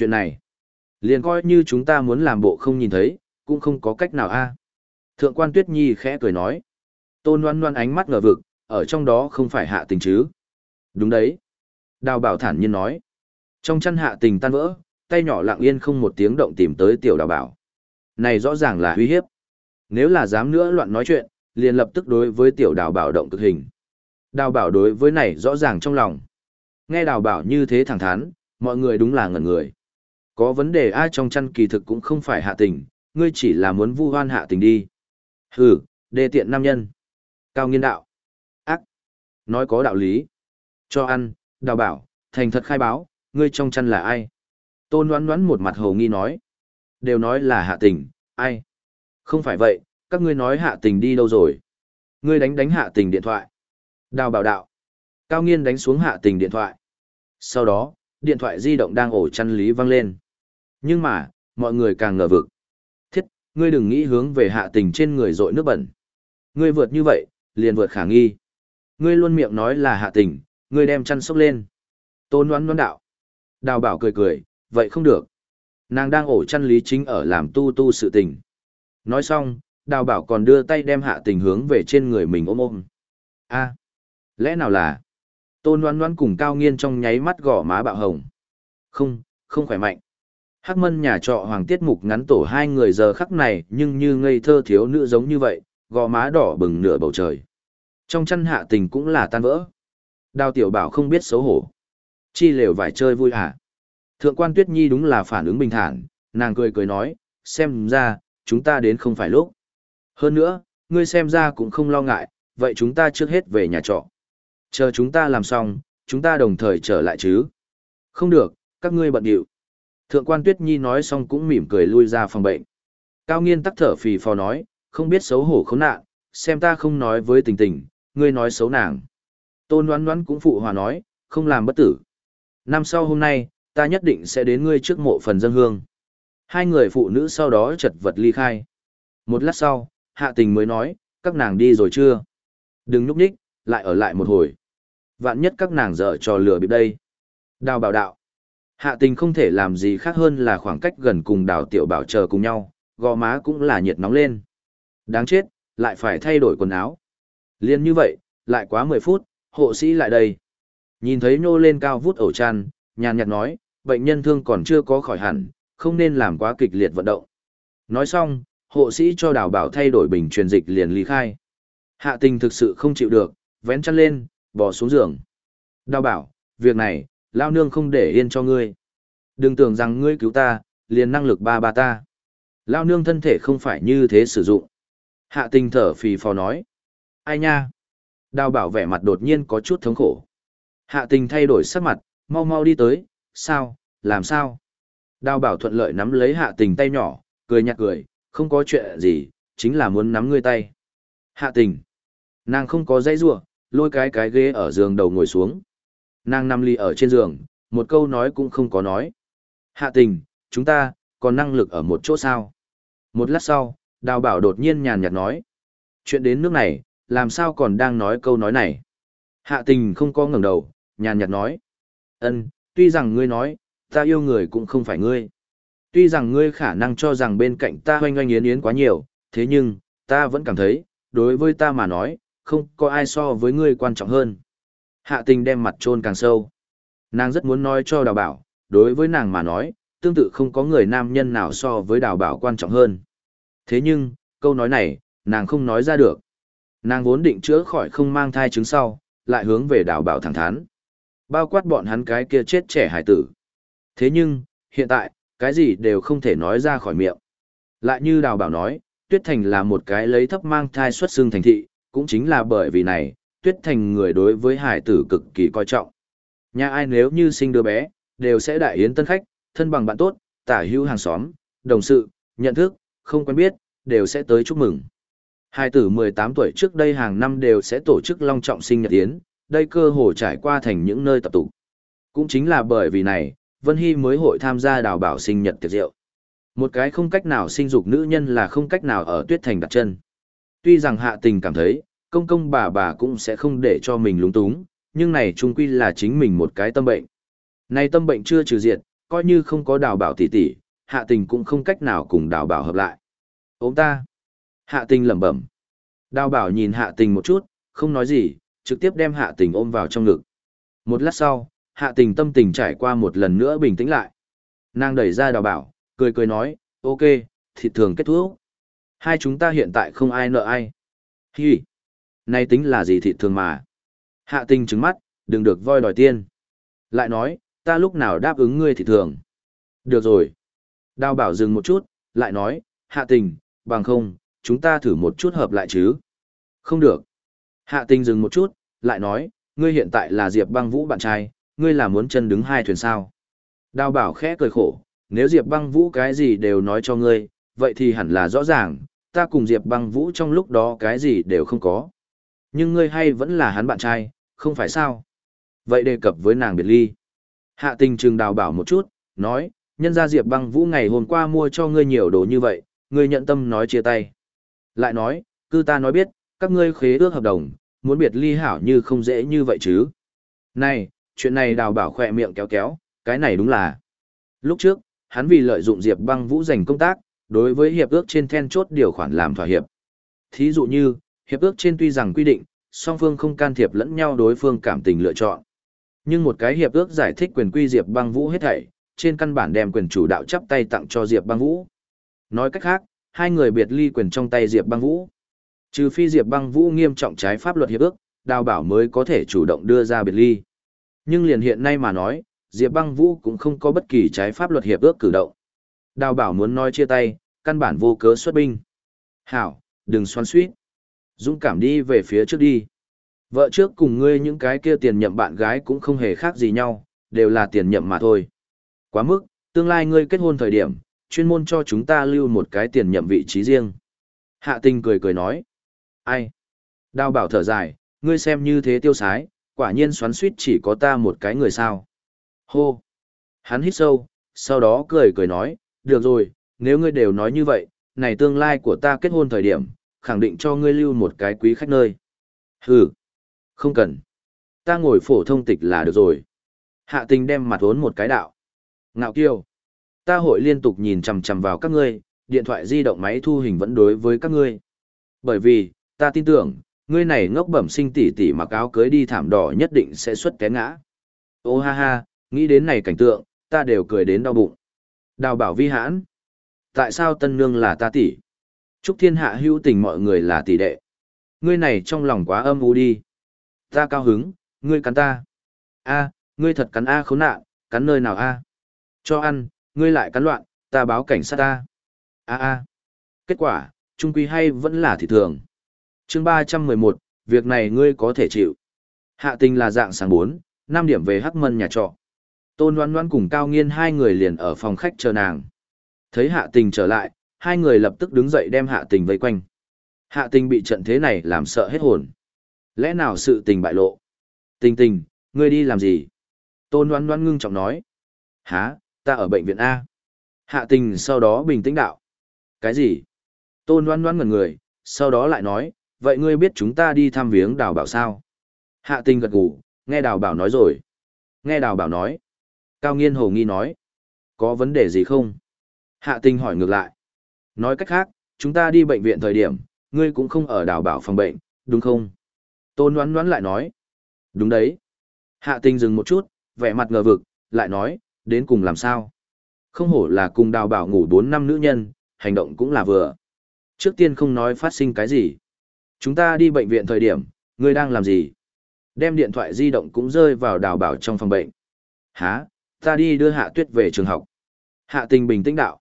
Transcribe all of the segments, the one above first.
chuyện này. Liền coi như chúng ta muốn làm bộ không nhìn thấy, cũng không có cách nào a. Thượng quan Tuyết Nhi khẽ cười nói. Tôn Loan Loan ánh mắt ngờ vực, ở trong đó không phải hạ tình chứ. Đúng đấy. Đào bảo thản nhiên nói. Trong chăn hạ tình tan vỡ, tay nhỏ lặng yên không một tiếng động tìm tới tiểu đào bảo. Này rõ ràng là uy hiếp. Nếu là dám nữa loạn nói chuyện, liền lập tức đối với tiểu đào bảo động cực hình. Đào bảo đối với này rõ ràng trong lòng. Nghe đào bảo như thế thẳng thắn, mọi người đúng là ngẩn người. Có vấn đề ai trong chăn kỳ thực cũng không phải hạ tình, ngươi chỉ là muốn vu hoan hạ tình đi. Hừ, đề tiện nam nhân. Cao nghiên đạo. Ác. Nói có đạo lý. Cho ăn, đào bảo, thành thật khai báo, ngươi trong chăn là ai? Tôn đoán đoán một mặt hồ nghi nói. Đều nói là hạ tình, ai? Không phải vậy, các ngươi nói hạ tình đi đâu rồi? Ngươi đánh đánh hạ tình điện thoại. Đào bảo đạo. Cao nghiên đánh xuống hạ tình điện thoại. Sau đó, điện thoại di động đang ổ chăn lý văng lên. Nhưng mà, mọi người càng ngờ vực. Thiết, ngươi đừng nghĩ hướng về hạ tình trên người dội nước bẩn. Ngươi vượt như vậy, liền vượt khả nghi. Ngươi luôn miệng nói là hạ tình, ngươi đem chăn sốc lên. Tôn đoán đoán đạo. Đào bảo cười cười, vậy không được. Nàng đang ổ chăn lý chính ở làm tu tu sự tình. Nói xong, đào bảo còn đưa tay đem hạ tình hướng về trên người mình ôm ôm. a lẽ nào là... Tôn đoán đoán cùng cao nghiên trong nháy mắt gõ má bạo hồng. Không, không khỏe mạnh. Hắc mân nhà trọ hoàng tiết mục ngắn tổ hai người giờ khắc này nhưng như ngây thơ thiếu nữ giống như vậy, gò má đỏ bừng nửa bầu trời. Trong chăn hạ tình cũng là tan vỡ. Đào tiểu bảo không biết xấu hổ. Chi lều vải chơi vui hả? Thượng quan Tuyết Nhi đúng là phản ứng bình thản, nàng cười cười nói, xem ra, chúng ta đến không phải lúc. Hơn nữa, ngươi xem ra cũng không lo ngại, vậy chúng ta trước hết về nhà trọ. Chờ chúng ta làm xong, chúng ta đồng thời trở lại chứ. Không được, các ngươi bận điệu. Thượng quan Tuyết Nhi nói xong cũng mỉm cười lui ra phòng bệnh. Cao nghiên tắc thở phì phò nói, không biết xấu hổ khốn nạn, xem ta không nói với tình tình, ngươi nói xấu nàng. Tôn đoán đoán cũng phụ hòa nói, không làm bất tử. Năm sau hôm nay, ta nhất định sẽ đến ngươi trước mộ phần dân hương. Hai người phụ nữ sau đó chật vật ly khai. Một lát sau, hạ tình mới nói, các nàng đi rồi chưa? Đừng nhúc nhích, lại ở lại một hồi. Vạn nhất các nàng dở trò lừa bịp đây. Đào bảo đạo. Hạ tình không thể làm gì khác hơn là khoảng cách gần cùng đào tiểu bảo chờ cùng nhau, gò má cũng là nhiệt nóng lên. Đáng chết, lại phải thay đổi quần áo. Liên như vậy, lại quá 10 phút, hộ sĩ lại đây. Nhìn thấy nô lên cao vút ổ chăn, nhàn nhạt nói, bệnh nhân thương còn chưa có khỏi hẳn, không nên làm quá kịch liệt vận động. Nói xong, hộ sĩ cho đào bảo thay đổi bình truyền dịch liền ly khai. Hạ tình thực sự không chịu được, vén chăn lên, bỏ xuống giường. Đào bảo, việc này, lao nương không để yên cho ngươi. Đừng tưởng rằng ngươi cứu ta, liền năng lực ba ba ta. Lao nương thân thể không phải như thế sử dụng. Hạ tình thở phì phò nói. Ai nha? Đào bảo vẻ mặt đột nhiên có chút thống khổ. Hạ tình thay đổi sắc mặt, mau mau đi tới, sao, làm sao? Đào bảo thuận lợi nắm lấy hạ tình tay nhỏ, cười nhạt cười, không có chuyện gì, chính là muốn nắm ngươi tay. Hạ tình. Nàng không có dây rua, lôi cái cái ghế ở giường đầu ngồi xuống. Nàng nằm ly ở trên giường, một câu nói cũng không có nói. Hạ tình, chúng ta, còn năng lực ở một chỗ sao? Một lát sau, đào bảo đột nhiên nhàn nhạt nói. Chuyện đến nước này, làm sao còn đang nói câu nói này? Hạ tình không có ngẩng đầu, nhàn nhạt nói. ân tuy rằng ngươi nói, ta yêu người cũng không phải ngươi. Tuy rằng ngươi khả năng cho rằng bên cạnh ta hoanh hoanh yến yến quá nhiều, thế nhưng, ta vẫn cảm thấy, đối với ta mà nói, không có ai so với ngươi quan trọng hơn. Hạ tình đem mặt trôn càng sâu. Nàng rất muốn nói cho đào bảo, đối với nàng mà nói, tương tự không có người nam nhân nào so với đào bảo quan trọng hơn. Thế nhưng, câu nói này, nàng không nói ra được. Nàng vốn định chữa khỏi không mang thai trứng sau, lại hướng về đào bảo thẳng thắn. Bao quát bọn hắn cái kia chết trẻ hải tử. Thế nhưng, hiện tại, cái gì đều không thể nói ra khỏi miệng. Lại như đào bảo nói, Tuyết Thành là một cái lấy thấp mang thai xuất xương thành thị, cũng chính là bởi vì này, Tuyết Thành người đối với hải tử cực kỳ coi trọng. Nhà ai nếu như sinh đứa bé, đều sẽ đại yến tân khách, thân bằng bạn tốt, tả hữu hàng xóm, đồng sự, nhận thức, không quen biết, đều sẽ tới chúc mừng. Hai tử 18 tuổi trước đây hàng năm đều sẽ tổ chức long trọng sinh nhật yến, đây cơ hồ trải qua thành những nơi tập tụ. Cũng chính là bởi vì này, Vân Hy mới hội tham gia đào bảo sinh nhật tiệc rượu. Một cái không cách nào sinh dục nữ nhân là không cách nào ở tuyết thành đặt chân. Tuy rằng hạ tình cảm thấy, công công bà bà cũng sẽ không để cho mình lúng túng, nhưng này chung quy là chính mình một cái tâm bệnh. Này tâm bệnh chưa trừ diệt, coi như không có đào bảo tỷ tỷ, hạ tình cũng không cách nào cùng đào bảo hợp lại. Ôm ta. Hạ tình lẩm bẩm. Đào bảo nhìn hạ tình một chút, không nói gì, trực tiếp đem hạ tình ôm vào trong ngực. Một lát sau, hạ tình tâm tình trải qua một lần nữa bình tĩnh lại. Nàng đẩy ra đào bảo, cười cười nói, ok, thịt thường kết thúc. Hai chúng ta hiện tại không ai nợ ai. Hi! Nay tính là gì thị thường mà? Hạ tình trứng mắt, đừng được voi đòi tiên. Lại nói, ta lúc nào đáp ứng ngươi thị thường. Được rồi. Đào bảo dừng một chút, lại nói, hạ tình, bằng không, chúng ta thử một chút hợp lại chứ. Không được. Hạ tình dừng một chút, lại nói, ngươi hiện tại là Diệp băng vũ bạn trai, ngươi là muốn chân đứng hai thuyền sao. Đào bảo khẽ cười khổ, nếu Diệp băng vũ cái gì đều nói cho ngươi, vậy thì hẳn là rõ ràng, ta cùng Diệp băng vũ trong lúc đó cái gì đều không có. Nhưng ngươi hay vẫn là hắn bạn trai, không phải sao? Vậy đề cập với nàng biệt ly. Hạ tình trường đào bảo một chút, nói, nhân gia Diệp băng vũ ngày hôm qua mua cho ngươi nhiều đồ như vậy, ngươi nhận tâm nói chia tay. Lại nói, cư ta nói biết, các ngươi khế ước hợp đồng, muốn biệt ly hảo như không dễ như vậy chứ. Này, chuyện này đào bảo khỏe miệng kéo kéo, cái này đúng là. Lúc trước, hắn vì lợi dụng Diệp băng vũ giành công tác, đối với hiệp ước trên then chốt điều khoản làm thỏa hiệp. Thí dụ như, hiệp ước trên tuy rằng quy định, song phương không can thiệp lẫn nhau đối phương cảm tình lựa chọn. Nhưng một cái hiệp ước giải thích quyền quy Diệp băng vũ hết thảy, trên căn bản đem quyền chủ đạo chắp tay tặng cho Diệp băng vũ. Nói cách khác, hai người biệt ly quyền trong tay Diệp băng vũ. Trừ phi Diệp băng vũ nghiêm trọng trái pháp luật hiệp ước, đào bảo mới có thể chủ động đưa ra biệt ly. Nhưng liền hiện nay mà nói, Diệp băng vũ cũng không có bất kỳ trái pháp luật hiệp ước cử động. Đào bảo muốn nói chia tay, căn bản vô cớ xuất binh. Hảo, đừng xoắn suýt. Dũng cảm đi về phía trước đi. Vợ trước cùng ngươi những cái kia tiền nhậm bạn gái cũng không hề khác gì nhau, đều là tiền nhậm mà thôi. Quá mức, tương lai ngươi kết hôn thời điểm, chuyên môn cho chúng ta lưu một cái tiền nhậm vị trí riêng. Hạ tình cười cười nói. Ai? Đào bảo thở dài, ngươi xem như thế tiêu sái, quả nhiên xoắn suýt chỉ có ta một cái người sao. Hô! Hắn hít sâu, sau đó cười cười nói, được rồi, nếu ngươi đều nói như vậy, này tương lai của ta kết hôn thời điểm, khẳng định cho ngươi lưu một cái quý khách nơi. Hừ! Không cần. Ta ngồi phổ thông tịch là được rồi. Hạ tình đem mặt vốn một cái đạo. Ngạo kiêu! Ta hội liên tục nhìn chằm chằm vào các ngươi, điện thoại di động máy thu hình vẫn đối với các ngươi. Bởi vì, ta tin tưởng, ngươi này ngốc bẩm sinh tỷ tỷ mặc áo cưới đi thảm đỏ nhất định sẽ xuất té ngã. Ô ha ha, nghĩ đến này cảnh tượng, ta đều cười đến đau bụng. Đào bảo vi hãn. Tại sao tân nương là ta tỷ? Chúc thiên hạ hữu tình mọi người là tỷ đệ. Ngươi này trong lòng quá âm u đi. Ta cao hứng, ngươi cắn ta. A, ngươi thật cắn A khốn nạn, cắn nơi nào A? Cho ăn, ngươi lại cắn loạn, ta báo cảnh sát ta. A a. Kết quả, trung quy hay vẫn là thị thường. chương ba trăm mười một, việc này ngươi có thể chịu. Hạ tình là dạng sáng bốn, năm điểm về hắc mân nhà trọ. Tôn đoán đoán cùng Cao Nghiên hai người liền ở phòng khách chờ nàng. Thấy hạ tình trở lại, hai người lập tức đứng dậy đem hạ tình vây quanh. Hạ tình bị trận thế này làm sợ hết hồn. Lẽ nào sự tình bại lộ? Tình tình, ngươi đi làm gì? Tôn oán oán ngưng trọng nói. Hả, ta ở bệnh viện A. Hạ tình sau đó bình tĩnh đạo. Cái gì? Tôn oán oán ngần người, sau đó lại nói, vậy ngươi biết chúng ta đi thăm viếng đào bảo sao? Hạ tình gật gù, nghe đào bảo nói rồi. Nghe đào bảo nói. Cao nghiên hồ nghi nói. Có vấn đề gì không? Hạ tình hỏi ngược lại. Nói cách khác, chúng ta đi bệnh viện thời điểm, ngươi cũng không ở đào bảo phòng bệnh, đúng không? Tôn đoán đoán lại nói. Đúng đấy. Hạ tình dừng một chút, vẻ mặt ngờ vực, lại nói, đến cùng làm sao? Không hổ là cùng đào bảo ngủ 4 năm nữ nhân, hành động cũng là vừa. Trước tiên không nói phát sinh cái gì. Chúng ta đi bệnh viện thời điểm, ngươi đang làm gì? Đem điện thoại di động cũng rơi vào đào bảo trong phòng bệnh. Hả, ta đi đưa hạ tuyết về trường học. Hạ tình bình tĩnh đạo.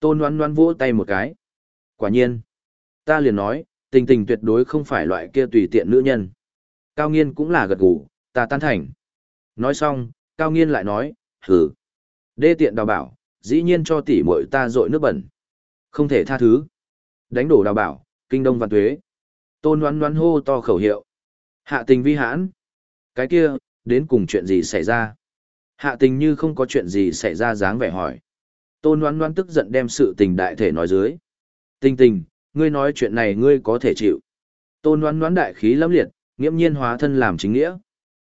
Tôn đoán đoán vỗ tay một cái. Quả nhiên. Ta liền nói, tình tình tuyệt đối không phải loại kia tùy tiện nữ nhân. Cao nghiên cũng là gật gù, ta tan thành. Nói xong, Cao nghiên lại nói, hừ. Đê tiện đào bảo, dĩ nhiên cho tỷ muội ta dội nước bẩn. Không thể tha thứ. Đánh đổ đào bảo, kinh đông văn tuế. Tôn đoán đoán hô to khẩu hiệu. Hạ tình vi hãn. Cái kia, đến cùng chuyện gì xảy ra? Hạ tình như không có chuyện gì xảy ra dáng vẻ hỏi. Tôn đoán đoán tức giận đem sự tình đại thể nói dưới. Tình tình, ngươi nói chuyện này ngươi có thể chịu. Tôn đoán đoán đại khí lâm liệt, nghiễm nhiên hóa thân làm chính nghĩa.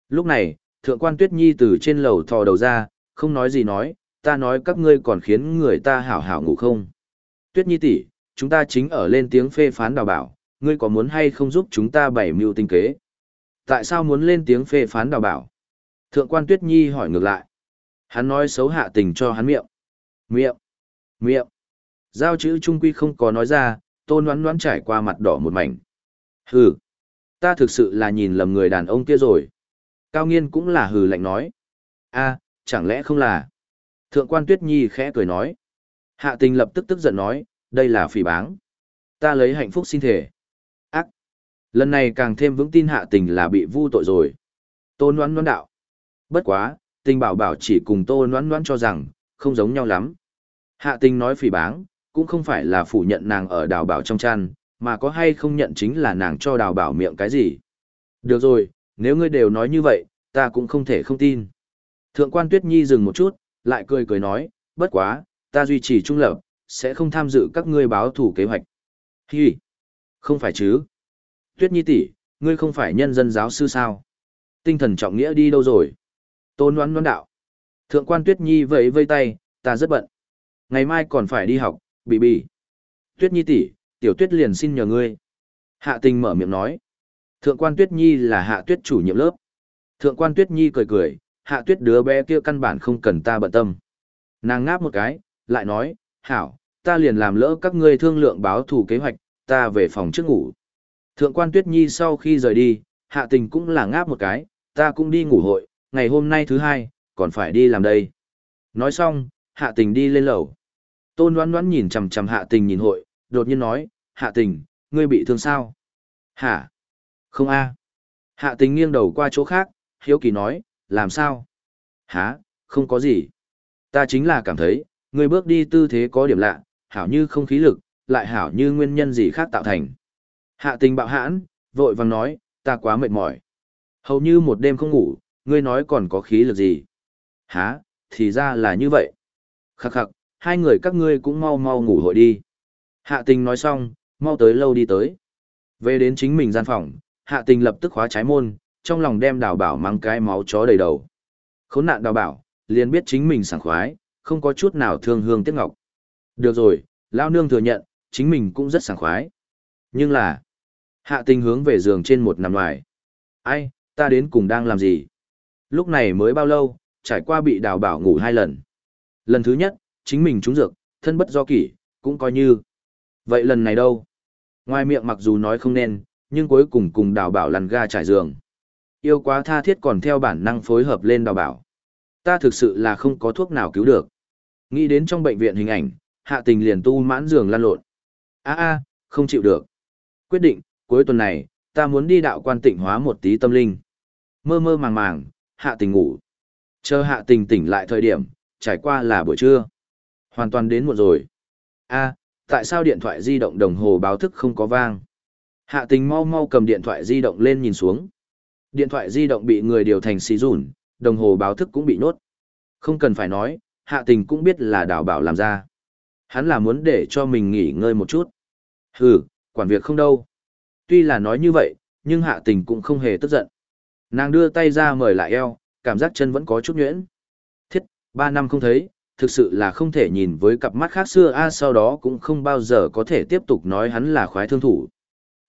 Lúc này, thượng quan tuyết nhi từ trên lầu thò đầu ra, không nói gì nói, ta nói các ngươi còn khiến người ta hảo hảo ngủ không. Tuyết Nhi tỷ, chúng ta chính ở lên tiếng phê phán đào bảo, ngươi có muốn hay không giúp chúng ta bảy mưu tinh kế? Tại sao muốn lên tiếng phê phán đào bảo? Thượng quan Tuyết Nhi hỏi ngược lại. Hắn nói xấu hạ tình cho hắn miệng. Miệng. Miệng. Giao chữ trung quy không có nói ra, tôn đoán đoán trải qua mặt đỏ một mảnh. Hừ. Ta thực sự là nhìn lầm người đàn ông kia rồi. Cao nghiên cũng là hừ lạnh nói. a chẳng lẽ không là. Thượng quan Tuyết Nhi khẽ cười nói. Hạ tình lập tức tức giận nói, đây là phỉ báng. Ta lấy hạnh phúc xin thể. Ác. Lần này càng thêm vững tin hạ tình là bị vu tội rồi. Tôn đoán đoán đạo. Bất quá, tình bảo bảo chỉ cùng tô noãn noãn cho rằng, không giống nhau lắm. Hạ tình nói phỉ báng, cũng không phải là phủ nhận nàng ở đào bảo trong chăn, mà có hay không nhận chính là nàng cho đào bảo miệng cái gì. Được rồi, nếu ngươi đều nói như vậy, ta cũng không thể không tin. Thượng quan Tuyết Nhi dừng một chút, lại cười cười nói, bất quá, ta duy trì trung lập, sẽ không tham dự các ngươi báo thủ kế hoạch. Hi! Không phải chứ? Tuyết Nhi tỷ, ngươi không phải nhân dân giáo sư sao? Tinh thần trọng nghĩa đi đâu rồi? Tôn đoán đoán đạo. Thượng quan Tuyết Nhi vẫy vây tay, ta rất bận. Ngày mai còn phải đi học, bị bị. Tuyết Nhi tỷ, tiểu Tuyết liền xin nhờ ngươi. Hạ tình mở miệng nói. Thượng quan Tuyết Nhi là hạ tuyết chủ nhiệm lớp. Thượng quan Tuyết Nhi cười cười, hạ tuyết đứa bé kia căn bản không cần ta bận tâm. Nàng ngáp một cái, lại nói, hảo, ta liền làm lỡ các ngươi thương lượng báo thủ kế hoạch, ta về phòng trước ngủ. Thượng quan Tuyết Nhi sau khi rời đi, hạ tình cũng là ngáp một cái, ta cũng đi ngủ hội, ngày hôm nay thứ hai, còn phải đi làm đây. Nói xong, hạ tình đi lên lầu. Tôn đoán đoán nhìn chằm chằm hạ tình nhìn hội, đột nhiên nói, hạ tình, ngươi bị thương sao? Hả? Không a. Hạ tình nghiêng đầu qua chỗ khác, hiếu kỳ nói, làm sao? Hả, không có gì. Ta chính là cảm thấy, ngươi bước đi tư thế có điểm lạ, hảo như không khí lực, lại hảo như nguyên nhân gì khác tạo thành. Hạ tình bạo hãn, vội vàng nói, ta quá mệt mỏi. Hầu như một đêm không ngủ, ngươi nói còn có khí lực gì? Há, thì ra là như vậy. Khắc khắc, hai người các ngươi cũng mau mau ngủ hội đi. Hạ tình nói xong, mau tới lâu đi tới. Về đến chính mình gian phòng, hạ tình lập tức khóa trái môn, trong lòng đem đào bảo mang cái máu chó đầy đầu. Khốn nạn đào bảo, liền biết chính mình sảng khoái, không có chút nào thương hương tiếc ngọc. Được rồi, lao nương thừa nhận, chính mình cũng rất sảng khoái. Nhưng là, hạ tình hướng về giường trên một nằm ngoài. Ai, ta đến cùng đang làm gì? Lúc này mới bao lâu, trải qua bị đào bảo ngủ hai lần. Lần thứ nhất, chính mình trúng dược, thân bất do kỷ, cũng coi như. Vậy lần này đâu? Ngoài miệng mặc dù nói không nên, nhưng cuối cùng cùng đào bảo lằn ga trải giường. Yêu quá tha thiết còn theo bản năng phối hợp lên đào bảo. Ta thực sự là không có thuốc nào cứu được. Nghĩ đến trong bệnh viện hình ảnh, hạ tình liền tu mãn giường lăn lộn. a a không chịu được. Quyết định, cuối tuần này, ta muốn đi đạo quan tịnh hóa một tí tâm linh. Mơ mơ màng màng, hạ tình ngủ. Chờ hạ tình tỉnh lại thời điểm, trải qua là buổi trưa. Hoàn toàn đến muộn rồi. a tại sao điện thoại di động đồng hồ báo thức không có vang? Hạ tình mau mau cầm điện thoại di động lên nhìn xuống. Điện thoại di động bị người điều thành xì rủn, đồng hồ báo thức cũng bị nốt. Không cần phải nói, hạ tình cũng biết là đào bảo làm ra. Hắn là muốn để cho mình nghỉ ngơi một chút. Hừ, quản việc không đâu. Tuy là nói như vậy, nhưng hạ tình cũng không hề tức giận. Nàng đưa tay ra mời lại eo, cảm giác chân vẫn có chút nhuyễn. Thiết, ba năm không thấy, thực sự là không thể nhìn với cặp mắt khác xưa a sau đó cũng không bao giờ có thể tiếp tục nói hắn là khoái thương thủ.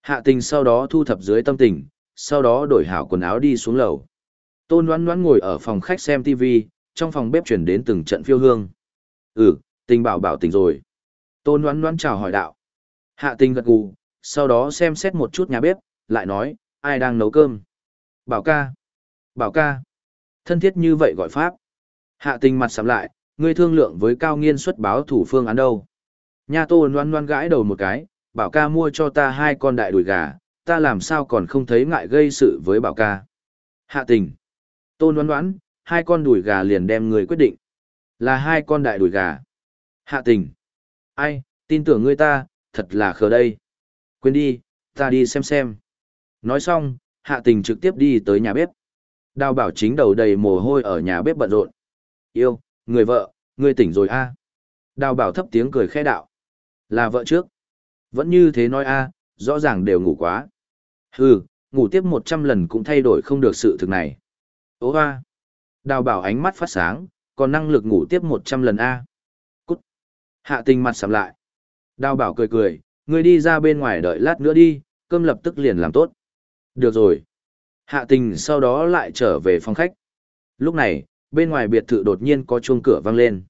Hạ tình sau đó thu thập dưới tâm tình, sau đó đổi hảo quần áo đi xuống lầu. Tôn Loan Loan ngồi ở phòng khách xem TV, trong phòng bếp chuyển đến từng trận phiêu hương. Ừ, tình bảo bảo tỉnh rồi. Tôn Loan Loan chào hỏi đạo. Hạ tình gật gù, sau đó xem xét một chút nhà bếp, lại nói, ai đang nấu cơm. Bảo ca. Bảo ca. Thân thiết như vậy gọi pháp. Hạ tình mặt sắm lại, ngươi thương lượng với cao nghiên xuất báo thủ phương án đâu. Nha tô loan loan gãi đầu một cái, bảo ca mua cho ta hai con đại đùi gà, ta làm sao còn không thấy ngại gây sự với bảo ca. Hạ tình. tô đoán đoán, hai con đùi gà liền đem người quyết định. Là hai con đại đùi gà. Hạ tình. Ai, tin tưởng ngươi ta, thật là khờ đây. Quên đi, ta đi xem xem. Nói xong, hạ tình trực tiếp đi tới nhà bếp. Đào bảo chính đầu đầy mồ hôi ở nhà bếp bận rộn. Yêu, người vợ, người tỉnh rồi a Đào bảo thấp tiếng cười khẽ đạo. Là vợ trước. Vẫn như thế nói a rõ ràng đều ngủ quá. Hừ, ngủ tiếp một trăm lần cũng thay đổi không được sự thực này. Ô hoa. Đào bảo ánh mắt phát sáng, còn năng lực ngủ tiếp 100 lần A. Cút. Hạ tình mặt sầm lại. Đào bảo cười cười, ngươi đi ra bên ngoài đợi lát nữa đi, cơm lập tức liền làm tốt. Được rồi. Hạ tình sau đó lại trở về phòng khách. Lúc này, bên ngoài biệt thự đột nhiên có chuông cửa vang lên.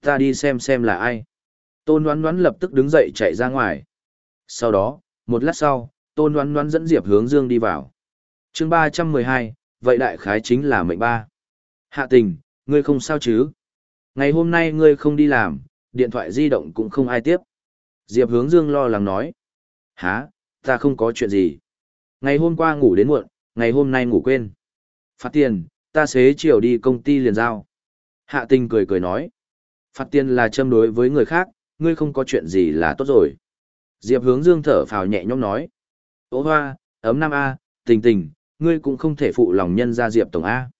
Ta đi xem xem là ai. Tôn đoán đoán lập tức đứng dậy chạy ra ngoài. Sau đó, một lát sau, tôn đoán đoán dẫn Diệp hướng dương đi vào. chương ba trăm mười hai, vậy đại khái chính là mệnh ba. Hạ tình, ngươi không sao chứ? Ngày hôm nay ngươi không đi làm, điện thoại di động cũng không ai tiếp. Diệp hướng dương lo lắng nói. Hả, ta không có chuyện gì. Ngày hôm qua ngủ đến muộn, ngày hôm nay ngủ quên. Phạt tiền, ta xế chiều đi công ty liền giao. Hạ tình cười cười nói. Phạt tiền là châm đối với người khác, ngươi không có chuyện gì là tốt rồi. Diệp hướng dương thở phào nhẹ nhõm nói. Ô hoa, ấm năm A, tình tình, ngươi cũng không thể phụ lòng nhân ra Diệp Tổng A.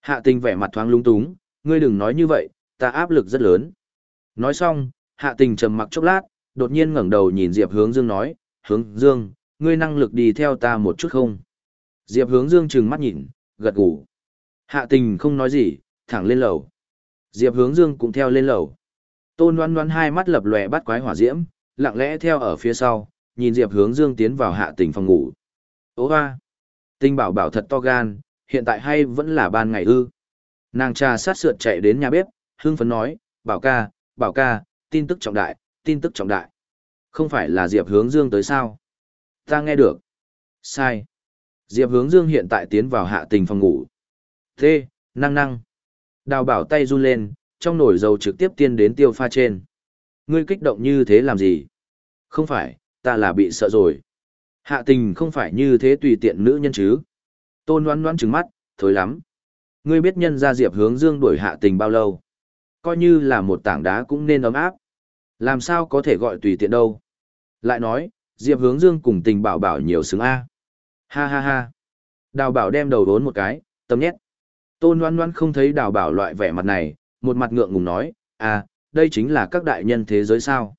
Hạ tình vẻ mặt thoáng lung túng, ngươi đừng nói như vậy, ta áp lực rất lớn. Nói xong, hạ tình trầm mặc chốc lát, đột nhiên ngẩng đầu nhìn Diệp hướng dương nói, hướng dương, ngươi năng lực đi theo ta một chút không? Diệp hướng dương trừng mắt nhìn, gật gù. Hạ tình không nói gì, thẳng lên lầu. Diệp hướng dương cũng theo lên lầu. Tôn đoán đoán hai mắt lập lòe bắt quái hỏa diễm, lặng lẽ theo ở phía sau, nhìn Diệp hướng dương tiến vào hạ tình phòng ngủ. Ô hoa! Tinh bảo bảo thật to gan, hiện tại hay vẫn là ban ngày ư. Nàng trà sát sượt chạy đến nhà bếp, hương phấn nói, bảo ca, bảo ca, tin tức trọng đại, tin tức trọng đại. Không phải là Diệp hướng dương tới sao? Ta nghe được. Sai. Diệp hướng dương hiện tại tiến vào hạ tình phòng ngủ. Thế, năng năng. Đào bảo tay run lên, trong nồi dầu trực tiếp tiên đến tiêu pha trên. Ngươi kích động như thế làm gì? Không phải, ta là bị sợ rồi. Hạ tình không phải như thế tùy tiện nữ nhân chứ. Tôn đoán đoán trừng mắt, thối lắm. Ngươi biết nhân gia diệp hướng dương đuổi hạ tình bao lâu. Coi như là một tảng đá cũng nên ấm áp. Làm sao có thể gọi tùy tiện đâu. Lại nói, diệp hướng dương cùng tình bảo bảo nhiều xứng A. Ha ha ha. Đào bảo đem đầu đốn một cái, tâm nhét. Tôn Loan Loan không thấy đào bảo loại vẻ mặt này, một mặt ngượng ngùng nói, à, đây chính là các đại nhân thế giới sao.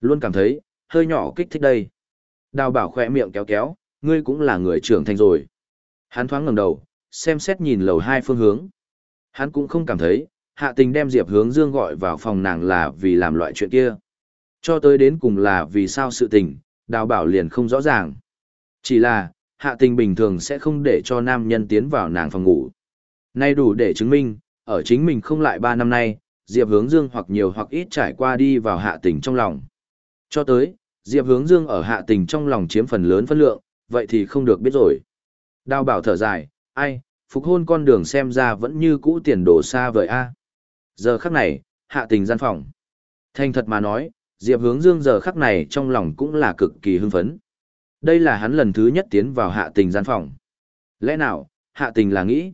Luôn cảm thấy, hơi nhỏ kích thích đây. Đào bảo khỏe miệng kéo kéo, ngươi cũng là người trưởng thành rồi. Hắn thoáng ngẩng đầu, xem xét nhìn lầu hai phương hướng. Hắn cũng không cảm thấy, hạ tình đem Diệp hướng dương gọi vào phòng nàng là vì làm loại chuyện kia. Cho tới đến cùng là vì sao sự tình, đào bảo liền không rõ ràng. Chỉ là, hạ tình bình thường sẽ không để cho nam nhân tiến vào nàng phòng ngủ. Nay đủ để chứng minh, ở chính mình không lại ba năm nay, Diệp hướng dương hoặc nhiều hoặc ít trải qua đi vào hạ tình trong lòng. Cho tới, Diệp hướng dương ở hạ tình trong lòng chiếm phần lớn phân lượng, vậy thì không được biết rồi. Đào bảo thở dài, ai, phục hôn con đường xem ra vẫn như cũ tiền đổ xa vời a. Giờ khắc này, hạ tình gian phòng. Thành thật mà nói, Diệp hướng dương giờ khắc này trong lòng cũng là cực kỳ hưng phấn. Đây là hắn lần thứ nhất tiến vào hạ tình gian phòng. Lẽ nào, hạ tình là nghĩ?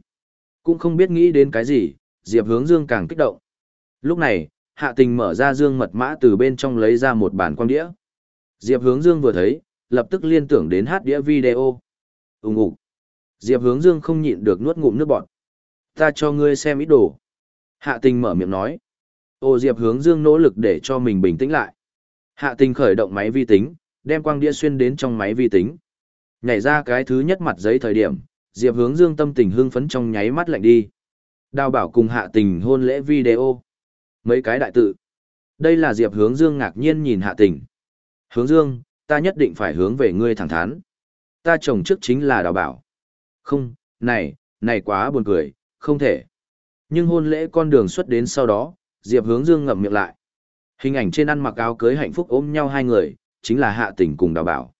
Cũng không biết nghĩ đến cái gì, Diệp hướng dương càng kích động. Lúc này, hạ tình mở ra dương mật mã từ bên trong lấy ra một bản quang đĩa. Diệp hướng dương vừa thấy, lập tức liên tưởng đến hát đĩa video. Úng ủ. Diệp hướng dương không nhịn được nuốt ngụm nước bọt. Ta cho ngươi xem ít đồ. Hạ tình mở miệng nói. Ô Diệp hướng dương nỗ lực để cho mình bình tĩnh lại. Hạ tình khởi động máy vi tính, đem quang đĩa xuyên đến trong máy vi tính. Nhảy ra cái thứ nhất mặt giấy thời điểm, Diệp hướng dương tâm tình hưng phấn trong nháy mắt lạnh đi. Đào bảo cùng hạ tình hôn lễ video. Mấy cái đại tự. Đây là Diệp hướng dương ngạc nhiên nhìn hạ tình. Hướng dương, ta nhất định phải hướng về ngươi thẳng thắn. Ta chồng trước chính là đào bảo. Không, này, này quá buồn cười, không thể. Nhưng hôn lễ con đường xuất đến sau đó, Diệp hướng dương ngậm miệng lại. Hình ảnh trên ăn mặc áo cưới hạnh phúc ôm nhau hai người, chính là hạ tình cùng đào bảo.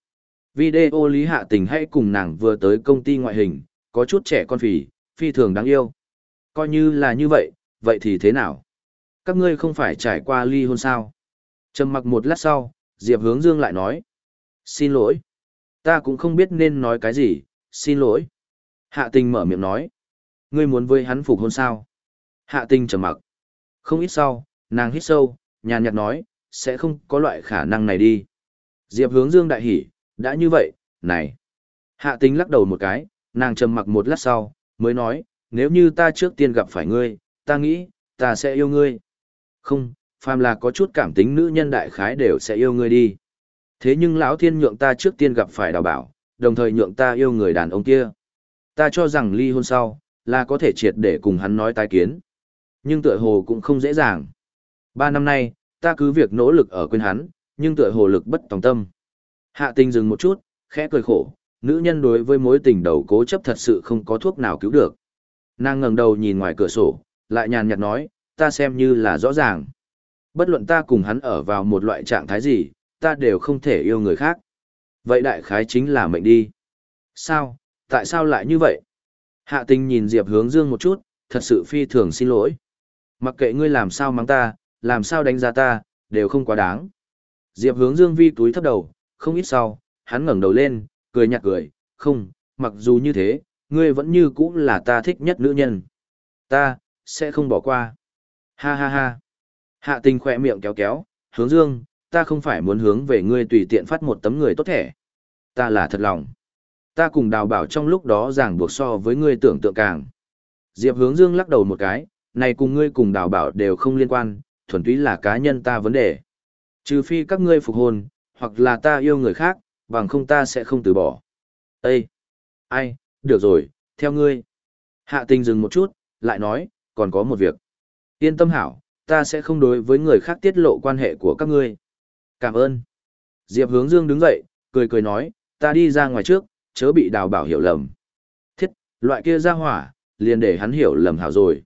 Video lý hạ tình hay cùng nàng vừa tới công ty ngoại hình, có chút trẻ con phì, phi thường đáng yêu. Coi như là như vậy, vậy thì thế nào? Các ngươi không phải trải qua ly hôn sao? Trầm mặc một lát sau, Diệp Hướng Dương lại nói. Xin lỗi. Ta cũng không biết nên nói cái gì, xin lỗi. Hạ tình mở miệng nói. Ngươi muốn với hắn phục hôn sao? Hạ tình trầm mặc. Không ít sau, nàng hít sâu, nhàn nhạt nói, sẽ không có loại khả năng này đi. Diệp Hướng Dương đại hỉ, đã như vậy, này. Hạ tính lắc đầu một cái, nàng trầm mặc một lát sau, mới nói, nếu như ta trước tiên gặp phải ngươi, ta nghĩ, ta sẽ yêu ngươi. Không, phàm là có chút cảm tính nữ nhân đại khái đều sẽ yêu ngươi đi. Thế nhưng lão thiên nhượng ta trước tiên gặp phải đào bảo, đồng thời nhượng ta yêu người đàn ông kia. Ta cho rằng ly hôn sau, là có thể triệt để cùng hắn nói tái kiến. Nhưng tựa hồ cũng không dễ dàng. Ba năm nay, ta cứ việc nỗ lực ở quên hắn, nhưng tựa hồ lực bất tòng tâm. Hạ tình dừng một chút, khẽ cười khổ, nữ nhân đối với mối tình đầu cố chấp thật sự không có thuốc nào cứu được. Nàng ngẩng đầu nhìn ngoài cửa sổ, lại nhàn nhạt nói, ta xem như là rõ ràng. Bất luận ta cùng hắn ở vào một loại trạng thái gì, ta đều không thể yêu người khác. Vậy đại khái chính là mệnh đi. Sao, tại sao lại như vậy? Hạ tình nhìn Diệp hướng dương một chút, thật sự phi thường xin lỗi. Mặc kệ ngươi làm sao mắng ta, làm sao đánh giá ta, đều không quá đáng. Diệp hướng dương vi túi thấp đầu, không ít sau, hắn ngẩng đầu lên, cười nhạt cười, không, mặc dù như thế, ngươi vẫn như cũ là ta thích nhất nữ nhân. Ta, sẽ không bỏ qua. Ha ha ha. Hạ tình khỏe miệng kéo kéo, hướng dương, ta không phải muốn hướng về ngươi tùy tiện phát một tấm người tốt thẻ. Ta là thật lòng. Ta cùng đào bảo trong lúc đó ràng buộc so với ngươi tưởng tượng càng. Diệp hướng dương lắc đầu một cái, này cùng ngươi cùng đào bảo đều không liên quan, thuần túy là cá nhân ta vấn đề. Trừ phi các ngươi phục hồn hoặc là ta yêu người khác, bằng không ta sẽ không từ bỏ. Ê! Ai, được rồi, theo ngươi. Hạ tình dừng một chút, lại nói, còn có một việc. Yên tâm hảo, ta sẽ không đối với người khác tiết lộ quan hệ của các ngươi. Cảm ơn. Diệp hướng dương đứng dậy, cười cười nói, ta đi ra ngoài trước, chớ bị đào bảo hiểu lầm. Thiết, loại kia ra hỏa, liền để hắn hiểu lầm hảo rồi.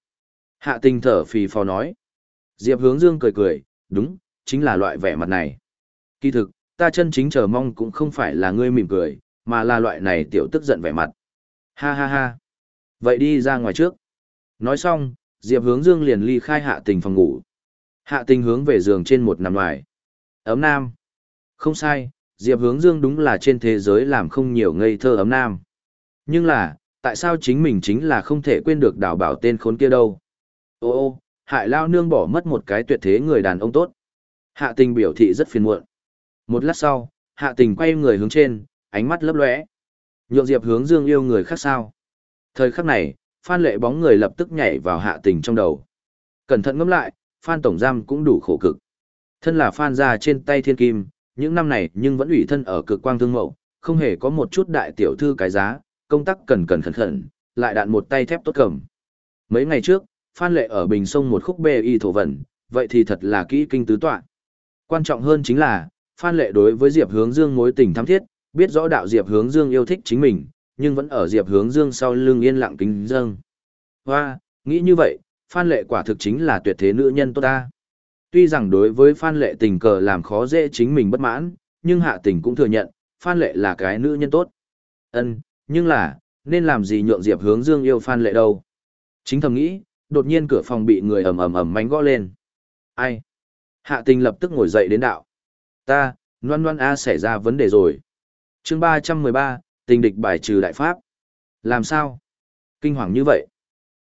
Hạ tình thở phì phò nói. Diệp hướng dương cười cười, đúng, chính là loại vẻ mặt này. Kỳ thực, ta chân chính chờ mong cũng không phải là ngươi mỉm cười, mà là loại này tiểu tức giận vẻ mặt. Ha ha ha. Vậy đi ra ngoài trước. Nói xong, Diệp hướng dương liền ly khai hạ tình phòng ngủ. Hạ tình hướng về giường trên một nằm ngoài. Ấm nam. Không sai, Diệp hướng dương đúng là trên thế giới làm không nhiều ngây thơ ấm nam. Nhưng là, tại sao chính mình chính là không thể quên được đảo bảo tên khốn kia đâu? Ô ô, hại lao nương bỏ mất một cái tuyệt thế người đàn ông tốt. Hạ tình biểu thị rất phiền muộn. Một lát sau, hạ tình quay người hướng trên, ánh mắt lấp lóe. Nhượng Diệp hướng dương yêu người khác sao. Thời khắc này, Phan lệ bóng người lập tức nhảy vào hạ tình trong đầu. Cẩn thận ngẫm lại, Phan Tổng Giam cũng đủ khổ cực. Thân là Phan gia trên tay thiên kim, những năm này nhưng vẫn ủy thân ở cực quang thương mậu, không hề có một chút đại tiểu thư cái giá, công tác cần cần khẩn khẩn, lại đạn một tay thép tốt cầm. Mấy ngày trước, Phan Lệ ở Bình Sông một khúc bê y thổ vẩn, vậy thì thật là kỹ kinh tứ tọa. Quan trọng hơn chính là, Phan Lệ đối với Diệp Hướng Dương mối tình thắm thiết, biết rõ đạo Diệp Hướng Dương yêu thích chính mình, nhưng vẫn ở Diệp Hướng Dương sau lưng yên lặng kính dâng. Hoa, nghĩ như vậy, Phan Lệ quả thực chính là tuyệt thế nữ nhân tốt ta. Tuy rằng đối với Phan Lệ tình cờ làm khó dễ chính mình bất mãn, nhưng Hạ Tình cũng thừa nhận, Phan Lệ là cái nữ nhân tốt. Ân, nhưng là, nên làm gì nhượng Diệp Hướng Dương yêu Phan Lệ đâu? Chính thầm nghĩ, đột nhiên cửa phòng bị người ầm ầm ầm mánh gõ lên. Ai? Hạ Tình lập tức ngồi dậy đến đạo. Ta, Loan Loan A xảy ra vấn đề rồi. Chương ba trăm mười ba, tình địch bài trừ đại pháp. Làm sao? Kinh hoàng như vậy.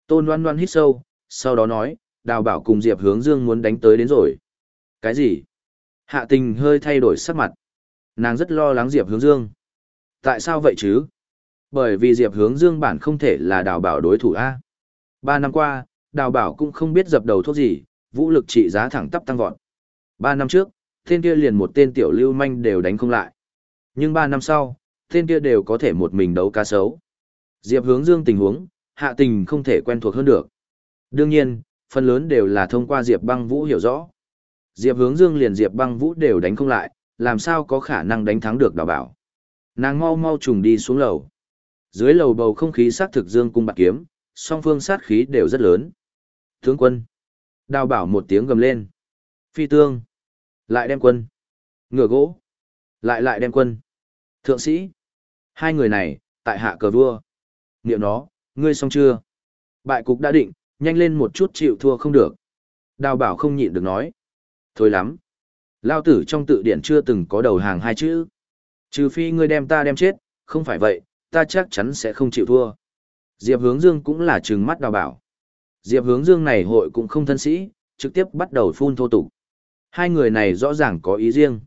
Tôn Loan Loan hít sâu, sau đó nói, đào bảo cùng Diệp hướng dương muốn đánh tới đến rồi. Cái gì? Hạ tình hơi thay đổi sắc mặt. Nàng rất lo lắng Diệp hướng dương. Tại sao vậy chứ? Bởi vì Diệp hướng dương bản không thể là đào bảo đối thủ A. Ba năm qua, đào bảo cũng không biết dập đầu thuốc gì, vũ lực trị giá thẳng tắp tăng vọt. Ba năm trước, tên kia liền một tên tiểu lưu manh đều đánh không lại. Nhưng ba năm sau, tên kia đều có thể một mình đấu cá sấu. Diệp hướng dương tình huống, hạ tình không thể quen thuộc hơn được. Đương nhiên, phần lớn đều là thông qua Diệp băng vũ hiểu rõ. Diệp hướng dương liền Diệp băng vũ đều đánh không lại, làm sao có khả năng đánh thắng được đào bảo. Nàng mau mau trùng đi xuống lầu. Dưới lầu bầu không khí sát thực dương cung bạc kiếm, song phương sát khí đều rất lớn. Tướng quân. Đào bảo một tiếng gầm lên. Phi tương. Lại đem quân. Ngựa gỗ. Lại lại đem quân. Thượng sĩ. Hai người này, tại hạ cờ vua. Niệm nó, ngươi xong chưa? Bại cục đã định, nhanh lên một chút chịu thua không được. Đào bảo không nhịn được nói. Thôi lắm. Lao tử trong tự điển chưa từng có đầu hàng hai chữ. Trừ phi ngươi đem ta đem chết, không phải vậy, ta chắc chắn sẽ không chịu thua. Diệp hướng dương cũng là trừng mắt đào bảo. Diệp hướng dương này hội cũng không thân sĩ, trực tiếp bắt đầu phun thô tục. Hai người này rõ ràng có ý riêng.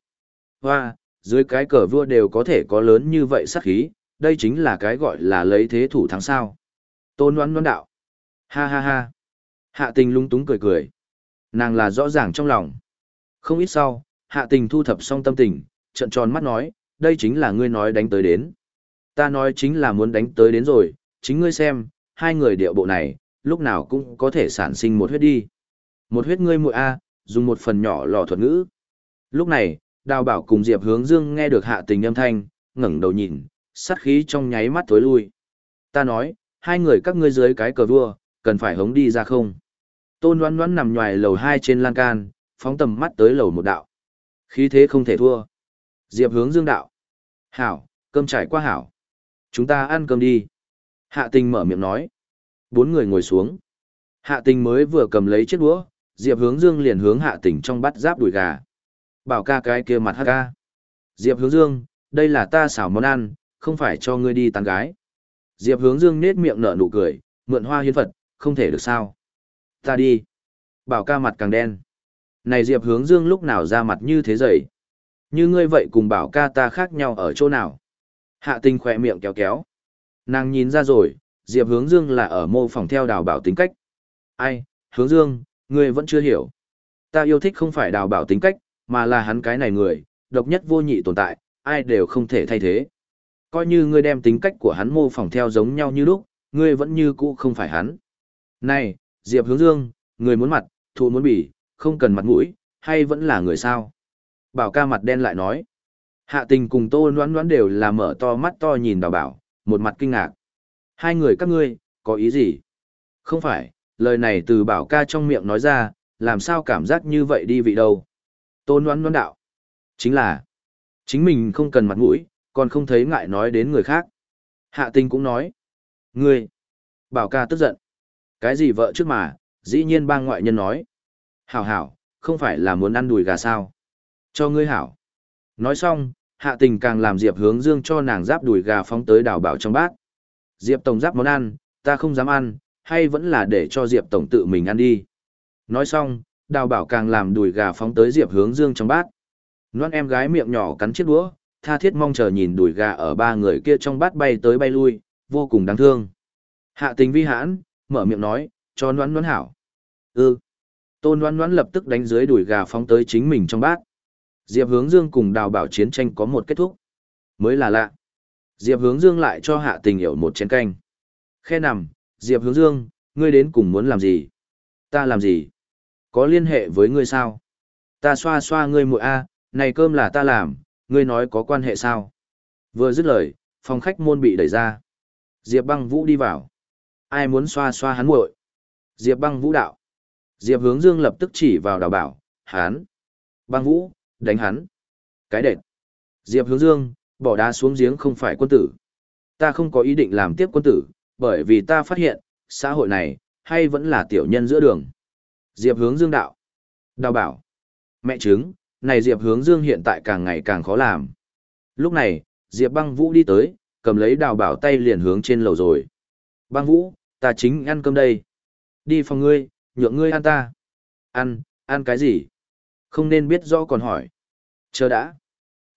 Hoa, dưới cái cờ vua đều có thể có lớn như vậy sát khí, đây chính là cái gọi là lấy thế thủ thắng sao. Tôn đoán đoán đạo. Ha ha ha. Hạ tình lung túng cười cười. Nàng là rõ ràng trong lòng. Không ít sau, hạ tình thu thập xong tâm tình, trận tròn mắt nói, đây chính là ngươi nói đánh tới đến. Ta nói chính là muốn đánh tới đến rồi, chính ngươi xem, hai người điệu bộ này, lúc nào cũng có thể sản sinh một huyết đi. Một huyết ngươi muội A, dùng một phần nhỏ lò thuật ngữ. Lúc này, đào bảo cùng Diệp hướng dương nghe được hạ tình âm thanh, ngẩng đầu nhìn, sát khí trong nháy mắt tối lui. Ta nói, hai người các ngươi dưới cái cờ vua, cần phải hống đi ra không? Tôn đoán đoán nằm ngoài lầu hai trên lan can, phóng tầm mắt tới lầu một đạo. Khí thế không thể thua. Diệp hướng dương đạo. Hảo, cơm trải qua hảo. Chúng ta ăn cơm đi. Hạ tình mở miệng nói. Bốn người ngồi xuống. Hạ tình mới vừa cầm lấy chiếc đũa, Diệp hướng dương liền hướng hạ tình trong bát giáp đùi gà. Bảo ca cái kia mặt hắc ca. Diệp hướng dương, đây là ta xảo món ăn, không phải cho ngươi đi tán gái. Diệp hướng dương nết miệng nở nụ cười, mượn hoa hiến Phật, không thể được sao. Ta đi. Bảo ca mặt càng đen. Này Diệp hướng dương lúc nào ra mặt như thế dậy. Như ngươi vậy cùng bảo ca ta khác nhau ở chỗ nào. Hạ tình khỏe miệng kéo kéo. Nàng nhìn ra rồi, Diệp hướng dương là ở mô phỏng theo đào bảo tính cách. Ai, hướng dương, ngươi vẫn chưa hiểu. Ta yêu thích không phải đào bảo tính cách, mà là hắn cái này người, độc nhất vô nhị tồn tại, ai đều không thể thay thế. Coi như ngươi đem tính cách của hắn mô phỏng theo giống nhau như lúc, ngươi vẫn như cũ không phải hắn. Này, Diệp Hướng Dương, người muốn mặt, thù muốn bỉ, không cần mặt mũi, hay vẫn là người sao? Bảo ca mặt đen lại nói. Hạ tình cùng tô noán noán đều là mở to mắt to nhìn đào bảo, một mặt kinh ngạc. Hai người các ngươi, có ý gì? Không phải, lời này từ bảo ca trong miệng nói ra, làm sao cảm giác như vậy đi vị đâu? Tôn oán oán đạo. Chính là, chính mình không cần mặt mũi, còn không thấy ngại nói đến người khác. Hạ tình cũng nói. Ngươi, bảo ca tức giận. Cái gì vợ trước mà, dĩ nhiên bang ngoại nhân nói. Hảo hảo, không phải là muốn ăn đùi gà sao. Cho ngươi hảo. Nói xong, hạ tình càng làm Diệp hướng dương cho nàng giáp đùi gà phóng tới đảo bảo trong bát. Diệp Tổng giáp món ăn, ta không dám ăn, hay vẫn là để cho Diệp Tổng tự mình ăn đi. Nói xong, đào bảo càng làm đùi gà phóng tới Diệp hướng dương trong bát. Loan em gái miệng nhỏ cắn chiếc đũa, tha thiết mong chờ nhìn đùi gà ở ba người kia trong bát bay tới bay lui, vô cùng đáng thương. Hạ tình vi hãn, mở miệng nói, cho noan noan hảo. Ừ. Tôn noan noan lập tức đánh dưới đùi gà phóng tới chính mình trong bát. Diệp hướng dương cùng đào bảo chiến tranh có một kết thúc. Mới là lạ. Diệp hướng dương lại cho hạ tình hiểu một chén canh. Khe nằm, Diệp hướng dương, ngươi đến cùng muốn làm gì? Ta làm gì? Có liên hệ với ngươi sao? Ta xoa xoa ngươi muội a, này cơm là ta làm, ngươi nói có quan hệ sao? Vừa dứt lời, phòng khách môn bị đẩy ra. Diệp băng vũ đi vào. Ai muốn xoa xoa hắn muội? Diệp băng vũ đạo. Diệp hướng dương lập tức chỉ vào đào bảo, hắn. Băng vũ, đánh hắn. Cái đệt. Diệp hướng dương, bỏ đá xuống giếng không phải quân tử. Ta không có ý định làm tiếp quân tử, bởi vì ta phát hiện, xã hội này, hay vẫn là tiểu nhân giữa đường. Diệp hướng dương đạo. Đào bảo. Mẹ chứng, này Diệp hướng dương hiện tại càng ngày càng khó làm. Lúc này, Diệp băng vũ đi tới, cầm lấy đào bảo tay liền hướng trên lầu rồi. Băng vũ, ta chính ăn cơm đây. Đi phòng ngươi, nhượng ngươi ăn ta. Ăn, ăn cái gì? Không nên biết rõ còn hỏi. Chờ đã.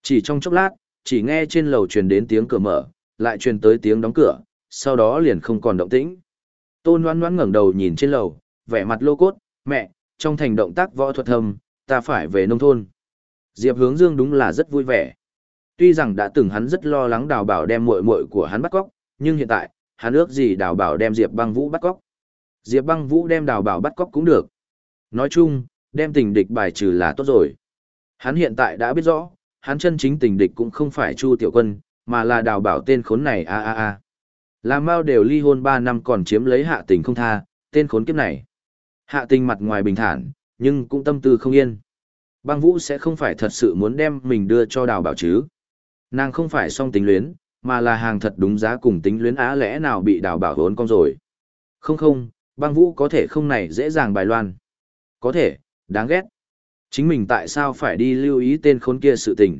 Chỉ trong chốc lát, chỉ nghe trên lầu truyền đến tiếng cửa mở, lại truyền tới tiếng đóng cửa, sau đó liền không còn động tĩnh. Tôn Loan Loan ngẩng đầu nhìn trên lầu, vẻ mặt lô cốt, mẹ, trong thành động tác võ thuật thâm, ta phải về nông thôn. Diệp Hướng Dương đúng là rất vui vẻ. Tuy rằng đã từng hắn rất lo lắng đào bảo đem muội muội của hắn bắt cóc, nhưng hiện tại, hắn ước gì đào bảo đem Diệp băng vũ bắt cóc. Diệp băng vũ đem đào bảo bắt cóc cũng được. Nói chung, đem tình địch bài trừ là tốt rồi. Hắn hiện tại đã biết rõ, hắn chân chính tình địch cũng không phải Chu Tiểu Quân, mà là đào bảo tên khốn này a a a. Làm mau đều ly hôn 3 năm còn chiếm lấy hạ tình không tha, tên khốn kiếp này. Hạ tình mặt ngoài bình thản, nhưng cũng tâm tư không yên. Băng vũ sẽ không phải thật sự muốn đem mình đưa cho đào bảo chứ. Nàng không phải song tính luyến, mà là hàng thật đúng giá cùng tính luyến á lẽ nào bị đào bảo hốn con rồi. Không không, băng vũ có thể không này dễ dàng bài loan. Có thể, đáng ghét. Chính mình tại sao phải đi lưu ý tên khốn kia sự tình.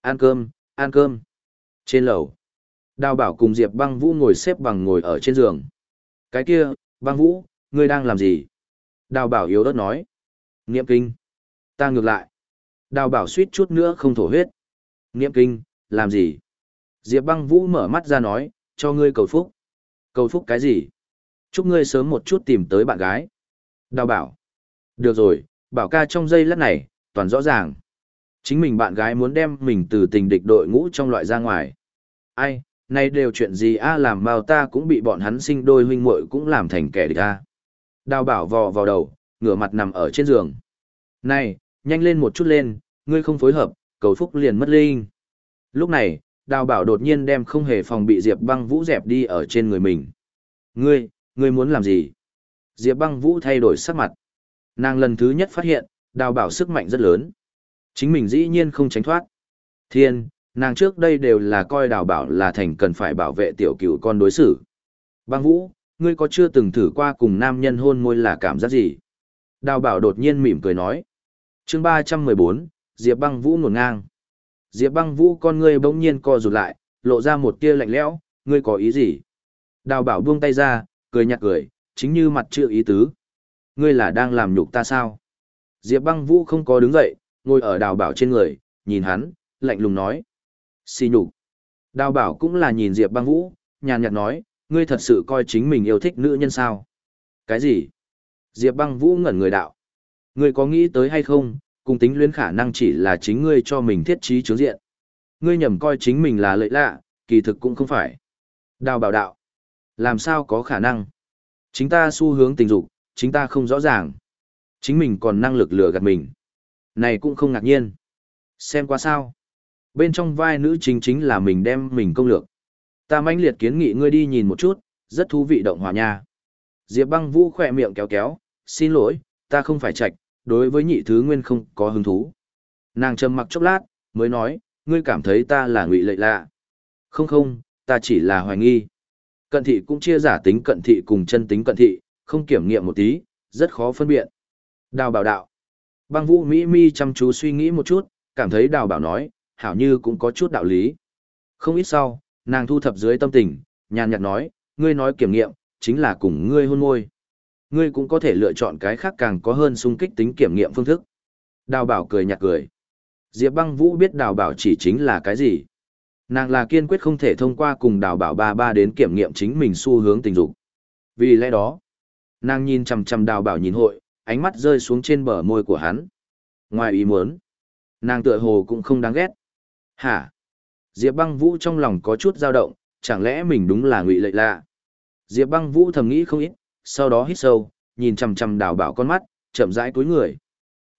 Ăn cơm, ăn cơm. Trên lầu, đào bảo cùng Diệp băng vũ ngồi xếp bằng ngồi ở trên giường. Cái kia, băng vũ, ngươi đang làm gì? Đào bảo yếu ớt nói. Niệm kinh. Ta ngược lại. Đào bảo suýt chút nữa không thổ huyết. Niệm kinh, làm gì? Diệp băng vũ mở mắt ra nói, cho ngươi cầu phúc. Cầu phúc cái gì? Chúc ngươi sớm một chút tìm tới bạn gái. Đào bảo. Được rồi, bảo ca trong giây lát này, toàn rõ ràng. Chính mình bạn gái muốn đem mình từ tình địch đội ngũ trong loại ra ngoài. Ai, này đều chuyện gì a làm bao ta cũng bị bọn hắn sinh đôi huynh muội cũng làm thành kẻ địch a. Đào bảo vò vào đầu, ngửa mặt nằm ở trên giường. Này, nhanh lên một chút lên, ngươi không phối hợp, cầu phúc liền mất linh. Lúc này, đào bảo đột nhiên đem không hề phòng bị Diệp băng vũ dẹp đi ở trên người mình. Ngươi, ngươi muốn làm gì? Diệp băng vũ thay đổi sắc mặt. Nàng lần thứ nhất phát hiện, đào bảo sức mạnh rất lớn. Chính mình dĩ nhiên không tránh thoát. Thiên, nàng trước đây đều là coi đào bảo là thành cần phải bảo vệ tiểu cựu con đối xử. Băng vũ, ngươi có chưa từng thử qua cùng nam nhân hôn môi là cảm giác gì? Đào bảo đột nhiên mỉm cười nói. chương ba trăm mười bốn, Diệp băng vũ ngổn ngang. Diệp băng vũ con ngươi bỗng nhiên co rụt lại, lộ ra một tia lạnh lẽo, ngươi có ý gì? Đào bảo buông tay ra, cười nhạt cười, chính như mặt chưa ý tứ. Ngươi là đang làm nhục ta sao? Diệp băng vũ không có đứng dậy, ngồi ở đào bảo trên người, nhìn hắn, lạnh lùng nói. Xì nhục. Đào bảo cũng là nhìn Diệp băng vũ, nhàn nhạt nói, ngươi thật sự coi chính mình yêu thích nữ nhân sao? Cái gì? Diệp băng vũ ngẩn người đạo. Ngươi có nghĩ tới hay không, cùng tính luyến khả năng chỉ là chính ngươi cho mình thiết trí chướng diện. Ngươi nhầm coi chính mình là lợi lạ, kỳ thực cũng không phải. Đào bảo đạo. Làm sao có khả năng? Chính ta xu hướng tình dục, chính ta không rõ ràng. Chính mình còn năng lực lừa gạt mình. Này cũng không ngạc nhiên. Xem qua sao. Bên trong vai nữ chính chính là mình đem mình công lược. Ta mãnh liệt kiến nghị ngươi đi nhìn một chút, rất thú vị động hòa nha. Diệp băng vũ khỏe miệng kéo kéo, xin lỗi, ta không phải chạch, đối với nhị thứ nguyên không có hứng thú. Nàng trầm mặc chốc lát, mới nói, ngươi cảm thấy ta là ngụy lệ lạ. Không không, ta chỉ là hoài nghi. Cận thị cũng chia giả tính cận thị cùng chân tính cận thị, không kiểm nghiệm một tí, rất khó phân biệt. Đào bảo đạo. Băng vũ Mỹ mi chăm chú suy nghĩ một chút, cảm thấy đào bảo nói, hảo như cũng có chút đạo lý. Không ít sau, nàng thu thập dưới tâm tình, nhàn nhạt nói, ngươi nói kiểm nghiệm, chính là cùng ngươi hôn môi. Ngươi cũng có thể lựa chọn cái khác càng có hơn sung kích tính kiểm nghiệm phương thức. Đào bảo cười nhạt cười. Diệp băng vũ biết đào bảo chỉ chính là cái gì. Nàng là kiên quyết không thể thông qua cùng đào bảo ba ba đến kiểm nghiệm chính mình xu hướng tình dục. Vì lẽ đó, nàng nhìn chằm chằm đào bảo nhìn hội, ánh mắt rơi xuống trên bờ môi của hắn. Ngoài ý muốn, nàng tựa hồ cũng không đáng ghét. Hả? Diệp băng vũ trong lòng có chút dao động, chẳng lẽ mình đúng là ngụy lệ lạ? Diệp băng vũ thầm nghĩ không ít, sau đó hít sâu, nhìn chằm chằm đào bảo con mắt, chậm rãi cúi người.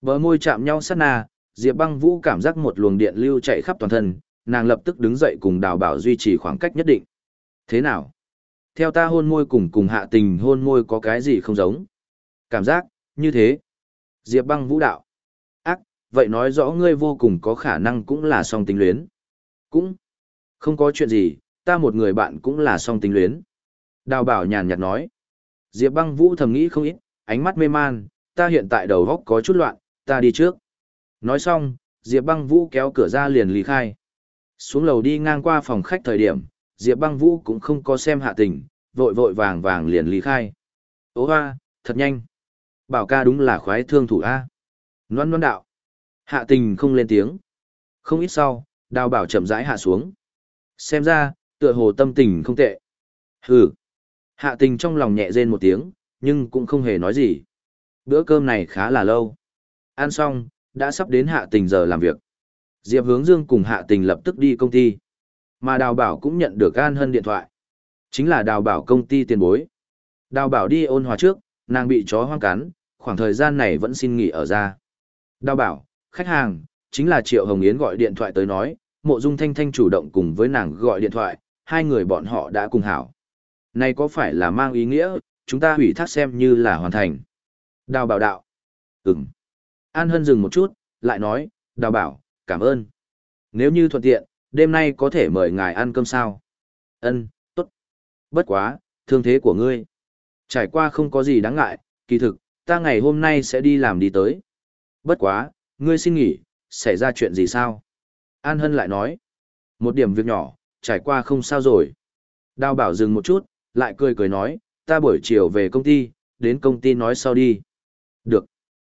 Bờ môi chạm nhau sát na, Diệp băng vũ cảm giác một luồng điện lưu chạy khắp toàn thân, nàng lập tức đứng dậy cùng đào bảo duy trì khoảng cách nhất định. Thế nào? Theo ta hôn môi cùng cùng hạ tình hôn môi có cái gì không giống? Cảm giác, như thế. Diệp băng vũ đạo. Vậy nói rõ ngươi vô cùng có khả năng cũng là song tính luyến. Cũng không có chuyện gì, ta một người bạn cũng là song tính luyến. Đào bảo nhàn nhạt nói. Diệp băng vũ thầm nghĩ không ít, ánh mắt mê man, ta hiện tại đầu góc có chút loạn, ta đi trước. Nói xong, Diệp băng vũ kéo cửa ra liền lý khai. Xuống lầu đi ngang qua phòng khách thời điểm, Diệp băng vũ cũng không có xem hạ tình, vội vội vàng vàng liền lý khai. Ô hoa, thật nhanh. Bảo ca đúng là khoái thương thủ A. Loan loan đạo. Hạ tình không lên tiếng. Không ít sau, đào bảo chậm rãi hạ xuống. Xem ra, tựa hồ tâm tình không tệ. Hừ. Hạ tình trong lòng nhẹ rên một tiếng, nhưng cũng không hề nói gì. Bữa cơm này khá là lâu. Ăn xong, đã sắp đến hạ tình giờ làm việc. Diệp Hướng Dương cùng Hạ Tình lập tức đi công ty. Mà Đào Bảo cũng nhận được An Hân điện thoại. Chính là Đào Bảo công ty tiền bối. Đào Bảo đi ôn hòa trước, nàng bị chó hoang cắn, khoảng thời gian này vẫn xin nghỉ ở ra. Đào Bảo, khách hàng, chính là Triệu Hồng Yến gọi điện thoại tới nói, Mộ Dung Thanh Thanh chủ động cùng với nàng gọi điện thoại, hai người bọn họ đã cùng hảo. Này có phải là mang ý nghĩa, chúng ta hủy thác xem như là hoàn thành. Đào Bảo đạo. Ừm. An Hân dừng một chút, lại nói, Đào Bảo, cảm ơn. Nếu như thuận tiện, đêm nay có thể mời ngài ăn cơm sao? Ân, tốt. Bất quá, thương thế của ngươi. Trải qua không có gì đáng ngại, kỳ thực, ta ngày hôm nay sẽ đi làm đi tới. Bất quá, ngươi xin nghỉ, xảy ra chuyện gì sao? An Hân lại nói. Một điểm việc nhỏ, trải qua không sao rồi. Đào bảo dừng một chút, lại cười cười nói, ta buổi chiều về công ty, đến công ty nói sau đi. Được.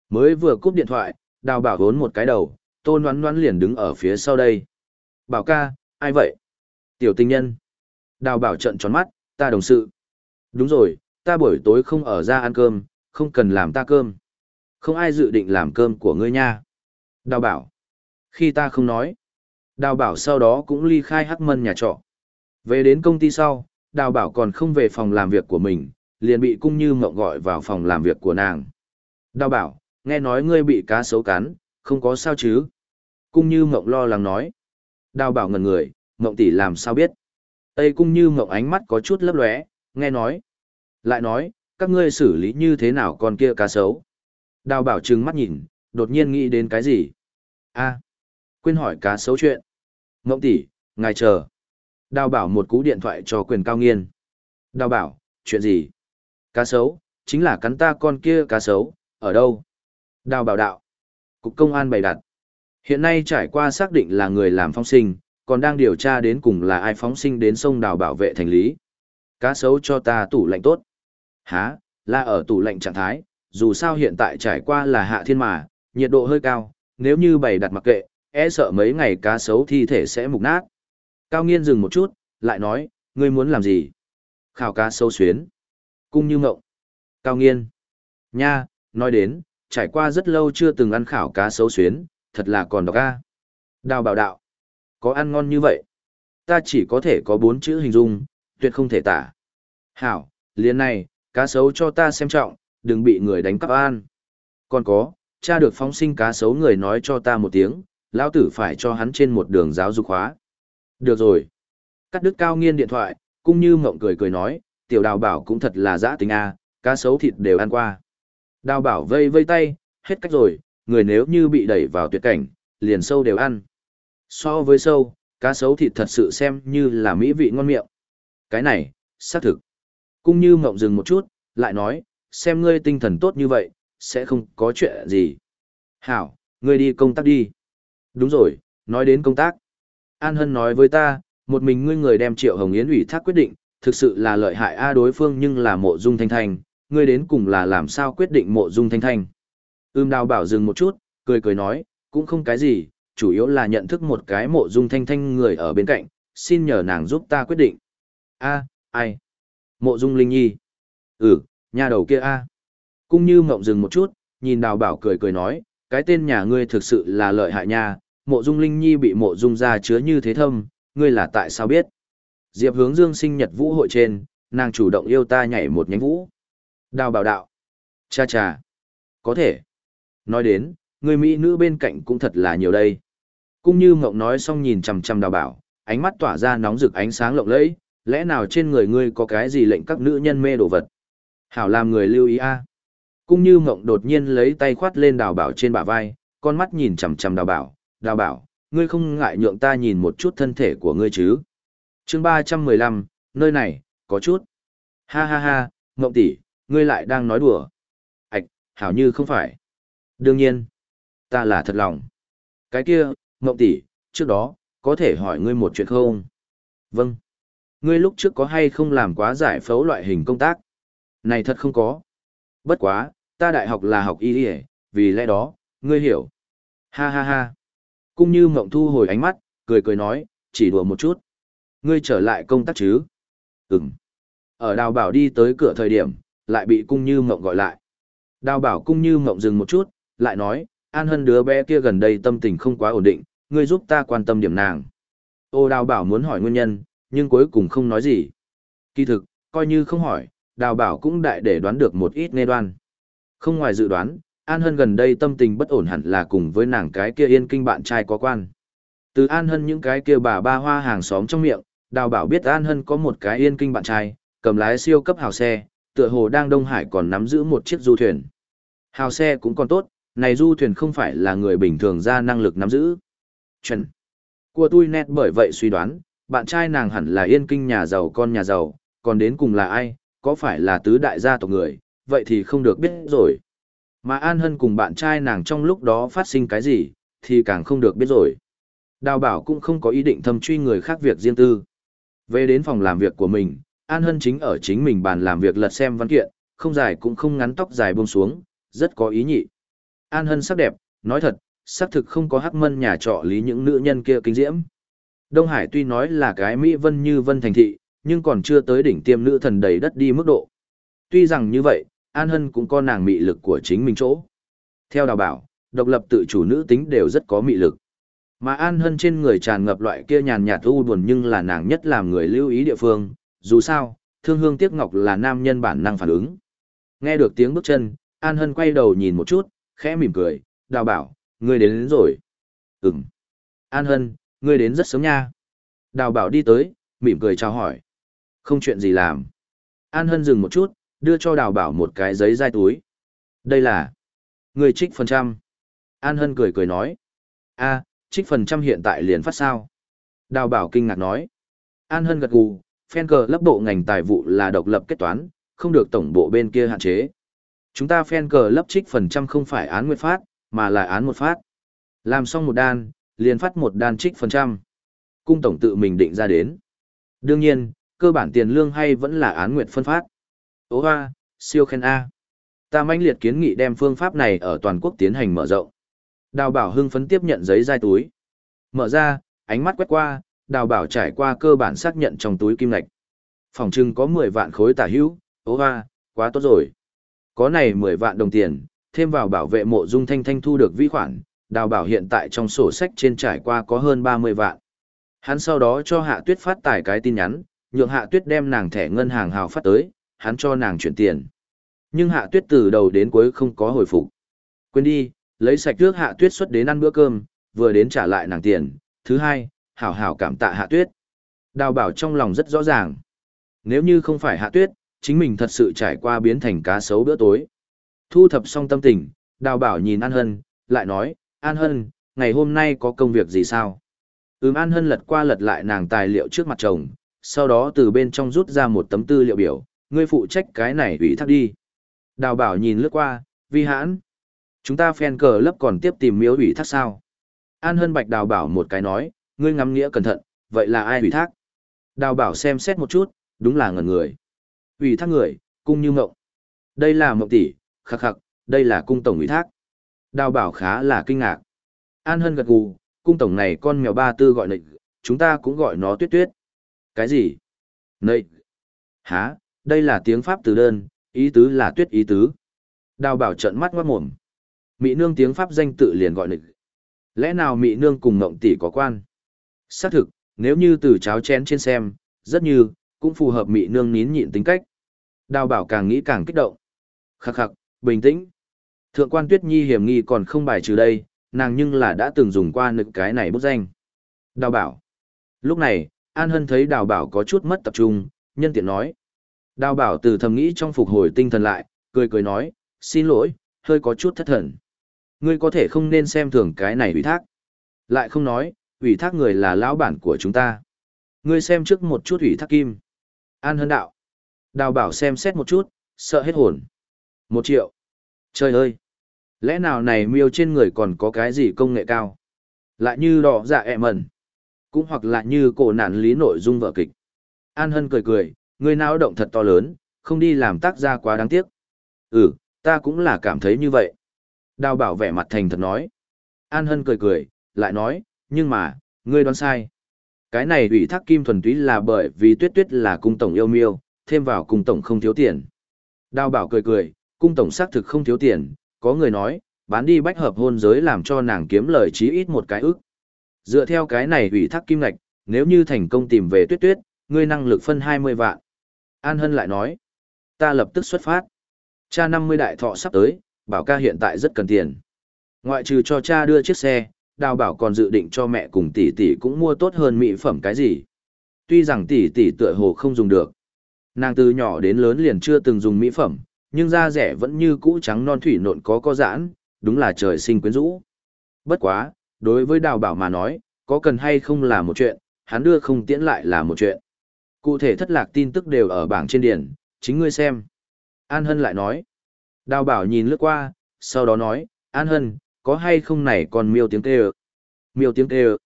Mới vừa cúp điện thoại, đào bảo hốn một cái đầu, tôn noán noán liền đứng ở phía sau đây. Bảo ca, ai vậy? Tiểu tinh nhân. Đào bảo trận tròn mắt, ta đồng sự. Đúng rồi, ta buổi tối không ở ra ăn cơm, không cần làm ta cơm. Không ai dự định làm cơm của ngươi nha. Đào bảo. Khi ta không nói. Đào bảo sau đó cũng ly khai hắc mân nhà trọ. Về đến công ty sau, đào bảo còn không về phòng làm việc của mình, liền bị cung như mộng gọi vào phòng làm việc của nàng. Đào bảo, nghe nói ngươi bị cá sấu cắn, không có sao chứ? Cung như mộng lo lắng nói. Đào bảo ngần người, mộng tỷ làm sao biết? Tây cung như mộng ánh mắt có chút lấp lóe, nghe nói. Lại nói, các ngươi xử lý như thế nào con kia cá sấu? Đào bảo trừng mắt nhìn, đột nhiên nghĩ đến cái gì? A quên hỏi cá xấu chuyện. ngộng tỷ, ngài chờ. Đào bảo một cú điện thoại cho quyền cao nghiên. Đào bảo, chuyện gì? Cá sấu, chính là cắn ta con kia cá sấu, ở đâu? Đào bảo đạo. Cục công an bày đặt. Hiện nay trải qua xác định là người làm phóng sinh, còn đang điều tra đến cùng là ai phóng sinh đến sông đào bảo vệ thành lý. Cá sấu cho ta tủ lạnh tốt. Hả, là ở tủ lạnh trạng thái, dù sao hiện tại trải qua là hạ thiên mà, nhiệt độ hơi cao, nếu như bày đặt mặc kệ, e sợ mấy ngày cá sấu thi thể sẽ mục nát. Cao nghiên dừng một chút, lại nói, ngươi muốn làm gì? Khảo cá sấu xuyến. Cung như ngộng. Cao nghiên. Nha, nói đến, trải qua rất lâu chưa từng ăn khảo cá sấu xuyến, thật là còn độc a. Đào bảo đạo. Có ăn ngon như vậy? Ta chỉ có thể có bốn chữ hình dung, tuyệt không thể tả. Hảo, liền này, cá sấu cho ta xem trọng, đừng bị người đánh cắp an. Còn có, cha được phóng sinh cá sấu người nói cho ta một tiếng, lão tử phải cho hắn trên một đường giáo dục hóa. Được rồi. Cắt đứt cao nghiên điện thoại, cũng như mộng cười cười nói, tiểu đào bảo cũng thật là dã tính a, cá sấu thịt đều ăn qua. Đào bảo vây vây tay, hết cách rồi, người nếu như bị đẩy vào tuyệt cảnh, liền sâu đều ăn. So với sâu, cá sấu thịt thật sự xem như là mỹ vị ngon miệng. Cái này, xác thực. Cũng như mộng dừng một chút, lại nói, xem ngươi tinh thần tốt như vậy, sẽ không có chuyện gì. Hảo, ngươi đi công tác đi. Đúng rồi, nói đến công tác. An Hân nói với ta, một mình ngươi người đem Triệu Hồng Yến ủy thác quyết định, thực sự là lợi hại A đối phương nhưng là mộ dung thanh thanh, ngươi đến cùng là làm sao quyết định mộ dung thanh thanh. Ưm đào bảo dừng một chút, cười cười nói, cũng không cái gì, chủ yếu là nhận thức một cái mộ dung thanh thanh người ở bên cạnh, xin nhờ nàng giúp ta quyết định. A, ai? Mộ dung linh nhi. Ừ, nhà đầu kia A. Cung như mộng dừng một chút, nhìn đào bảo cười cười nói, cái tên nhà ngươi thực sự là lợi hại nha, mộ dung linh nhi bị mộ dung ra chứa như thế thâm, ngươi là tại sao biết? Diệp hướng dương sinh nhật vũ hội trên, nàng chủ động yêu ta nhảy một nhánh vũ. Đào bảo đạo. Cha cha. Có thể. Nói đến, người Mỹ nữ bên cạnh cũng thật là nhiều đây. Cũng như mộng nói xong nhìn chằm chằm đào bảo, ánh mắt tỏa ra nóng rực ánh sáng lộng lẫy, lẽ nào trên người ngươi có cái gì lệnh các nữ nhân mê đồ vật? Hảo làm người lưu ý a. Cũng như mộng đột nhiên lấy tay khoát lên đào bảo trên bả vai, con mắt nhìn chằm chằm đào bảo, đào bảo, ngươi không ngại nhượng ta nhìn một chút thân thể của ngươi chứ. chương ba trăm mười lăm nơi này, có chút. Ha ha ha, mộng tỷ, ngươi lại đang nói đùa. Ảch, hảo như không phải. Đương nhiên, ta là thật lòng. Cái kia, mộng tỷ, trước đó, có thể hỏi ngươi một chuyện không? Vâng. Ngươi lúc trước có hay không làm quá giải phẫu loại hình công tác? Này thật không có. Bất quá, ta đại học là học y y vì lẽ đó, ngươi hiểu. Ha ha ha. Cũng như mộng thu hồi ánh mắt, cười cười nói, chỉ đùa một chút. Ngươi trở lại công tác chứ? Ừm. Ở đào bảo đi tới cửa thời điểm, lại bị cung như mộng gọi lại. Đào bảo cung như mộng dừng một chút, lại nói, an hân đứa bé kia gần đây tâm tình không quá ổn định, ngươi giúp ta quan tâm điểm nàng. Ô đào bảo muốn hỏi nguyên nhân, nhưng cuối cùng không nói gì. Kỳ thực, coi như không hỏi, đào bảo cũng đại để đoán được một ít nghe đoan. Không ngoài dự đoán, An Hân gần đây tâm tình bất ổn hẳn là cùng với nàng cái kia yên kinh bạn trai có quan. Từ An Hân những cái kia bà ba hoa hàng xóm trong miệng, đào bảo biết An Hân có một cái yên kinh bạn trai, cầm lái siêu cấp hào xe, tựa hồ đang Đông Hải còn nắm giữ một chiếc du thuyền. Hào xe cũng còn tốt, này du thuyền không phải là người bình thường ra năng lực nắm giữ. Chuẩn. Của tôi nét bởi vậy suy đoán, bạn trai nàng hẳn là yên kinh nhà giàu con nhà giàu, còn đến cùng là ai, có phải là tứ đại gia tộc người, vậy thì không được biết rồi. Mà An Hân cùng bạn trai nàng trong lúc đó phát sinh cái gì, thì càng không được biết rồi. Đào bảo cũng không có ý định thâm truy người khác việc riêng tư. Về đến phòng làm việc của mình, An Hân chính ở chính mình bàn làm việc lật xem văn kiện, không dài cũng không ngắn tóc dài buông xuống, rất có ý nhị. An Hân sắc đẹp, nói thật, xác thực không có hắc mân nhà trọ lý những nữ nhân kia kinh diễm. Đông Hải tuy nói là cái Mỹ vân như vân thành thị, nhưng còn chưa tới đỉnh tiêm nữ thần đầy đất đi mức độ. Tuy rằng như vậy, An Hân cũng có nàng mị lực của chính mình chỗ. Theo đào bảo, độc lập tự chủ nữ tính đều rất có mị lực. Mà An Hân trên người tràn ngập loại kia nhàn nhạt u buồn nhưng là nàng nhất làm người lưu ý địa phương, dù sao, thương hương tiếc ngọc là nam nhân bản năng phản ứng. Nghe được tiếng bước chân, An Hân quay đầu nhìn một chút, khẽ mỉm cười, đào bảo, ngươi đến, đến rồi. Ừm. An Hân, ngươi đến rất sớm nha. Đào bảo đi tới, mỉm cười chào hỏi. Không chuyện gì làm. An Hân dừng một chút, đưa cho đào bảo một cái giấy dai túi. Đây là... Người trích phần trăm. An Hân cười cười nói. a trích phần trăm hiện tại liền phát sao. Đào bảo kinh ngạc nói. An Hân gật gù, phen cờ lấp bộ ngành tài vụ là độc lập kết toán, không được tổng bộ bên kia hạn chế. Chúng ta phen cờ lấp trích phần trăm không phải án nguyệt phát, mà là án một phát. Làm xong một đan, liền phát một đan trích phần trăm. Cung tổng tự mình định ra đến. Đương nhiên, cơ bản tiền lương hay vẫn là án nguyệt phân phát. Ô hoa, siêu khen A. Ta manh liệt kiến nghị đem phương pháp này ở toàn quốc tiến hành mở rộng. Đào bảo hưng phấn tiếp nhận giấy dai túi. Mở ra, ánh mắt quét qua, đào bảo trải qua cơ bản xác nhận trong túi kim lạch. Phòng trưng có 10 vạn khối tả hữu, ô hoa, quá tốt rồi. Có này 10 vạn đồng tiền, thêm vào bảo vệ mộ dung thanh thanh thu được vi khoản, đào bảo hiện tại trong sổ sách trên trải qua có hơn 30 vạn. Hắn sau đó cho hạ tuyết phát tải cái tin nhắn, nhượng hạ tuyết đem nàng thẻ ngân hàng hào phát tới, hắn cho nàng chuyển tiền. Nhưng hạ tuyết từ đầu đến cuối không có hồi phục. Quên đi, lấy sạch trước hạ tuyết xuất đến ăn bữa cơm, vừa đến trả lại nàng tiền. Thứ hai, hảo hảo cảm tạ hạ tuyết. Đào bảo trong lòng rất rõ ràng. Nếu như không phải hạ tuyết, chính mình thật sự trải qua biến thành cá sấu bữa tối. Thu thập xong tâm tình, đào bảo nhìn An Hân, lại nói, An Hân, ngày hôm nay có công việc gì sao? Ừm An Hân lật qua lật lại nàng tài liệu trước mặt chồng, sau đó từ bên trong rút ra một tấm tư liệu biểu, ngươi phụ trách cái này ủy thác đi. Đào bảo nhìn lướt qua, vi hãn. Chúng ta phen cờ lấp còn tiếp tìm miếu ủy thác sao? An Hân Bạch đào bảo một cái nói, ngươi ngắm nghĩa cẩn thận, vậy là ai ủy thác? Đào bảo xem xét một chút, đúng là ngẩn người. Ủy thác người, cung như mộng. Đây là mộng tỷ, khắc khắc, đây là cung tổng ủy thác. Đào bảo khá là kinh ngạc. An Hân gật gù, cung tổng này con mèo ba tư gọi nịnh, chúng ta cũng gọi nó tuyết tuyết. Cái gì? Nịnh. Hả, đây là tiếng Pháp từ đơn, ý tứ là tuyết ý tứ. Đào bảo trận mắt ngoát mồm. mỹ nương tiếng Pháp danh tự liền gọi nịch. Lẽ nào mỹ nương cùng ngộng tỷ có quan? Xác thực, nếu như từ cháo chén trên xem, rất như, cũng phù hợp mỹ nương nín nhịn tính cách. Đào bảo càng nghĩ càng kích động. Khắc khắc, bình tĩnh. Thượng quan tuyết nhi hiểm nghi còn không bài trừ đây, nàng nhưng là đã từng dùng qua nực cái này bút danh. Đào bảo. Lúc này, An Hân thấy đào bảo có chút mất tập trung, nhân tiện nói. Đào bảo từ thầm nghĩ trong phục hồi tinh thần lại, cười cười nói, xin lỗi, hơi có chút thất thần. Ngươi có thể không nên xem thường cái này ủy thác. Lại không nói, ủy thác người là lão bản của chúng ta. Ngươi xem trước một chút ủy thác kim. An hân đạo. Đào bảo xem xét một chút, sợ hết hồn. Một triệu. Trời ơi! Lẽ nào này miêu trên người còn có cái gì công nghệ cao? Lại như đỏ dạ ẹ mẩn. Cũng hoặc là như cổ nạn lý nội dung vở kịch. An hân cười cười, người nào động thật to lớn, không đi làm tác gia quá đáng tiếc. Ừ, ta cũng là cảm thấy như vậy. Đào bảo vẻ mặt thành thật nói. An hân cười cười, lại nói, nhưng mà, ngươi đoán sai. Cái này ủy thác kim thuần túy là bởi vì tuyết tuyết là cung tổng yêu miêu, thêm vào cung tổng không thiếu tiền. Đào bảo cười cười, cung tổng xác thực không thiếu tiền, có người nói, bán đi bách hợp hôn giới làm cho nàng kiếm lời chí ít một cái ức. Dựa theo cái này ủy thác kim ngạch, nếu như thành công tìm về tuyết tuyết, ngươi năng lực phân 20 vạn. An Hân lại nói, ta lập tức xuất phát. Cha 50 đại thọ sắp tới, bảo ca hiện tại rất cần tiền. Ngoại trừ cho cha đưa chiếc xe, đào bảo còn dự định cho mẹ cùng tỷ tỷ cũng mua tốt hơn mỹ phẩm cái gì. Tuy rằng tỷ tỷ tựa hồ không dùng được. Nàng từ nhỏ đến lớn liền chưa từng dùng mỹ phẩm, nhưng da rẻ vẫn như cũ trắng non thủy nộn có có giãn, đúng là trời sinh quyến rũ. Bất quá, đối với đào bảo mà nói, có cần hay không là một chuyện, hắn đưa không tiễn lại là một chuyện. Cụ thể thất lạc tin tức đều ở bảng trên điển, chính ngươi xem. An Hân lại nói. Đào bảo nhìn lướt qua, sau đó nói, An Hân, có hay không này còn miêu tiếng kêu? Miêu tiếng kêu.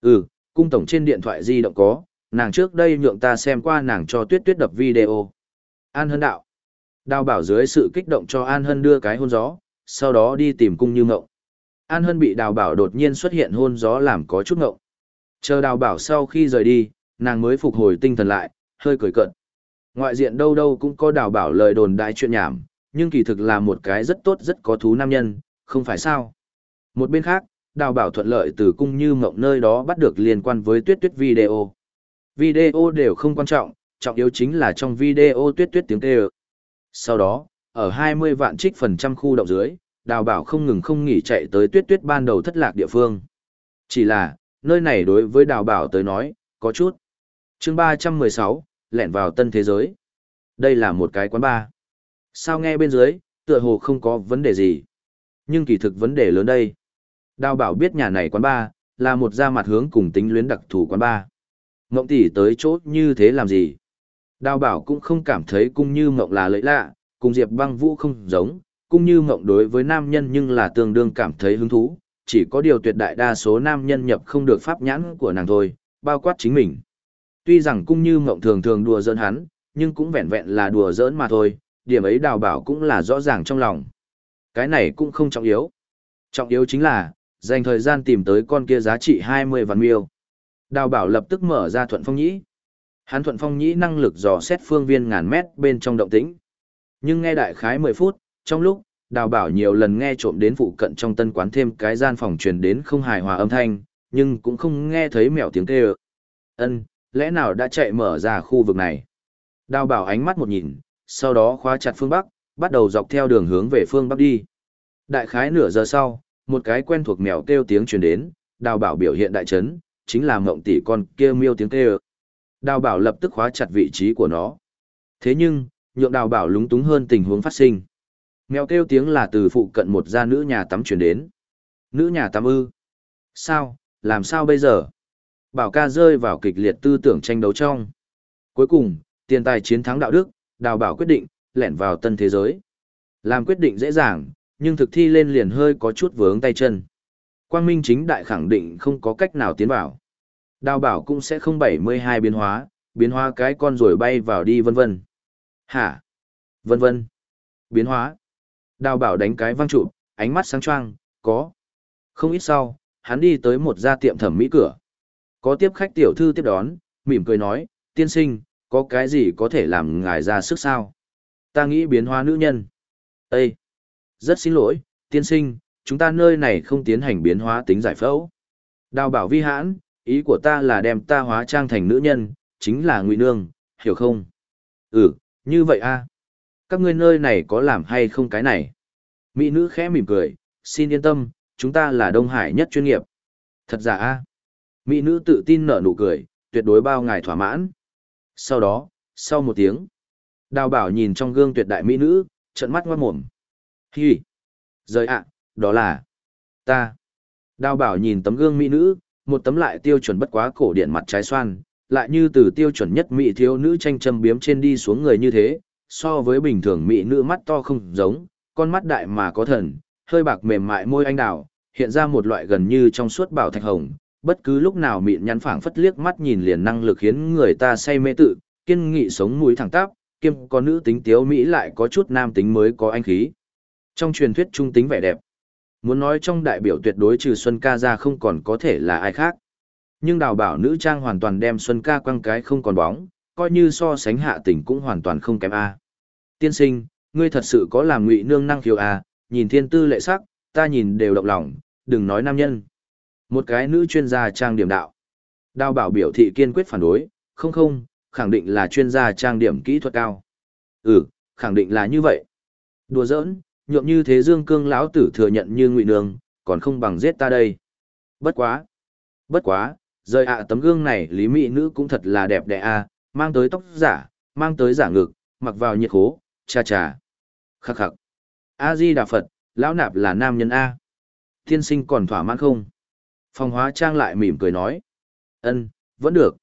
Ừ, cung tổng trên điện thoại di động có, nàng trước đây nhượng ta xem qua nàng cho tuyết tuyết đập video. An Hân đạo. Đào bảo dưới sự kích động cho An Hân đưa cái hôn gió, sau đó đi tìm cung như ngộng. An Hân bị đào bảo đột nhiên xuất hiện hôn gió làm có chút ngộng. Chờ đào bảo sau khi rời đi, nàng mới phục hồi tinh thần lại, hơi cười cợt. Ngoại diện đâu đâu cũng có đào bảo lời đồn đại chuyện nhảm, nhưng kỳ thực là một cái rất tốt rất có thú nam nhân, không phải sao. Một bên khác, Đào bảo thuận lợi từ cung như mộng nơi đó bắt được liên quan với tuyết tuyết video. Video đều không quan trọng, trọng yếu chính là trong video tuyết tuyết tiếng kêu. Sau đó, ở 20 vạn trích phần trăm khu động dưới, đào bảo không ngừng không nghỉ chạy tới tuyết tuyết ban đầu thất lạc địa phương. Chỉ là, nơi này đối với đào bảo tới nói, có chút chương 316, lẻn vào tân thế giới. Đây là một cái quán bar. Sao nghe bên dưới, tựa hồ không có vấn đề gì. Nhưng kỳ thực vấn đề lớn đây. Đào bảo biết nhà này quán bar, là một gia mặt hướng cùng tính luyến đặc thù quán bar. Ngộng tỷ tới chỗ như thế làm gì? Đào bảo cũng không cảm thấy cung như mộng là lợi lạ, cùng Diệp băng vũ không giống, cung như mộng đối với nam nhân nhưng là tương đương cảm thấy hứng thú, chỉ có điều tuyệt đại đa số nam nhân nhập không được pháp nhãn của nàng thôi, bao quát chính mình. Tuy rằng cung như mộng thường thường đùa giỡn hắn, nhưng cũng vẹn vẹn là đùa giỡn mà thôi, điểm ấy đào bảo cũng là rõ ràng trong lòng. Cái này cũng không trọng yếu. Trọng yếu chính là, dành thời gian tìm tới con kia giá trị 20 vạn miêu. Đào bảo lập tức mở ra thuận phong nhĩ. Hắn thuận phong nhĩ năng lực dò xét phương viên ngàn mét bên trong động tĩnh. Nhưng nghe đại khái 10 phút, trong lúc, đào bảo nhiều lần nghe trộm đến phụ cận trong tân quán thêm cái gian phòng truyền đến không hài hòa âm thanh, nhưng cũng không nghe thấy mèo tiếng kêu. Ân, lẽ nào đã chạy mở ra khu vực này? Đào bảo ánh mắt một nhìn, sau đó khóa chặt phương Bắc, bắt đầu dọc theo đường hướng về phương Bắc đi. Đại khái nửa giờ sau, một cái quen thuộc mèo kêu tiếng truyền đến, đào bảo biểu hiện đại chấn, chính là mộng tỷ con kia miêu tiếng kêu. Đào bảo lập tức khóa chặt vị trí của nó. Thế nhưng, nhượng đào bảo lúng túng hơn tình huống phát sinh. Mèo kêu tiếng là từ phụ cận một gia nữ nhà tắm truyền đến. Nữ nhà tắm ư? Sao, làm sao bây giờ? Bảo ca rơi vào kịch liệt tư tưởng tranh đấu trong. Cuối cùng, tiền tài chiến thắng đạo đức, đào bảo quyết định, lẻn vào tân thế giới. Làm quyết định dễ dàng, nhưng thực thi lên liền hơi có chút vướng tay chân. Quang Minh chính đại khẳng định không có cách nào tiến vào. Đào bảo cũng sẽ không 72 biến hóa, biến hóa cái con rồi bay vào đi vân vân. Hả? Vân vân. Biến hóa. Đào bảo đánh cái văng trụ, ánh mắt sáng choang, có. Không ít sau, hắn đi tới một gia tiệm thẩm mỹ cửa. Có tiếp khách tiểu thư tiếp đón, mỉm cười nói, tiên sinh, có cái gì có thể làm ngài ra sức sao? Ta nghĩ biến hóa nữ nhân. Ê! Rất xin lỗi, tiên sinh, chúng ta nơi này không tiến hành biến hóa tính giải phẫu. Đào bảo vi hãn, ý của ta là đem ta hóa trang thành nữ nhân, chính là ngụy nương, hiểu không? Ừ, như vậy a. Các ngươi nơi này có làm hay không cái này? Mỹ nữ khẽ mỉm cười, xin yên tâm, chúng ta là Đông Hải nhất chuyên nghiệp. Thật giả a. Mỹ nữ tự tin nở nụ cười, tuyệt đối bao ngài thỏa mãn. Sau đó, sau một tiếng, đào bảo nhìn trong gương tuyệt đại Mỹ nữ, trận mắt ngoát mồm. Hi! Rời ạ, đó là... ta. Đào bảo nhìn tấm gương Mỹ nữ, một tấm lại tiêu chuẩn bất quá cổ điện mặt trái xoan, lại như từ tiêu chuẩn nhất mỹ thiếu nữ tranh châm biếm trên đi xuống người như thế, so với bình thường mỹ nữ mắt to không giống, con mắt đại mà có thần, hơi bạc mềm mại môi anh đào, hiện ra một loại gần như trong suốt bảo thạch hồng, bất cứ lúc nào mịn nhắn phảng phất liếc mắt nhìn liền năng lực khiến người ta say mê tự, kiên nghị sống mũi thẳng tắp, kiêm có nữ tính tiếu mỹ lại có chút nam tính mới có anh khí. Trong truyền thuyết trung tính vẻ đẹp, muốn nói trong đại biểu tuyệt đối trừ Xuân ca ra không còn có thể là ai khác. Nhưng đào bảo nữ trang hoàn toàn đem Xuân ca quăng cái không còn bóng, coi như so sánh hạ tình cũng hoàn toàn không kém A. Tiên sinh, ngươi thật sự có làm ngụy nương năng khiêu A, à? nhìn thiên tư lệ sắc, ta nhìn đều động lòng, đừng nói nam nhân. Một cái nữ chuyên gia trang điểm đạo. Đào bảo biểu thị kiên quyết phản đối, không không, khẳng định là chuyên gia trang điểm kỹ thuật cao. Ừ, khẳng định là như vậy. Đùa giỡn, nhộm như thế dương cương lão tử thừa nhận như ngụy nương, còn không bằng giết ta đây. Bất quá. Bất quá, rời ạ tấm gương này lý mỹ nữ cũng thật là đẹp đẽ a mang tới tóc giả, mang tới giả ngực, mặc vào nhiệt khố, cha cha. Khắc khắc. A-di Đà Phật, lão nạp là nam nhân A. Tiên sinh còn thỏa mãn không? Phòng hóa trang lại mỉm cười nói. ân vẫn được.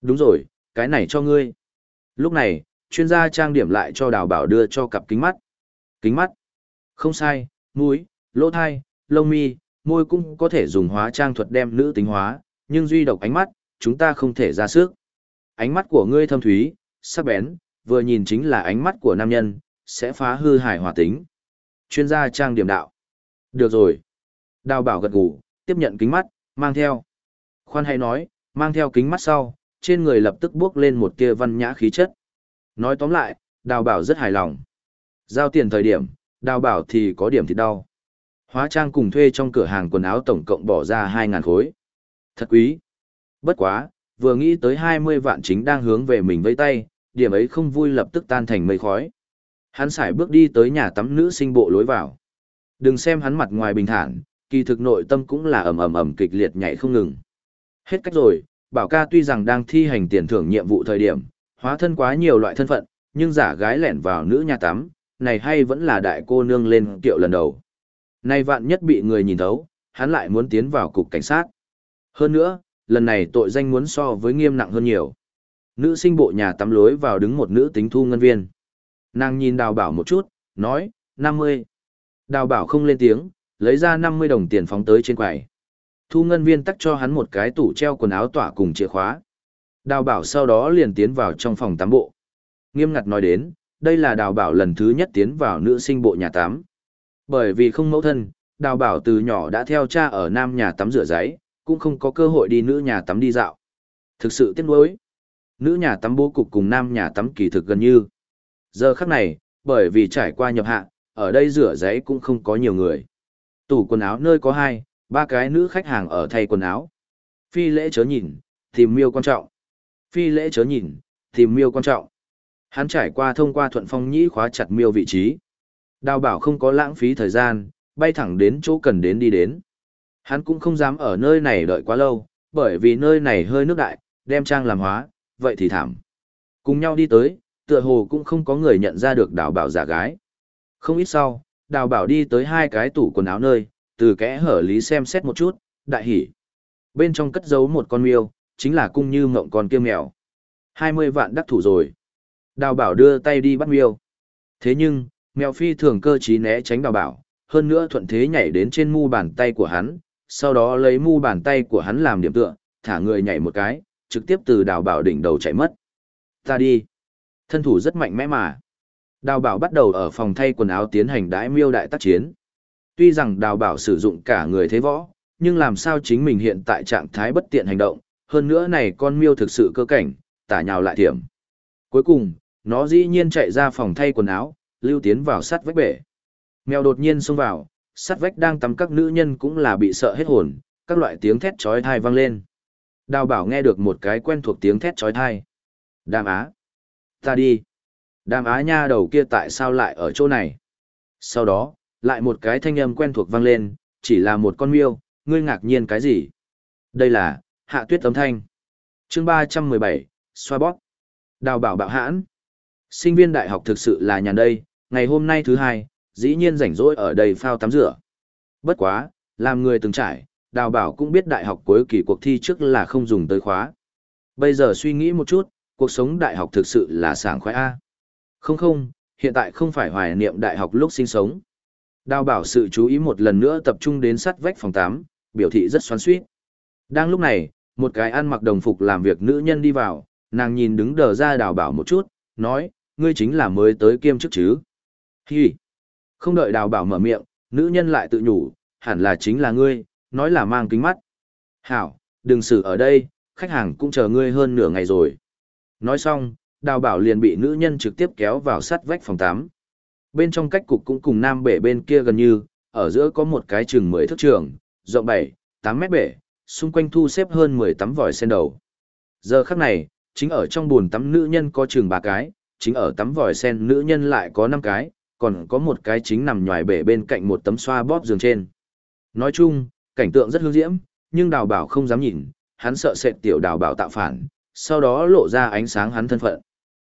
Đúng rồi, cái này cho ngươi. Lúc này, chuyên gia trang điểm lại cho đào bảo đưa cho cặp kính mắt. Kính mắt. Không sai, mũi, lỗ thai, lông mi, môi cũng có thể dùng hóa trang thuật đem nữ tính hóa, nhưng duy độc ánh mắt, chúng ta không thể ra sức. Ánh mắt của ngươi thâm thúy, sắc bén, vừa nhìn chính là ánh mắt của nam nhân, sẽ phá hư hải hòa tính. Chuyên gia trang điểm đạo. Được rồi. Đào bảo gật gù, tiếp nhận kính mắt, mang theo. Khoan hay nói, mang theo kính mắt sau, trên người lập tức bước lên một tia văn nhã khí chất. Nói tóm lại, đào bảo rất hài lòng. Giao tiền thời điểm, đào bảo thì có điểm thì đau. Hóa trang cùng thuê trong cửa hàng quần áo tổng cộng bỏ ra 2.000 khối. Thật quý. Bất quá, vừa nghĩ tới 20 vạn chính đang hướng về mình vây tay, điểm ấy không vui lập tức tan thành mây khói. Hắn xài bước đi tới nhà tắm nữ sinh bộ lối vào. Đừng xem hắn mặt ngoài bình thản, kỳ thực nội tâm cũng là ầm ầm ầm kịch liệt nhảy không ngừng. Hết cách rồi, Bảo ca tuy rằng đang thi hành tiền thưởng nhiệm vụ thời điểm, hóa thân quá nhiều loại thân phận, nhưng giả gái lẻn vào nữ nhà tắm, này hay vẫn là đại cô nương lên tiệu lần đầu. Nay vạn nhất bị người nhìn thấu, hắn lại muốn tiến vào cục cảnh sát. Hơn nữa, lần này tội danh muốn so với nghiêm nặng hơn nhiều. Nữ sinh bộ nhà tắm lối vào đứng một nữ tính thu ngân viên. Nàng nhìn đào bảo một chút, nói, 50. Đào bảo không lên tiếng, lấy ra 50 đồng tiền phóng tới trên quầy. Thu ngân viên tắt cho hắn một cái tủ treo quần áo tỏa cùng chìa khóa. Đào bảo sau đó liền tiến vào trong phòng tắm bộ. Nghiêm ngặt nói đến, đây là đào bảo lần thứ nhất tiến vào nữ sinh bộ nhà tắm. Bởi vì không mẫu thân, đào bảo từ nhỏ đã theo cha ở nam nhà tắm rửa giấy, cũng không có cơ hội đi nữ nhà tắm đi dạo. Thực sự tiếc nuối. Nữ nhà tắm bố cục cùng nam nhà tắm kỳ thực gần như. Giờ khắc này, bởi vì trải qua nhập hạ, ở đây rửa giấy cũng không có nhiều người. Tủ quần áo nơi có hai, ba cái nữ khách hàng ở thay quần áo. Phi lễ chớ nhìn, tìm miêu quan trọng. Phi lễ chớ nhìn, tìm miêu quan trọng. Hắn trải qua thông qua thuận phong nhĩ khóa chặt miêu vị trí. Đào bảo không có lãng phí thời gian, bay thẳng đến chỗ cần đến đi đến. Hắn cũng không dám ở nơi này đợi quá lâu, bởi vì nơi này hơi nước đại, đem trang làm hóa, vậy thì thảm. Cùng nhau đi tới, tựa hồ cũng không có người nhận ra được đào bảo giả gái. Không ít sau, đào bảo đi tới hai cái tủ quần áo nơi, từ kẽ hở lý xem xét một chút, đại hỉ. Bên trong cất giấu một con miêu, chính là cung như mộng con kia mèo. 20 vạn đắc thủ rồi. Đào bảo đưa tay đi bắt miêu. Thế nhưng, mèo phi thường cơ trí né tránh đào bảo, hơn nữa thuận thế nhảy đến trên mu bàn tay của hắn, sau đó lấy mu bàn tay của hắn làm điểm tựa, thả người nhảy một cái, trực tiếp từ đào bảo đỉnh đầu chạy mất. Ta đi. Thân thủ rất mạnh mẽ mà. Đào bảo bắt đầu ở phòng thay quần áo tiến hành đãi miêu đại tác chiến. Tuy rằng đào bảo sử dụng cả người thế võ, nhưng làm sao chính mình hiện tại trạng thái bất tiện hành động, hơn nữa này con miêu thực sự cơ cảnh, tả nhào lại thiểm. Cuối cùng, nó dĩ nhiên chạy ra phòng thay quần áo, lưu tiến vào sắt vách bể. Mèo đột nhiên xông vào, sắt vách đang tắm các nữ nhân cũng là bị sợ hết hồn, các loại tiếng thét chói tai vang lên. Đào bảo nghe được một cái quen thuộc tiếng thét chói tai. Đàm á. Ta đi. Đàm á nha đầu kia tại sao lại ở chỗ này? Sau đó, lại một cái thanh âm quen thuộc vang lên, chỉ là một con miêu, ngươi ngạc nhiên cái gì? Đây là, hạ tuyết âm thanh. chương 317, xoa bóp. Đào bảo bạo hãn. Sinh viên đại học thực sự là nhàn đây, ngày hôm nay thứ hai, dĩ nhiên rảnh rỗi ở đây phao tắm rửa. Bất quá, làm người từng trải, đào bảo cũng biết đại học cuối kỳ cuộc thi trước là không dùng tới khóa. Bây giờ suy nghĩ một chút, cuộc sống đại học thực sự là sảng khoái A. Không không, hiện tại không phải hoài niệm đại học lúc sinh sống. Đào bảo sự chú ý một lần nữa tập trung đến sắt vách phòng 8, biểu thị rất xoắn suýt. Đang lúc này, một cái ăn mặc đồng phục làm việc nữ nhân đi vào, nàng nhìn đứng đờ ra đào bảo một chút, nói, ngươi chính là mới tới kiêm chức chứ. Hi! Không đợi đào bảo mở miệng, nữ nhân lại tự nhủ, hẳn là chính là ngươi, nói là mang kính mắt. Hảo, đừng xử ở đây, khách hàng cũng chờ ngươi hơn nửa ngày rồi. Nói xong, đào bảo liền bị nữ nhân trực tiếp kéo vào sắt vách phòng tắm. Bên trong cách cục cũng cùng nam bể bên kia gần như, ở giữa có một cái chừng 10 thước trường, rộng 7, 8 mét bể, xung quanh thu xếp hơn 10 tấm vòi sen đầu. Giờ khắc này, chính ở trong bồn tắm nữ nhân có chừng ba cái, chính ở tắm vòi sen nữ nhân lại có năm cái, còn có một cái chính nằm nhoài bể bên cạnh một tấm xoa bóp giường trên. Nói chung, cảnh tượng rất hương diễm, nhưng đào bảo không dám nhìn, hắn sợ sệt tiểu đào bảo tạo phản, sau đó lộ ra ánh sáng hắn thân phận.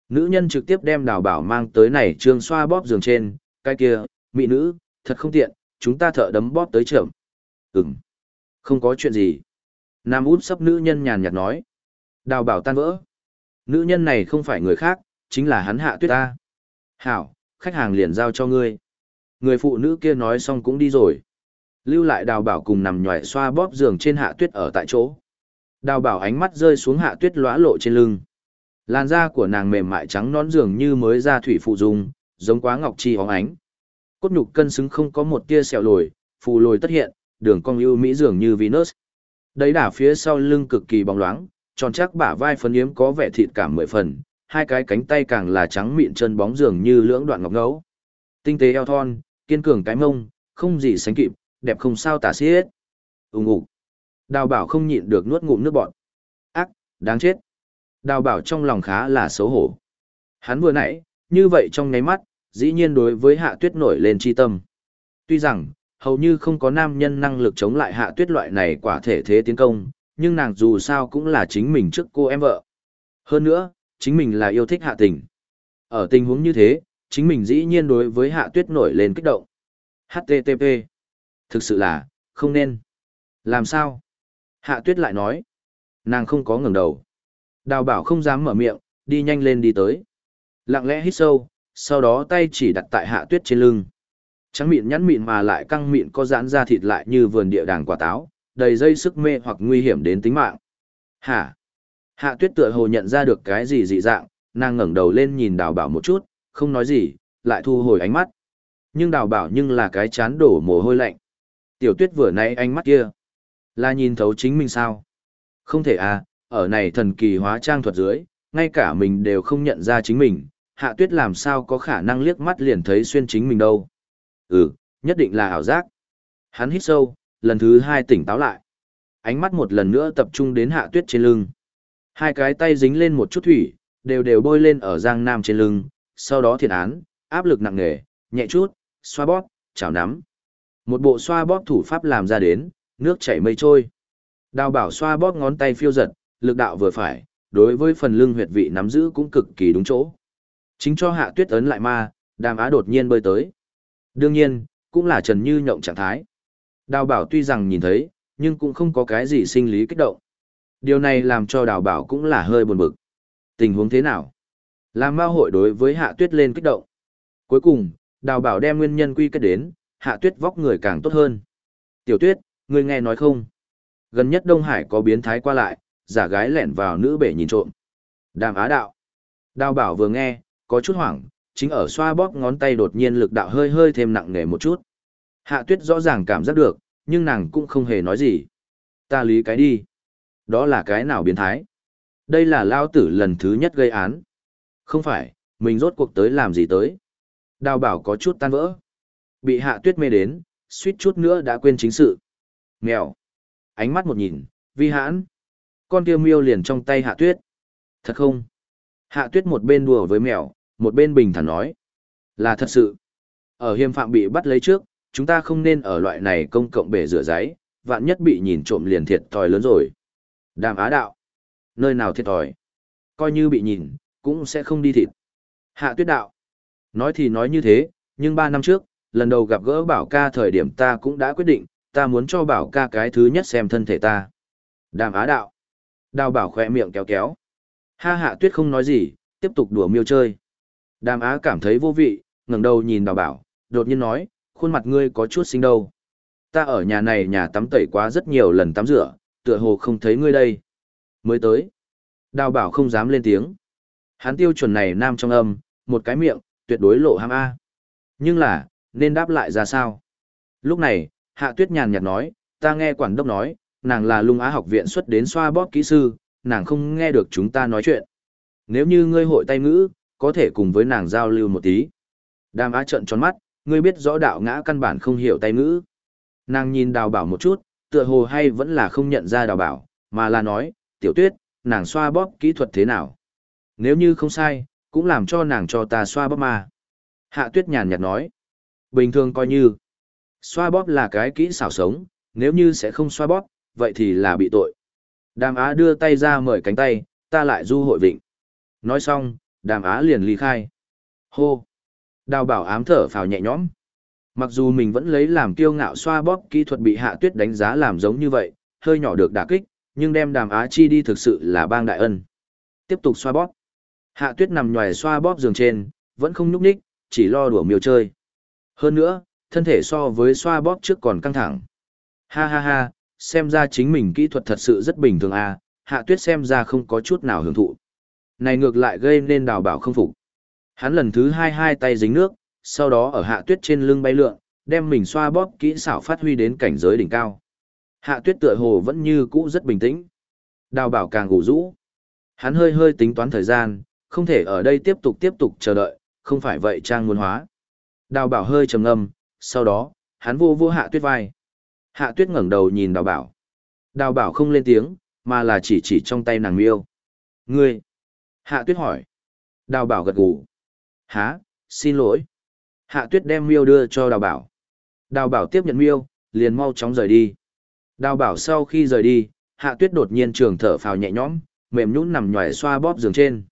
Nữ nhân trực tiếp đem đào bảo mang tới này trương xoa bóp giường trên, cái kia, mỹ nữ, thật không tiện, chúng ta thợ đấm bóp tới trưởng. Ừm, không có chuyện gì. Nam út sắp nữ nhân nhàn nhạt nói. Đào bảo tan vỡ. Nữ nhân này không phải người khác, chính là hắn hạ tuyết ta. Hảo, khách hàng liền giao cho ngươi. Người phụ nữ kia nói xong cũng đi rồi. Lưu lại đào bảo cùng nằm nhòi xoa bóp giường trên hạ tuyết ở tại chỗ. Đào bảo ánh mắt rơi xuống hạ tuyết lóa lộ trên lưng. Làn da của nàng mềm mại trắng nón dường như mới ra thủy phụ dung, giống quá ngọc chi hóng ánh. Cốt nhục cân xứng không có một tia sẹo lồi, phù lồi tất hiện, đường cong ưu mỹ dường như Venus. Đấy đả phía sau lưng cực kỳ bóng loáng, tròn chắc bả vai phấn yếm có vẻ thịt cảm mười phần, hai cái cánh tay càng là trắng mịn chân bóng dường như lưỡng đoạn ngọc ngấu. Tinh tế eo thon, kiên cường cái mông, không gì sánh kịp, đẹp không sao tả xiết. Ùng ục. Đào bảo không nhịn được nuốt ngụm nước bọt. Ác, đáng chết. Đào bảo trong lòng khá là xấu hổ. Hắn vừa nãy, như vậy trong nháy mắt, dĩ nhiên đối với hạ tuyết nổi lên chi tâm. Tuy rằng, hầu như không có nam nhân năng lực chống lại hạ tuyết loại này quả thể thế tiến công, nhưng nàng dù sao cũng là chính mình trước cô em vợ. Hơn nữa, chính mình là yêu thích hạ tình. Ở tình huống như thế, chính mình dĩ nhiên đối với hạ tuyết nổi lên kích động. HTTP. Thực sự là, không nên. Làm sao? Hạ tuyết lại nói. Nàng không có ngừng đầu. Đào bảo không dám mở miệng, đi nhanh lên đi tới. Lặng lẽ hít sâu, sau đó tay chỉ đặt tại hạ tuyết trên lưng. Trắng mịn nhắn mịn mà lại căng mịn có giãn ra thịt lại như vườn địa đàng quả táo, đầy dây sức mê hoặc nguy hiểm đến tính mạng. Hả? Hạ tuyết tựa hồ nhận ra được cái gì dị dạng, nàng ngẩng đầu lên nhìn đào bảo một chút, không nói gì, lại thu hồi ánh mắt. Nhưng đào bảo nhưng là cái chán đổ mồ hôi lạnh. Tiểu tuyết vừa nãy ánh mắt kia, là nhìn thấu chính mình sao? Không thể à, ở này thần kỳ hóa trang thuật dưới, ngay cả mình đều không nhận ra chính mình, hạ tuyết làm sao có khả năng liếc mắt liền thấy xuyên chính mình đâu. Ừ, nhất định là ảo giác. Hắn hít sâu, lần thứ hai tỉnh táo lại. Ánh mắt một lần nữa tập trung đến hạ tuyết trên lưng. Hai cái tay dính lên một chút thủy, đều đều bôi lên ở giang nam trên lưng, sau đó thiệt án, áp lực nặng nề, nhẹ chút, xoa bóp, chảo nắm. Một bộ xoa bóp thủ pháp làm ra đến, nước chảy mây trôi. Đào bảo xoa bóp ngón tay phiêu giật, lực đạo vừa phải, đối với phần lưng huyệt vị nắm giữ cũng cực kỳ đúng chỗ. Chính cho hạ tuyết ấn lại ma, đàm á đột nhiên bơi tới. Đương nhiên, cũng là trần như nhộng trạng thái. Đào bảo tuy rằng nhìn thấy, nhưng cũng không có cái gì sinh lý kích động. Điều này làm cho đào bảo cũng là hơi buồn bực. Tình huống thế nào? Làm ma hội đối với hạ tuyết lên kích động. Cuối cùng, đào bảo đem nguyên nhân quy kết đến, hạ tuyết vóc người càng tốt hơn. Tiểu tuyết, người nghe nói không? Gần nhất Đông Hải có biến thái qua lại, giả gái lẻn vào nữ bể nhìn trộm. Đàm á đạo. Đào bảo vừa nghe, có chút hoảng, chính ở xoa bóp ngón tay đột nhiên lực đạo hơi hơi thêm nặng nề một chút. Hạ tuyết rõ ràng cảm giác được, nhưng nàng cũng không hề nói gì. Ta lý cái đi. Đó là cái nào biến thái? Đây là lao tử lần thứ nhất gây án. Không phải, mình rốt cuộc tới làm gì tới. Đào bảo có chút tan vỡ. Bị hạ tuyết mê đến, suýt chút nữa đã quên chính sự. Mèo. Ánh mắt một nhìn, vi hãn. Con kia miêu liền trong tay hạ tuyết. Thật không? Hạ tuyết một bên đùa với mèo, một bên bình thản nói. Là thật sự. Ở hiêm phạm bị bắt lấy trước, chúng ta không nên ở loại này công cộng bể rửa giấy, vạn nhất bị nhìn trộm liền thiệt thòi lớn rồi. Đàm á đạo. Nơi nào thiệt thòi? Coi như bị nhìn, cũng sẽ không đi thịt. Hạ tuyết đạo. Nói thì nói như thế, nhưng ba năm trước, lần đầu gặp gỡ bảo ca thời điểm ta cũng đã quyết định, ta muốn cho bảo ca cái thứ nhất xem thân thể ta. Đàm á đạo. Đào bảo khỏe miệng kéo kéo. Ha hạ tuyết không nói gì, tiếp tục đùa miêu chơi. Đàm á cảm thấy vô vị, ngẩng đầu nhìn đào bảo, đột nhiên nói, khuôn mặt ngươi có chút xinh đâu. Ta ở nhà này nhà tắm tẩy quá rất nhiều lần tắm rửa, tựa hồ không thấy ngươi đây. Mới tới. Đào bảo không dám lên tiếng. Hắn tiêu chuẩn này nam trong âm, một cái miệng, tuyệt đối lộ ham A. Nhưng là, nên đáp lại ra sao? Lúc này, Hạ Tuyết nhàn nhạt nói, ta nghe quản đốc nói, nàng là lung á học viện xuất đến xoa bóp kỹ sư, nàng không nghe được chúng ta nói chuyện. Nếu như ngươi hội tay ngữ, có thể cùng với nàng giao lưu một tí. Đàm á trận tròn mắt, ngươi biết rõ đạo ngã căn bản không hiểu tay ngữ. Nàng nhìn đào bảo một chút, tựa hồ hay vẫn là không nhận ra đào bảo, mà là nói, tiểu tuyết, nàng xoa bóp kỹ thuật thế nào? Nếu như không sai, cũng làm cho nàng cho ta xoa bóp mà. Hạ tuyết nhàn nhạt nói, bình thường coi như, xoa bóp là cái kỹ xảo sống, nếu như sẽ không xoa bóp, vậy thì là bị tội. Đàm Á đưa tay ra mời cánh tay, ta lại du hội vịnh. Nói xong, đàm Á liền ly khai. Hô! Đào bảo ám thở phào nhẹ nhõm. Mặc dù mình vẫn lấy làm kiêu ngạo xoa bóp kỹ thuật bị hạ tuyết đánh giá làm giống như vậy, hơi nhỏ được đả kích, nhưng đem đàm Á chi đi thực sự là bang đại ân. Tiếp tục xoa bóp. Hạ tuyết nằm nhòi xoa bóp giường trên, vẫn không nhúc ních, chỉ lo đùa miêu chơi. Hơn nữa, thân thể so với xoa bóp trước còn căng thẳng. Ha ha ha, xem ra chính mình kỹ thuật thật sự rất bình thường à, hạ tuyết xem ra không có chút nào hưởng thụ. Này ngược lại gây nên đào bảo không phục. Hắn lần thứ hai hai tay dính nước, sau đó ở hạ tuyết trên lưng bay lượn, đem mình xoa bóp kỹ xảo phát huy đến cảnh giới đỉnh cao. Hạ tuyết tựa hồ vẫn như cũ rất bình tĩnh. Đào bảo càng ngủ rũ. Hắn hơi hơi tính toán thời gian, không thể ở đây tiếp tục tiếp tục chờ đợi, không phải vậy trang muốn hóa. Đào bảo hơi trầm ngâm, sau đó, hắn vô vô hạ tuyết vai. Hạ tuyết ngẩng đầu nhìn đào bảo. Đào bảo không lên tiếng, mà là chỉ chỉ trong tay nàng miêu. Ngươi! Hạ tuyết hỏi. Đào bảo gật gù. Há, xin lỗi. Hạ tuyết đem miêu đưa cho đào bảo. Đào bảo tiếp nhận miêu, liền mau chóng rời đi. Đào bảo sau khi rời đi, hạ tuyết đột nhiên trường thở phào nhẹ nhõm, mềm nhũn nằm nhòi xoa bóp giường trên.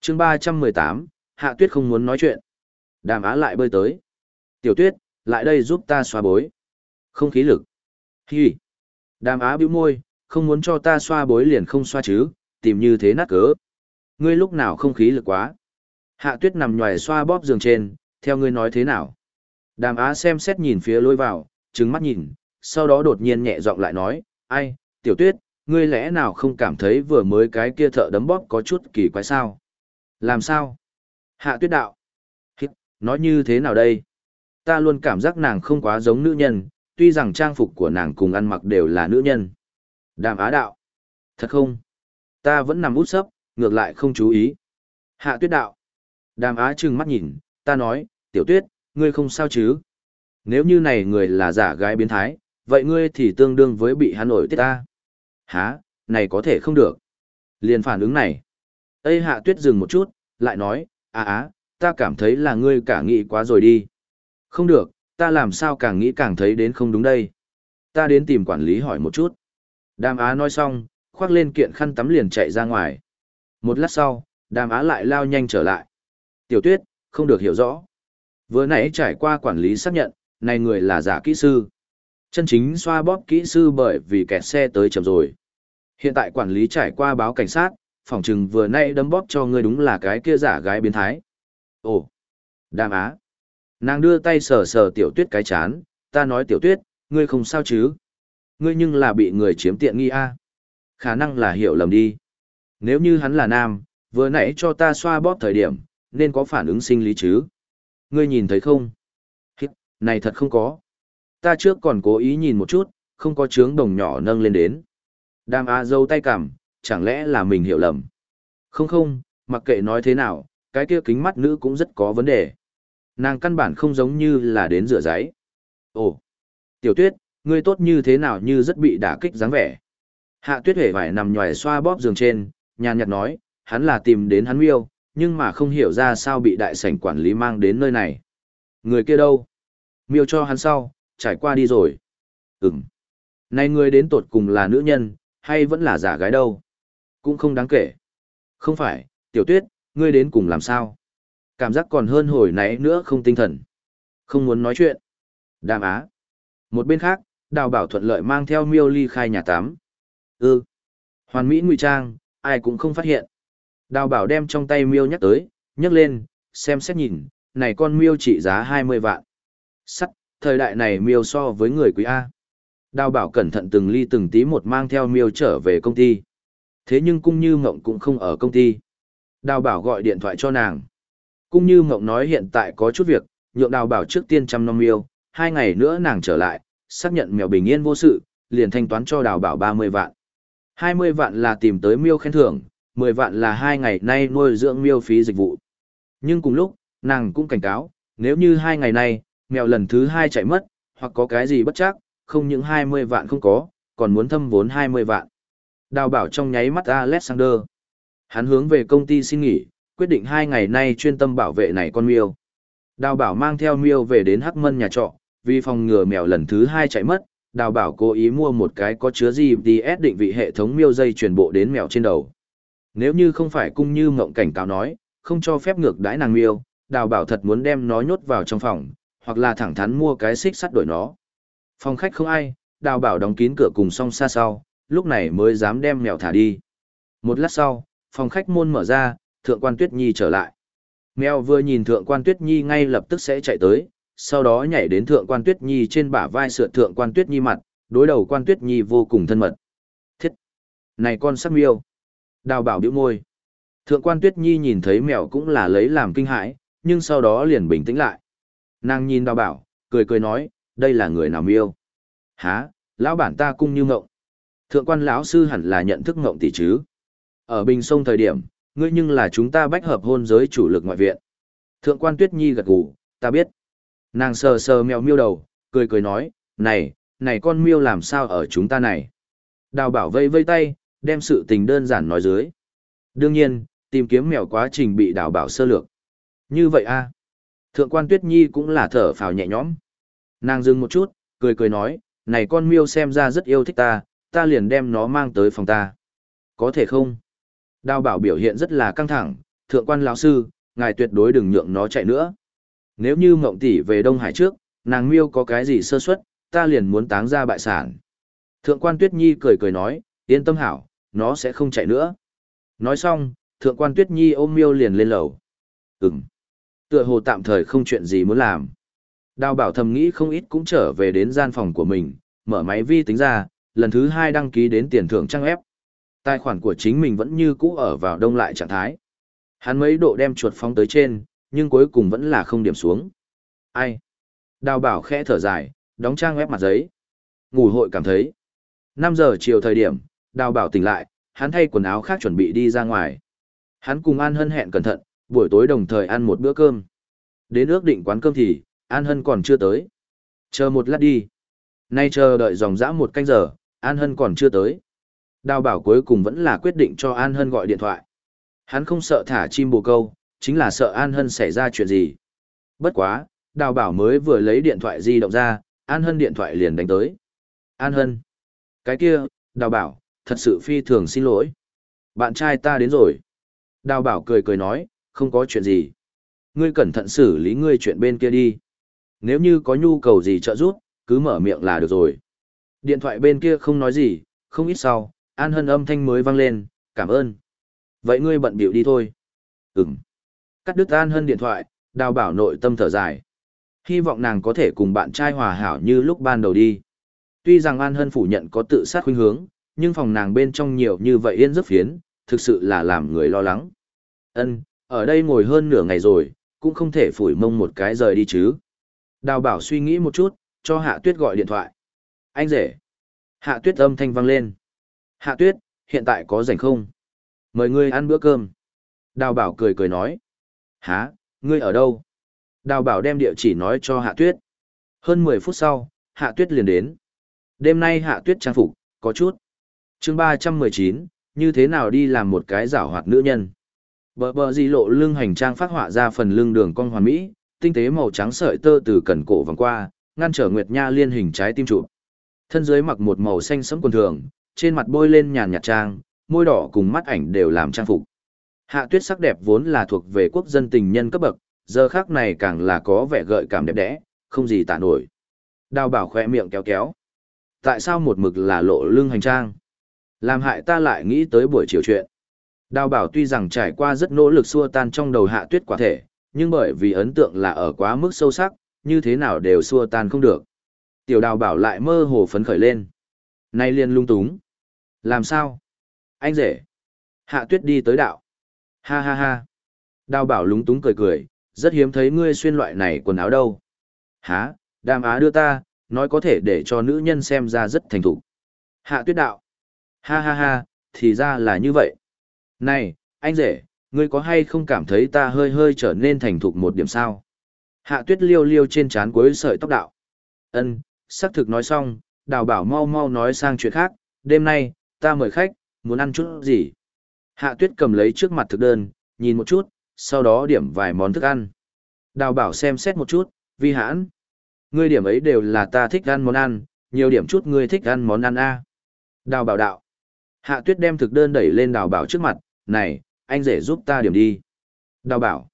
chương ba trăm mười tám, hạ tuyết không muốn nói chuyện. Đàm á lại bơi tới. Tiểu tuyết, lại đây giúp ta xoa bối. Không khí lực. Hi. Đàm á bĩu môi, không muốn cho ta xoa bối liền không xoa chứ, tìm như thế nát cớ. Ngươi lúc nào không khí lực quá. Hạ tuyết nằm nhòi xoa bóp giường trên, theo ngươi nói thế nào. Đàm á xem xét nhìn phía lối vào, trừng mắt nhìn, sau đó đột nhiên nhẹ giọng lại nói, ai, tiểu tuyết, ngươi lẽ nào không cảm thấy vừa mới cái kia thợ đấm bóp có chút kỳ quái sao? Làm sao? Hạ tuyết đạo. Hít, nói như thế nào đây? Ta luôn cảm giác nàng không quá giống nữ nhân, tuy rằng trang phục của nàng cùng ăn mặc đều là nữ nhân. Đàm á đạo. Thật không? Ta vẫn nằm út sấp, ngược lại không chú ý. Hạ tuyết đạo. Đàm á trừng mắt nhìn, ta nói, tiểu tuyết, ngươi không sao chứ? Nếu như này người là giả gái biến thái, vậy ngươi thì tương đương với bị hắn nổi tiết ta. Hả, này có thể không được. Liền phản ứng này. Ây hạ tuyết dừng một chút, lại nói, à á, ta cảm thấy là ngươi cả nghị quá rồi đi. Không được, ta làm sao càng nghĩ càng thấy đến không đúng đây. Ta đến tìm quản lý hỏi một chút. Đàm á nói xong, khoác lên kiện khăn tắm liền chạy ra ngoài. Một lát sau, đàm á lại lao nhanh trở lại. Tiểu tuyết, không được hiểu rõ. Vừa nãy trải qua quản lý xác nhận, này người là giả kỹ sư. Chân chính xoa bóp kỹ sư bởi vì kẹt xe tới chậm rồi. Hiện tại quản lý trải qua báo cảnh sát, phòng trừng vừa nay đấm bóp cho ngươi đúng là cái kia giả gái biến thái. Ồ, đàm á. Nàng đưa tay sờ sờ tiểu tuyết cái chán, ta nói tiểu tuyết, ngươi không sao chứ? Ngươi nhưng là bị người chiếm tiện nghi a Khả năng là hiểu lầm đi. Nếu như hắn là nam, vừa nãy cho ta xoa bóp thời điểm, nên có phản ứng sinh lý chứ? Ngươi nhìn thấy không? Hít, này thật không có. Ta trước còn cố ý nhìn một chút, không có trướng đồng nhỏ nâng lên đến. Đàm A dâu tay cảm, chẳng lẽ là mình hiểu lầm? Không không, mặc kệ nói thế nào, cái kia kính mắt nữ cũng rất có vấn đề. Nàng căn bản không giống như là đến rửa giấy. Ồ, tiểu tuyết, ngươi tốt như thế nào như rất bị đả kích dáng vẻ. Hạ tuyết hề vải nằm nhòi xoa bóp giường trên, nhàn nhạt nói, hắn là tìm đến hắn miêu, nhưng mà không hiểu ra sao bị đại sảnh quản lý mang đến nơi này. Người kia đâu? Miêu cho hắn sau, trải qua đi rồi. Ừm. Này người đến tột cùng là nữ nhân, hay vẫn là giả gái đâu? Cũng không đáng kể. Không phải, tiểu tuyết, ngươi đến cùng làm sao? Cảm giác còn hơn hồi nãy nữa không tinh thần. Không muốn nói chuyện. Đàm á. Một bên khác, đào bảo thuận lợi mang theo miêu ly khai nhà tắm. Ừ. Hoàn mỹ ngụy trang, ai cũng không phát hiện. Đào bảo đem trong tay miêu nhắc tới, nhấc lên, xem xét nhìn, này con miêu trị giá 20 vạn. Sắt, thời đại này miêu so với người quý A. Đào bảo cẩn thận từng ly từng tí một mang theo miêu trở về công ty. Thế nhưng cung như mộng cũng không ở công ty. Đào bảo gọi điện thoại cho nàng cũng như mộng nói hiện tại có chút việc, nhượng đào bảo trước tiên chăm năm miêu, hai ngày nữa nàng trở lại, xác nhận mèo bình yên vô sự, liền thanh toán cho đào bảo 30 vạn. 20 vạn là tìm tới miêu khen thưởng, 10 vạn là hai ngày nay nuôi dưỡng miêu phí dịch vụ. Nhưng cùng lúc, nàng cũng cảnh cáo, nếu như hai ngày nay, mèo lần thứ hai chạy mất, hoặc có cái gì bất chắc, không những 20 vạn không có, còn muốn thâm vốn 20 vạn. Đào bảo trong nháy mắt Alexander. Hắn hướng về công ty xin nghỉ, quyết định hai ngày nay chuyên tâm bảo vệ này con miêu. Đào bảo mang theo miêu về đến Hắc Mân nhà trọ, vì phòng ngừa mèo lần thứ hai chạy mất, đào bảo cố ý mua một cái có chứa GPS định vị hệ thống miêu dây truyền bộ đến mèo trên đầu. Nếu như không phải cung như mộng cảnh cáo nói, không cho phép ngược đãi nàng miêu, đào bảo thật muốn đem nó nhốt vào trong phòng, hoặc là thẳng thắn mua cái xích sắt đổi nó. Phòng khách không ai, đào bảo đóng kín cửa cùng song xa sau, lúc này mới dám đem mèo thả đi. Một lát sau, phòng khách môn mở ra, thượng quan tuyết nhi trở lại. Mèo vừa nhìn thượng quan tuyết nhi ngay lập tức sẽ chạy tới, sau đó nhảy đến thượng quan tuyết nhi trên bả vai sượt thượng quan tuyết nhi mặt, đối đầu quan tuyết nhi vô cùng thân mật. Thiết! Này con sắc miêu! Đào bảo điệu môi. Thượng quan tuyết nhi nhìn thấy mèo cũng là lấy làm kinh hãi, nhưng sau đó liền bình tĩnh lại. Nàng nhìn đào bảo, cười cười nói, đây là người nào miêu? Há, lão bản ta cung như ngộng. Thượng quan lão sư hẳn là nhận thức ngộng tỷ chứ. Ở Bình Sông thời điểm, ngươi nhưng là chúng ta bách hợp hôn giới chủ lực ngoại viện. Thượng quan Tuyết Nhi gật gù, ta biết. Nàng sờ sờ mèo miêu đầu, cười cười nói, này, này con miêu làm sao ở chúng ta này. Đào bảo vây vây tay, đem sự tình đơn giản nói dưới. Đương nhiên, tìm kiếm mèo quá trình bị đào bảo sơ lược. Như vậy a Thượng quan Tuyết Nhi cũng là thở phào nhẹ nhõm. Nàng dừng một chút, cười cười nói, này con miêu xem ra rất yêu thích ta, ta liền đem nó mang tới phòng ta. Có thể không? Đào bảo biểu hiện rất là căng thẳng, thượng quan lão sư, ngài tuyệt đối đừng nhượng nó chạy nữa. Nếu như mộng tỷ về Đông Hải trước, nàng miêu có cái gì sơ suất, ta liền muốn táng ra bại sản. Thượng quan Tuyết Nhi cười cười nói, yên tâm hảo, nó sẽ không chạy nữa. Nói xong, thượng quan Tuyết Nhi ôm miêu liền lên lầu. Ừm. Tựa hồ tạm thời không chuyện gì muốn làm. Đào bảo thầm nghĩ không ít cũng trở về đến gian phòng của mình, mở máy vi tính ra, lần thứ hai đăng ký đến tiền thưởng trang ép. Tài khoản của chính mình vẫn như cũ ở vào đông lại trạng thái. Hắn mấy độ đem chuột phóng tới trên, nhưng cuối cùng vẫn là không điểm xuống. Ai? Đào bảo khẽ thở dài, đóng trang web mặt giấy. Ngủ hội cảm thấy. 5 giờ chiều thời điểm, đào bảo tỉnh lại, hắn thay quần áo khác chuẩn bị đi ra ngoài. Hắn cùng An Hân hẹn cẩn thận, buổi tối đồng thời ăn một bữa cơm. Đến ước định quán cơm thì, An Hân còn chưa tới. Chờ một lát đi. Nay chờ đợi dòng dã một canh giờ, An Hân còn chưa tới. Đào bảo cuối cùng vẫn là quyết định cho An Hân gọi điện thoại. Hắn không sợ thả chim bồ câu, chính là sợ An Hân xảy ra chuyện gì. Bất quá, đào bảo mới vừa lấy điện thoại di động ra, An Hân điện thoại liền đánh tới. An Hân. Cái kia, đào bảo, thật sự phi thường xin lỗi. Bạn trai ta đến rồi. Đào bảo cười cười nói, không có chuyện gì. Ngươi cẩn thận xử lý ngươi chuyện bên kia đi. Nếu như có nhu cầu gì trợ giúp, cứ mở miệng là được rồi. Điện thoại bên kia không nói gì, không ít sau, An Hân âm thanh mới vang lên, cảm ơn. Vậy ngươi bận biểu đi thôi. Ừm. Cắt đứt An Hân điện thoại, đào bảo nội tâm thở dài. Hy vọng nàng có thể cùng bạn trai hòa hảo như lúc ban đầu đi. Tuy rằng An Hân phủ nhận có tự sát khuynh hướng, nhưng phòng nàng bên trong nhiều như vậy yên rất phiến, thực sự là làm người lo lắng. Ân, ở đây ngồi hơn nửa ngày rồi, cũng không thể phủi mông một cái rời đi chứ. Đào bảo suy nghĩ một chút, cho Hạ Tuyết gọi điện thoại. Anh rể. Hạ Tuyết âm thanh vang lên. Hạ Tuyết, hiện tại có rảnh không? Mời ngươi ăn bữa cơm. Đào bảo cười cười nói. Hả, ngươi ở đâu? Đào bảo đem địa chỉ nói cho Hạ Tuyết. Hơn 10 phút sau, Hạ Tuyết liền đến. Đêm nay Hạ Tuyết trang phục, có chút. chương 319, như thế nào đi làm một cái giảo hoạt nữ nhân. Bờ bờ di lộ lưng hành trang phát họa ra phần lưng đường cong hoàn mỹ, tinh tế màu trắng sợi tơ từ cần cổ vòng qua, ngăn trở Nguyệt Nha liên hình trái tim trụ. Thân dưới mặc một màu xanh sẫm quần thường, trên mặt bôi lên nhàn nhạt trang, môi đỏ cùng mắt ảnh đều làm trang phục. Hạ tuyết sắc đẹp vốn là thuộc về quốc dân tình nhân cấp bậc, giờ khác này càng là có vẻ gợi cảm đẹp đẽ, không gì tả nổi. Đào bảo khoe miệng kéo kéo. Tại sao một mực là lộ lưng hành trang? Làm hại ta lại nghĩ tới buổi chiều chuyện. Đào bảo tuy rằng trải qua rất nỗ lực xua tan trong đầu hạ tuyết quả thể, nhưng bởi vì ấn tượng là ở quá mức sâu sắc, như thế nào đều xua tan không được. Tiểu đào bảo lại mơ hồ phấn khởi lên. Nay liền lung túng. Làm sao? Anh rể. Hạ tuyết đi tới đạo. Ha ha ha. Đào bảo lúng túng cười cười, rất hiếm thấy ngươi xuyên loại này quần áo đâu. Hả, đàm á đưa ta, nói có thể để cho nữ nhân xem ra rất thành thục. Hạ tuyết đạo. Ha ha ha, thì ra là như vậy. Này, anh rể, ngươi có hay không cảm thấy ta hơi hơi trở nên thành thục một điểm sao? Hạ tuyết liêu liêu trên trán cuối sợi tóc đạo. Ân, xác thực nói xong, đào bảo mau mau nói sang chuyện khác, đêm nay, ta mời khách, muốn ăn chút gì? Hạ tuyết cầm lấy trước mặt thực đơn, nhìn một chút, sau đó điểm vài món thức ăn. Đào bảo xem xét một chút, vi hãn. Ngươi điểm ấy đều là ta thích ăn món ăn, nhiều điểm chút ngươi thích ăn món ăn A. Đào bảo đạo. Hạ tuyết đem thực đơn đẩy lên đào bảo trước mặt, này, anh rể giúp ta điểm đi. Đào bảo.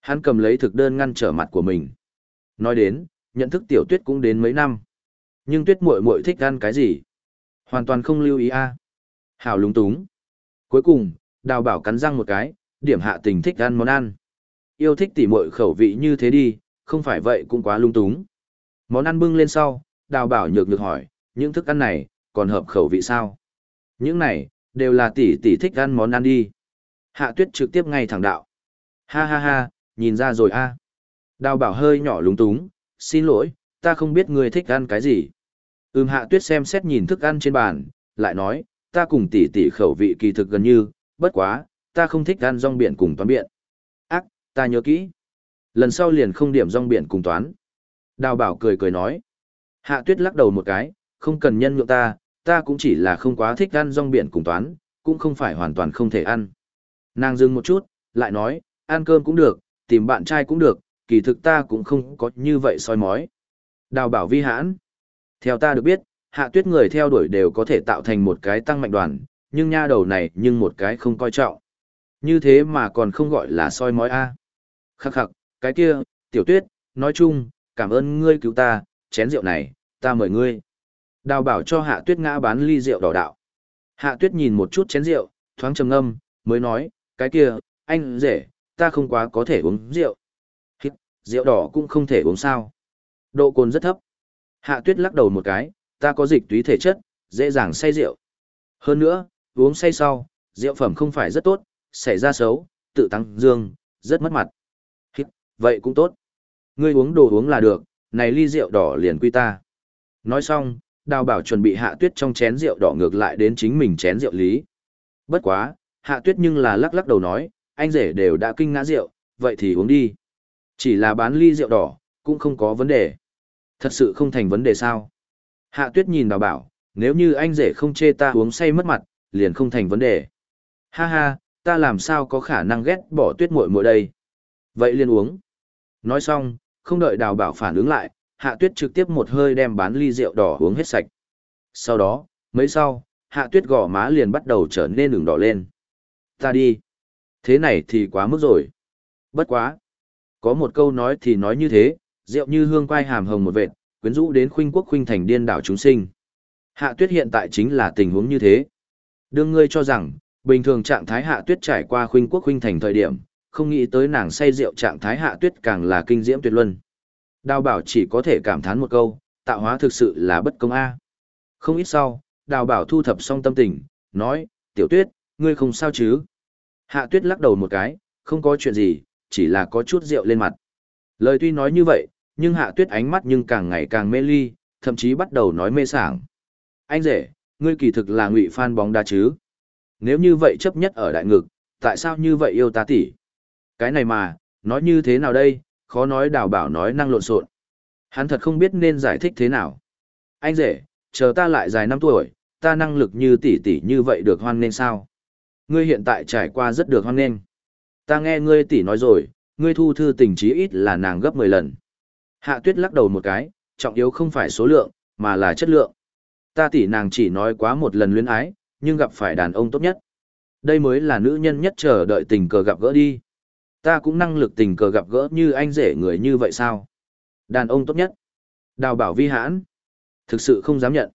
Hắn cầm lấy thực đơn ngăn trở mặt của mình. Nói đến, nhận thức tiểu tuyết cũng đến mấy năm. Nhưng tuyết muội muội thích ăn cái gì? Hoàn toàn không lưu ý a. Hào lúng túng. Cuối cùng, đào bảo cắn răng một cái, điểm hạ tình thích ăn món ăn. Yêu thích tỉ muội khẩu vị như thế đi, không phải vậy cũng quá lung túng. Món ăn bưng lên sau, đào bảo nhược nhược hỏi, những thức ăn này, còn hợp khẩu vị sao? Những này, đều là tỷ tỷ thích ăn món ăn đi. Hạ tuyết trực tiếp ngay thẳng đạo. Ha ha ha, nhìn ra rồi a. Đào bảo hơi nhỏ lúng túng, xin lỗi, ta không biết ngươi thích ăn cái gì. Ừm hạ tuyết xem xét nhìn thức ăn trên bàn, lại nói, ta cùng tỷ tỷ khẩu vị kỳ thực gần như, bất quá, ta không thích ăn rong biển cùng toán biển. Ác, ta nhớ kỹ. Lần sau liền không điểm rong biển cùng toán. Đào bảo cười cười nói. Hạ tuyết lắc đầu một cái, không cần nhân nhượng ta, ta cũng chỉ là không quá thích ăn rong biển cùng toán, cũng không phải hoàn toàn không thể ăn. Nàng dừng một chút, lại nói, ăn cơm cũng được, tìm bạn trai cũng được, kỳ thực ta cũng không có như vậy soi mói. Đào bảo vi hãn. Theo ta được biết, hạ tuyết người theo đuổi đều có thể tạo thành một cái tăng mạnh đoàn, nhưng nha đầu này nhưng một cái không coi trọng. Như thế mà còn không gọi là soi mói A. Khắc khắc, cái kia, tiểu tuyết, nói chung, cảm ơn ngươi cứu ta, chén rượu này, ta mời ngươi. Đào bảo cho hạ tuyết ngã bán ly rượu đỏ đạo. Hạ tuyết nhìn một chút chén rượu, thoáng trầm ngâm, mới nói, cái kia, anh rể, ta không quá có thể uống rượu. Hít, rượu đỏ cũng không thể uống sao. Độ cồn rất thấp. Hạ tuyết lắc đầu một cái, ta có dịch túy thể chất, dễ dàng say rượu. Hơn nữa, uống say sau, rượu phẩm không phải rất tốt, xảy ra xấu, tự tăng dương, rất mất mặt. Hít, vậy cũng tốt. Ngươi uống đồ uống là được, này ly rượu đỏ liền quy ta. Nói xong, đào bảo chuẩn bị hạ tuyết trong chén rượu đỏ ngược lại đến chính mình chén rượu lý. Bất quá, hạ tuyết nhưng là lắc lắc đầu nói, anh rể đều đã kinh ngã rượu, vậy thì uống đi. Chỉ là bán ly rượu đỏ, cũng không có vấn đề. Thật sự không thành vấn đề sao. Hạ tuyết nhìn đào bảo, nếu như anh rể không chê ta uống say mất mặt, liền không thành vấn đề. Ha ha, ta làm sao có khả năng ghét bỏ tuyết muội muội đây. Vậy liền uống. Nói xong, không đợi đào bảo phản ứng lại, hạ tuyết trực tiếp một hơi đem bán ly rượu đỏ uống hết sạch. Sau đó, mấy sau, hạ tuyết gò má liền bắt đầu trở nên đường đỏ lên. Ta đi. Thế này thì quá mức rồi. Bất quá. Có một câu nói thì nói như thế, rượu như hương quai hàm hồng một vệt, quyến rũ đến khuynh quốc khuynh thành điên đảo chúng sinh. Hạ tuyết hiện tại chính là tình huống như thế. Đương ngươi cho rằng, bình thường trạng thái hạ tuyết trải qua khuynh quốc khuynh thành thời điểm, không nghĩ tới nàng say rượu trạng thái hạ tuyết càng là kinh diễm tuyệt luân. Đào bảo chỉ có thể cảm thán một câu, tạo hóa thực sự là bất công a. Không ít sau, đào bảo thu thập xong tâm tình, nói, tiểu tuyết, ngươi không sao chứ? Hạ tuyết lắc đầu một cái, không có chuyện gì, chỉ là có chút rượu lên mặt. Lời tuy nói như vậy, nhưng hạ tuyết ánh mắt nhưng càng ngày càng mê ly, thậm chí bắt đầu nói mê sảng. Anh rể, ngươi kỳ thực là ngụy fan bóng đá chứ? Nếu như vậy chấp nhất ở đại ngực, tại sao như vậy yêu ta tỷ? Cái này mà, nói như thế nào đây, khó nói đào bảo nói năng lộn xộn. Hắn thật không biết nên giải thích thế nào. Anh rể, chờ ta lại dài năm tuổi, ta năng lực như tỷ tỷ như vậy được hoan nên sao? Ngươi hiện tại trải qua rất được hoan nên. Ta nghe ngươi tỷ nói rồi, ngươi thu thư tình trí ít là nàng gấp 10 lần. Hạ tuyết lắc đầu một cái, trọng yếu không phải số lượng, mà là chất lượng. Ta tỷ nàng chỉ nói quá một lần luyến ái, nhưng gặp phải đàn ông tốt nhất. Đây mới là nữ nhân nhất chờ đợi tình cờ gặp gỡ đi. Ta cũng năng lực tình cờ gặp gỡ như anh rể người như vậy sao? Đàn ông tốt nhất. Đào bảo vi hãn. Thực sự không dám nhận.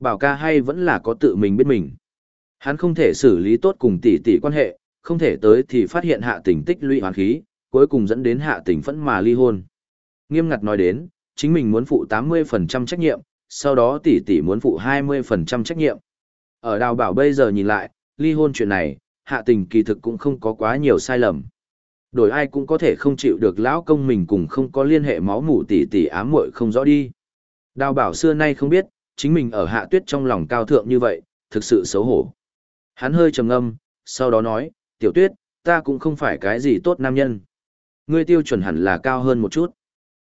Bảo ca hay vẫn là có tự mình biết mình. Hắn không thể xử lý tốt cùng tỷ tỷ quan hệ, không thể tới thì phát hiện hạ tình tích lũy hoàn khí, cuối cùng dẫn đến hạ tình phẫn mà ly hôn. Nghiêm ngặt nói đến, chính mình muốn phụ 80% trách nhiệm, sau đó tỷ tỷ muốn phụ 20% trách nhiệm. Ở đào bảo bây giờ nhìn lại, ly hôn chuyện này, hạ tình kỳ thực cũng không có quá nhiều sai lầm. Đổi ai cũng có thể không chịu được lão công mình cùng không có liên hệ máu mủ tỷ tỷ ám muội không rõ đi. Đào bảo xưa nay không biết, chính mình ở hạ tuyết trong lòng cao thượng như vậy, thực sự xấu hổ. Hắn hơi trầm ngâm, sau đó nói, tiểu tuyết, ta cũng không phải cái gì tốt nam nhân. Ngươi tiêu chuẩn hẳn là cao hơn một chút.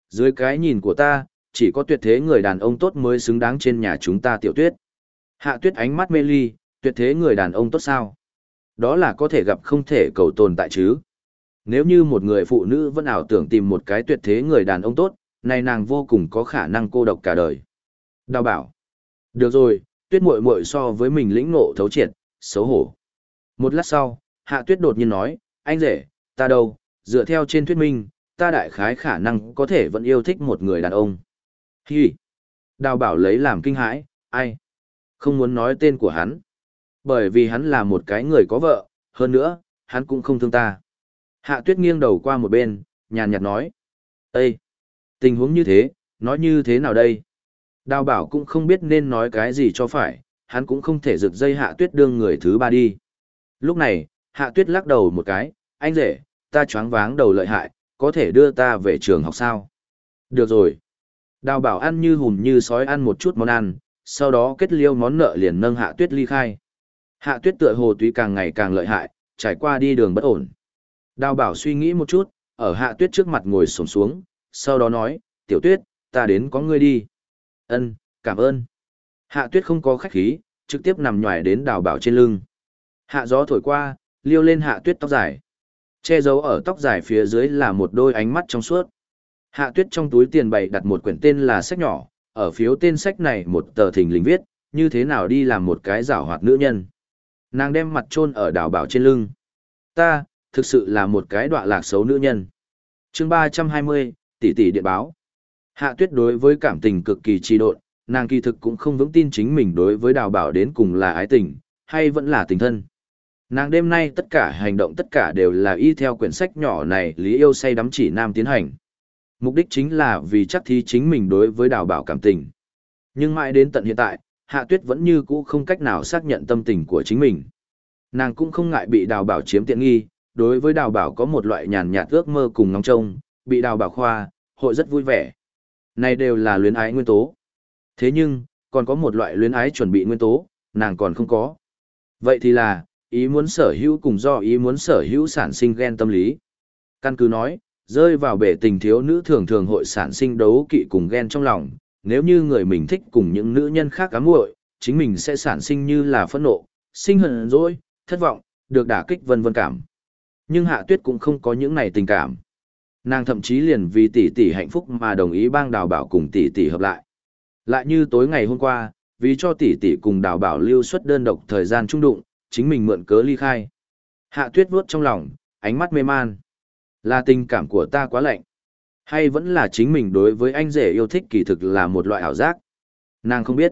Dưới cái nhìn của ta, chỉ có tuyệt thế người đàn ông tốt mới xứng đáng trên nhà chúng ta tiểu tuyết. Hạ tuyết ánh mắt mê ly, tuyệt thế người đàn ông tốt sao? Đó là có thể gặp không thể cầu tồn tại chứ. Nếu như một người phụ nữ vẫn ảo tưởng tìm một cái tuyệt thế người đàn ông tốt, này nàng vô cùng có khả năng cô độc cả đời. Đào bảo. Được rồi, tuyết muội muội so với mình lĩnh ngộ thấu triệt, xấu hổ. Một lát sau, hạ tuyết đột nhiên nói, anh rể, ta đâu, dựa theo trên thuyết minh, ta đại khái khả năng có thể vẫn yêu thích một người đàn ông. Hi! Đào bảo lấy làm kinh hãi, ai? Không muốn nói tên của hắn. Bởi vì hắn là một cái người có vợ, hơn nữa, hắn cũng không thương ta. Hạ tuyết nghiêng đầu qua một bên, nhàn nhạt nói. Ê! Tình huống như thế, nói như thế nào đây? Đào bảo cũng không biết nên nói cái gì cho phải, hắn cũng không thể rực dây hạ tuyết đương người thứ ba đi. Lúc này, hạ tuyết lắc đầu một cái, anh rể, ta choáng váng đầu lợi hại, có thể đưa ta về trường học sao? Được rồi. Đào bảo ăn như hùm như sói ăn một chút món ăn, sau đó kết liêu món nợ liền nâng hạ tuyết ly khai. Hạ tuyết tựa hồ tuy càng ngày càng lợi hại, trải qua đi đường bất ổn. Đào bảo suy nghĩ một chút, ở hạ tuyết trước mặt ngồi sổng xuống, sau đó nói, tiểu tuyết, ta đến có ngươi đi. Ân, cảm ơn. Hạ tuyết không có khách khí, trực tiếp nằm nhòi đến đào bảo trên lưng. Hạ gió thổi qua, liêu lên hạ tuyết tóc dài. Che giấu ở tóc dài phía dưới là một đôi ánh mắt trong suốt. Hạ tuyết trong túi tiền bày đặt một quyển tên là sách nhỏ, ở phiếu tên sách này một tờ thình lình viết, như thế nào đi làm một cái giảo hoạt nữ nhân. Nàng đem mặt chôn ở đào bảo trên lưng. Ta, thực sự là một cái đọa lạc xấu nữ nhân. chương ba trăm hai mươi tỷ tỷ điện báo. Hạ tuyết đối với cảm tình cực kỳ trì độn, nàng kỳ thực cũng không vững tin chính mình đối với đào bảo đến cùng là ái tình, hay vẫn là tình thân. Nàng đêm nay tất cả hành động tất cả đều là y theo quyển sách nhỏ này lý yêu say đắm chỉ nam tiến hành. Mục đích chính là vì chắc thi chính mình đối với đào bảo cảm tình. Nhưng mãi đến tận hiện tại, Hạ Tuyết vẫn như cũ không cách nào xác nhận tâm tình của chính mình. Nàng cũng không ngại bị đào bảo chiếm tiện nghi, đối với đào bảo có một loại nhàn nhạt ước mơ cùng ngóng trông, bị đào bảo khoa, hội rất vui vẻ. Này đều là luyến ái nguyên tố. Thế nhưng, còn có một loại luyến ái chuẩn bị nguyên tố, nàng còn không có. Vậy thì là, ý muốn sở hữu cùng do ý muốn sở hữu sản sinh ghen tâm lý. Căn cứ nói, rơi vào bể tình thiếu nữ thường thường hội sản sinh đấu kỵ cùng ghen trong lòng, nếu như người mình thích cùng những nữ nhân khác cám muội, chính mình sẽ sản sinh như là phẫn nộ, sinh hận rồi, thất vọng, được đả kích vân vân cảm. Nhưng Hạ Tuyết cũng không có những này tình cảm. Nàng thậm chí liền vì tỷ tỷ hạnh phúc mà đồng ý bang đào bảo cùng tỷ tỷ hợp lại. Lại như tối ngày hôm qua, vì cho tỷ tỷ cùng đào bảo lưu xuất đơn độc thời gian trung đụng, chính mình mượn cớ ly khai. Hạ tuyết vuốt trong lòng, ánh mắt mê man. Là tình cảm của ta quá lạnh. Hay vẫn là chính mình đối với anh rể yêu thích kỳ thực là một loại ảo giác? Nàng không biết.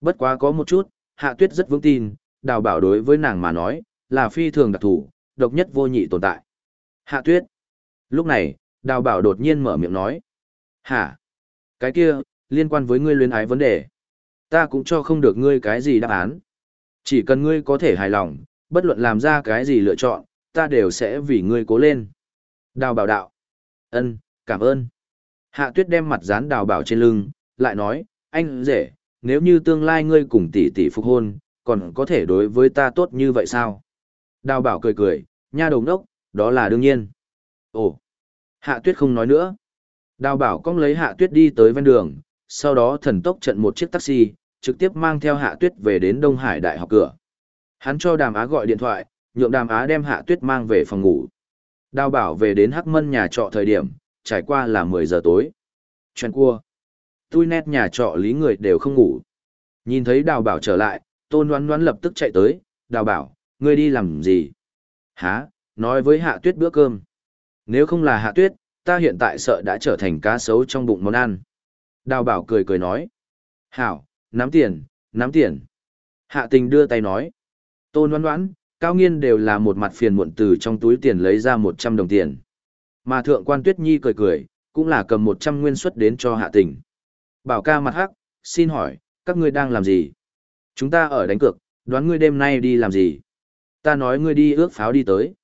Bất quá có một chút, hạ tuyết rất vững tin, đào bảo đối với nàng mà nói, là phi thường đặc thù, độc nhất vô nhị tồn tại. Hạ tuyết. Lúc này, đào bảo đột nhiên mở miệng nói. Hả? Cái kia, liên quan với ngươi luyến ái vấn đề. Ta cũng cho không được ngươi cái gì đáp án. Chỉ cần ngươi có thể hài lòng, bất luận làm ra cái gì lựa chọn, ta đều sẽ vì ngươi cố lên. Đào bảo đạo. ân cảm ơn. Hạ tuyết đem mặt dán đào bảo trên lưng, lại nói, anh rể, nếu như tương lai ngươi cùng tỷ tỷ phục hôn, còn có thể đối với ta tốt như vậy sao? Đào bảo cười cười, nha đồng đốc, đó là đương nhiên. Ồ, hạ tuyết không nói nữa. Đào bảo cong lấy hạ tuyết đi tới ven đường, sau đó thần tốc trận một chiếc taxi, trực tiếp mang theo hạ tuyết về đến Đông Hải Đại học cửa. Hắn cho đàm á gọi điện thoại, nhượng đàm á đem hạ tuyết mang về phòng ngủ. Đào bảo về đến Hắc Mân nhà trọ thời điểm, trải qua là 10 giờ tối. Chuyện cua. Tui nét nhà trọ lý người đều không ngủ. Nhìn thấy đào bảo trở lại, tôn đoán đoán lập tức chạy tới, đào bảo, ngươi đi làm gì? Hả, nói với hạ tuyết bữa cơm. Nếu không là hạ tuyết, ta hiện tại sợ đã trở thành cá sấu trong bụng món ăn. Đào bảo cười cười nói. Hảo, nắm tiền, nắm tiền. Hạ tình đưa tay nói. Tôn đoán đoán, cao nghiên đều là một mặt phiền muộn từ trong túi tiền lấy ra 100 đồng tiền. Mà thượng quan tuyết nhi cười cười, cũng là cầm 100 nguyên suất đến cho hạ tình. Bảo ca mặt hắc, xin hỏi, các ngươi đang làm gì? Chúng ta ở đánh cược, đoán ngươi đêm nay đi làm gì? Ta nói ngươi đi ước pháo đi tới.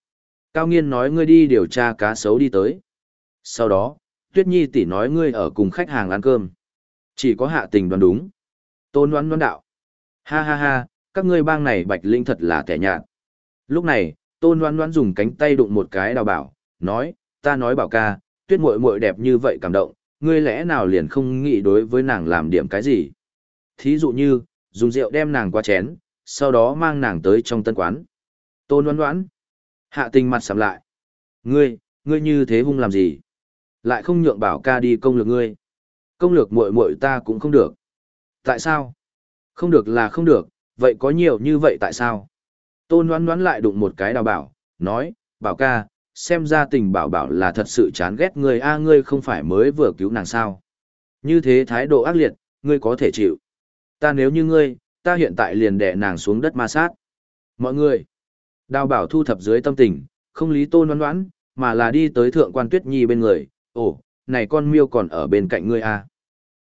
Cao nghiên nói ngươi đi điều tra cá sấu đi tới. Sau đó, tuyết nhi tỷ nói ngươi ở cùng khách hàng ăn cơm. Chỉ có hạ tình đoán đúng. Tôn đoán đoán đạo. Ha ha ha, các ngươi bang này bạch linh thật là kẻ nhạt. Lúc này, tôn đoán đoán dùng cánh tay đụng một cái đào bảo, nói, ta nói bảo ca, tuyết muội muội đẹp như vậy cảm động, ngươi lẽ nào liền không nghĩ đối với nàng làm điểm cái gì. Thí dụ như, dùng rượu đem nàng qua chén, sau đó mang nàng tới trong tân quán. Tôn đoán đoán. Hạ tình mặt sầm lại. Ngươi, ngươi như thế hung làm gì? Lại không nhượng bảo ca đi công lược ngươi. Công lược muội muội ta cũng không được. Tại sao? Không được là không được, vậy có nhiều như vậy tại sao? Tôn đoán đoán lại đụng một cái đào bảo, nói, bảo ca, xem ra tình bảo bảo là thật sự chán ghét người a ngươi không phải mới vừa cứu nàng sao. Như thế thái độ ác liệt, ngươi có thể chịu. Ta nếu như ngươi, ta hiện tại liền đè nàng xuống đất ma sát. Mọi người, đào bảo thu thập dưới tâm tình, không lý tôn đoán đoán, mà là đi tới thượng quan tuyết nhi bên người, ồ, này con miêu còn ở bên cạnh ngươi à.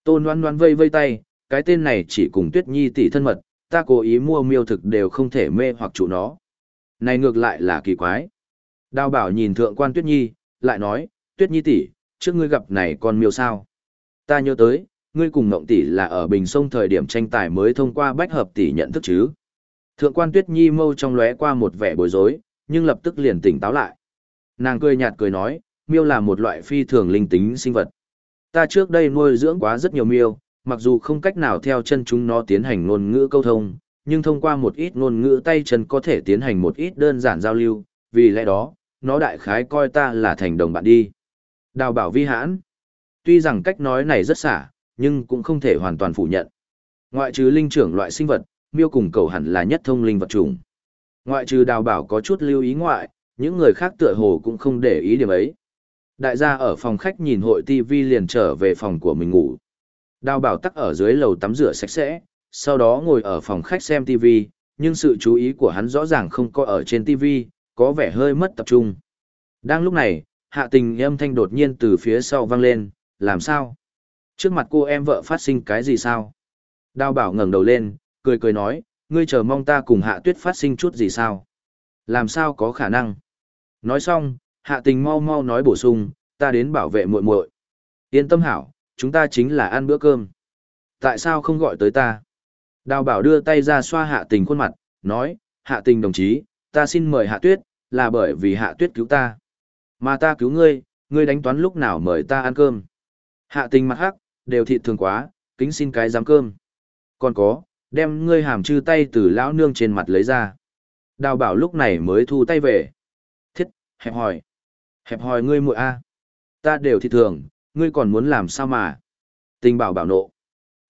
Tôn đoán đoán vây vây tay, cái tên này chỉ cùng tuyết nhi tỷ thân mật, ta cố ý mua miêu thực đều không thể mê hoặc chủ nó. Này ngược lại là kỳ quái. Đào bảo nhìn thượng quan tuyết nhi, lại nói, tuyết nhi tỷ, trước ngươi gặp này con miêu sao. Ta nhớ tới, ngươi cùng Ngộng tỷ là ở bình sông thời điểm tranh tài mới thông qua bách hợp tỷ nhận thức chứ. Thượng quan Tuyết Nhi mâu trong lóe qua một vẻ bối rối, nhưng lập tức liền tỉnh táo lại. Nàng cười nhạt cười nói, miêu là một loại phi thường linh tính sinh vật. Ta trước đây nuôi dưỡng quá rất nhiều miêu, mặc dù không cách nào theo chân chúng nó tiến hành ngôn ngữ câu thông, nhưng thông qua một ít ngôn ngữ tay chân có thể tiến hành một ít đơn giản giao lưu, vì lẽ đó, nó đại khái coi ta là thành đồng bạn đi. Đào bảo vi hãn. Tuy rằng cách nói này rất xả, nhưng cũng không thể hoàn toàn phủ nhận. Ngoại trừ linh trưởng loại sinh vật, miêu cùng cầu hẳn là nhất thông linh vật chủng. Ngoại trừ đào bảo có chút lưu ý ngoại, những người khác tựa hồ cũng không để ý điểm ấy. Đại gia ở phòng khách nhìn hội TV liền trở về phòng của mình ngủ. Đào bảo tắc ở dưới lầu tắm rửa sạch sẽ, sau đó ngồi ở phòng khách xem TV, nhưng sự chú ý của hắn rõ ràng không có ở trên TV, có vẻ hơi mất tập trung. Đang lúc này, hạ tình âm thanh đột nhiên từ phía sau vang lên, làm sao? Trước mặt cô em vợ phát sinh cái gì sao? Đào bảo ngẩng đầu lên, cười cười nói, ngươi chờ mong ta cùng hạ tuyết phát sinh chút gì sao? Làm sao có khả năng? Nói xong, hạ tình mau mau nói bổ sung, ta đến bảo vệ muội muội. Yên tâm hảo, chúng ta chính là ăn bữa cơm. Tại sao không gọi tới ta? Đào bảo đưa tay ra xoa hạ tình khuôn mặt, nói, hạ tình đồng chí, ta xin mời hạ tuyết, là bởi vì hạ tuyết cứu ta. Mà ta cứu ngươi, ngươi đánh toán lúc nào mời ta ăn cơm. Hạ tình mặt hắc, đều thịt thường quá, kính xin cái giám cơm. Còn có, đem ngươi hàm chư tay từ lão nương trên mặt lấy ra. Đào bảo lúc này mới thu tay về. Thiết, hẹp hỏi. Hẹp hỏi ngươi muội a. Ta đều thịt thường, ngươi còn muốn làm sao mà. Tình bảo bảo nộ.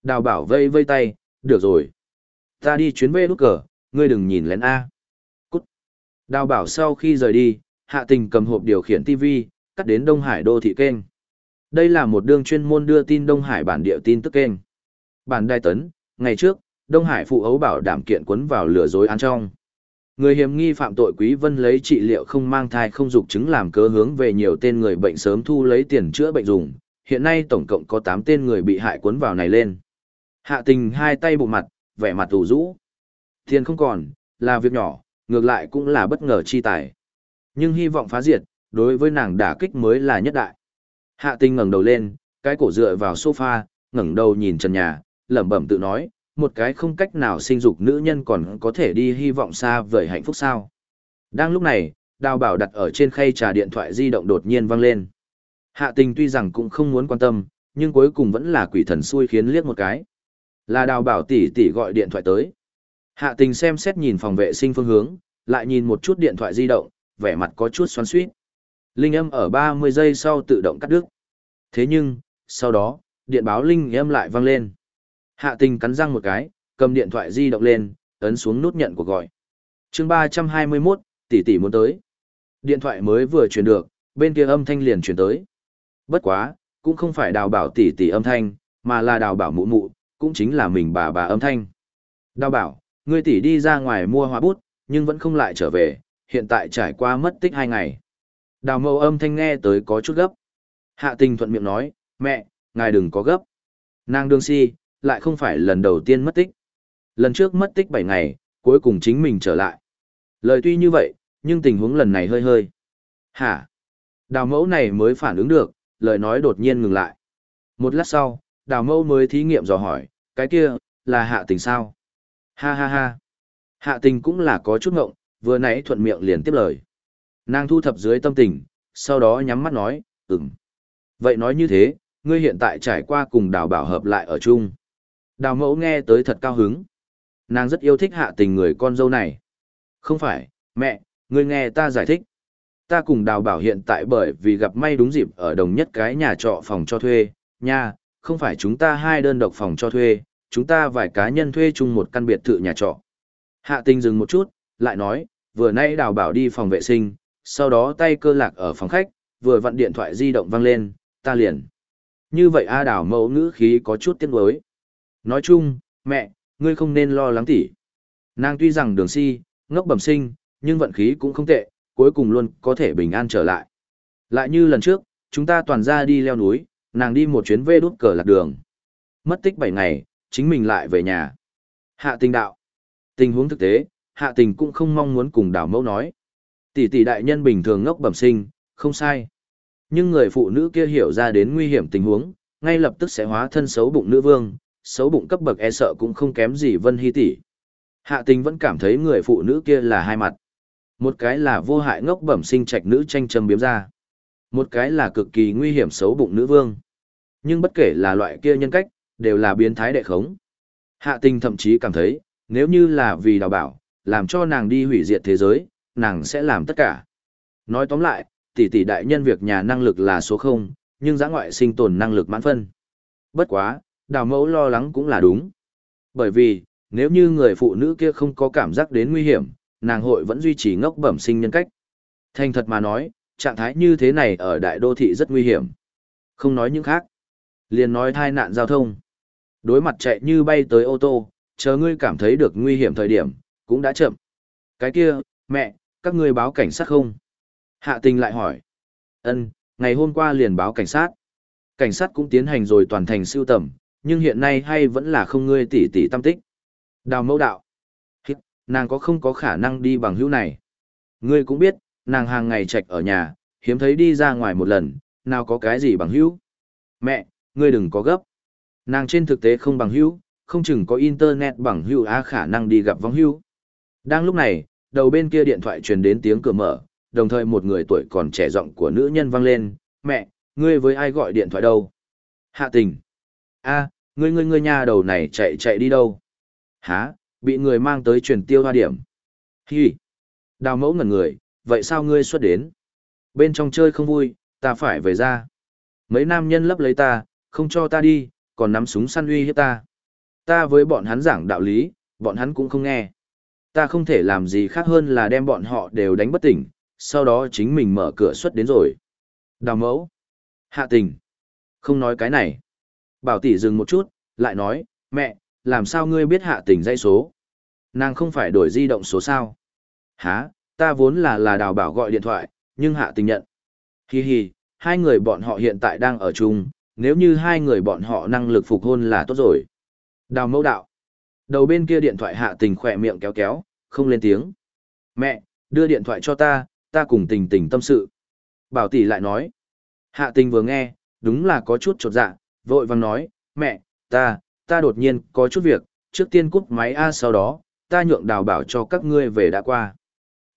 Đào bảo vây vây tay, được rồi. Ta đi chuyến về nút cờ, ngươi đừng nhìn lén a. Cút. Đào bảo sau khi rời đi, hạ tình cầm hộp điều khiển TV, cắt đến Đông Hải đô thị kênh. Đây là một đương chuyên môn đưa tin Đông Hải bản địa tin tức kênh. Bản đai tấn, ngày trước, Đông Hải phụ ấu bảo đảm kiện quấn vào lừa dối án trong. Người hiểm nghi phạm tội Quý Vân lấy trị liệu không mang thai không dục chứng làm cớ hướng về nhiều tên người bệnh sớm thu lấy tiền chữa bệnh dùng. Hiện nay tổng cộng có 8 tên người bị hại cuốn vào này lên. Hạ tình hai tay bộ mặt, vẻ mặt tù rũ. Tiền không còn, là việc nhỏ, ngược lại cũng là bất ngờ chi tài. Nhưng hy vọng phá diệt, đối với nàng đả kích mới là nhất đại. Hạ tình ngẩng đầu lên, cái cổ dựa vào sofa, ngẩng đầu nhìn trần nhà, lẩm bẩm tự nói, một cái không cách nào sinh dục nữ nhân còn có thể đi hy vọng xa vời hạnh phúc sao. Đang lúc này, đào bảo đặt ở trên khay trà điện thoại di động đột nhiên vang lên. Hạ tình tuy rằng cũng không muốn quan tâm, nhưng cuối cùng vẫn là quỷ thần xui khiến liếc một cái. Là đào bảo tỷ tỷ gọi điện thoại tới. Hạ tình xem xét nhìn phòng vệ sinh phương hướng, lại nhìn một chút điện thoại di động, vẻ mặt có chút xoắn suýt. Linh âm ở 30 giây sau tự động cắt đứt. Thế nhưng, sau đó, điện báo linh âm lại vang lên. Hạ tình cắn răng một cái, cầm điện thoại di động lên, ấn xuống nút nhận cuộc gọi. chương 321, tỷ tỷ muốn tới. Điện thoại mới vừa truyền được, bên kia âm thanh liền truyền tới. Bất quá, cũng không phải đào bảo tỷ tỷ âm thanh, mà là đào bảo mụ mụ, cũng chính là mình bà bà âm thanh. Đào bảo, ngươi tỷ đi ra ngoài mua hóa bút, nhưng vẫn không lại trở về, hiện tại trải qua mất tích hai ngày. Đào mâu âm thanh nghe tới có chút gấp. Hạ tình thuận miệng nói, mẹ, ngài đừng có gấp. Nàng đương si, lại không phải lần đầu tiên mất tích. Lần trước mất tích 7 ngày, cuối cùng chính mình trở lại. Lời tuy như vậy, nhưng tình huống lần này hơi hơi. Hả? Đào mẫu này mới phản ứng được, lời nói đột nhiên ngừng lại. Một lát sau, đào mẫu mới thí nghiệm dò hỏi, cái kia, là hạ tình sao? Ha ha ha. Hạ tình cũng là có chút ngộng, vừa nãy thuận miệng liền tiếp lời. Nàng thu thập dưới tâm tình, sau đó nhắm mắt nói, ừm. Vậy nói như thế, ngươi hiện tại trải qua cùng đào bảo hợp lại ở chung. Đào mẫu nghe tới thật cao hứng. Nàng rất yêu thích hạ tình người con dâu này. Không phải, mẹ, ngươi nghe ta giải thích. Ta cùng đào bảo hiện tại bởi vì gặp may đúng dịp ở đồng nhất cái nhà trọ phòng cho thuê, nha, không phải chúng ta hai đơn độc phòng cho thuê, chúng ta vài cá nhân thuê chung một căn biệt thự nhà trọ. Hạ tình dừng một chút, lại nói, vừa nay đào bảo đi phòng vệ sinh, sau đó tay cơ lạc ở phòng khách, vừa vặn điện thoại di động vang lên, ta liền. Như vậy A đào mẫu ngữ khí có chút tiếc nuối. Nói chung, mẹ, ngươi không nên lo lắng tỉ. Nàng tuy rằng đường si, ngốc bẩm sinh, nhưng vận khí cũng không tệ, cuối cùng luôn có thể bình an trở lại. Lại như lần trước, chúng ta toàn ra đi leo núi, nàng đi một chuyến vê đút cờ lạc đường. Mất tích 7 ngày, chính mình lại về nhà. Hạ tình đạo. Tình huống thực tế, hạ tình cũng không mong muốn cùng đảo mẫu nói. Tỷ tỷ đại nhân bình thường ngốc bẩm sinh, không sai. Nhưng người phụ nữ kia hiểu ra đến nguy hiểm tình huống, ngay lập tức sẽ hóa thân xấu bụng nữ vương, xấu bụng cấp bậc e sợ cũng không kém gì Vân Hy tỷ. Hạ tình vẫn cảm thấy người phụ nữ kia là hai mặt. Một cái là vô hại ngốc bẩm sinh trạch nữ tranh châm biếm ra. Một cái là cực kỳ nguy hiểm xấu bụng nữ vương. Nhưng bất kể là loại kia nhân cách, đều là biến thái đệ khống. Hạ tình thậm chí cảm thấy, nếu như là vì đào bảo, làm cho nàng đi hủy diệt thế giới, nàng sẽ làm tất cả. Nói tóm lại, tỷ tỷ đại nhân việc nhà năng lực là số 0, nhưng giã ngoại sinh tồn năng lực mãn phân. Bất quá, đào mẫu lo lắng cũng là đúng. Bởi vì, nếu như người phụ nữ kia không có cảm giác đến nguy hiểm, nàng hội vẫn duy trì ngốc bẩm sinh nhân cách. Thành thật mà nói, trạng thái như thế này ở đại đô thị rất nguy hiểm. Không nói những khác. Liền nói thai nạn giao thông. Đối mặt chạy như bay tới ô tô, chờ ngươi cảm thấy được nguy hiểm thời điểm, cũng đã chậm. Cái kia, mẹ, các ngươi báo cảnh sát không? Hạ tình lại hỏi. Ân, ngày hôm qua liền báo cảnh sát. Cảnh sát cũng tiến hành rồi toàn thành siêu tầm, nhưng hiện nay hay vẫn là không ngươi tỷ tỷ tâm tích. Đào mẫu đạo. Hít, nàng có không có khả năng đi bằng hữu này. Ngươi cũng biết, nàng hàng ngày trạch ở nhà, hiếm thấy đi ra ngoài một lần, nào có cái gì bằng hữu. Mẹ, ngươi đừng có gấp. Nàng trên thực tế không bằng hữu, không chừng có internet bằng hữu á khả năng đi gặp vong hữu. Đang lúc này, đầu bên kia điện thoại truyền đến tiếng cửa mở, đồng thời một người tuổi còn trẻ giọng của nữ nhân vang lên, mẹ, ngươi với ai gọi điện thoại đâu? Hạ tình a ngươi ngươi ngươi nhà đầu này chạy chạy đi đâu? Hả, bị người mang tới truyền tiêu hoa điểm. Hi. Đào mẫu ngẩn người, vậy sao ngươi xuất đến? Bên trong chơi không vui, ta phải về ra. Mấy nam nhân lấp lấy ta, không cho ta đi, còn nắm súng săn uy hiếp ta. Ta với bọn hắn giảng đạo lý, bọn hắn cũng không nghe. Ta không thể làm gì khác hơn là đem bọn họ đều đánh bất tỉnh, sau đó chính mình mở cửa xuất đến rồi. Đào mẫu. Hạ tình. Không nói cái này. Bảo tỷ dừng một chút, lại nói, mẹ, làm sao ngươi biết hạ tình dây số? Nàng không phải đổi di động số sao? Hả, ta vốn là là đào bảo gọi điện thoại, nhưng hạ tình nhận. Hi hi, hai người bọn họ hiện tại đang ở chung, nếu như hai người bọn họ năng lực phục hôn là tốt rồi. Đào mẫu đạo. Đầu bên kia điện thoại hạ tình khỏe miệng kéo kéo, không lên tiếng. Mẹ, đưa điện thoại cho ta, ta cùng tình tình tâm sự. Bảo tỷ lại nói. Hạ tình vừa nghe, đúng là có chút chột dạ, vội vàng nói, mẹ, ta, ta đột nhiên có chút việc, trước tiên cúp máy A sau đó, ta nhượng đào bảo cho các ngươi về đã qua.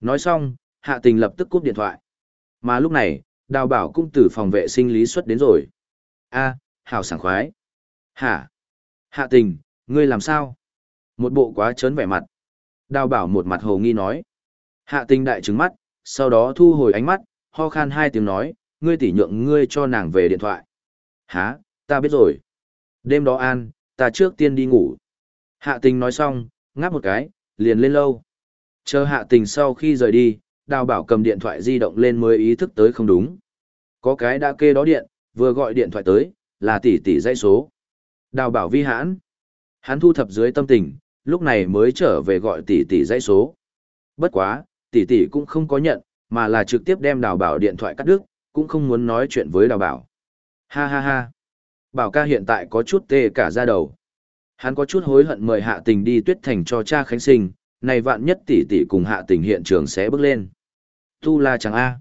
Nói xong, hạ tình lập tức cúp điện thoại. Mà lúc này, đào bảo cũng từ phòng vệ sinh lý xuất đến rồi. A, hào sảng khoái. Hả? Hạ tình, ngươi làm sao? Một bộ quá trớn vẻ mặt. Đào bảo một mặt hồ nghi nói. Hạ tình đại trứng mắt, sau đó thu hồi ánh mắt, ho khan hai tiếng nói, ngươi tỉ nhượng ngươi cho nàng về điện thoại. Hả, ta biết rồi. Đêm đó an, ta trước tiên đi ngủ. Hạ tình nói xong, ngáp một cái, liền lên lâu. Chờ hạ tình sau khi rời đi, đào bảo cầm điện thoại di động lên mới ý thức tới không đúng. Có cái đã kê đó điện, vừa gọi điện thoại tới, là tỷ tỷ dãy số. Đào bảo vi hãn. Hắn thu thập dưới tâm tình, lúc này mới trở về gọi tỷ tỷ dãy số. Bất quá, tỷ tỷ cũng không có nhận, mà là trực tiếp đem đào bảo điện thoại cắt đứt, cũng không muốn nói chuyện với đào bảo. Ha ha ha. Bảo ca hiện tại có chút tê cả ra đầu. Hắn có chút hối hận mời hạ tình đi tuyết thành cho cha khánh sinh, này vạn nhất tỷ tỷ cùng hạ tình hiện trường sẽ bước lên. Tu la chẳng a.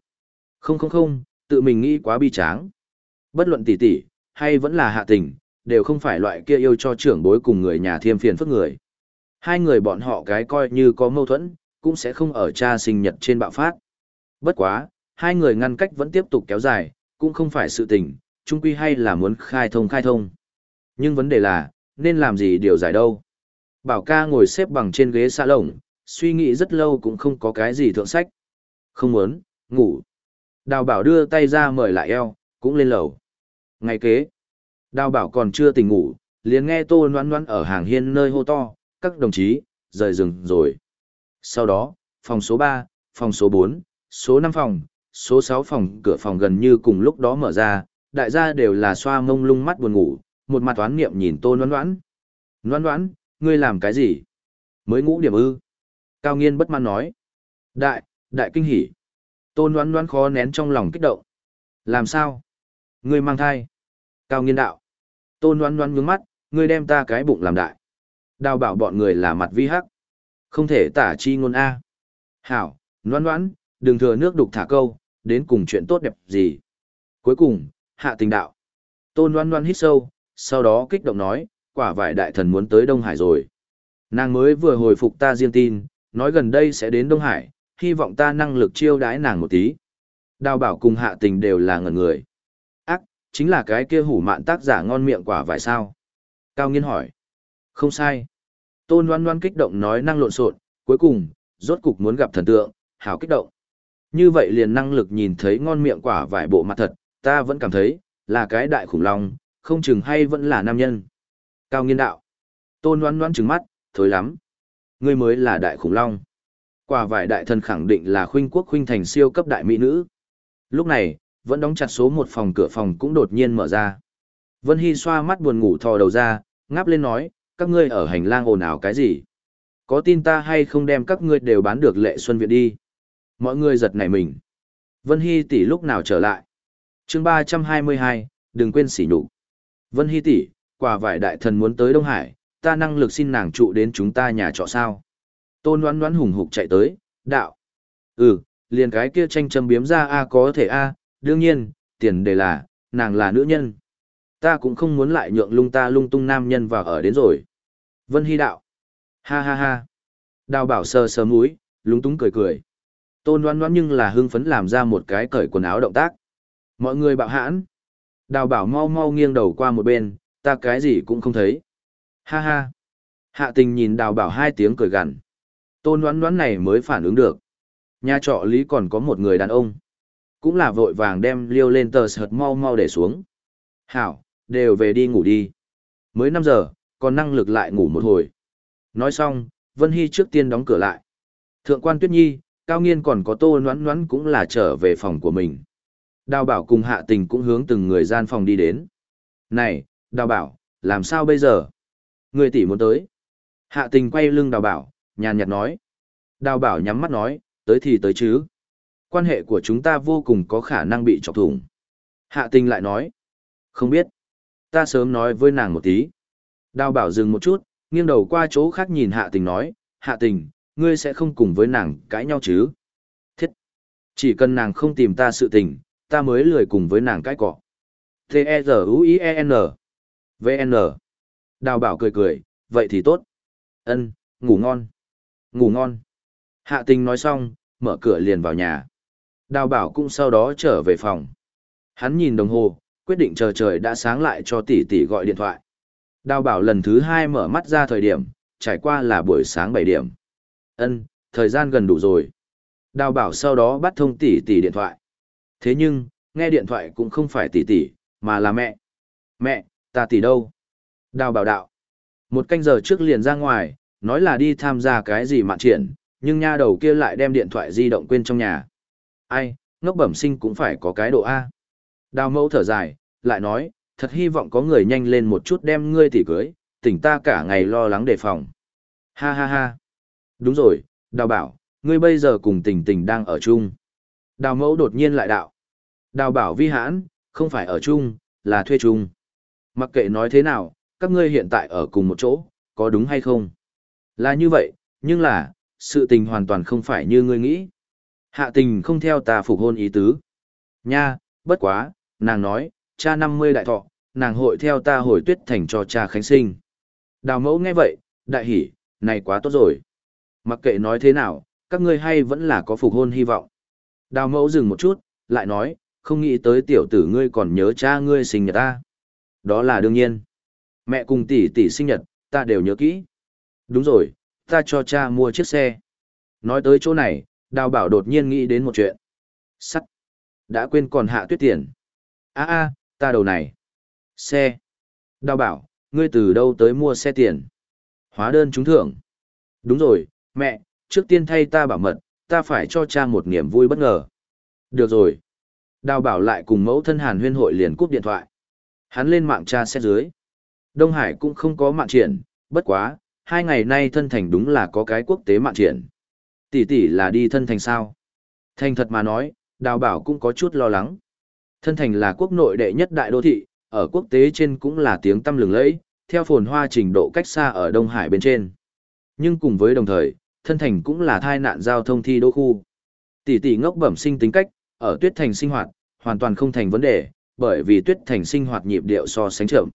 Không không không, tự mình nghĩ quá bi tráng. Bất luận tỷ tỷ, hay vẫn là hạ tình, đều không phải loại kia yêu cho trưởng bối cùng người nhà thiêm phiền phức người. Hai người bọn họ cái coi như có mâu thuẫn, cũng sẽ không ở cha sinh nhật trên bạo phát. Bất quá, hai người ngăn cách vẫn tiếp tục kéo dài, cũng không phải sự tình, trung quy hay là muốn khai thông khai thông. Nhưng vấn đề là, nên làm gì điều giải đâu. Bảo ca ngồi xếp bằng trên ghế xa lồng, suy nghĩ rất lâu cũng không có cái gì thượng sách. Không muốn, ngủ. Đào bảo đưa tay ra mời lại eo, cũng lên lầu. Ngày kế, đào bảo còn chưa tỉnh ngủ, liền nghe tô noan noan ở hàng hiên nơi hô to, các đồng chí, rời rừng rồi. Sau đó, phòng số 3, phòng số 4, số 5 phòng, số 6 phòng cửa phòng gần như cùng lúc đó mở ra, đại gia đều là xoa mông lung mắt buồn ngủ, một mặt toán niệm nhìn tô noan noan. Noan noan, ngươi làm cái gì? Mới ngủ điểm ư? Cao nghiên bất mãn nói. Đại, đại kinh hỉ. Tô noan noan khó nén trong lòng kích động. Làm sao? Ngươi mang thai. Cao nghiên đạo. Tô noan noan nhướng mắt, ngươi đem ta cái bụng làm đại. Đào bảo bọn người là mặt vi hắc. Không thể tả chi ngôn A. Hảo, noan noan, đừng thừa nước đục thả câu, đến cùng chuyện tốt đẹp gì. Cuối cùng, hạ tình đạo. Tôn loan loan hít sâu, sau đó kích động nói, quả vải đại thần muốn tới Đông Hải rồi. Nàng mới vừa hồi phục ta riêng tin, nói gần đây sẽ đến Đông Hải, hy vọng ta năng lực chiêu đãi nàng một tí. Đào bảo cùng hạ tình đều là ngẩn người. Ác, chính là cái kia hủ mạn tác giả ngon miệng quả vải sao. Cao nghiên hỏi. Không sai. Tôn Loan Loan kích động nói năng lộn xộn, cuối cùng, rốt cục muốn gặp thần tượng, hảo kích động. Như vậy liền năng lực nhìn thấy ngon miệng quả vải bộ mặt thật, ta vẫn cảm thấy, là cái đại khủng long, không chừng hay vẫn là nam nhân. Cao nghiên đạo. Tôn Loan Loan trừng mắt, thối lắm. Ngươi mới là đại khủng long. Quả vải đại thần khẳng định là khuynh quốc khuynh thành siêu cấp đại mỹ nữ. Lúc này, vẫn đóng chặt số một phòng cửa phòng cũng đột nhiên mở ra. Vân Hy xoa mắt buồn ngủ thò đầu ra, ngáp lên nói, các ngươi ở hành lang ồn ào cái gì? Có tin ta hay không đem các ngươi đều bán được lệ xuân viện đi? Mọi người giật nảy mình. Vân Hy tỷ lúc nào trở lại? Chương ba trăm hai mươi hai, đừng quên xỉ nhục. Vân Hy tỷ, quả vải đại thần muốn tới Đông Hải, ta năng lực xin nàng trụ đến chúng ta nhà trọ sao? Tôn đoán đoán hùng hục chạy tới, đạo. Ừ, liền cái kia tranh châm biếm ra a có thể a, đương nhiên, tiền đề là, nàng là nữ nhân. Ta cũng không muốn lại nhượng lung ta lung tung nam nhân vào ở đến rồi. Vân Hy đạo. Ha ha ha. Đào bảo sờ sờ múi, lúng túng cười cười. Tôn đoán đoán nhưng là hưng phấn làm ra một cái cởi quần áo động tác. Mọi người bạo hãn. Đào bảo mau mau nghiêng đầu qua một bên, ta cái gì cũng không thấy. Ha ha. Hạ tình nhìn đào bảo hai tiếng cười gằn. Tôn đoán đoán này mới phản ứng được. Nhà trọ lý còn có một người đàn ông. Cũng là vội vàng đem liêu lên tờ sợt mau mau để xuống. Hảo, đều về đi ngủ đi. Mới 5 giờ, còn năng lực lại ngủ một hồi. Nói xong, Vân Hy trước tiên đóng cửa lại. Thượng quan Tuyết Nhi, Cao Nghiên còn có tô noãn noãn cũng là trở về phòng của mình. Đào bảo cùng hạ tình cũng hướng từng người gian phòng đi đến. Này, đào bảo, làm sao bây giờ? Người tỷ muốn tới. Hạ tình quay lưng đào bảo, nhàn nhạt nói. Đào bảo nhắm mắt nói, tới thì tới chứ. Quan hệ của chúng ta vô cùng có khả năng bị chọc thủng. Hạ tình lại nói. Không biết. Ta sớm nói với nàng một tí. Đào bảo dừng một chút, nghiêng đầu qua chỗ khác nhìn hạ tình nói. Hạ tình, ngươi sẽ không cùng với nàng cãi nhau chứ? Thiết! Chỉ cần nàng không tìm ta sự tình, ta mới lười cùng với nàng cãi cọ. T-E-Z-U-I-E-N V-N Đào bảo cười cười, vậy thì tốt. Ân, ngủ ngon. Ngủ ngon. Hạ tình nói xong, mở cửa liền vào nhà. Đào bảo cũng sau đó trở về phòng. Hắn nhìn đồng hồ, quyết định chờ trời đã sáng lại cho tỷ tỷ gọi điện thoại. Đào bảo lần thứ hai mở mắt ra thời điểm, trải qua là buổi sáng 7 điểm. Ân, thời gian gần đủ rồi. Đào bảo sau đó bắt thông tỷ tỷ điện thoại. Thế nhưng, nghe điện thoại cũng không phải tỷ tỷ, mà là mẹ. Mẹ, ta tỷ đâu? Đào bảo đạo. Một canh giờ trước liền ra ngoài, nói là đi tham gia cái gì mạn triển, nhưng nha đầu kia lại đem điện thoại di động quên trong nhà. Ai, ngốc bẩm sinh cũng phải có cái độ A. Đào mẫu thở dài, lại nói, thật hy vọng có người nhanh lên một chút đem ngươi tỷ cưới, tỉnh ta cả ngày lo lắng đề phòng. Ha ha ha. Đúng rồi, đào bảo, ngươi bây giờ cùng tình tình đang ở chung. Đào mẫu đột nhiên lại đạo. Đào bảo vi hãn, không phải ở chung, là thuê chung. Mặc kệ nói thế nào, các ngươi hiện tại ở cùng một chỗ, có đúng hay không? Là như vậy, nhưng là, sự tình hoàn toàn không phải như ngươi nghĩ. Hạ tình không theo ta phục hôn ý tứ. Nha, bất quá, nàng nói, cha 50 đại thọ, nàng hội theo ta hồi tuyết thành cho cha khánh sinh. Đào mẫu nghe vậy, đại hỉ, này quá tốt rồi. Mặc kệ nói thế nào, các ngươi hay vẫn là có phục hôn hy vọng. Đào mẫu dừng một chút, lại nói, không nghĩ tới tiểu tử ngươi còn nhớ cha ngươi sinh nhật ta. Đó là đương nhiên. Mẹ cùng tỷ tỷ sinh nhật, ta đều nhớ kỹ. Đúng rồi, ta cho cha mua chiếc xe. Nói tới chỗ này, đào bảo đột nhiên nghĩ đến một chuyện. Sắt. Đã quên còn hạ tuyết tiền. a a ta đầu này. Xe. Đào bảo, ngươi từ đâu tới mua xe tiền? Hóa đơn trúng thưởng. Đúng rồi, mẹ, trước tiên thay ta bảo mật, ta phải cho cha một niềm vui bất ngờ. Được rồi. Đào bảo lại cùng mẫu thân hàn huyên hội liền cúp điện thoại. Hắn lên mạng tra xét dưới. Đông Hải cũng không có mạng triển, bất quá, hai ngày nay thân thành đúng là có cái quốc tế mạng triển. Tỷ tỷ là đi thân thành sao? Thành thật mà nói, đào bảo cũng có chút lo lắng. Thân thành là quốc nội đệ nhất đại đô thị, ở quốc tế trên cũng là tiếng tăm lừng lẫy, theo phồn hoa trình độ cách xa ở Đông Hải bên trên. Nhưng cùng với đồng thời, thân thành cũng là thai nạn giao thông thi đô khu. Tỷ tỷ ngốc bẩm sinh tính cách, ở tuyết thành sinh hoạt, hoàn toàn không thành vấn đề, bởi vì tuyết thành sinh hoạt nhịp điệu so sánh chậm.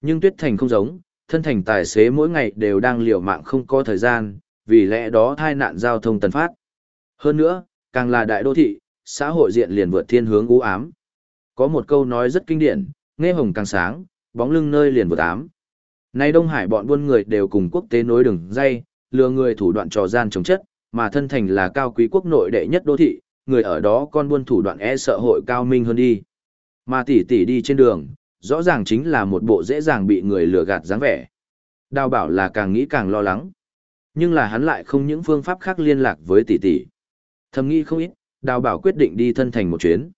Nhưng tuyết thành không giống, thân thành tài xế mỗi ngày đều đang liều mạng không có thời gian, vì lẽ đó tai nạn giao thông tần phát. Hơn nữa, càng là đại đô thị, xã hội diện liền vượt thiên hướng u ám. Có một câu nói rất kinh điển, nghe hồng càng sáng, bóng lưng nơi liền vượt ám. Nay Đông Hải bọn buôn người đều cùng quốc tế nối đường dây, lừa người thủ đoạn trò gian chống chất, mà thân thành là cao quý quốc nội đệ nhất đô thị, người ở đó con buôn thủ đoạn e sợ hội cao minh hơn đi. Mà tỷ tỷ đi trên đường, rõ ràng chính là một bộ dễ dàng bị người lừa gạt dáng vẻ. Đào bảo là càng nghĩ càng lo lắng. Nhưng là hắn lại không những phương pháp khác liên lạc với tỷ tỷ. Thầm nghĩ không ít, đào bảo quyết định đi thân thành một chuyến.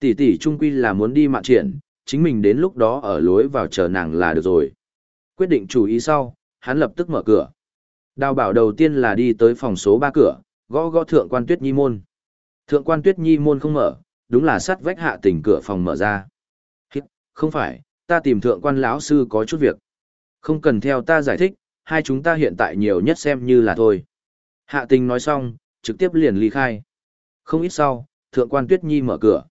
Tỷ tỷ trung quy là muốn đi mạn triển, chính mình đến lúc đó ở lối vào chờ nàng là được rồi. Quyết định chủ ý sau, hắn lập tức mở cửa. Đào bảo đầu tiên là đi tới phòng số 3 cửa, gõ gõ thượng quan tuyết nhi môn. Thượng quan tuyết nhi môn không mở, đúng là sắt vách hạ tỉnh cửa phòng mở ra. Hít, không phải, ta tìm thượng quan lão sư có chút việc. Không cần theo ta giải thích, hai chúng ta hiện tại nhiều nhất xem như là thôi. Hạ tình nói xong, trực tiếp liền ly khai. Không ít sau, thượng quan tuyết nhi mở cửa.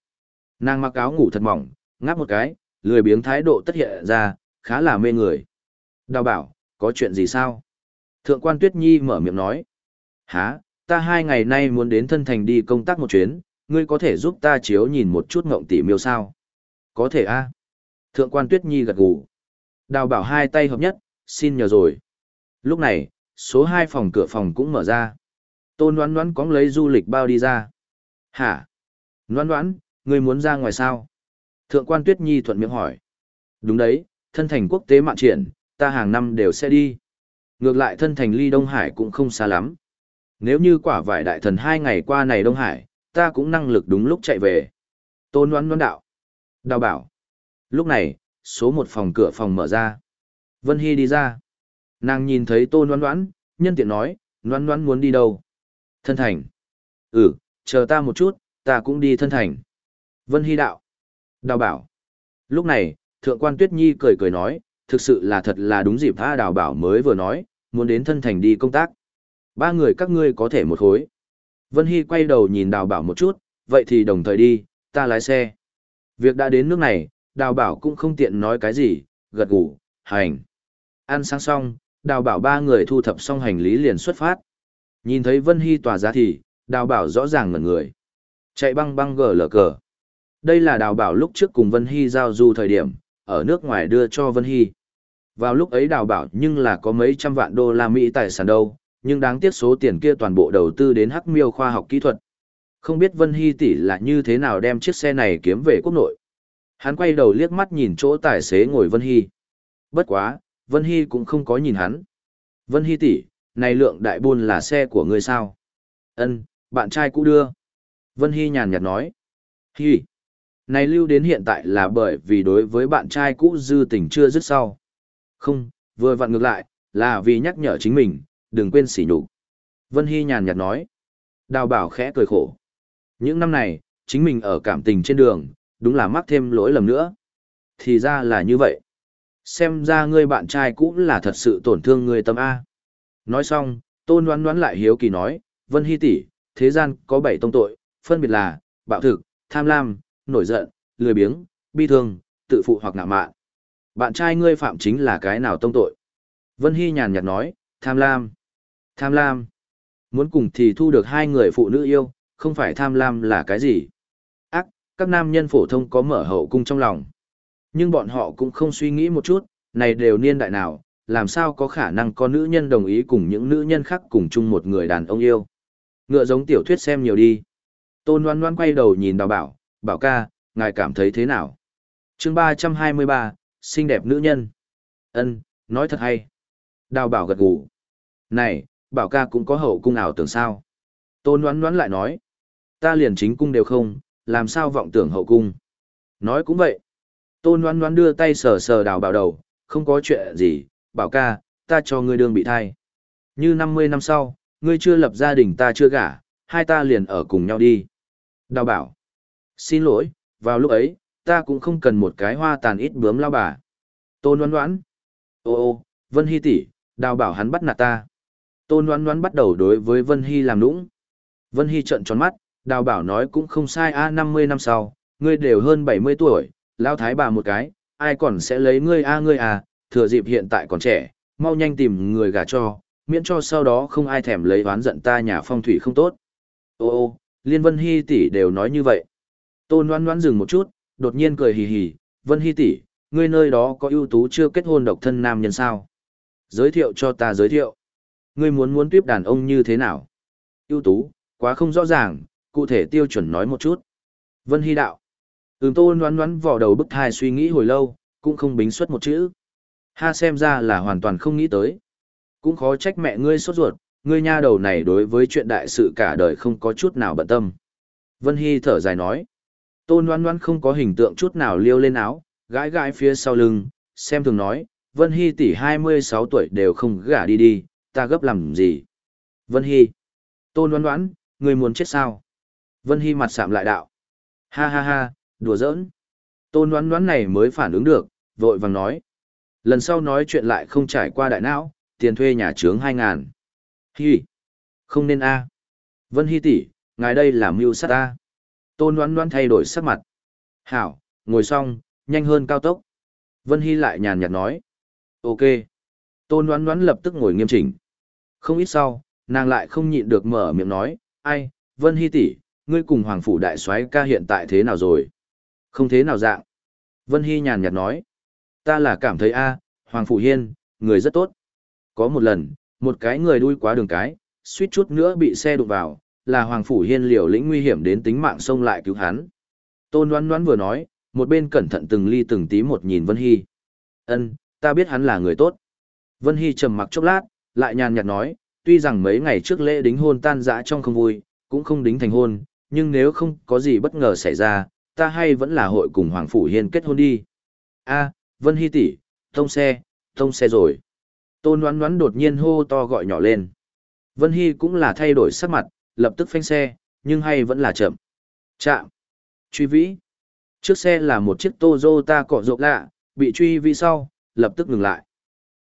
Nàng mặc áo ngủ thật mỏng, ngáp một cái, lười biếng thái độ tất hiện ra, khá là mê người. Đào bảo, có chuyện gì sao? Thượng quan tuyết nhi mở miệng nói. há ta hai ngày nay muốn đến thân thành đi công tác một chuyến, ngươi có thể giúp ta chiếu nhìn một chút ngộng tỷ miêu sao? Có thể a. Thượng quan tuyết nhi gật gù. Đào bảo hai tay hợp nhất, xin nhờ rồi. Lúc này, số hai phòng cửa phòng cũng mở ra. Tôn đoán đoán cóng lấy du lịch bao đi ra. Hả? Đoán đoán, ngươi muốn ra ngoài sao? Thượng quan Tuyết Nhi thuận miệng hỏi. Đúng đấy, thân thành quốc tế mạng triển, ta hàng năm đều sẽ đi. Ngược lại thân thành ly Đông Hải cũng không xa lắm. Nếu như quả vải đại thần hai ngày qua này Đông Hải, ta cũng năng lực đúng lúc chạy về. Tôn đoán đoán đạo. Đào bảo. Lúc này, số một phòng cửa phòng mở ra. Vân Hy đi ra. Nàng nhìn thấy tôn đoán đoán, nhân tiện nói, đoán đoán muốn đi đâu? Thân thành. Ừ, chờ ta một chút, ta cũng đi thân thành. Vân Hy đạo. Đào bảo. Lúc này, Thượng quan Tuyết Nhi cười cười nói, thực sự là thật là đúng dịp tha đào bảo mới vừa nói, muốn đến thân thành đi công tác. Ba người các ngươi có thể một khối. Vân Hy quay đầu nhìn đào bảo một chút, vậy thì đồng thời đi, ta lái xe. Việc đã đến nước này, đào bảo cũng không tiện nói cái gì, gật gù, hành. Ăn sáng xong, đào bảo ba người thu thập xong hành lý liền xuất phát. Nhìn thấy Vân Hy tỏa ra thì, đào bảo rõ ràng ngẩn người. Chạy băng băng gờ lờ cờ. Đây là đào bảo lúc trước cùng Vân Hy giao du thời điểm, ở nước ngoài đưa cho Vân Hy. Vào lúc ấy đào bảo nhưng là có mấy trăm vạn đô la Mỹ tài sản đâu, nhưng đáng tiếc số tiền kia toàn bộ đầu tư đến hắc miêu khoa học kỹ thuật. Không biết Vân Hy tỷ là như thế nào đem chiếc xe này kiếm về quốc nội. Hắn quay đầu liếc mắt nhìn chỗ tài xế ngồi Vân Hy. Bất quá, Vân Hy cũng không có nhìn hắn. Vân Hy tỷ, này lượng đại buôn là xe của ngươi sao? Ân, bạn trai cũ đưa. Vân Hy nhàn nhạt nói. Hi. Này lưu đến hiện tại là bởi vì đối với bạn trai cũ dư tình chưa dứt sau. Không, vừa vặn ngược lại, là vì nhắc nhở chính mình, đừng quên sỉ nhục. Vân Hy nhàn nhạt nói. Đào bảo khẽ cười khổ. Những năm này, chính mình ở cảm tình trên đường, đúng là mắc thêm lỗi lầm nữa. Thì ra là như vậy. Xem ra ngươi bạn trai cũng là thật sự tổn thương ngươi tâm A. Nói xong, tôn đoán đoán lại hiếu kỳ nói, Vân Hy tỷ, thế gian có bảy tông tội, phân biệt là, bạo thực, tham lam, nổi giận, lười biếng, bi thương, tự phụ hoặc ngạ mạn. Bạn trai ngươi phạm chính là cái nào tông tội? Vân Hy nhàn nhạt nói, tham lam. Tham lam. Muốn cùng thì thu được hai người phụ nữ yêu, không phải tham lam là cái gì? Ác, các nam nhân phổ thông có mở hậu cung trong lòng. Nhưng bọn họ cũng không suy nghĩ một chút, này đều niên đại nào, làm sao có khả năng có nữ nhân đồng ý cùng những nữ nhân khác cùng chung một người đàn ông yêu. Ngựa giống tiểu thuyết xem nhiều đi. Tôn Loan Loan quay đầu nhìn đào bảo, bảo ca, ngài cảm thấy thế nào? chương ba trăm hai mươi ba, xinh đẹp nữ nhân. ân nói thật hay. Đào bảo gật gù. Này, bảo ca cũng có hậu cung ảo tưởng sao? Tôn đoán đoán lại nói. Ta liền chính cung đều không, làm sao vọng tưởng hậu cung? Nói cũng vậy. Tôn đoán đoán đưa tay sờ sờ đào bảo đầu, không có chuyện gì, bảo ca, ta cho ngươi đương bị thai. Như 50 năm sau, ngươi chưa lập gia đình ta chưa gả, hai ta liền ở cùng nhau đi. Đào bảo. Xin lỗi, vào lúc ấy, ta cũng không cần một cái hoa tàn ít bướm lao bà. Tôn đoán đoán. Ô ô, Vân Hy tỷ, đào bảo hắn bắt nạt ta. Tôn đoán đoán bắt đầu đối với Vân Hy làm nũng. Vân Hy trợn tròn mắt, đào bảo nói cũng không sai a à, 50 năm sau, ngươi đều hơn 70 tuổi, lao thái bà một cái, ai còn sẽ lấy ngươi a ngươi à, thừa dịp hiện tại còn trẻ, mau nhanh tìm người gả cho, miễn cho sau đó không ai thèm lấy oán giận ta nhà phong thủy không tốt. Ô ô, Liên Vân Hy tỷ đều nói như vậy. Tôn Loan Loan dừng một chút, đột nhiên cười hì hì, Vân Hy tỷ, ngươi nơi đó có ưu tú chưa kết hôn độc thân nam nhân sao? Giới thiệu cho ta giới thiệu. Ngươi muốn muốn tiếp đàn ông như thế nào? ưu tú, quá không rõ ràng, cụ thể tiêu chuẩn nói một chút. Vân Hy đạo. Ừm tô nhoắn nhoắn vò đầu bức thai suy nghĩ hồi lâu, cũng không bính xuất một chữ. Ha xem ra là hoàn toàn không nghĩ tới. Cũng khó trách mẹ ngươi sốt ruột, ngươi nha đầu này đối với chuyện đại sự cả đời không có chút nào bận tâm. Vân Hy thở dài nói. Tô nhoắn nhoắn không có hình tượng chút nào liêu lên áo, gãi gãi phía sau lưng, xem thường nói, Vân Hy tỷ 26 tuổi đều không gả đi đi, ta gấp làm gì. Vân Hy. Tôn đoán đoán, người muốn chết sao? Vân Hy mặt sạm lại đạo. Ha ha ha, đùa giỡn. Tôn đoán đoán này mới phản ứng được, vội vàng nói. Lần sau nói chuyện lại không trải qua đại não, tiền thuê nhà trướng 2 ngàn. Hi. Không nên a. Vân Hy tỷ, ngài đây là mưu sát ta. Tôn đoán đoán thay đổi sắc mặt. Hảo, ngồi xong, nhanh hơn cao tốc. Vân Hy lại nhàn nhạt nói. Ok. Tôn đoán đoán lập tức ngồi nghiêm chỉnh. Không ít sau, nàng lại không nhịn được mở miệng nói, ai, Vân Hy tỷ, ngươi cùng Hoàng Phủ Đại soái ca hiện tại thế nào rồi? Không thế nào dạng. Vân Hy nhàn nhạt nói, ta là cảm thấy a, Hoàng Phủ Hiên, người rất tốt. Có một lần, một cái người đuôi quá đường cái, suýt chút nữa bị xe đụng vào, là Hoàng Phủ Hiên liều lĩnh nguy hiểm đến tính mạng xông lại cứu hắn. Tôn đoán đoán vừa nói, một bên cẩn thận từng ly từng tí một nhìn Vân Hy. Ân, ta biết hắn là người tốt. Vân Hy trầm mặc chốc lát, lại nhàn nhạt nói, tuy rằng mấy ngày trước lễ đính hôn tan rã trong không vui, cũng không đính thành hôn, nhưng nếu không có gì bất ngờ xảy ra, ta hay vẫn là hội cùng Hoàng Phủ Hiên kết hôn đi. a Vân Hy tỷ, tông xe, tông xe rồi. Tôn đoán đoán đột nhiên hô to gọi nhỏ lên. Vân Hy cũng là thay đổi sắc mặt, lập tức phanh xe, nhưng hay vẫn là chậm. Chạm. Truy vĩ. Trước xe là một chiếc Toyota cọ rộng lạ, bị truy vĩ sau, lập tức ngừng lại.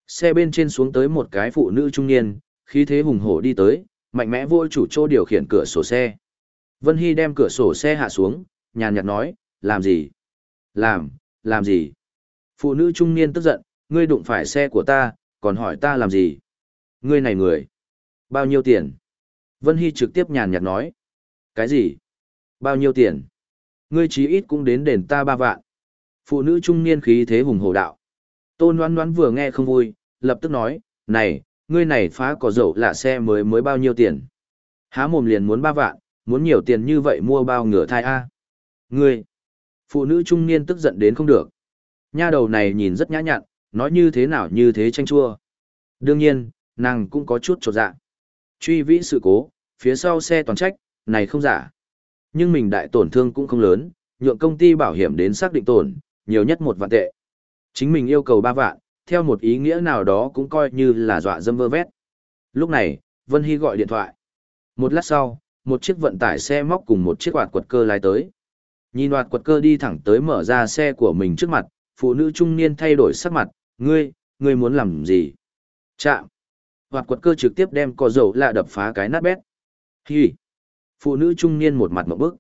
Xe bên trên xuống tới một cái phụ nữ trung niên, khí thế hùng hổ đi tới, mạnh mẽ vô chủ chỗ điều khiển cửa sổ xe. Vân Hy đem cửa sổ xe hạ xuống, nhàn nhạt nói, làm gì? Làm, làm gì? Phụ nữ trung niên tức giận, ngươi đụng phải xe của ta, còn hỏi ta làm gì? Ngươi này người, bao nhiêu tiền? Vân Hy trực tiếp nhàn nhạt nói, cái gì? Bao nhiêu tiền? Ngươi chí ít cũng đến đền ta ba vạn. Phụ nữ trung niên khí thế hùng hổ đạo. Tôn Loan Loan vừa nghe không vui, lập tức nói, này, ngươi này phá cỏ dầu lạ xe mới mới bao nhiêu tiền. Há mồm liền muốn ba vạn, muốn nhiều tiền như vậy mua bao ngửa thai A. Ngươi, phụ nữ trung niên tức giận đến không được. Nha đầu này nhìn rất nhã nhặn, nói như thế nào như thế tranh chua. Đương nhiên, nàng cũng có chút trột dạ. Truy vĩ sự cố, phía sau xe toàn trách, này không giả. Nhưng mình đại tổn thương cũng không lớn, nhượng công ty bảo hiểm đến xác định tổn, nhiều nhất một vạn tệ. Chính mình yêu cầu ba vạn, theo một ý nghĩa nào đó cũng coi như là dọa dâm vơ vét. Lúc này, Vân Hy gọi điện thoại. Một lát sau, một chiếc vận tải xe móc cùng một chiếc quạt quật cơ lái tới. Nhìn đoạt quật cơ đi thẳng tới mở ra xe của mình trước mặt, phụ nữ trung niên thay đổi sắc mặt, ngươi, ngươi muốn làm gì? Chạm. Hoạt quật cơ trực tiếp đem cò dầu lạ đập phá cái nát bét. Hi. Phụ nữ trung niên một mặt mộng bức.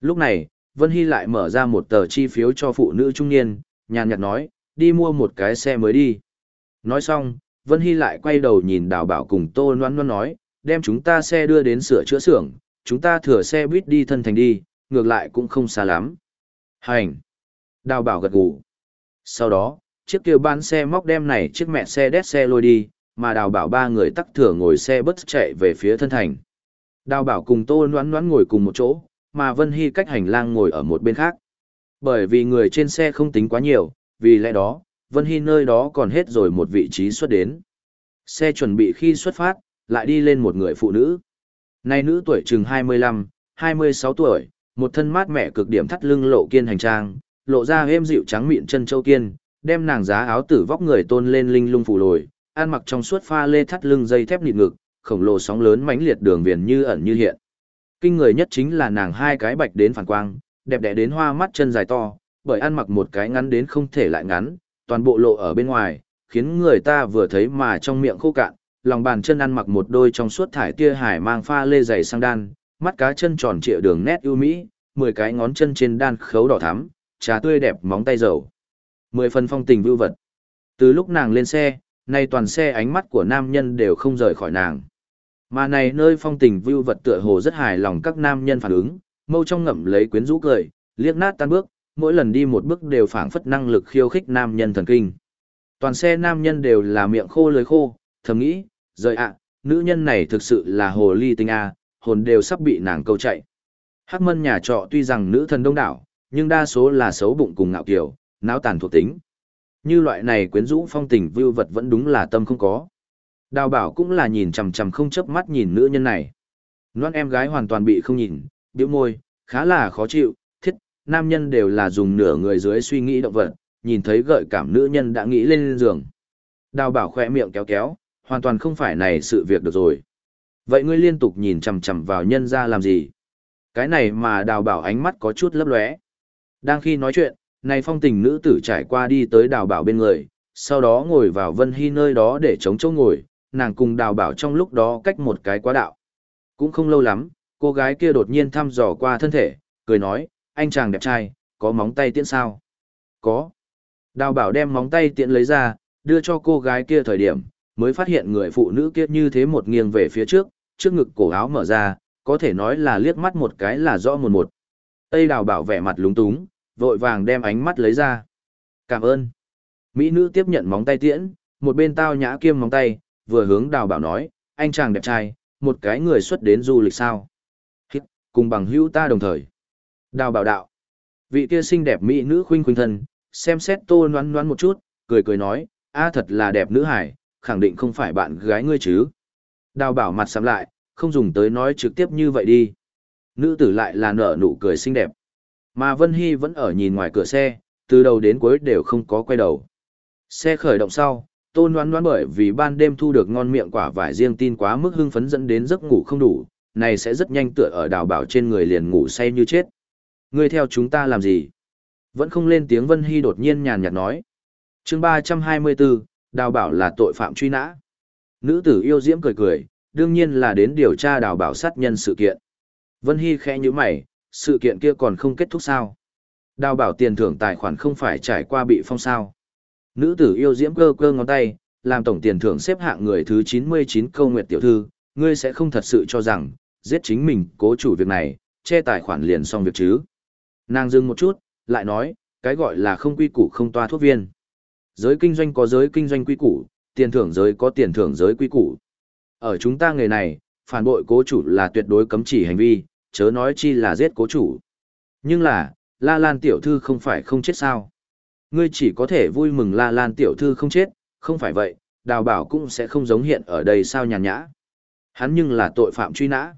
Lúc này, Vân Hy lại mở ra một tờ chi phiếu cho phụ nữ trung niên, nhàn nhạt nói, đi mua một cái xe mới đi. Nói xong, Vân Hy lại quay đầu nhìn đào bảo cùng Tô Loan Loan nói, đem chúng ta xe đưa đến sửa chữa xưởng, chúng ta thừa xe buýt đi thân thành đi, ngược lại cũng không xa lắm. Hành. Đào bảo gật gù. Sau đó, chiếc kia bán xe móc đem này chiếc mẹ xe đét xe lôi đi, mà đào bảo ba người tắc thừa ngồi xe bus chạy về phía thân thành. Đào bảo cùng Tô Loan Loan ngồi cùng một chỗ, mà Vân Hy cách hành lang ngồi ở một bên khác. Bởi vì người trên xe không tính quá nhiều, vì lẽ đó, Vân Hy nơi đó còn hết rồi một vị trí xuất đến. Xe chuẩn bị khi xuất phát, lại đi lên một người phụ nữ. Này nữ tuổi chừng 25, 26 tuổi, một thân mát mẻ cực điểm thắt lưng lộ kiên hành trang, lộ ra êm dịu trắng mịn chân châu kiên, đem nàng giá áo tử vóc người tôn lên linh lung phủ lồi, ăn mặc trong suốt pha lê thắt lưng dây thép nịt ngực, khổng lồ sóng lớn mãnh liệt đường viền như ẩn như hiện. Kinh người nhất chính là nàng hai cái bạch đến phản quang, đẹp đẽ đến hoa mắt chân dài to, bởi ăn mặc một cái ngắn đến không thể lại ngắn, toàn bộ lộ ở bên ngoài, khiến người ta vừa thấy mà trong miệng khô cạn, lòng bàn chân ăn mặc một đôi trong suốt thải tia hải mang pha lê dày sang đan, mắt cá chân tròn trịa đường nét ưu mỹ, mười cái ngón chân trên đan khấu đỏ thắm, trà tươi đẹp móng tay dầu. Mười phần phong tình vưu vật. Từ lúc nàng lên xe, nay toàn xe ánh mắt của nam nhân đều không rời khỏi nàng. Mà này nơi phong tình vưu vật tựa hồ rất hài lòng các nam nhân phản ứng, mâu trong ngậm lấy quyến rũ cười, liếc nát tan bước, mỗi lần đi một bước đều phảng phất năng lực khiêu khích nam nhân thần kinh. Toàn xe nam nhân đều là miệng khô lưới khô, thầm nghĩ, rời ạ, nữ nhân này thực sự là hồ ly tinh a, hồn đều sắp bị nàng câu chạy. Hắc mân nhà trọ tuy rằng nữ thần đông đảo, nhưng đa số là xấu bụng cùng ngạo kiều, náo tàn thuộc tính. Như loại này quyến rũ phong tình vưu vật vẫn đúng là tâm không có. Đào bảo cũng là nhìn chằm chằm không chớp mắt nhìn nữ nhân này. Loan em gái hoàn toàn bị không nhìn, biểu môi, khá là khó chịu, nam nhân đều là dùng nửa người dưới suy nghĩ động vật, nhìn thấy gợi cảm nữ nhân đã nghĩ lên giường. Đào bảo khỏe miệng kéo kéo, hoàn toàn không phải này sự việc được rồi. Vậy ngươi liên tục nhìn chằm chằm vào nhân ra làm gì? Cái này mà đào bảo ánh mắt có chút lấp lóe. Đang khi nói chuyện, này phong tình nữ tử trải qua đi tới đào bảo bên người, sau đó ngồi vào Vân Hy nơi đó để chống chỗ ngồi, nàng cùng đào bảo trong lúc đó cách một cái quá đạo. Cũng không lâu lắm, cô gái kia đột nhiên thăm dò qua thân thể, cười nói, anh chàng đẹp trai, có móng tay tiễn sao? Có. Đào bảo đem móng tay tiễn lấy ra, đưa cho cô gái kia thời điểm, mới phát hiện người phụ nữ kia như thế một nghiêng về phía trước, trước ngực cổ áo mở ra, có thể nói là liếc mắt một cái là rõ một một. Tây đào bảo vẻ mặt lúng túng, vội vàng đem ánh mắt lấy ra. Cảm ơn. Mỹ nữ tiếp nhận móng tay tiễn, một bên tao nhã kiêm móng tay, vừa hướng đào bảo nói, anh chàng đẹp trai, một cái người xuất đến du lịch sao. Hít, cùng bằng hữu ta đồng thời. Đào bảo đạo. Vị kia xinh đẹp mỹ nữ khuynh khuynh thân, xem xét tô noan noan một chút, cười cười nói, a thật là đẹp nữ hải, khẳng định không phải bạn gái ngươi chứ. Đào bảo mặt sắm lại, không dùng tới nói trực tiếp như vậy đi. Nữ tử lại là nở nụ cười xinh đẹp. Mà Vân Hy vẫn ở nhìn ngoài cửa xe, từ đầu đến cuối đều không có quay đầu. Xe khởi động sau, tôn đoán đoán bởi vì ban đêm thu được ngon miệng quả vải riêng tin quá mức hưng phấn dẫn đến giấc ngủ không đủ, này sẽ rất nhanh tựa ở đào bảo trên người liền ngủ say như chết. Ngươi theo chúng ta làm gì? Vẫn không lên tiếng Vân Hy đột nhiên nhàn nhạt nói. chương 324, đào bảo là tội phạm truy nã. Nữ tử yêu diễm cười cười, đương nhiên là đến điều tra đào bảo sát nhân sự kiện. Vân Hy khẽ như mày, sự kiện kia còn không kết thúc sao? Đào bảo tiền thưởng tài khoản không phải trải qua bị phong sao. Nữ tử yêu diễm cơ cơ ngón tay, làm tổng tiền thưởng xếp hạng người thứ 99 câu nguyệt tiểu thư, ngươi sẽ không thật sự cho rằng, giết chính mình cố chủ việc này, che tài khoản liền xong việc chứ. Nàng dừng một chút, lại nói, cái gọi là không quy củ không toa thuốc viên. Giới kinh doanh có giới kinh doanh quy củ, tiền thưởng giới có tiền thưởng giới quy củ. Ở chúng ta nghề này, phản bội cố chủ là tuyệt đối cấm chỉ hành vi, chớ nói chi là giết cố chủ. Nhưng là, La Lan tiểu thư không phải không chết sao. Ngươi chỉ có thể vui mừng La Lan tiểu thư không chết, không phải vậy, đào bảo cũng sẽ không giống hiện ở đây sao nhàn nhã. Hắn nhưng là tội phạm truy nã.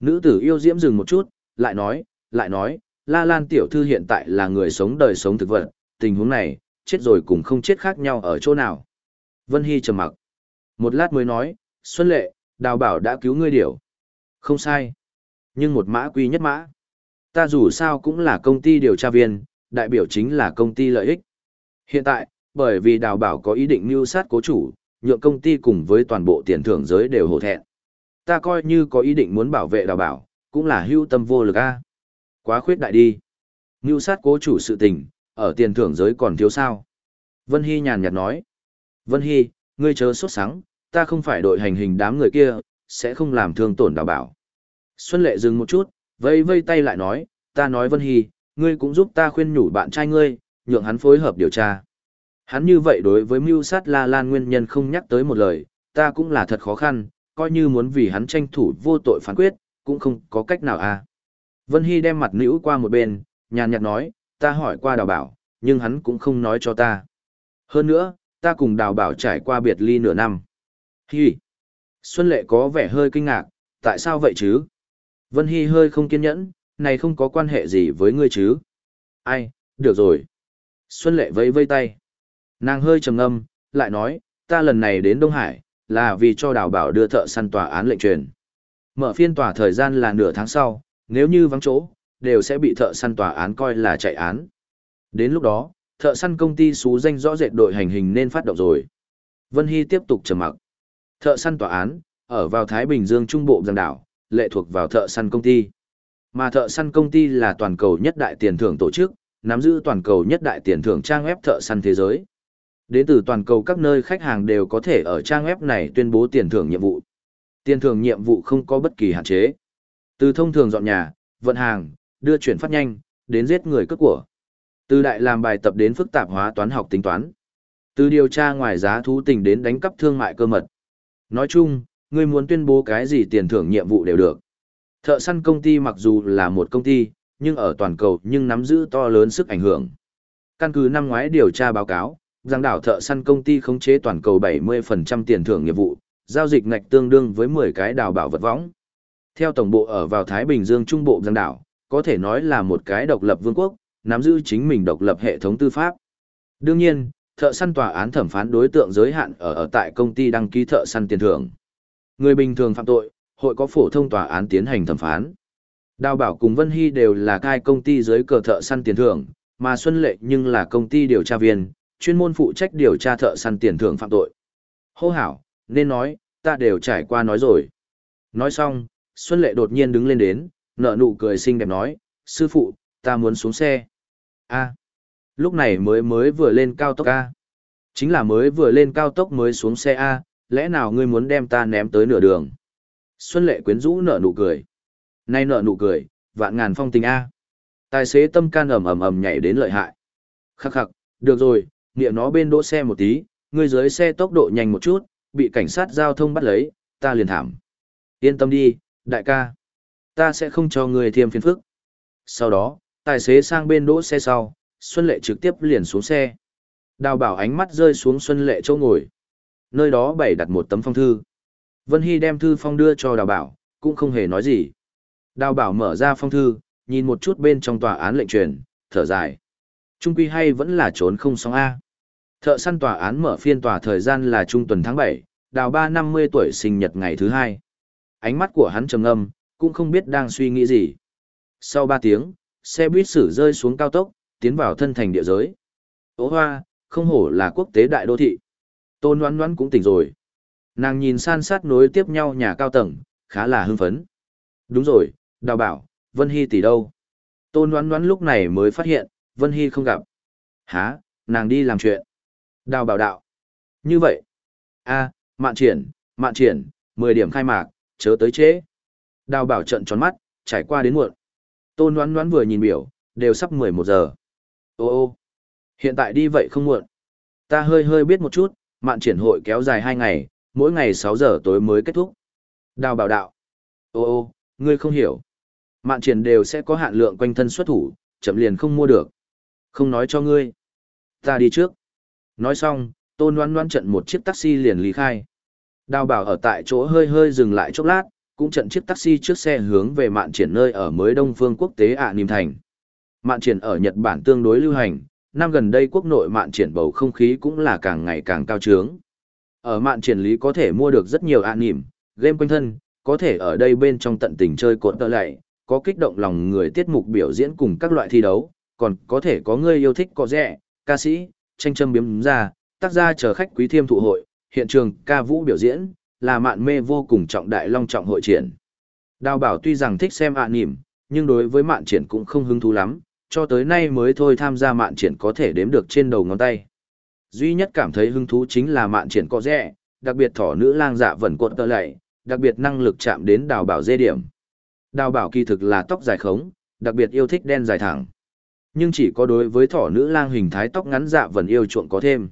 Nữ tử yêu diễm dừng một chút, lại nói, lại nói, La Lan tiểu thư hiện tại là người sống đời sống thực vật, tình huống này, chết rồi cũng không chết khác nhau ở chỗ nào. Vân Hy trầm mặc. Một lát mới nói, Xuân Lệ, đào bảo đã cứu ngươi điểu. Không sai. Nhưng một mã quy nhất mã. Ta dù sao cũng là công ty điều tra viên, đại biểu chính là công ty lợi ích. Hiện tại, bởi vì đào bảo có ý định mưu sát cố chủ, nhượng công ty cùng với toàn bộ tiền thưởng giới đều hổ thẹn. Ta coi như có ý định muốn bảo vệ đào bảo, cũng là hưu tâm vô lực a. Quá khuyết đại đi. Ngưu sát cố chủ sự tình, ở tiền thưởng giới còn thiếu sao. Vân Hy nhàn nhạt nói. Vân Hy, ngươi chớ sốt sắng, ta không phải đội hành hình đám người kia, sẽ không làm thương tổn đào bảo. Xuân Lệ dừng một chút, vây vây tay lại nói, ta nói Vân Hy, ngươi cũng giúp ta khuyên nhủ bạn trai ngươi, nhượng hắn phối hợp điều tra. Hắn như vậy đối với mưu sát La Lan nguyên nhân không nhắc tới một lời, ta cũng là thật khó khăn, coi như muốn vì hắn tranh thủ vô tội phán quyết, cũng không có cách nào à. Vân Hy đem mặt nữ qua một bên, nhàn nhạt nói, ta hỏi qua đào bảo, nhưng hắn cũng không nói cho ta. Hơn nữa, ta cùng đào bảo trải qua biệt ly nửa năm. Hi! Xuân Lệ có vẻ hơi kinh ngạc, tại sao vậy chứ? Vân Hy hơi không kiên nhẫn, này không có quan hệ gì với ngươi chứ? Ai, được rồi. Xuân Lệ vẫy vây tay. Nàng hơi trầm ngâm, lại nói, ta lần này đến Đông Hải, là vì cho đào bảo đưa thợ săn tòa án lệnh truyền. Mở phiên tòa thời gian là nửa tháng sau, nếu như vắng chỗ, đều sẽ bị thợ săn tòa án coi là chạy án. Đến lúc đó, thợ săn công ty xú danh rõ rệt đội hành hình nên phát động rồi. Vân Hy tiếp tục trầm mặc. Thợ săn tòa án, ở vào Thái Bình Dương Trung Bộ giang đảo, lệ thuộc vào thợ săn công ty. Mà thợ săn công ty là toàn cầu nhất đại tiền thưởng tổ chức, nắm giữ toàn cầu nhất đại tiền thưởng trang web thợ săn thế giới. Đến từ toàn cầu các nơi khách hàng đều có thể ở trang web này tuyên bố tiền thưởng nhiệm vụ. Tiền thưởng nhiệm vụ không có bất kỳ hạn chế. Từ thông thường dọn nhà, vận hàng, đưa chuyển phát nhanh, đến giết người cướp của. Từ đại làm bài tập đến phức tạp hóa toán học tính toán. Từ điều tra ngoài giá thú tình đến đánh cắp thương mại cơ mật. Nói chung, ngươi muốn tuyên bố cái gì tiền thưởng nhiệm vụ đều được. Thợ săn công ty mặc dù là một công ty, nhưng ở toàn cầu nhưng nắm giữ to lớn sức ảnh hưởng. Căn cứ năm ngoái điều tra báo cáo, rằng đảo thợ săn công ty khống chế toàn cầu 70% tiền thưởng nghiệp vụ, giao dịch ngạch tương đương với 10 cái đào bảo vật võng. Theo tổng bộ ở vào Thái Bình Dương Trung Bộ giang đảo, có thể nói là một cái độc lập vương quốc, nắm giữ chính mình độc lập hệ thống tư pháp. Đương nhiên, thợ săn tòa án thẩm phán đối tượng giới hạn ở ở tại công ty đăng ký thợ săn tiền thưởng. Người bình thường phạm tội, hội có phổ thông tòa án tiến hành thẩm phán. Đào Bảo cùng Vân Hy đều là cai công ty dưới cờ thợ săn tiền thưởng, mà Xuân Lệ nhưng là công ty điều tra viên, chuyên môn phụ trách điều tra thợ săn tiền thưởng phạm tội. Hô hảo, nên nói, ta đều trải qua nói rồi. Nói xong, Xuân Lệ đột nhiên đứng lên đến, nở nụ cười xinh đẹp nói, sư phụ, ta muốn xuống xe. a lúc này mới mới vừa lên cao tốc A. Chính là mới vừa lên cao tốc mới xuống xe A, lẽ nào ngươi muốn đem ta ném tới nửa đường? Xuân Lệ quyến rũ nở nụ cười. Nay nở nụ cười, vạn ngàn phong tình A. Tài xế tâm can ầm ầm ầm nhảy đến lợi hại. Khắc khắc, được rồi, nghĩa nó bên đỗ xe một tí, ngươi dưới xe tốc độ nhanh một chút, bị cảnh sát giao thông bắt lấy, ta liền thảm. Yên tâm đi, đại ca. Ta sẽ không cho ngươi thêm phiền phức. Sau đó, tài xế sang bên đỗ xe sau, Xuân Lệ trực tiếp liền xuống xe. Đào bảo ánh mắt rơi xuống Xuân Lệ chỗ ngồi. Nơi đó bày đặt một tấm phong thư. Vân Hy đem thư phong đưa cho đào bảo, cũng không hề nói gì. Đào bảo mở ra phong thư, nhìn một chút bên trong tòa án lệnh truyền, thở dài. Trung quy hay vẫn là trốn không xong A. Thợ săn tòa án mở phiên tòa thời gian là trung tuần tháng 7, đào ba năm mươi tuổi sinh nhật ngày thứ hai. Ánh mắt của hắn trầm ngâm, cũng không biết đang suy nghĩ gì. Sau ba tiếng, xe buýt sử rơi xuống cao tốc, tiến vào thân thành địa giới. Ô hoa, không hổ là quốc tế đại đô thị. Tôn Ngoan Ngoan cũng tỉnh rồi. Nàng nhìn san sát nối tiếp nhau nhà cao tầng, khá là hưng phấn. Đúng rồi, đào bảo, Vân Hy tỷ đâu? Tôn Ngoan Ngoan lúc này mới phát hiện, Vân Hy không gặp. Hả, nàng đi làm chuyện. Đào bảo đạo. Như vậy. a mạn triển, mạn triển, 10 điểm khai mạc, chớ tới trễ. Đào bảo trận tròn mắt, trải qua đến muộn. Tôn đoán đoán vừa nhìn biểu, đều sắp 11 giờ. Ô ô, hiện tại đi vậy không muộn. Ta hơi hơi biết một chút, mạn triển hội kéo dài 2 ngày, mỗi ngày 6 giờ tối mới kết thúc. Đào bảo đạo. Ô ô, ngươi không hiểu. Mạn triển đều sẽ có hạn lượng quanh thân xuất thủ, chậm liền không mua được. Không nói cho ngươi. Ta đi trước. Nói xong, tôn loan loan trận một chiếc taxi liền lý khai. Đào bảo ở tại chỗ hơi hơi dừng lại chốc lát, cũng trận chiếc taxi trước xe hướng về mạn triển nơi ở mới đông phương quốc tế ạ à Nìm Thành. Mạn triển ở Nhật Bản tương đối lưu hành, năm gần đây quốc nội mạn triển bầu không khí cũng là càng ngày càng cao trướng. Ở mạn triển lý có thể mua được rất nhiều ạ nỉm, game quanh thân, có thể ở đây bên trong tận tình chơi cột tơ lại, có kích động lòng người tiết mục biểu diễn cùng các loại thi đấu, còn có thể có người yêu thích có rẻ, ca sĩ, tranh châm biếm ra, tác gia chờ khách quý thiêm thụ hội, hiện trường ca vũ biểu diễn, là mạn mê vô cùng trọng đại long trọng hội triển. Đào bảo tuy rằng thích xem ạ nỉm, nhưng đối với mạn triển cũng không hứng thú lắm, cho tới nay mới thôi tham gia mạn triển có thể đếm được trên đầu ngón tay. Duy nhất cảm thấy hứng thú chính là mạn triển có rẻ, đặc biệt thỏ nữ lang dạ vẩn cuộn tơ lạy, đặc biệt năng lực chạm đến đào bảo dê điểm. Đào bảo kỳ thực là tóc dài khống, đặc biệt yêu thích đen dài thẳng. Nhưng chỉ có đối với thỏ nữ lang hình thái tóc ngắn dạ vẩn yêu chuộng có thêm.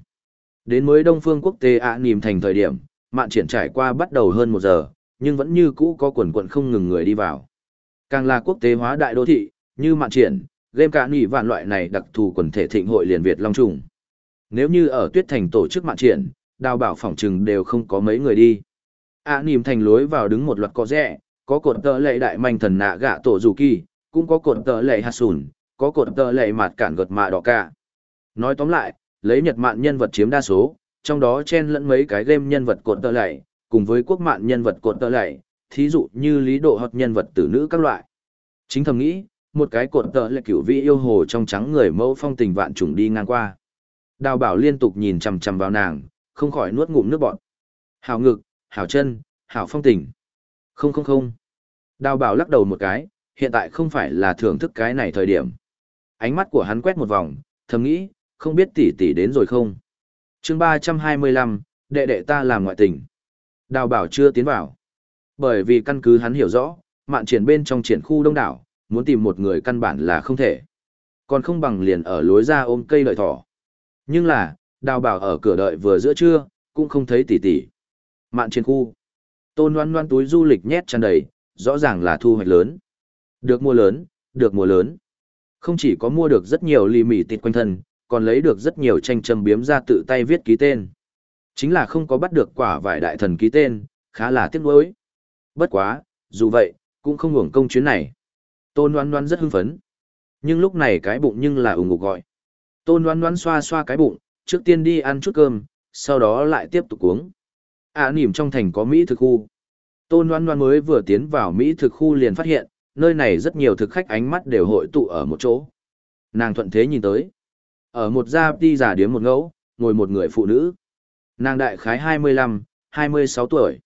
Đến mới Đông Phương Quốc tế ạ à nìm thành thời điểm, mạn triển trải qua bắt đầu hơn một giờ, nhưng vẫn như cũ có quần quận không ngừng người đi vào. Càng là quốc tế hóa đại đô thị, như mạn triển, game cả nỉ vạn loại này đặc thù quần thể thịnh hội liền Việt Long Trùng. Nếu như ở Tuyết Thành tổ chức mạn triển, đào bảo phỏng trừng đều không có mấy người đi. ạ à, nìm thành lối vào đứng một loạt có rẻ có cột tờ lệ đại manh thần nạ gạ tổ dù kỳ, cũng có cột tờ lệ hạt sùn, có cột tờ lệ mặt cản gật mạ đỏ cả. Nói tóm lại, lấy nhật mạn nhân vật chiếm đa số, trong đó chen lẫn mấy cái game nhân vật cột tờ lạy, cùng với quốc mạn nhân vật cột tờ lạy, thí dụ như lý độ hoặc nhân vật tử nữ các loại. Chính thầm nghĩ, một cái cột tờ lệ cửu vị yêu hồ trong trắng người mẫu phong tình vạn trùng đi ngang qua. Đào bảo liên tục nhìn chằm chằm vào nàng, không khỏi nuốt ngụm nước bọt. Hảo ngực, hảo chân, hảo phong tình. Không không không. Đào bảo lắc đầu một cái, hiện tại không phải là thưởng thức cái này thời điểm. Ánh mắt của hắn quét một vòng, thầm nghĩ, không biết tỷ tỷ đến rồi không. chương ba trăm hai mươi lăm, đệ đệ ta làm ngoại tình. Đào bảo chưa tiến vào. Bởi vì căn cứ hắn hiểu rõ, mạn triển bên trong triển khu đông đảo, muốn tìm một người căn bản là không thể. Còn không bằng liền ở lối ra ôm cây lợi thỏ. Nhưng là, đào bảo ở cửa đợi vừa giữa trưa, cũng không thấy tỷ tỷ. Mạn triển khu. Tôn loan loan túi du lịch nhét tràn đầy, rõ ràng là thu hoạch lớn. Được mua lớn, được mua lớn. Không chỉ có mua được rất nhiều lì mì tịt quanh thân, còn lấy được rất nhiều tranh châm biếm ra tự tay viết ký tên. Chính là không có bắt được quả vải đại thần ký tên, khá là tiếc nuối. Bất quá, dù vậy, cũng không hưởng công chuyến này. Tôn Loan Loan rất hưng phấn. Nhưng lúc này cái bụng nhưng là ủng ngục gọi. Tôn Loan Loan xoa xoa cái bụng, trước tiên đi ăn chút cơm, sau đó lại tiếp tục uống. À nỉm trong thành có Mỹ thực khu. Tôn Loan Loan mới vừa tiến vào Mỹ thực khu liền phát hiện, nơi này rất nhiều thực khách ánh mắt đều hội tụ ở một chỗ. Nàng thuận thế nhìn tới. Ở một gia đi giả điếm một ngẫu, ngồi một người phụ nữ. Nàng đại khái 25, 26 tuổi.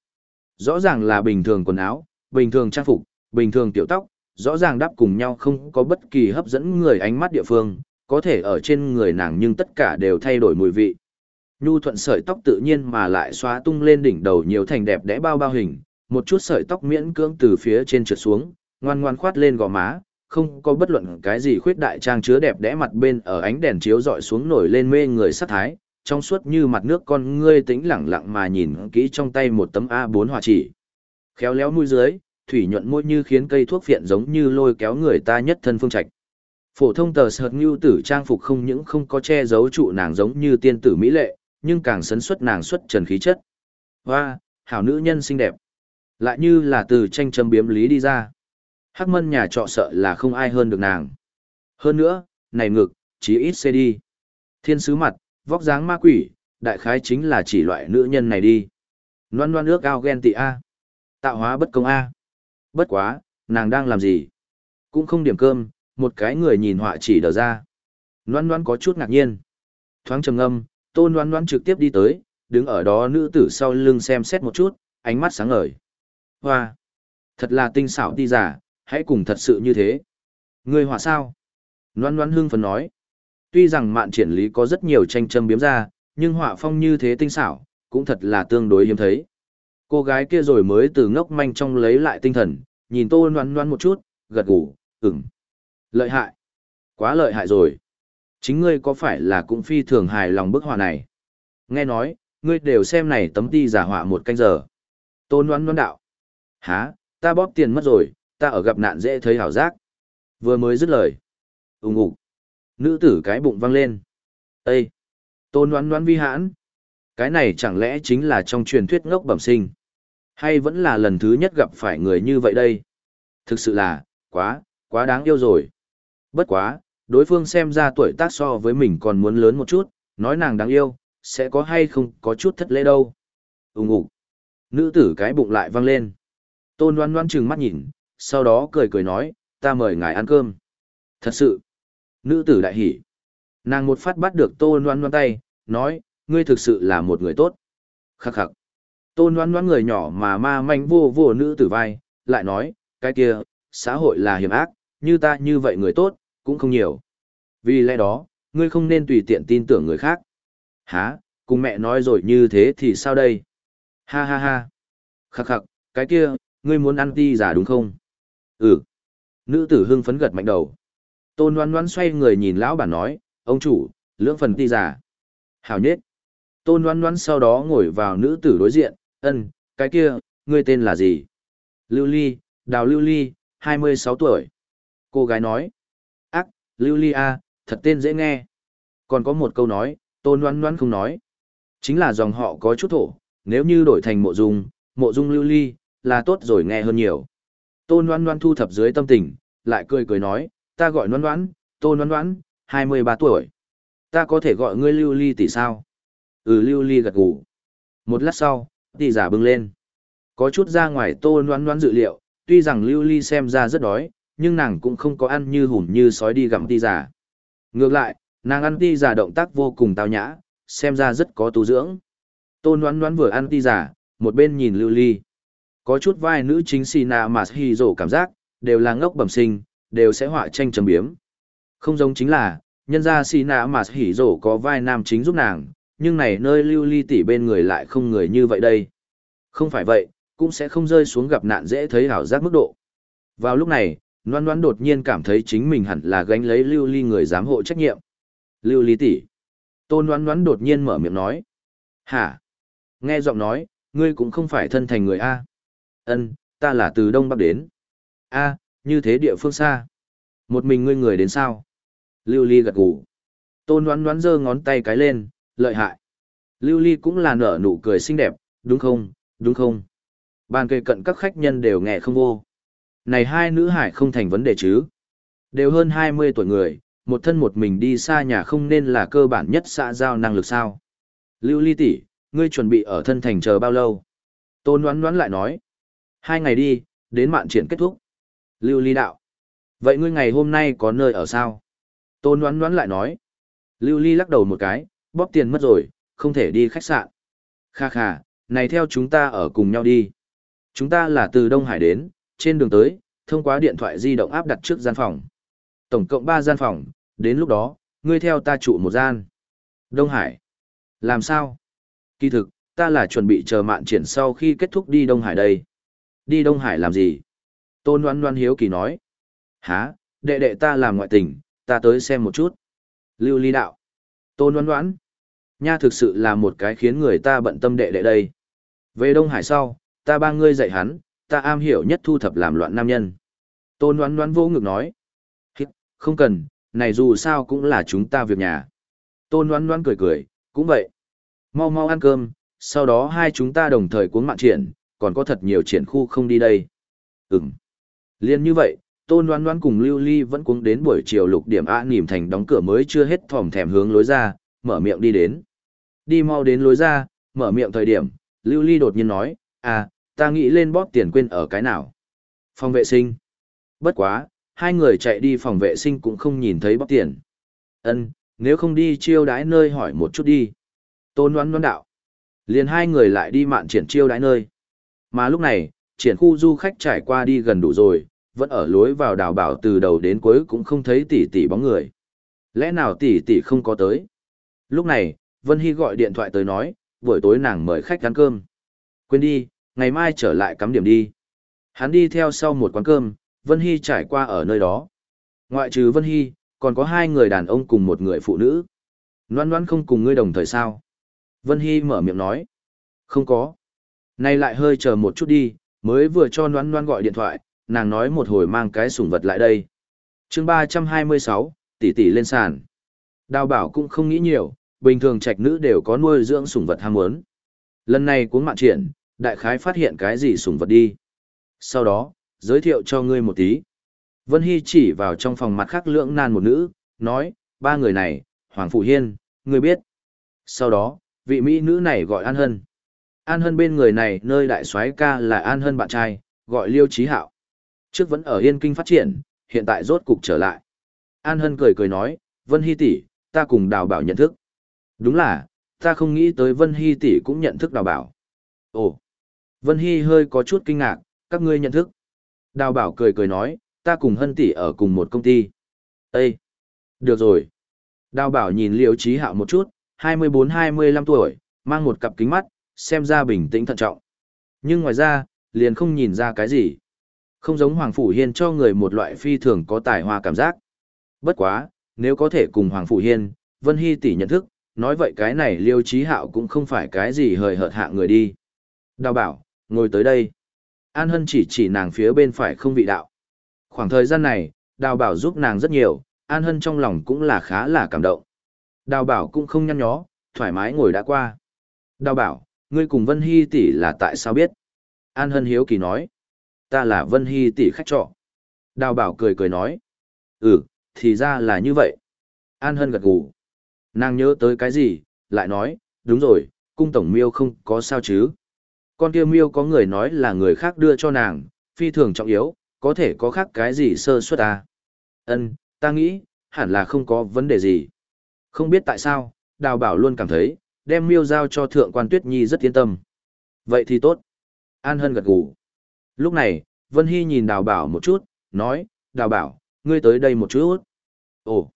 Rõ ràng là bình thường quần áo, bình thường trang phục, bình thường tiểu tóc, rõ ràng đáp cùng nhau không có bất kỳ hấp dẫn người ánh mắt địa phương, có thể ở trên người nàng nhưng tất cả đều thay đổi mùi vị. Nhu thuận sợi tóc tự nhiên mà lại xóa tung lên đỉnh đầu nhiều thành đẹp đẽ bao bao hình, một chút sợi tóc miễn cưỡng từ phía trên trượt xuống, ngoan ngoan khoát lên gò má, không có bất luận cái gì khuyết đại trang chứa đẹp đẽ mặt bên ở ánh đèn chiếu dọi xuống nổi lên mê người sắc thái, trong suốt như mặt nước con ngươi tĩnh lặng lặng mà nhìn kỹ trong tay một tấm A4 hòa chỉ. Khéo léo mũi dưới, thủy nhuận môi như khiến cây thuốc phiện giống như lôi kéo người ta nhất thân phương trạch. Phổ thông tờ sợt như tử trang phục không những không có che giấu trụ nàng giống như tiên tử mỹ lệ, nhưng càng sấn xuất nàng xuất trần khí chất. Hoa, hảo nữ nhân xinh đẹp. Lại như là từ tranh châm biếm lý đi ra. Hắc mân nhà trọ sợ là không ai hơn được nàng. Hơn nữa, này ngực, chí ít xe đi. Thiên sứ mặt, vóc dáng ma quỷ, đại khái chính là chỉ loại nữ nhân này đi. Loan loan ước ao ghen tị A. Tạo hóa bất công A. Bất quá, nàng đang làm gì? Cũng không điểm cơm, một cái người nhìn họa chỉ đờ ra. Loan loan có chút ngạc nhiên. Thoáng trầm ngâm, tôn loan loan trực tiếp đi tới, đứng ở đó nữ tử sau lưng xem xét một chút, ánh mắt sáng ngời. Hoa! Thật là tinh xảo đi giả, hãy cùng thật sự như thế. Người hỏa sao? Loan loan hưng phấn nói. Tuy rằng mạn triển lý có rất nhiều tranh châm biếm ra, nhưng họa phong như thế tinh xảo, cũng thật là tương đối hiếm thấy. Cô gái kia rồi mới từ ngốc manh trong lấy lại tinh thần, nhìn tô loan loan một chút, gật gù, ừm. Lợi hại. Quá lợi hại rồi. Chính ngươi có phải là cũng phi thường hài lòng bức họa này? Nghe nói, ngươi đều xem này tấm ti giả họa một canh giờ. Tô loan loan đạo. Hả, ta bóp tiền mất rồi, ta ở gặp nạn dễ thấy hảo giác. Vừa mới dứt lời. Úng ục. Nữ tử cái bụng văng lên. Ê! Tôn đoán đoán vi hãn. Cái này chẳng lẽ chính là trong truyền thuyết ngốc bẩm sinh? Hay vẫn là lần thứ nhất gặp phải người như vậy đây? Thực sự là, quá, quá đáng yêu rồi. Bất quá, đối phương xem ra tuổi tác so với mình còn muốn lớn một chút, nói nàng đáng yêu, sẽ có hay không có chút thất lễ đâu. Úng ục. Nữ tử cái bụng lại văng lên. Tôn đoán đoán trừng mắt nhìn, sau đó cười cười nói, ta mời ngài ăn cơm. Thật sự. Nữ tử đại hỉ. Nàng một phát bắt được tô noan noan tay, nói, ngươi thực sự là một người tốt. Khắc khắc. Tô noan noan người nhỏ mà ma manh vô vô nữ tử vai, lại nói, cái kia, xã hội là hiểm ác, như ta như vậy người tốt, cũng không nhiều. Vì lẽ đó, ngươi không nên tùy tiện tin tưởng người khác. Hả, cùng mẹ nói rồi như thế thì sao đây? Ha ha ha. Khắc khắc, cái kia, ngươi muốn ăn ti giả đúng không? Ừ. Nữ tử hưng phấn gật mạnh đầu. Tôn Loan Loan xoay người nhìn lão bản nói, ông chủ, lưỡng phần ti giả. Hảo nhất. Tôn Loan Loan sau đó ngồi vào nữ tử đối diện, ân, cái kia, ngươi tên là gì? Lưu Ly, Đào Lưu Ly, 26 tuổi. Cô gái nói, ác, Lưu Ly a, thật tên dễ nghe. Còn có một câu nói, Tôn Loan Loan không nói. Chính là dòng họ có chút thổ, nếu như đổi thành mộ dung, mộ dung Lưu Ly, là tốt rồi nghe hơn nhiều. Tôn Loan Loan thu thập dưới tâm tình, lại cười cười nói, ta gọi Loan Loan, Tôn Loan Loan, 23 tuổi. Ta có thể gọi ngươi Lưu Ly tỷ sao? Ừ Lưu Ly gật gù. Một lát sau, tỷ giả bưng lên. Có chút ra ngoài Tôn Loan Loan dự liệu, tuy rằng Lưu Ly xem ra rất đói, nhưng nàng cũng không có ăn như hùm như sói đi gặm tỷ giả. Ngược lại, nàng ăn tỷ giả động tác vô cùng tao nhã, xem ra rất có tu dưỡng. Tôn Loan Loan vừa ăn tỷ giả, một bên nhìn Lưu Ly. Có chút vai nữ chính xì nạ mà hì rổ cảm giác, đều là ngốc bẩm sinh, đều sẽ họa tranh trầm biếm. Không giống chính là, nhân ra xì nạ mà hỉ rổ có vai nam chính giúp nàng, nhưng này nơi lưu ly tỷ bên người lại không người như vậy đây. Không phải vậy, cũng sẽ không rơi xuống gặp nạn dễ thấy hảo giác mức độ. Vào lúc này, Loan Loan đột nhiên cảm thấy chính mình hẳn là gánh lấy Lưu Ly người giám hộ trách nhiệm. Lưu Ly tỷ. Tôn Loan Loan đột nhiên mở miệng nói. Hả? Nghe giọng nói, ngươi cũng không phải thân thành người A. Ân, ta là từ Đông Bắc đến. A, như thế địa phương xa. Một mình ngươi người đến sao? Lưu Ly gật gù. Tôn đoán đoán giơ ngón tay cái lên, lợi hại. Lưu Ly cũng là nở nụ cười xinh đẹp, đúng không, đúng không? Bàn kề cận các khách nhân đều nghe không vô. Này hai nữ hải không thành vấn đề chứ. Đều hơn 20 tuổi người, một thân một mình đi xa nhà không nên là cơ bản nhất xã giao năng lực sao. Lưu ly tỷ, ngươi chuẩn bị ở thân thành chờ bao lâu? Tôn đoán đoán lại nói. Hai ngày đi, đến mạn triển kết thúc. Lưu ly đạo. Vậy ngươi ngày hôm nay có nơi ở sao? Tôn đoán đoán lại nói. Lưu ly lắc đầu một cái, bóp tiền mất rồi, không thể đi khách sạn. Kha kha, này theo chúng ta ở cùng nhau đi. Chúng ta là từ Đông Hải đến, trên đường tới, thông qua điện thoại di động áp đặt trước gian phòng. Tổng cộng 3 gian phòng, đến lúc đó, ngươi theo ta trụ một gian. Đông Hải. Làm sao? Kỳ thực, ta là chuẩn bị chờ mạn triển sau khi kết thúc đi Đông Hải đây. Đi Đông Hải làm gì? Tôn Loan Loan hiếu kỳ nói. há, đệ đệ ta làm ngoại tình, ta tới xem một chút. Lưu ly đạo. Tôn Loan Loan. Nha thực sự là một cái khiến người ta bận tâm đệ đệ đây. Về Đông Hải sau, ta ba ngươi dạy hắn, ta am hiểu nhất thu thập làm loạn nam nhân. Tôn Loan Loan vô ngực nói. Không cần, này dù sao cũng là chúng ta việc nhà. Tôn Loan Loan cười cười, cũng vậy. Mau mau ăn cơm, sau đó hai chúng ta đồng thời cuốn mạng triển, còn có thật nhiều triển khu không đi đây. Ừm. Liên như vậy, Tôn đoán đoán cùng Lưu Ly vẫn cuống đến buổi chiều lục điểm A nỉm thành đóng cửa mới chưa hết thòm thèm hướng lối ra, mở miệng đi đến. Đi mau đến lối ra, mở miệng thời điểm, Lưu Ly đột nhiên nói, à, ta nghĩ lên bóp tiền quên ở cái nào. Phòng vệ sinh. Bất quá, hai người chạy đi phòng vệ sinh cũng không nhìn thấy bóp tiền. Ân, nếu không đi chiêu đái nơi hỏi một chút đi. Tôn đoán đoán đạo. Liền hai người lại đi mạn triển chiêu đái nơi. Mà lúc này, triển khu du khách trải qua đi gần đủ rồi, vẫn ở lối vào đào bảo từ đầu đến cuối cũng không thấy tỷ tỷ bóng người. Lẽ nào tỷ tỷ không có tới? Lúc này, Vân Hy gọi điện thoại tới nói, buổi tối nàng mời khách ăn cơm. Quên đi, ngày mai trở lại cắm điểm đi. Hắn đi theo sau một quán cơm, Vân Hy trải qua ở nơi đó. Ngoại trừ Vân Hy, còn có hai người đàn ông cùng một người phụ nữ. Loan loan không cùng ngươi đồng thời sao? Vân Hy mở miệng nói. Không có. Nay lại hơi chờ một chút đi, mới vừa cho loan loan gọi điện thoại, nàng nói một hồi mang cái sủng vật lại đây. chương ba trăm hai mươi sáu, tỷ tỷ lên sàn. Đào bảo cũng không nghĩ nhiều, bình thường trạch nữ đều có nuôi dưỡng sủng vật ham muốn. Lần này cuốn mạng triển, đại khái phát hiện cái gì sủng vật đi. Sau đó, giới thiệu cho ngươi một tí. Vân Hy chỉ vào trong phòng mặt khác lưỡng nan một nữ, nói, ba người này, Hoàng Phủ Hiên, ngươi biết. Sau đó, vị Mỹ nữ này gọi An Hân. An Hân bên người này nơi đại soái ca là An Hân bạn trai, gọi Liêu Chí Hạo. Trước vẫn ở Yên Kinh phát triển, hiện tại rốt cục trở lại. An Hân cười cười nói, Vân Hy tỷ, ta cùng đào bảo nhận thức. Đúng là, ta không nghĩ tới Vân Hy tỷ cũng nhận thức đào bảo. Ồ, Vân Hy hơi có chút kinh ngạc, các ngươi nhận thức. Đào bảo cười cười nói, ta cùng hân tỷ ở cùng một công ty. Ê! Được rồi. Đào bảo nhìn Liêu Chí hạo một chút, 24-25 tuổi, mang một cặp kính mắt, xem ra bình tĩnh thận trọng. Nhưng ngoài ra, liền không nhìn ra cái gì. Không giống Hoàng Phủ Hiên cho người một loại phi thường có tài hoa cảm giác. Bất quá, nếu có thể cùng Hoàng Phủ Hiên, Vân Hy tỷ nhận thức, nói vậy cái này liêu trí hạo cũng không phải cái gì hời hợt hạ người đi. Đào bảo, ngồi tới đây. An Hân chỉ chỉ nàng phía bên phải không vị đạo. Khoảng thời gian này, đào bảo giúp nàng rất nhiều, An Hân trong lòng cũng là khá là cảm động. Đào bảo cũng không nhăn nhó, thoải mái ngồi đã qua. Đào bảo, ngươi cùng Vân Hy tỷ là tại sao biết? An Hân hiếu kỳ nói. Ta là Vân Hy tỷ khách trọ. Đào bảo cười cười nói. Ừ, thì ra là như vậy. An Hân gật gù. Nàng nhớ tới cái gì, lại nói, đúng rồi, cung tổng miêu không có sao chứ con kia miêu có người nói là người khác đưa cho nàng, phi thường trọng yếu, có thể có khác cái gì sơ suất à? Ân, ta nghĩ, hẳn là không có vấn đề gì. Không biết tại sao, đào bảo luôn cảm thấy, đem miêu giao cho thượng quan tuyết nhi rất yên tâm. Vậy thì tốt. An Hân gật gù. Lúc này, Vân Hy nhìn đào bảo một chút, nói, đào bảo, ngươi tới đây một chút. Ồ.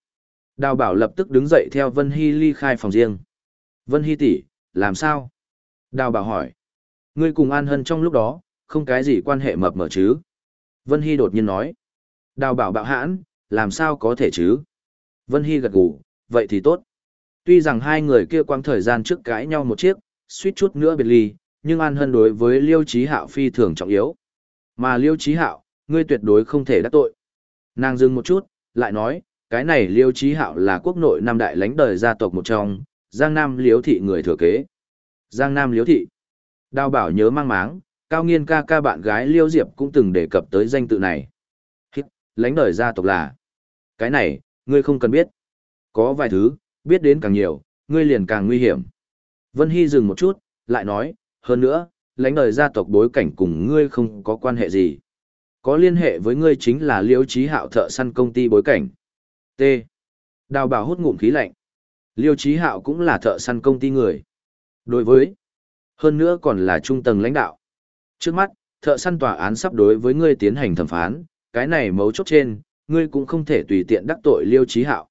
Đào bảo lập tức đứng dậy theo Vân Hy ly khai phòng riêng. Vân Hy tỷ, làm sao? Đào bảo hỏi. Ngươi cùng An Hân trong lúc đó, không cái gì quan hệ mập mờ chứ? Vân Hy đột nhiên nói. Đào bảo bạo hãn, làm sao có thể chứ? Vân Hy gật gù, vậy thì tốt. Tuy rằng hai người kia quang thời gian trước cãi nhau một chiếc, suýt chút nữa biệt ly, nhưng An Hân đối với Liêu Chí Hạo phi thường trọng yếu. Mà Liêu Chí Hạo, ngươi tuyệt đối không thể đắc tội. Nàng dừng một chút, lại nói, cái này Liêu Chí Hạo là quốc nội năm đại lãnh đời gia tộc một trong, Giang Nam Liêu thị người thừa kế. Giang Nam Liêu thị. Đào bảo nhớ mang máng, cao nghiên ca ca bạn gái Liêu Diệp cũng từng đề cập tới danh tự này. Hít, lãnh đời gia tộc là. Cái này, ngươi không cần biết. Có vài thứ, biết đến càng nhiều, ngươi liền càng nguy hiểm. Vân Hy dừng một chút, lại nói, hơn nữa, lãnh đời gia tộc bối cảnh cùng ngươi không có quan hệ gì. Có liên hệ với ngươi chính là liêu trí hạo thợ săn công ty bối cảnh. T. Đào bảo hút ngụm khí lạnh. Liêu trí hạo cũng là thợ săn công ty người. Đối với, hơn nữa còn là trung tầng lãnh đạo. Trước mắt, thợ săn tòa án sắp đối với ngươi tiến hành thẩm phán, cái này mấu chốt trên, ngươi cũng không thể tùy tiện đắc tội liêu trí hạo.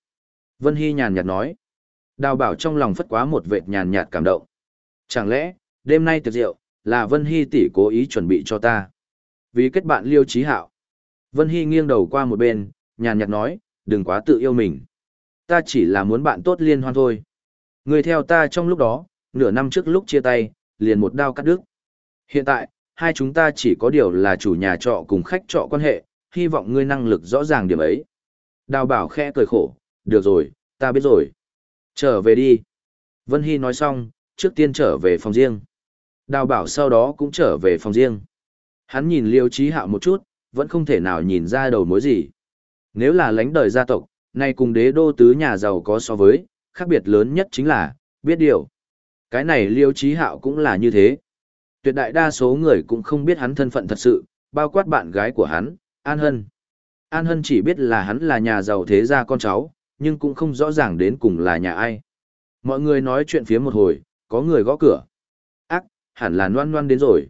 Vân Hy nhàn nhạt nói. Đào bảo trong lòng phất quá một vệt nhàn nhạt cảm động. Chẳng lẽ, đêm nay tiệc rượu, là Vân Hy tỷ cố ý chuẩn bị cho ta. Vì kết bạn liêu trí hạo. Vân Hy nghiêng đầu qua một bên, nhàn nhạt nói, đừng quá tự yêu mình. Ta chỉ là muốn bạn tốt liên hoan thôi. Người theo ta trong lúc đó, nửa năm trước lúc chia tay, liền một đao cắt đứt. Hiện tại, hai chúng ta chỉ có điều là chủ nhà trọ cùng khách trọ quan hệ, hy vọng ngươi năng lực rõ ràng điểm ấy. Đào bảo khẽ cười khổ, được rồi, ta biết rồi. Trở về đi. Vân Hy nói xong, trước tiên trở về phòng riêng. Đào bảo sau đó cũng trở về phòng riêng. Hắn nhìn liêu trí hạo một chút, vẫn không thể nào nhìn ra đầu mối gì. Nếu là lãnh đời gia tộc, nay cùng đế đô tứ nhà giàu có so với, khác biệt lớn nhất chính là, biết điều. Cái này liêu trí hạo cũng là như thế. Tuyệt đại đa số người cũng không biết hắn thân phận thật sự, bao quát bạn gái của hắn, An Hân. An Hân chỉ biết là hắn là nhà giàu thế gia con cháu, nhưng cũng không rõ ràng đến cùng là nhà ai. Mọi người nói chuyện phía một hồi, có người gõ cửa. Ác, hẳn là noan noan đến rồi.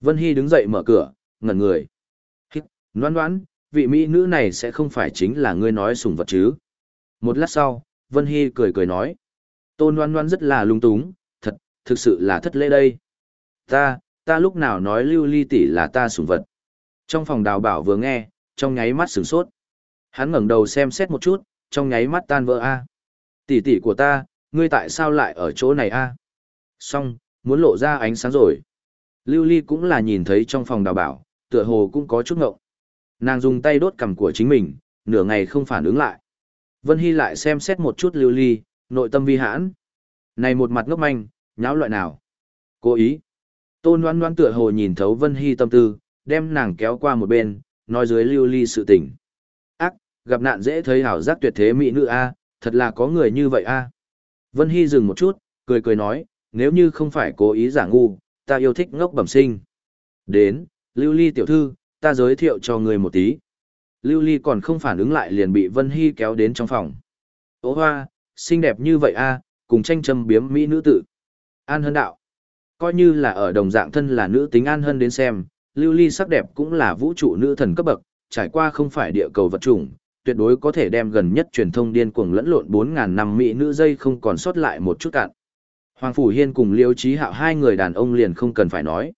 Vân Hy đứng dậy mở cửa, ngẩn người. Hít, noan noan, vị mỹ nữ này sẽ không phải chính là ngươi nói sùng vật chứ. Một lát sau, Vân Hy cười cười nói. Tôn noan noan rất là lung túng, thật, thực sự là thất lễ đây. Ta, ta lúc nào nói lưu ly tỷ là ta sùng vật. Trong phòng đào bảo vừa nghe, trong nháy mắt sửng sốt. Hắn ngẩng đầu xem xét một chút, trong nháy mắt tan vỡ a. Tỷ tỷ của ta, ngươi tại sao lại ở chỗ này a? Xong, muốn lộ ra ánh sáng rồi. Lưu Ly cũng là nhìn thấy trong phòng đào bảo, tựa hồ cũng có chút ngộng. Nàng dùng tay đốt cằm của chính mình, nửa ngày không phản ứng lại. Vân Hy lại xem xét một chút Lưu Ly, nội tâm vi hãn. Này một mặt ngốc manh, nháo loại nào? Cố ý. Tôn Loan Loan tựa hồ nhìn thấu Vân Hy tâm tư, đem nàng kéo qua một bên, nói dưới Lưu Ly sự tình gặp nạn dễ thấy hảo giác tuyệt thế mỹ nữ a, thật là có người như vậy a. Vân Hy dừng một chút, cười cười nói, nếu như không phải cố ý giả ngu, ta yêu thích ngốc bẩm sinh. Đến, Lưu Ly tiểu thư, ta giới thiệu cho người một tí. Lưu Ly còn không phản ứng lại liền bị Vân Hy kéo đến trong phòng. Ô hoa, xinh đẹp như vậy a, cùng tranh châm biếm mỹ nữ tự. An Hân đạo. Coi như là ở đồng dạng thân là nữ tính An Hân đến xem, Lưu Ly sắc đẹp cũng là vũ trụ nữ thần cấp bậc, trải qua không phải địa cầu vật chủng, tuyệt đối có thể đem gần nhất truyền thông điên cuồng lẫn lộn 4.000 năm mỹ nữ dây không còn sót lại một chút cạn. Hoàng Phủ Hiên cùng Liêu Chí Hạo hai người đàn ông liền không cần phải nói.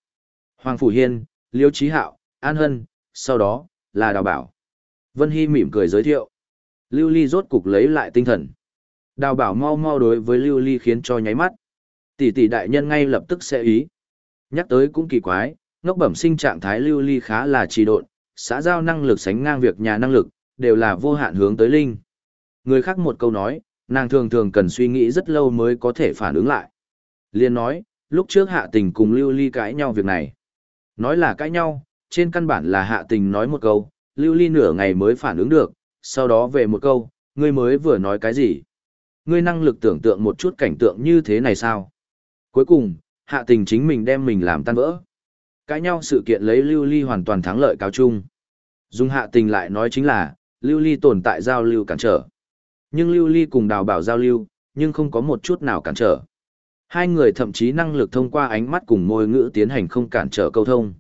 Hoàng Phủ Hiên, Liêu Chí Hạo, An Hân, sau đó, là Đào Bảo. Vân Hy mỉm cười giới thiệu. Lưu Ly rốt cục lấy lại tinh thần. Đào Bảo mau mau đối với Lưu Ly khiến cho nháy mắt. Tỷ tỷ đại nhân ngay lập tức sẽ ý. Nhắc tới cũng kỳ quái, ngốc bẩm sinh trạng thái Lưu Ly khá là trì độn, xã giao năng lực sánh ngang việc nhà năng lực, đều là vô hạn hướng tới linh. Người khác một câu nói, nàng thường thường cần suy nghĩ rất lâu mới có thể phản ứng lại. Liên nói, lúc trước hạ tình cùng lưu ly cãi nhau việc này. Nói là cãi nhau, trên căn bản là hạ tình nói một câu, lưu ly nửa ngày mới phản ứng được, sau đó về một câu, ngươi mới vừa nói cái gì. Ngươi năng lực tưởng tượng một chút cảnh tượng như thế này sao? Cuối cùng, hạ tình chính mình đem mình làm tan vỡ. Cãi nhau sự kiện lấy lưu ly hoàn toàn thắng lợi cao chung. Dung hạ tình lại nói chính là, lưu ly tồn tại giao lưu cản trở. Nhưng lưu ly cùng đào bảo giao lưu, nhưng không có một chút nào cản trở. Hai người thậm chí năng lực thông qua ánh mắt cùng môi ngữ tiến hành không cản trở câu thông.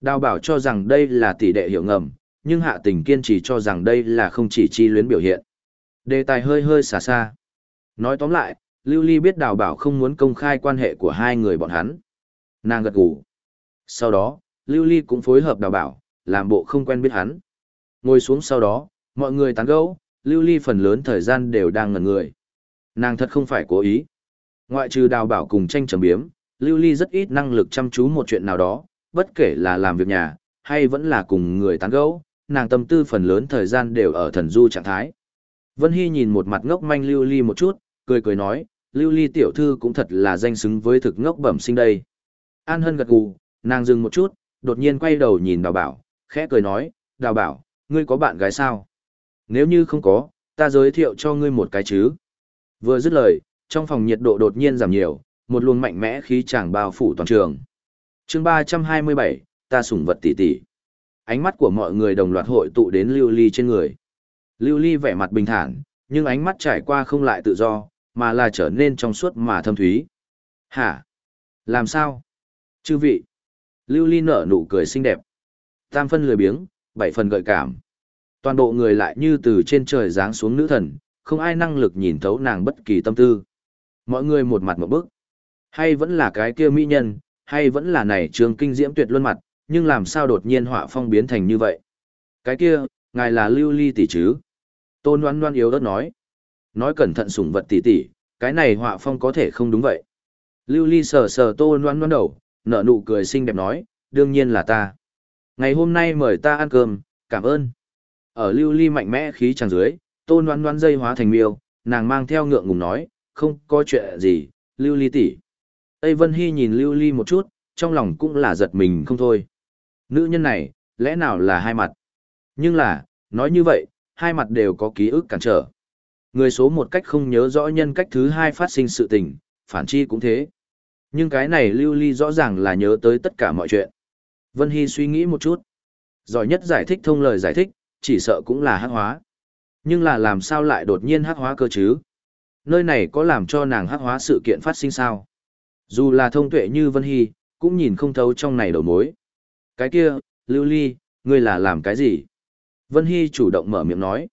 Đào bảo cho rằng đây là tỷ đệ hiểu ngầm, nhưng hạ tình kiên trì cho rằng đây là không chỉ chi luyến biểu hiện. Đề tài hơi hơi xa xa. Nói tóm lại, Lưu Ly biết đào bảo không muốn công khai quan hệ của hai người bọn hắn. Nàng gật gù. Sau đó, Lưu Ly cũng phối hợp đào bảo, làm bộ không quen biết hắn. Ngồi xuống sau đó, mọi người tán gẫu, lưu ly phần lớn thời gian đều đang ngẩn người. Nàng thật không phải cố ý. Ngoại trừ đào bảo cùng tranh trầm biếm, lưu ly rất ít năng lực chăm chú một chuyện nào đó, bất kể là làm việc nhà, hay vẫn là cùng người tán gẫu, nàng tâm tư phần lớn thời gian đều ở thần du trạng thái. Vân Hy nhìn một mặt ngốc manh lưu ly một chút, cười cười nói, lưu ly tiểu thư cũng thật là danh xứng với thực ngốc bẩm sinh đây. An Hân gật gù, nàng dừng một chút, đột nhiên quay đầu nhìn đào bảo, khẽ cười nói, đào bảo, ngươi có bạn gái sao? Nếu như không có, ta giới thiệu cho ngươi một cái chứ. Vừa dứt lời, trong phòng nhiệt độ đột nhiên giảm nhiều, một luồng mạnh mẽ khí chàng bao phủ toàn trường. chương 327, ta sủng vật tỷ tỷ. Ánh mắt của mọi người đồng loạt hội tụ đến lưu ly trên người. Lưu ly vẻ mặt bình thản, nhưng ánh mắt trải qua không lại tự do, mà là trở nên trong suốt mà thâm thúy. Hả? Làm sao? Chư vị. Lưu ly nở nụ cười xinh đẹp. Tam phân lười biếng, bảy phần gợi cảm. Toàn bộ người lại như từ trên trời giáng xuống nữ thần, không ai năng lực nhìn thấu nàng bất kỳ tâm tư. Mọi người một mặt một bức. Hay vẫn là cái kia mỹ nhân, hay vẫn là này trường kinh diễm tuyệt luân mặt, nhưng làm sao đột nhiên họa phong biến thành như vậy? Cái kia, ngài là lưu ly tỷ chứ? Tôn oan oan yếu đất nói. Nói cẩn thận sủng vật tỷ tỷ, cái này họa phong có thể không đúng vậy. Lưu ly sờ sờ Tôn oan oan đầu, nở nụ cười xinh đẹp nói, đương nhiên là ta. Ngày hôm nay mời ta ăn cơm, cảm ơn. Ở lưu ly mạnh mẽ khí tràng dưới, Tôn Loan Loan dây hóa thành miêu, nàng mang theo ngượng ngùng nói, không có chuyện gì, lưu ly tỷ. Tây Vân Hy nhìn lưu ly một chút, trong lòng cũng là giật mình không thôi. Nữ nhân này, lẽ nào là hai mặt? Nhưng là, nói như vậy, hai mặt đều có ký ức cản trở. Người số một cách không nhớ rõ nhân cách thứ hai phát sinh sự tình, phản chi cũng thế. Nhưng cái này lưu ly rõ ràng là nhớ tới tất cả mọi chuyện. Vân Hy suy nghĩ một chút. Giỏi nhất giải thích thông lời giải thích, chỉ sợ cũng là hắc hóa. Nhưng là làm sao lại đột nhiên hắc hóa cơ chứ? Nơi này có làm cho nàng hắc hóa sự kiện phát sinh sao? Dù là thông tuệ như Vân Hy, cũng nhìn không thấu trong này đầu mối. Cái kia, Lưu Ly, ngươi là làm cái gì? Vân Hy chủ động mở miệng nói.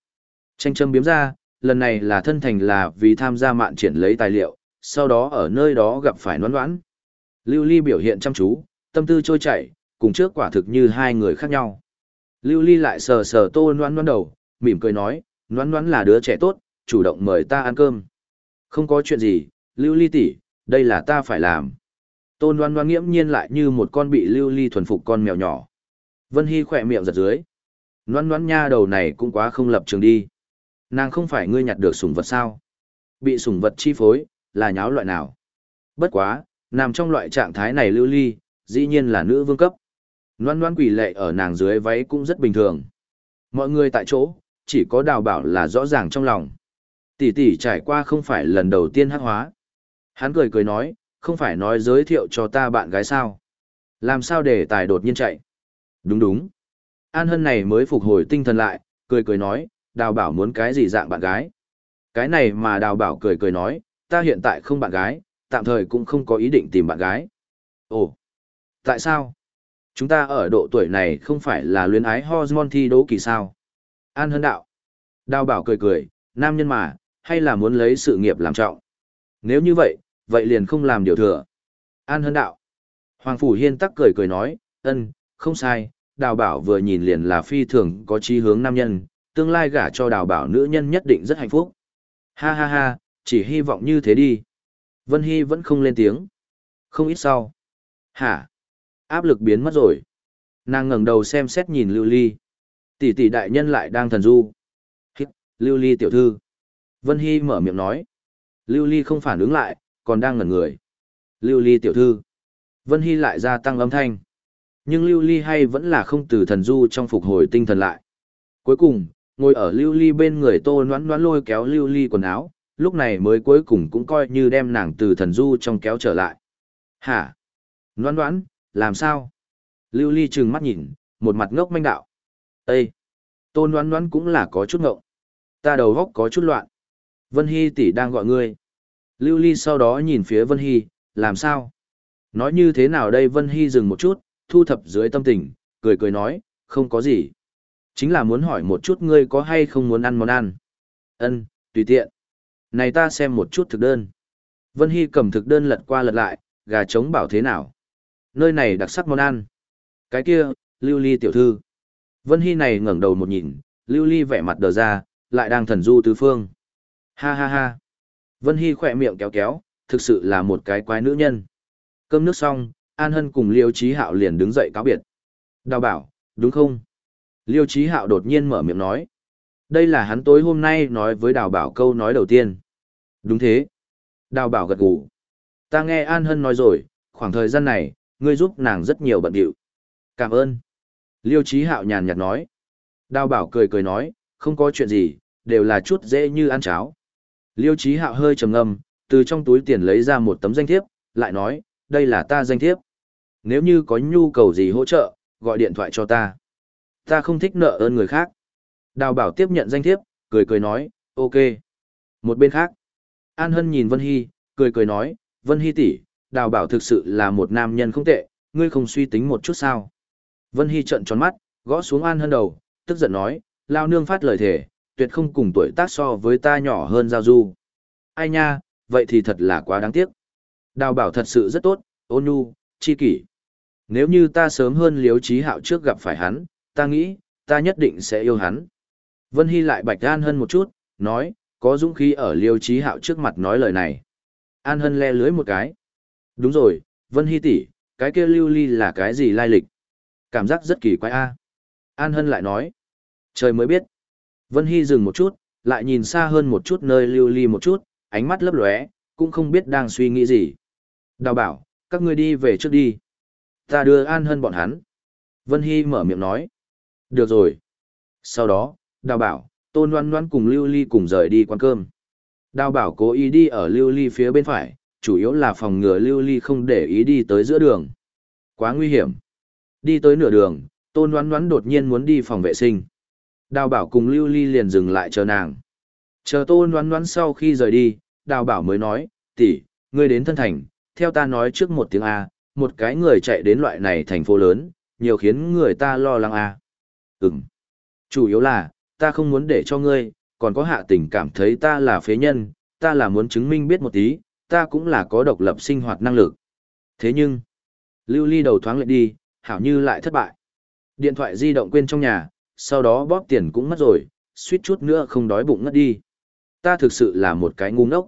Tranh châm biếm ra, lần này là thân thành là vì tham gia mạn triển lấy tài liệu, sau đó ở nơi đó gặp phải noãn noãn. Lưu Ly biểu hiện chăm chú, tâm tư trôi chảy, cùng trước quả thực như hai người khác nhau. Lưu Ly lại sờ sờ tô noan noan đầu, mỉm cười nói, noan noan là đứa trẻ tốt, chủ động mời ta ăn cơm. Không có chuyện gì, Lưu Ly tỷ, đây là ta phải làm. Tôn noan noan nghiễm nhiên lại như một con bị lưu ly thuần phục con mèo nhỏ. Vân Hy khỏe miệng giật dưới. Noan noan nha đầu này cũng quá không lập trường đi. Nàng không phải ngươi nhặt được sủng vật sao? Bị sủng vật chi phối, là nháo loại nào? Bất quá, nằm trong loại trạng thái này lưu ly, dĩ nhiên là nữ vương cấp. Loan Loan quỷ lệ ở nàng dưới váy cũng rất bình thường. Mọi người tại chỗ, chỉ có đào bảo là rõ ràng trong lòng. Tỷ tỷ trải qua không phải lần đầu tiên hát hóa. Hắn cười cười nói, không phải nói giới thiệu cho ta bạn gái sao. Làm sao để tài đột nhiên chạy? Đúng đúng. An Hân này mới phục hồi tinh thần lại, cười cười nói, đào bảo muốn cái gì dạng bạn gái. Cái này mà đào bảo cười cười nói, ta hiện tại không bạn gái, tạm thời cũng không có ý định tìm bạn gái. Ồ, tại sao? Chúng ta ở độ tuổi này không phải là luyến ái hormone thi đấu kỳ sao? An Hân đạo. Đào bảo cười cười, nam nhân mà, hay là muốn lấy sự nghiệp làm trọng. Nếu như vậy, vậy liền không làm điều thừa. An hân đạo. Hoàng Phủ Hiên tắc cười cười nói, ân, không sai, đào bảo vừa nhìn liền là phi thường có chí hướng nam nhân, tương lai gả cho đào bảo nữ nhân nhất định rất hạnh phúc. Ha ha ha, chỉ hy vọng như thế đi. Vân Hy vẫn không lên tiếng. Không ít sau. Hả? Áp lực biến mất rồi. Nàng ngẩng đầu xem xét nhìn Lưu Ly. Tỷ tỷ đại nhân lại đang thần du. Hít, Lưu Ly tiểu thư. Vân Hy mở miệng nói. Lưu Ly không phản ứng lại, còn đang ngẩn người. Lưu Ly tiểu thư. Vân Hy lại gia tăng âm thanh. Nhưng Lưu Ly hay vẫn là không từ thần du trong phục hồi tinh thần lại. Cuối cùng, ngồi ở Lưu Ly bên người tô noán noán lôi kéo Lưu Ly quần áo, lúc này mới cuối cùng cũng coi như đem nàng từ thần du trong kéo trở lại. Hả? Noán noán, làm sao? Lưu Ly trừng mắt nhìn, một mặt ngốc manh đạo. Ê! Tô đoán đoán cũng là có chút ngộng. Ta đầu góc có chút loạn. Vân Hy tỷ đang gọi ngươi. Lưu Ly sau đó nhìn phía Vân Hy, làm sao? Nói như thế nào đây Vân Hy dừng một chút, thu thập dưới tâm tình, cười cười nói, không có gì. Chính là muốn hỏi một chút ngươi có hay không muốn ăn món ăn. Ân, tùy tiện. Này ta xem một chút thực đơn. Vân Hy cầm thực đơn lật qua lật lại, gà trống bảo thế nào. Nơi này đặc sắc món ăn. Cái kia, Lưu Ly tiểu thư. Vân Hy này ngẩng đầu một nhìn, Lưu Ly vẻ mặt đờ ra, lại đang thần du tứ phương. Ha ha ha. Vân Hy khỏe miệng kéo kéo, thực sự là một cái quái nữ nhân. Cơm nước xong, An Hân cùng Liêu Chí Hạo liền đứng dậy cáo biệt. Đào bảo, đúng không? Liêu Chí Hạo đột nhiên mở miệng nói. Đây là hắn tối hôm nay nói với Đào bảo câu nói đầu tiên. Đúng thế. Đào bảo gật gù. Ta nghe An Hân nói rồi, khoảng thời gian này, ngươi giúp nàng rất nhiều bận điệu. Cảm ơn. Liêu Chí Hạo nhàn nhạt nói. Đào bảo cười cười nói, không có chuyện gì, đều là chút dễ như ăn cháo. Liêu Chí Hạo hơi trầm ngâm, từ trong túi tiền lấy ra một tấm danh thiếp, lại nói, đây là ta danh thiếp. Nếu như có nhu cầu gì hỗ trợ, gọi điện thoại cho ta. Ta không thích nợ ơn người khác. Đào bảo tiếp nhận danh thiếp, cười cười nói, ok. Một bên khác, An Hân nhìn Vân Hy, cười cười nói, Vân Hy tỷ, đào bảo thực sự là một nam nhân không tệ, ngươi không suy tính một chút sao. Vân Hy trợn tròn mắt, gõ xuống An Hân đầu, tức giận nói, lao nương phát lời thề, tuyệt không cùng tuổi tác so với ta nhỏ hơn giao du. Ai nha, vậy thì thật là quá đáng tiếc. Đào bảo thật sự rất tốt, ôn nhu, chi kỷ. Nếu như ta sớm hơn liếu trí hạo trước gặp phải hắn, ta nghĩ, ta nhất định sẽ yêu hắn. Vân Hy lại bạch An Hân một chút, nói, có dũng khí ở liêu trí hạo trước mặt nói lời này. An Hân le lưới một cái. Đúng rồi, Vân Hy tỷ, cái kia lưu ly là cái gì lai lịch? Cảm giác rất kỳ quái a. An Hân lại nói. Trời mới biết. Vân Hy dừng một chút, lại nhìn xa hơn một chút nơi lưu ly một chút, ánh mắt lấp lóe, cũng không biết đang suy nghĩ gì. Đào bảo, các ngươi đi về trước đi. Ta đưa An Hân bọn hắn. Vân Hy mở miệng nói. Được rồi. Sau đó, đào bảo, tôn loan loan cùng lưu ly cùng rời đi quán cơm. Đào bảo cố ý đi ở lưu ly phía bên phải, chủ yếu là phòng ngừa lưu ly không để ý đi tới giữa đường. Quá nguy hiểm. Đi tới nửa đường, tôn loan loan đột nhiên muốn đi phòng vệ sinh. Đào bảo cùng lưu ly liền dừng lại chờ nàng. Chờ tôn loan loan sau khi rời đi, đào bảo mới nói, tỷ, ngươi đến thân thành, theo ta nói trước một tiếng A, một cái người chạy đến loại này thành phố lớn, nhiều khiến người ta lo lắng A. Ừm. Chủ yếu là, ta không muốn để cho ngươi, còn có hạ tình cảm thấy ta là phế nhân, ta là muốn chứng minh biết một tí, ta cũng là có độc lập sinh hoạt năng lực. Thế nhưng, lưu ly đầu thoáng lại đi, hảo như lại thất bại. Điện thoại di động quên trong nhà, sau đó bóp tiền cũng mất rồi, suýt chút nữa không đói bụng ngất đi. Ta thực sự là một cái ngu ngốc.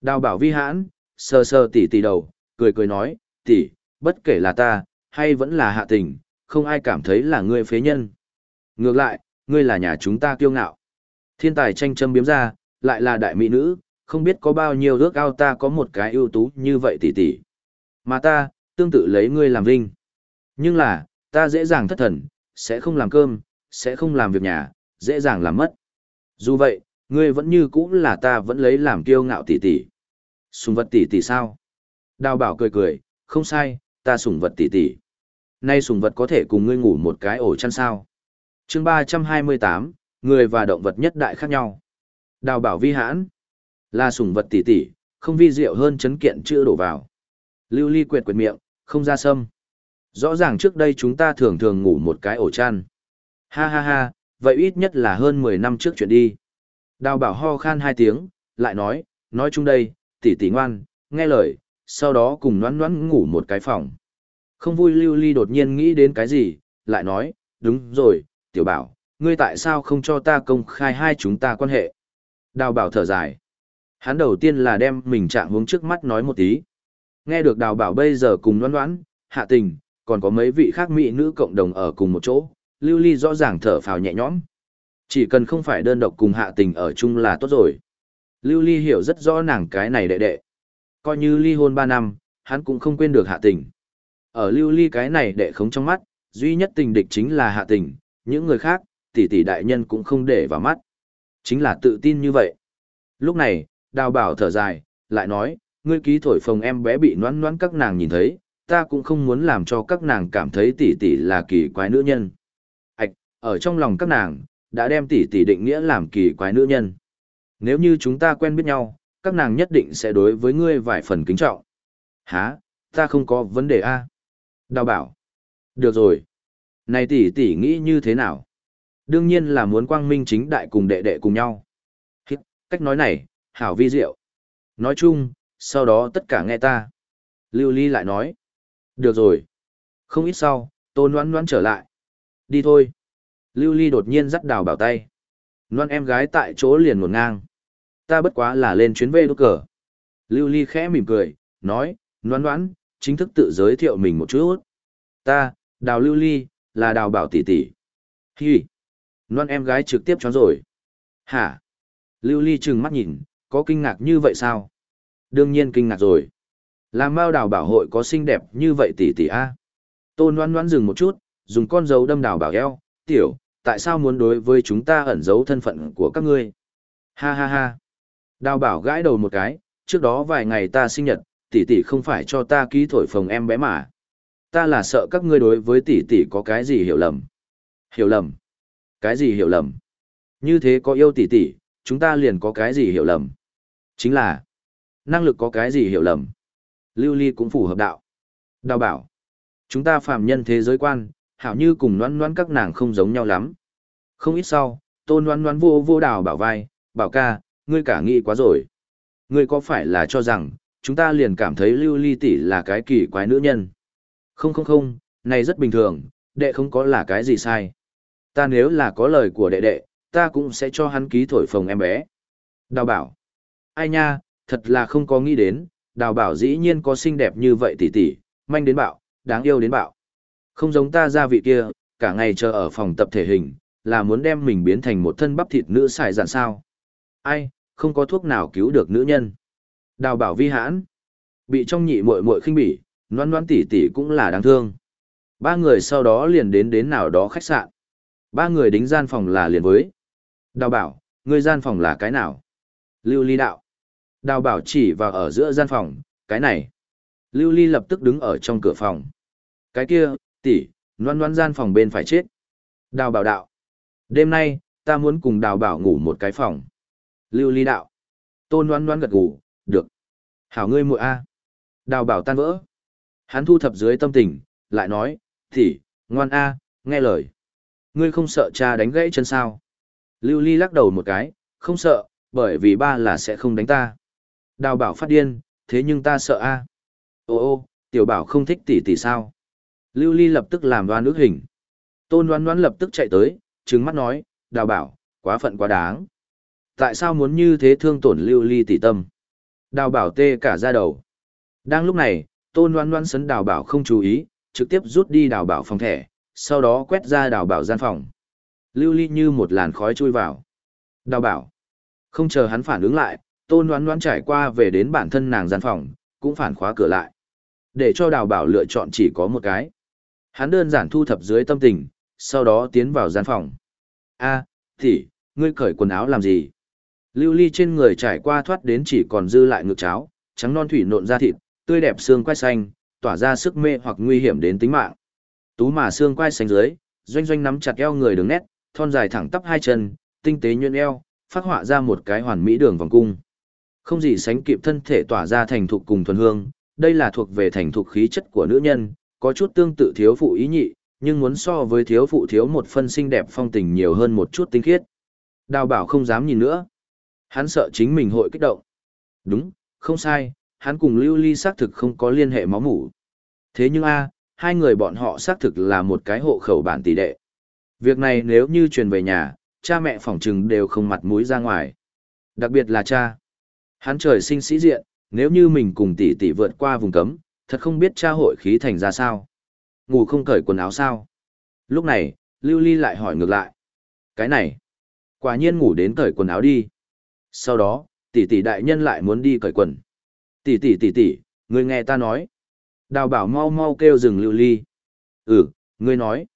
Đào bảo vi hãn, sờ sờ tỉ tỉ đầu, cười cười nói, tỉ, bất kể là ta, hay vẫn là hạ tình, không ai cảm thấy là ngươi phế nhân. Ngược lại, ngươi là nhà chúng ta kiêu ngạo. Thiên tài tranh châm biếm ra, lại là đại mỹ nữ, không biết có bao nhiêu ước ao ta có một cái ưu tú như vậy tỷ tỷ. Mà ta, tương tự lấy ngươi làm vinh. Nhưng là, ta dễ dàng thất thần, sẽ không làm cơm, sẽ không làm việc nhà, dễ dàng làm mất. Dù vậy, ngươi vẫn như cũ là ta vẫn lấy làm kiêu ngạo tỷ tỷ. Sùng vật tỷ tỷ sao? Đào bảo cười cười, không sai, ta sùng vật tỷ tỷ. Nay sùng vật có thể cùng ngươi ngủ một cái ổ chăn sao? chương ba trăm hai mươi tám, người và động vật nhất đại khác nhau. Đào bảo vi hãn, là sùng vật tỷ tỷ, không vi diệu hơn chấn kiện chưa đổ vào. Lưu ly quệt quệt miệng, không ra sâm. Rõ ràng trước đây chúng ta thường thường ngủ một cái ổ chăn. Ha ha ha, vậy ít nhất là hơn mười năm trước chuyện đi. Đào bảo ho khan hai tiếng, lại nói, nói chung đây, tỷ tỷ ngoan, nghe lời, sau đó cùng noan noan ngủ một cái phòng. Không vui lưu ly đột nhiên nghĩ đến cái gì, lại nói, đúng rồi, tiểu bảo, ngươi tại sao không cho ta công khai hai chúng ta quan hệ? Đào bảo thở dài. Hắn đầu tiên là đem mình trạng hướng trước mắt nói một tí. Nghe được đào bảo bây giờ cùng đoán đoán, hạ tình, còn có mấy vị khác mỹ nữ cộng đồng ở cùng một chỗ, lưu ly rõ ràng thở phào nhẹ nhõm. Chỉ cần không phải đơn độc cùng hạ tình ở chung là tốt rồi. Lưu ly hiểu rất rõ nàng cái này đệ đệ. Coi như ly hôn ba năm, hắn cũng không quên được hạ tình. Ở lưu ly cái này đệ khống trong mắt, duy nhất tình địch chính là hạ tình, những người khác, tỷ tỷ đại nhân cũng không để vào mắt. Chính là tự tin như vậy. Lúc này, đào bảo thở dài, lại nói, ngươi ký thổi phồng em bé bị noãn noãn các nàng nhìn thấy, ta cũng không muốn làm cho các nàng cảm thấy tỷ tỷ là kỳ quái nữ nhân. Ảch, ở trong lòng các nàng, đã đem tỷ tỷ định nghĩa làm kỳ quái nữ nhân. Nếu như chúng ta quen biết nhau, các nàng nhất định sẽ đối với ngươi vài phần kính trọng. Hả, ta không có vấn đề a. Đào bảo. Được rồi. Này tỷ tỷ nghĩ như thế nào? Đương nhiên là muốn quang minh chính đại cùng đệ đệ cùng nhau. Cách nói này, hảo vi diệu. Nói chung, sau đó tất cả nghe ta. Lưu Ly lại nói. Được rồi. Không ít sau, tôn noan noan trở lại. Đi thôi. Lưu Ly đột nhiên dắt đào bảo tay. Noan em gái tại chỗ liền một ngang. Ta bất quá là lên chuyến về đốt cờ. Lưu Ly khẽ mỉm cười, nói, noan noan, chính thức tự giới thiệu mình một chút. Ta, đào Lưu Ly, là đào bảo tỷ tỷ. Hi. Noan em gái trực tiếp cho rồi. Hả? Lưu Ly trừng mắt nhìn, có kinh ngạc như vậy sao? Đương nhiên kinh ngạc rồi. Làm bao đào bảo hội có xinh đẹp như vậy tỷ tỷ a. Tôn Loan Loan dừng một chút, dùng con dấu đâm đào bảo eo, tiểu, tại sao muốn đối với chúng ta ẩn giấu thân phận của các ngươi? Ha ha ha. Đào bảo gãi đầu một cái, trước đó vài ngày ta sinh nhật, tỷ tỷ không phải cho ta ký thổi phồng em bé mà. Ta là sợ các ngươi đối với tỷ tỷ có cái gì hiểu lầm. Hiểu lầm? Cái gì hiểu lầm? Như thế có yêu tỷ tỷ, chúng ta liền có cái gì hiểu lầm? Chính là, năng lực có cái gì hiểu lầm? Lưu Ly cũng phù hợp đạo. Đào bảo, chúng ta phàm nhân thế giới quan, hảo như cùng noan noan các nàng không giống nhau lắm. Không ít sau, tôn noan noan vô vô đào bảo vai, bảo ca, ngươi cả nghĩ quá rồi. Ngươi có phải là cho rằng, chúng ta liền cảm thấy lưu ly tỷ là cái kỳ quái nữ nhân? Không không không, này rất bình thường, đệ không có là cái gì sai. Ta nếu là có lời của đệ đệ, ta cũng sẽ cho hắn ký thổi phồng em bé. Đào bảo, ai nha, thật là không có nghĩ đến, đào bảo dĩ nhiên có xinh đẹp như vậy tỷ tỷ, manh đến bạo, đáng yêu đến bạo. Không giống ta ra vị kia, cả ngày chờ ở phòng tập thể hình, là muốn đem mình biến thành một thân bắp thịt nữ xài dạn sao. Ai, không có thuốc nào cứu được nữ nhân. Đào bảo vi hãn, bị trong nhị muội muội khinh bỉ, noan noan tỷ tỷ cũng là đáng thương. Ba người sau đó liền đến đến nào đó khách sạn. Ba người đính gian phòng là liền với. Đào bảo, người gian phòng là cái nào? Lưu ly đạo. Đào bảo chỉ vào ở giữa gian phòng, cái này. Lưu ly lập tức đứng ở trong cửa phòng. Cái kia, tỷ, noan noan gian phòng bên phải chết. Đào bảo đạo. Đêm nay, ta muốn cùng đào bảo ngủ một cái phòng. Lưu ly đạo. Tôn noan noan gật ngủ, được. Hảo ngươi muội a. Đào bảo tan vỡ. Hắn thu thập dưới tâm tình, lại nói, tỷ, ngoan a, nghe lời. Ngươi không sợ cha đánh gãy chân sao? Lưu ly lắc đầu một cái, không sợ, bởi vì ba là sẽ không đánh ta. Đào bảo phát điên, thế nhưng ta sợ a. Ô ô, tiểu bảo không thích tỷ tỷ sao? Lưu Ly lập tức làm đoan ước hình. Tôn đoán đoán lập tức chạy tới, trừng mắt nói, đào bảo, quá phận quá đáng. Tại sao muốn như thế thương tổn Lưu Ly tỷ tâm? Đào bảo tê cả ra đầu. Đang lúc này, tôn đoán đoán sấn đào bảo không chú ý, trực tiếp rút đi đào bảo phòng thẻ, sau đó quét ra đào bảo gian phòng. Lưu Ly như một làn khói chui vào. Đào bảo. Không chờ hắn phản ứng lại, tôn đoán đoán trải qua về đến bản thân nàng gian phòng, cũng phản khóa cửa lại. Để cho đào bảo lựa chọn chỉ có một cái. Hắn đơn giản thu thập dưới tâm tình, sau đó tiến vào gian phòng. a à, thì, ngươi cởi quần áo làm gì? Lưu ly trên người trải qua thoát đến chỉ còn dư lại ngực cháo, trắng non thủy nộn ra thịt, tươi đẹp xương quai xanh, tỏa ra sức mê hoặc nguy hiểm đến tính mạng. Tú mà xương quai xanh dưới, doanh doanh nắm chặt eo người đường nét, thon dài thẳng tắp hai chân, tinh tế nhuyễn eo, phát họa ra một cái hoàn mỹ đường vòng cung. Không gì sánh kịp thân thể tỏa ra thành thục cùng thuần hương, đây là thuộc về thành thục khí chất của nữ nhân, có chút tương tự thiếu phụ ý nhị, nhưng muốn so với thiếu phụ thiếu một phân xinh đẹp phong tình nhiều hơn một chút tinh khiết. Đào bảo không dám nhìn nữa. Hắn sợ chính mình hội kích động. Đúng, không sai, hắn cùng Lưu Ly xác thực không có liên hệ máu mủ. Thế nhưng a, hai người bọn họ xác thực là một cái hộ khẩu bản tỷ đệ. Việc này nếu như truyền về nhà, cha mẹ phỏng trừng đều không mặt mũi ra ngoài. Đặc biệt là cha. Hắn trời sinh sĩ diện, nếu như mình cùng tỷ tỷ vượt qua vùng cấm, thật không biết cha hội khí thành ra sao. Ngủ không cởi quần áo sao? Lúc này, Lưu Ly lại hỏi ngược lại. Cái này, quả nhiên ngủ đến cởi quần áo đi. Sau đó, tỷ tỷ đại nhân lại muốn đi cởi quần. Tỷ tỷ tỷ tỷ, người nghe ta nói. Đào bảo mau mau kêu dừng Lưu Ly. Ừ, ngươi nói.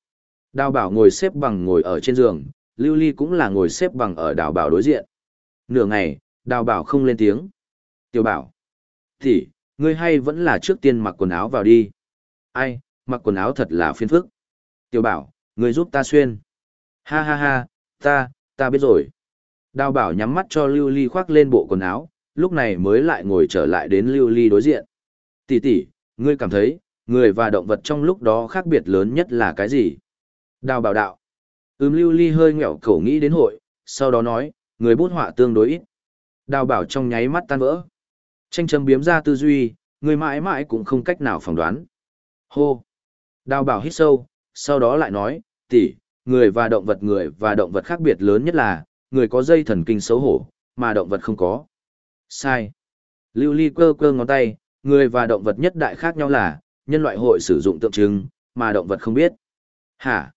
Đào bảo ngồi xếp bằng ngồi ở trên giường, Lưu Ly cũng là ngồi xếp bằng ở đào bảo đối diện. Nửa ngày, đào bảo không lên tiếng. Tiểu bảo. Tỷ, ngươi hay vẫn là trước tiên mặc quần áo vào đi. Ai, mặc quần áo thật là phiền phức. Tiểu bảo, ngươi giúp ta xuyên. Ha ha ha, ta, ta biết rồi. Đào bảo nhắm mắt cho Lưu Ly khoác lên bộ quần áo, lúc này mới lại ngồi trở lại đến Lưu Ly đối diện. Tỷ tỷ, ngươi cảm thấy, người và động vật trong lúc đó khác biệt lớn nhất là cái gì? Đào bảo đạo. Ừm Lưu Ly hơi ngẹo khẩu nghĩ đến hội, sau đó nói, người bút họa tương đối ít. Đào bảo trong nháy mắt tan vỡ. Tranh châm biếm ra tư duy, người mãi mãi cũng không cách nào phỏng đoán. Hô! Đào bảo hít sâu, sau đó lại nói, tỷ, người và động vật người và động vật khác biệt lớn nhất là, người có dây thần kinh xấu hổ, mà động vật không có. Sai. Lưu Ly cơ cơ ngón tay, người và động vật nhất đại khác nhau là, nhân loại hội sử dụng tượng trưng, mà động vật không biết. Hả?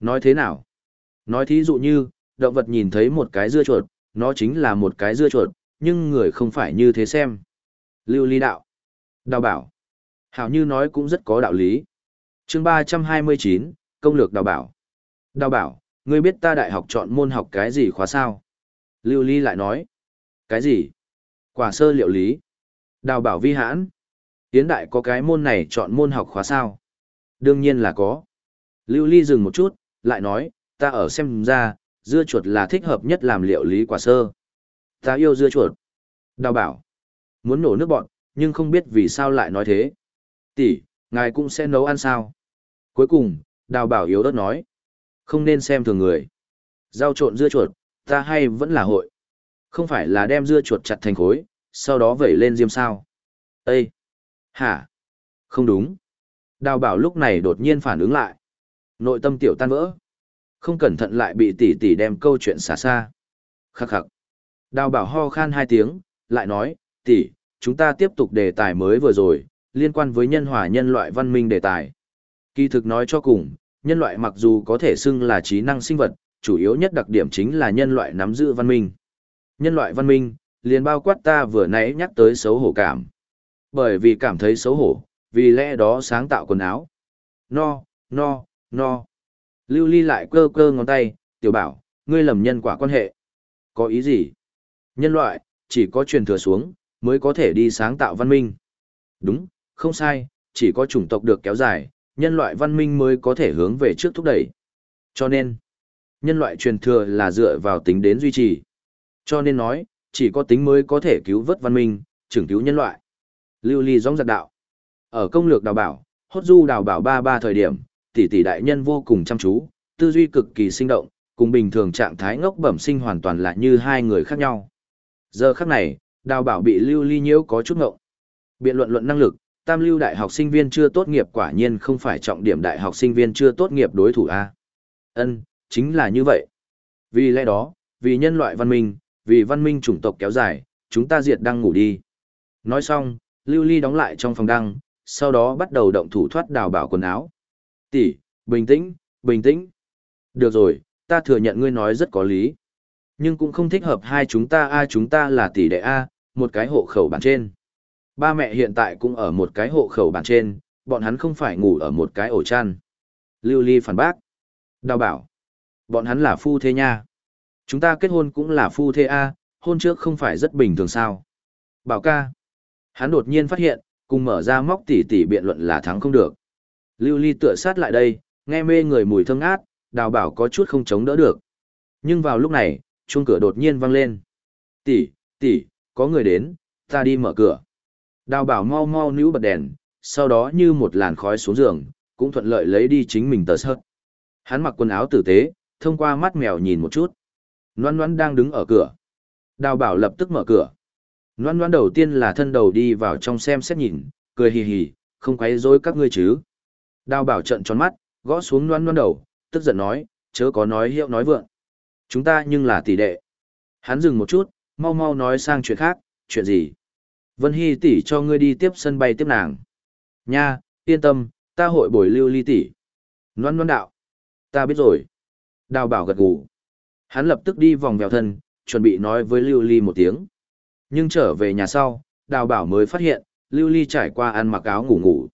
Nói thế nào? Nói thí dụ như, động vật nhìn thấy một cái dưa chuột, nó chính là một cái dưa chuột, nhưng người không phải như thế xem. Lưu Ly đạo. Đào bảo. Hảo như nói cũng rất có đạo lý. chương 329, công lược đào bảo. Đào bảo, ngươi biết ta đại học chọn môn học cái gì khóa sao? Lưu Ly lại nói. Cái gì? Quả sơ liệu lý. Đào bảo vi hãn. Tiến đại có cái môn này chọn môn học khóa sao? Đương nhiên là có. Lưu Ly dừng một chút, lại nói, ta ở xem ra, dưa chuột là thích hợp nhất làm liệu lý quả sơ. Ta yêu dưa chuột. Đào bảo. Muốn nổ nước bọn, nhưng không biết vì sao lại nói thế. Tỷ, ngài cũng sẽ nấu ăn sao? Cuối cùng, đào bảo yếu đất nói. Không nên xem thường người. Rau trộn dưa chuột, ta hay vẫn là hội. Không phải là đem dưa chuột chặt thành khối, sau đó vẩy lên diêm sao. Ê! Hả? Không đúng. Đào bảo lúc này đột nhiên phản ứng lại. Nội tâm tiểu tan vỡ. Không cẩn thận lại bị tỷ tỷ đem câu chuyện xả xa. Khắc khắc. Đào bảo ho khan hai tiếng, lại nói, tỷ, chúng ta tiếp tục đề tài mới vừa rồi, liên quan với nhân hòa nhân loại văn minh đề tài. Kỳ thực nói cho cùng, nhân loại mặc dù có thể xưng là trí năng sinh vật, chủ yếu nhất đặc điểm chính là nhân loại nắm giữ văn minh. Nhân loại văn minh, liền bao quát ta vừa nãy nhắc tới xấu hổ cảm. Bởi vì cảm thấy xấu hổ, vì lẽ đó sáng tạo quần áo. No, no, no. Lưu Ly lại cơ cơ ngón tay, tiểu bảo, ngươi lầm nhân quả quan hệ. Có ý gì? Nhân loại, chỉ có truyền thừa xuống, mới có thể đi sáng tạo văn minh. Đúng, không sai, chỉ có chủng tộc được kéo dài, nhân loại văn minh mới có thể hướng về trước thúc đẩy. Cho nên, nhân loại truyền thừa là dựa vào tính đến duy trì. Cho nên nói, chỉ có tính mới có thể cứu vớt văn minh, trưởng cứu nhân loại. Lưu Ly giống giặc đạo. Ở công lược đào bảo, hốt du đào bảo ba ba thời điểm, tỷ tỷ đại nhân vô cùng chăm chú, tư duy cực kỳ sinh động, cùng bình thường trạng thái ngốc bẩm sinh hoàn toàn là như hai người khác nhau. Giờ khắc này, đào bảo bị lưu ly nhiễu có chút ngộng. Biện luận luận năng lực, tam lưu đại học sinh viên chưa tốt nghiệp quả nhiên không phải trọng điểm đại học sinh viên chưa tốt nghiệp đối thủ A. Ân, chính là như vậy. Vì lẽ đó, vì nhân loại văn minh, vì văn minh chủng tộc kéo dài, chúng ta diệt đang ngủ đi. Nói xong, lưu ly đóng lại trong phòng đăng, sau đó bắt đầu động thủ thoát đào bảo quần áo. Tỷ, bình tĩnh, bình tĩnh. Được rồi, ta thừa nhận ngươi nói rất có lý. Nhưng cũng không thích hợp hai chúng ta a chúng ta là tỷ đệ a, một cái hộ khẩu bản trên. Ba mẹ hiện tại cũng ở một cái hộ khẩu bản trên, bọn hắn không phải ngủ ở một cái ổ chăn. Lưu Ly phản bác. Đào bảo. Bọn hắn là phu thế nha. Chúng ta kết hôn cũng là phu thế a, hôn trước không phải rất bình thường sao. Bảo ca. Hắn đột nhiên phát hiện, cùng mở ra móc tỉ tỉ biện luận là thắng không được. Lưu Ly tựa sát lại đây, nghe mê người mùi thơm ngát, đào bảo có chút không chống đỡ được. Nhưng vào lúc này, chuông cửa đột nhiên vang lên. Tỷ, tỷ, có người đến, ta đi mở cửa. Đào bảo mau mau níu bật đèn, sau đó như một làn khói xuống giường, cũng thuận lợi lấy đi chính mình tờ sớt. Hắn mặc quần áo tử tế, thông qua mắt mèo nhìn một chút. Loan Loan đang đứng ở cửa. Đào bảo lập tức mở cửa. Loan Loan đầu tiên là thân đầu đi vào trong xem xét nhìn, cười hì hì, không quấy rối các ngươi chứ. Đào bảo trận tròn mắt, gõ xuống noan noan đầu, tức giận nói, chớ có nói hiệu nói vượng. Chúng ta nhưng là tỷ đệ. Hắn dừng một chút, mau mau nói sang chuyện khác, chuyện gì? Vân Hy tỷ cho ngươi đi tiếp sân bay tiếp nàng. Nha, yên tâm, ta hội bồi lưu ly tỷ. Noan noan đạo. Ta biết rồi. Đào bảo gật gù. Hắn lập tức đi vòng vèo thân, chuẩn bị nói với lưu ly một tiếng. Nhưng trở về nhà sau, đào bảo mới phát hiện, lưu ly trải qua ăn mặc áo ngủ ngủ.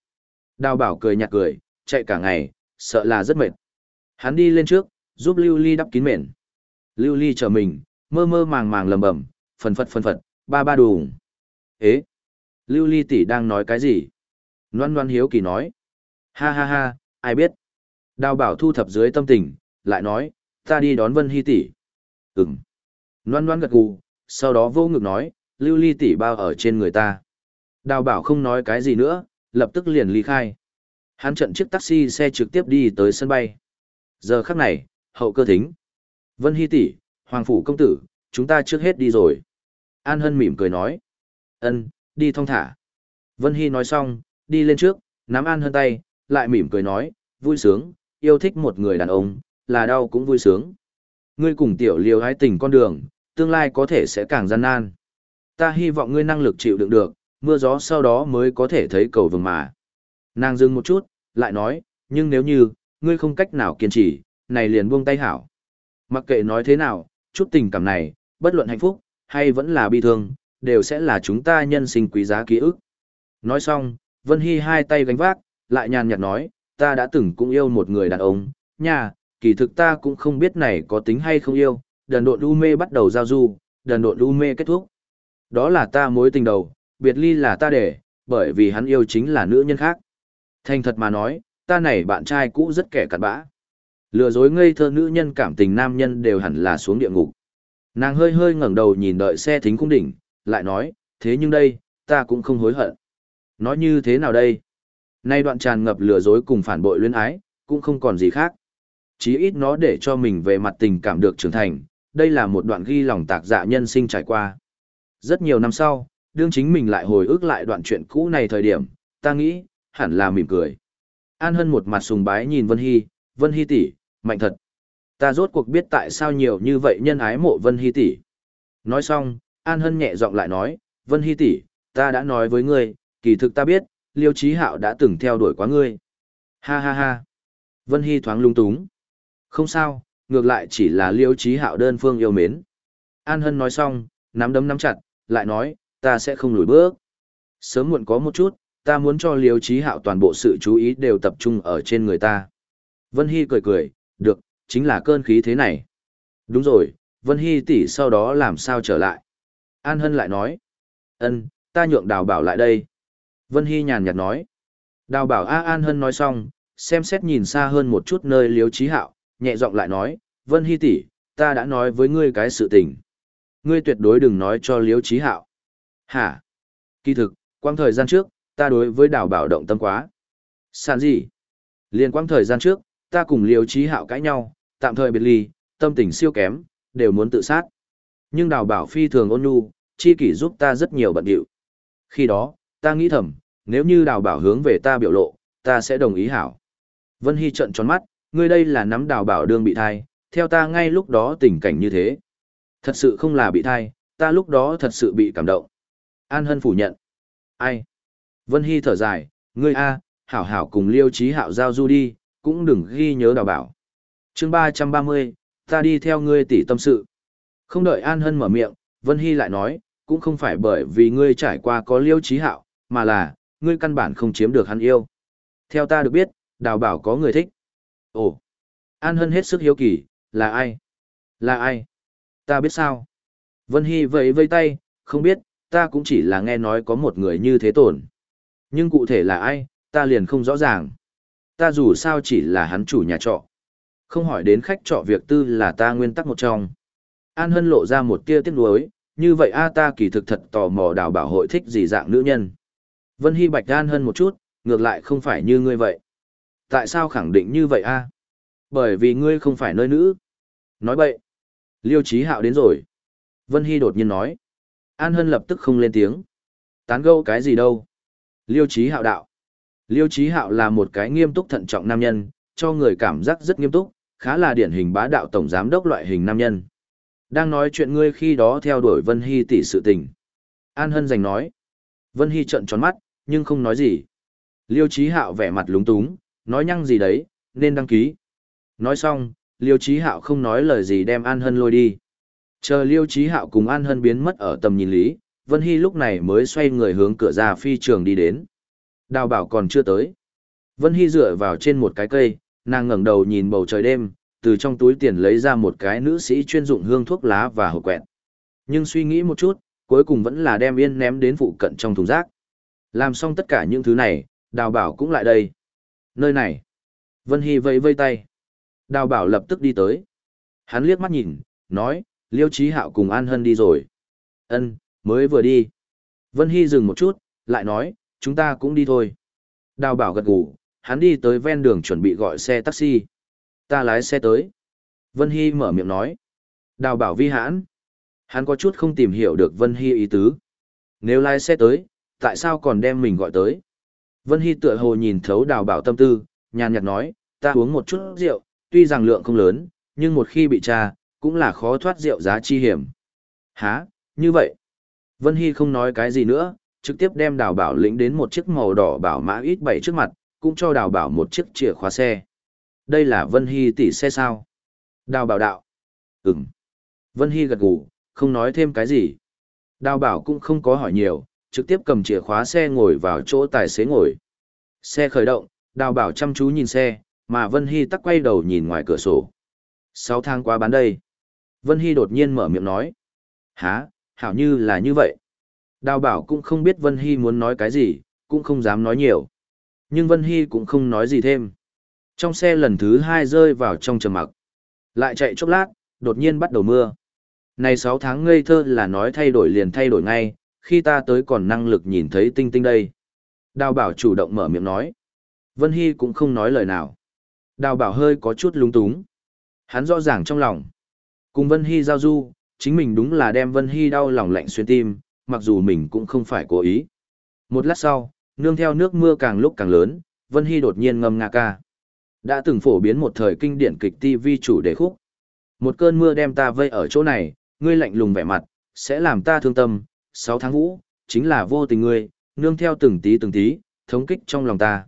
Đào bảo cười nhạt cười, chạy cả ngày, sợ là rất mệt. Hắn đi lên trước, giúp lưu ly đắp kín mền. Lưu ly chờ mình, mơ mơ màng màng lầm bầm, phần phật phần phật, ba ba đùng. Ế! Lưu ly tỷ đang nói cái gì? Loan loan hiếu kỳ nói. Ha ha ha, ai biết? Đào bảo thu thập dưới tâm tình, lại nói, ta đi đón Vân Hy tỷ. Ừm. Loan loan gật gù, sau đó vô ngực nói, lưu ly tỷ bao ở trên người ta. Đào bảo không nói cái gì nữa, lập tức liền ly khai. Hắn trận chiếc taxi xe trực tiếp đi tới sân bay. Giờ khắc này, hậu cơ thính. Vân Hy tỷ, Hoàng Phủ công tử, chúng ta trước hết đi rồi. An Hân mỉm cười nói. Ân, đi thong thả. Vân Hy nói xong, đi lên trước, nắm An Hân tay, lại mỉm cười nói, vui sướng, yêu thích một người đàn ông, là đau cũng vui sướng. Ngươi cùng tiểu liều hái tình con đường, tương lai có thể sẽ càng gian nan. Ta hy vọng ngươi năng lực chịu đựng được, mưa gió sau đó mới có thể thấy cầu vồng mà. Nàng dừng một chút, lại nói, nhưng nếu như, ngươi không cách nào kiên trì, này liền buông tay hảo. Mặc kệ nói thế nào, chút tình cảm này, bất luận hạnh phúc, hay vẫn là bi thương, đều sẽ là chúng ta nhân sinh quý giá ký ức. Nói xong, Vân Hy hai tay gánh vác, lại nhàn nhạt nói, ta đã từng cũng yêu một người đàn ông, nha, kỳ thực ta cũng không biết này có tính hay không yêu, đần độn u mê bắt đầu giao du, đần độn u mê kết thúc. Đó là ta mối tình đầu, biệt ly là ta để, bởi vì hắn yêu chính là nữ nhân khác. Thành thật mà nói, ta này bạn trai cũ rất kẻ cặn bã. Lừa dối ngây thơ nữ nhân cảm tình nam nhân đều hẳn là xuống địa ngục. Nàng hơi hơi ngẩng đầu nhìn đợi xe thính cung đỉnh, lại nói, thế nhưng đây, ta cũng không hối hận. Nói như thế nào đây? Nay đoạn tràn ngập lừa dối cùng phản bội luyến ái, cũng không còn gì khác. Chí ít nó để cho mình về mặt tình cảm được trưởng thành, đây là một đoạn ghi lòng tạc dạ nhân sinh trải qua. Rất nhiều năm sau, đương chính mình lại hồi ức lại đoạn chuyện cũ này thời điểm, ta nghĩ, hẳn là mỉm cười. An Hân một mặt sùng bái nhìn Vân Hy, Vân Hy tỷ, mạnh thật. Ta rốt cuộc biết tại sao nhiều như vậy nhân ái mộ Vân Hy tỷ. Nói xong, An Hân nhẹ giọng lại nói, Vân Hy tỷ, ta đã nói với ngươi, kỳ thực ta biết, Liêu Chí Hạo đã từng theo đuổi quá ngươi. Ha ha ha. Vân Hy thoáng lung túng. Không sao, ngược lại chỉ là Liêu Chí Hạo đơn phương yêu mến. An Hân nói xong, nắm đấm nắm chặt, lại nói, ta sẽ không lùi bước. Sớm muộn có một chút, ta muốn cho Liêu trí Hạo toàn bộ sự chú ý đều tập trung ở trên người ta. Vân Hy cười cười, được, chính là cơn khí thế này. Đúng rồi, Vân Hy tỷ sau đó làm sao trở lại. An Hân lại nói, ân, ta nhượng đào bảo lại đây. Vân Hy nhàn nhạt nói. Đào bảo A An Hân nói xong, xem xét nhìn xa hơn một chút nơi Liêu trí Hạo, nhẹ giọng lại nói, Vân Hy tỷ, ta đã nói với ngươi cái sự tình. Ngươi tuyệt đối đừng nói cho Liêu trí Hạo. Hả? Kỳ thực, quang thời gian trước, ta đối với đào bảo động tâm quá. Sản gì? Liên quang thời gian trước, ta cùng Liêu Chí Hạo cãi nhau, tạm thời biệt ly, tâm tình siêu kém, đều muốn tự sát. Nhưng đào bảo phi thường ôn nhu, chi kỷ giúp ta rất nhiều bận điệu. Khi đó, ta nghĩ thầm, nếu như đào bảo hướng về ta biểu lộ, ta sẽ đồng ý hảo. Vân Hy trận tròn mắt, ngươi đây là nắm đào bảo đương bị thai, theo ta ngay lúc đó tình cảnh như thế. Thật sự không là bị thai, ta lúc đó thật sự bị cảm động. An Hân phủ nhận. Ai? Vân Hy thở dài, ngươi a, hảo hảo cùng liêu trí hạo giao du đi, cũng đừng ghi nhớ đào bảo. chương ba trăm ba mươi, ta đi theo ngươi tỷ tâm sự. Không đợi An Hân mở miệng, Vân Hy lại nói, cũng không phải bởi vì ngươi trải qua có liêu trí hạo, mà là, ngươi căn bản không chiếm được hắn yêu. Theo ta được biết, đào bảo có người thích. Ồ, An Hân hết sức hiếu kỳ, là ai? Là ai? Ta biết sao? Vân Hy vẫy vây tay, không biết, ta cũng chỉ là nghe nói có một người như thế tổn. Nhưng cụ thể là ai, ta liền không rõ ràng. Ta dù sao chỉ là hắn chủ nhà trọ. Không hỏi đến khách trọ việc tư là ta nguyên tắc một trong. An Hân lộ ra một tia tiếc nuối, như vậy a ta kỳ thực thật tò mò đào bảo hội thích gì dạng nữ nhân. Vân Hy Bạch An Hân một chút, ngược lại không phải như ngươi vậy. Tại sao khẳng định như vậy a? Bởi vì ngươi không phải nơi nữ. Nói bậy. Liêu Chí Hạo đến rồi. Vân Hy đột nhiên nói. An Hân lập tức không lên tiếng. Tán gẫu cái gì đâu. Liêu Chí Hạo đạo. Liêu Chí Hạo là một cái nghiêm túc thận trọng nam nhân, cho người cảm giác rất nghiêm túc, khá là điển hình bá đạo tổng giám đốc loại hình nam nhân. Đang nói chuyện ngươi khi đó theo đuổi Vân Hy tỷ sự tình. An Hân giành nói. Vân Hy trợn tròn mắt, nhưng không nói gì. Liêu Chí Hạo vẻ mặt lúng túng, nói nhăng gì đấy, nên đăng ký. Nói xong, Liêu Chí Hạo không nói lời gì đem An Hân lôi đi. Chờ Liêu Chí Hạo cùng An Hân biến mất ở tầm nhìn lý, Vân Hy lúc này mới xoay người hướng cửa ra phi trường đi đến. Đào bảo còn chưa tới. Vân Hy dựa vào trên một cái cây, nàng ngẩng đầu nhìn bầu trời đêm, từ trong túi tiền lấy ra một cái nữ sĩ chuyên dụng hương thuốc lá và hộp quẹt. Nhưng suy nghĩ một chút, cuối cùng vẫn là đem yên ném đến phụ cận trong thùng rác. Làm xong tất cả những thứ này, đào bảo cũng lại đây. Nơi này. Vân Hy vẫy vây tay. Đào bảo lập tức đi tới. Hắn liếc mắt nhìn, nói, Liêu Chí Hạo cùng An Hân đi rồi. Ân, mới vừa đi. Vân Hy dừng một chút, lại nói, chúng ta cũng đi thôi. Đào bảo gật gù, hắn đi tới ven đường chuẩn bị gọi xe taxi. Ta lái xe tới. Vân Hy mở miệng nói. Đào bảo vi hãn. Hắn có chút không tìm hiểu được Vân Hy ý tứ. Nếu lái xe tới, tại sao còn đem mình gọi tới? Vân Hy tựa hồ nhìn thấu đào bảo tâm tư, nhàn nhạt nói, ta uống một chút rượu, tuy rằng lượng không lớn, nhưng một khi bị tra, cũng là khó thoát rượu giá chi hiểm. Hả, như vậy? Vân Hy không nói cái gì nữa, trực tiếp đem đào bảo lĩnh đến một chiếc màu đỏ bảo mã ít bảy trước mặt, cũng cho đào bảo một chiếc chìa khóa xe. Đây là Vân Hy tỷ xe sao? Đào bảo đạo. Ừm. Vân Hy gật gù, không nói thêm cái gì. Đào bảo cũng không có hỏi nhiều, trực tiếp cầm chìa khóa xe ngồi vào chỗ tài xế ngồi. Xe khởi động, đào bảo chăm chú nhìn xe, mà Vân Hy tắc quay đầu nhìn ngoài cửa sổ. Sáu tháng qua bán đây. Vân Hy đột nhiên mở miệng nói. Hả, hảo như là như vậy. Đào bảo cũng không biết Vân Hy muốn nói cái gì, cũng không dám nói nhiều. Nhưng Vân Hy cũng không nói gì thêm. Trong xe lần thứ hai rơi vào trong trầm mặc. Lại chạy chốc lát, đột nhiên bắt đầu mưa. Này 6 tháng ngây thơ là nói thay đổi liền thay đổi ngay, khi ta tới còn năng lực nhìn thấy tinh tinh đây. Đào bảo chủ động mở miệng nói. Vân Hy cũng không nói lời nào. Đào bảo hơi có chút lúng túng. Hắn rõ ràng trong lòng. Cùng Vân Hy giao du, chính mình đúng là đem Vân Hy đau lòng lạnh xuyên tim, mặc dù mình cũng không phải cố ý. Một lát sau, nương theo nước mưa càng lúc càng lớn, Vân Hy đột nhiên ngâm nga ca. Đã từng phổ biến một thời kinh điển kịch TV chủ đề khúc. Một cơn mưa đem ta vây ở chỗ này, ngươi lạnh lùng vẻ mặt, sẽ làm ta thương tâm, sáu tháng vũ, chính là vô tình ngươi, nương theo từng tí từng tí, thống kích trong lòng ta.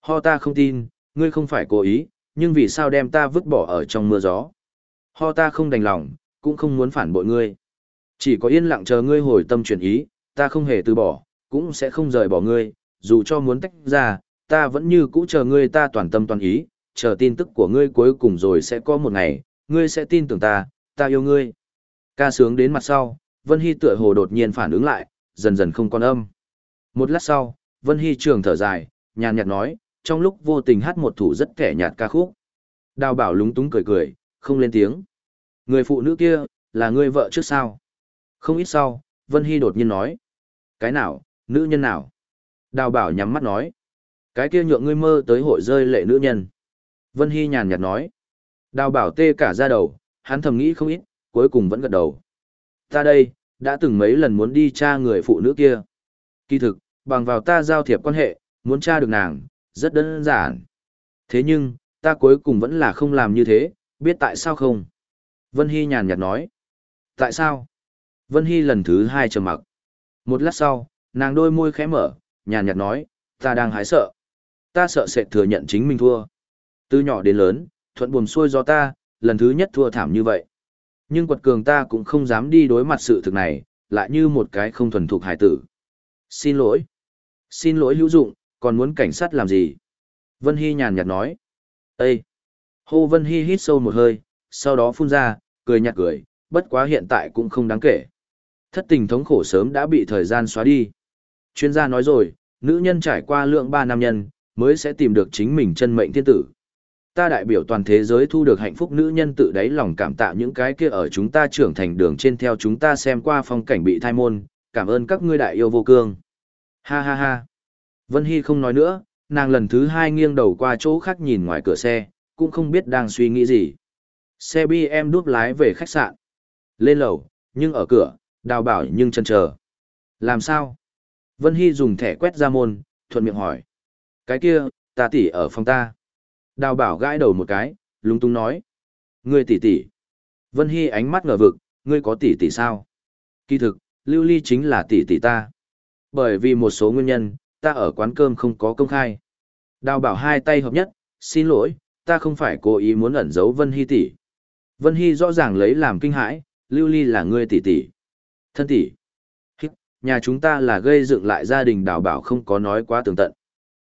Ho ta không tin, ngươi không phải cố ý, nhưng vì sao đem ta vứt bỏ ở trong mưa gió. Ho ta không đành lòng, cũng không muốn phản bội ngươi. Chỉ có yên lặng chờ ngươi hồi tâm chuyển ý, ta không hề từ bỏ, cũng sẽ không rời bỏ ngươi, dù cho muốn tách ra, ta vẫn như cũ chờ ngươi ta toàn tâm toàn ý, chờ tin tức của ngươi cuối cùng rồi sẽ có một ngày, ngươi sẽ tin tưởng ta, ta yêu ngươi. Ca sướng đến mặt sau, Vân Hy tựa hồ đột nhiên phản ứng lại, dần dần không còn âm. Một lát sau, Vân Hy trường thở dài, nhàn nhạt nói, trong lúc vô tình hát một thủ rất kẻ nhạt ca khúc. Đào bảo lúng túng cười cười, không lên tiếng. Người phụ nữ kia, là người vợ trước sao? Không ít sau, Vân Hy đột nhiên nói. Cái nào, nữ nhân nào? Đào bảo nhắm mắt nói. Cái kia nhượng ngươi mơ tới hội rơi lệ nữ nhân. Vân Hy nhàn nhạt nói. Đào bảo tê cả ra đầu, hắn thầm nghĩ không ít, cuối cùng vẫn gật đầu. Ta đây, đã từng mấy lần muốn đi tra người phụ nữ kia. Kỳ thực, bằng vào ta giao thiệp quan hệ, muốn tra được nàng, rất đơn giản. Thế nhưng, ta cuối cùng vẫn là không làm như thế, biết tại sao không? Vân Hy nhàn nhạt nói. Tại sao? Vân Hy lần thứ hai trầm mặc. Một lát sau, nàng đôi môi khẽ mở, nhàn nhạt nói, ta đang hái sợ. Ta sợ sẽ thừa nhận chính mình thua. Từ nhỏ đến lớn, thuận buồm xuôi do ta, lần thứ nhất thua thảm như vậy. Nhưng quật cường ta cũng không dám đi đối mặt sự thực này, lại như một cái không thuần thục hải tử. Xin lỗi. Xin lỗi hữu dụng, còn muốn cảnh sát làm gì? Vân Hy nhàn nhạt nói. Ê! Hô Vân Hy hít sâu một hơi, sau đó phun ra, cười nhạt cười, bất quá hiện tại cũng không đáng kể. Thất tình thống khổ sớm đã bị thời gian xóa đi. Chuyên gia nói rồi, nữ nhân trải qua lượng ba nam nhân, mới sẽ tìm được chính mình chân mệnh thiên tử. Ta đại biểu toàn thế giới thu được hạnh phúc nữ nhân tự đáy lòng cảm tạ những cái kia ở chúng ta trưởng thành đường trên theo chúng ta xem qua phong cảnh bị thai môn, cảm ơn các ngươi đại yêu vô cương. Ha ha ha. Vân Hy không nói nữa, nàng lần thứ hai nghiêng đầu qua chỗ khác nhìn ngoài cửa xe, cũng không biết đang suy nghĩ gì. Xe BM đút lái về khách sạn. Lên lầu, nhưng ở cửa, đào bảo nhưng chân chờ. Làm sao? Vân Hy dùng thẻ quét ra môn, thuận miệng hỏi. Cái kia, ta tỷ ở phòng ta. Đào bảo gãi đầu một cái, lúng túng nói. Ngươi tỷ tỷ. Vân Hy ánh mắt ngờ vực, ngươi có tỷ tỷ sao? Kỳ thực, Lưu Ly chính là tỷ tỷ ta. Bởi vì một số nguyên nhân, ta ở quán cơm không có công khai. Đào bảo hai tay hợp nhất, xin lỗi, ta không phải cố ý muốn ẩn giấu Vân Hy tỷ. Vân Hy rõ ràng lấy làm kinh hãi, Lưu Ly là ngươi tỷ tỷ. Thân tỷ. Nhà chúng ta là gây dựng lại gia đình đào bảo không có nói quá tường tận.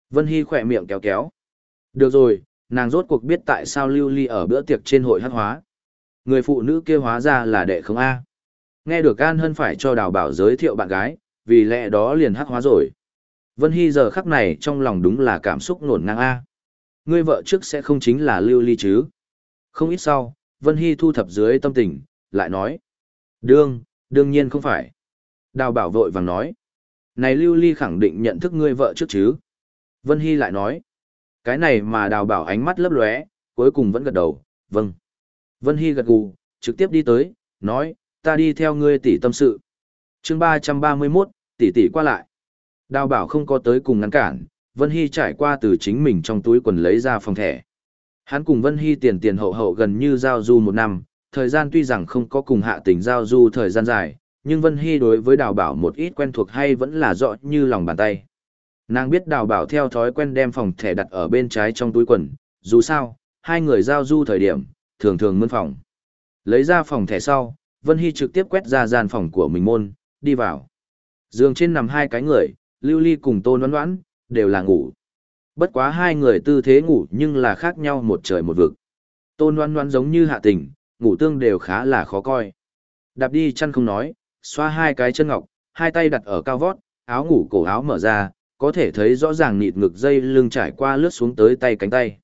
Vân Hy khỏe miệng kéo kéo. Được rồi, nàng rốt cuộc biết tại sao Lưu Ly ở bữa tiệc trên hội hát hóa. Người phụ nữ kia hóa ra là đệ không A. Nghe được An Hân phải cho đào bảo giới thiệu bạn gái, vì lẽ đó liền hát hóa rồi. Vân Hy giờ khắc này trong lòng đúng là cảm xúc nổn ngang A. Ngươi vợ trước sẽ không chính là Lưu Ly chứ. Không ít sau, Vân Hy thu thập dưới tâm tình, lại nói. Đương, đương nhiên không phải. Đào bảo vội vàng nói. Này Lưu Ly khẳng định nhận thức ngươi vợ trước chứ. Vân Hy lại nói. Cái này mà đào bảo ánh mắt lấp lóe, cuối cùng vẫn gật đầu, vâng. Vân Hy gật gù, trực tiếp đi tới, nói, ta đi theo ngươi tỷ tâm sự. chương 331, tỷ tỷ qua lại. Đào bảo không có tới cùng ngăn cản, Vân Hy trải qua từ chính mình trong túi quần lấy ra phòng thẻ. Hắn cùng Vân Hy tiền tiền hậu hậu gần như giao du một năm, thời gian tuy rằng không có cùng hạ tình giao du thời gian dài, nhưng Vân Hy đối với đào bảo một ít quen thuộc hay vẫn là rõ như lòng bàn tay. Nàng biết đào bảo theo thói quen đem phòng thẻ đặt ở bên trái trong túi quần, dù sao, hai người giao du thời điểm, thường thường mươn phòng. Lấy ra phòng thẻ sau, Vân Hy trực tiếp quét ra gian phòng của mình môn, đi vào. Giường trên nằm hai cái người, Lưu Ly cùng Tôn Đoán Đoán, đều là ngủ. Bất quá hai người tư thế ngủ nhưng là khác nhau một trời một vực. Tôn oan oan giống như hạ tình, ngủ tương đều khá là khó coi. Đạp đi chăn không nói, xoa hai cái chân ngọc, hai tay đặt ở cao vót, áo ngủ cổ áo mở ra, có thể thấy rõ ràng nịt ngực dây lưng trải qua lướt xuống tới tay cánh tay.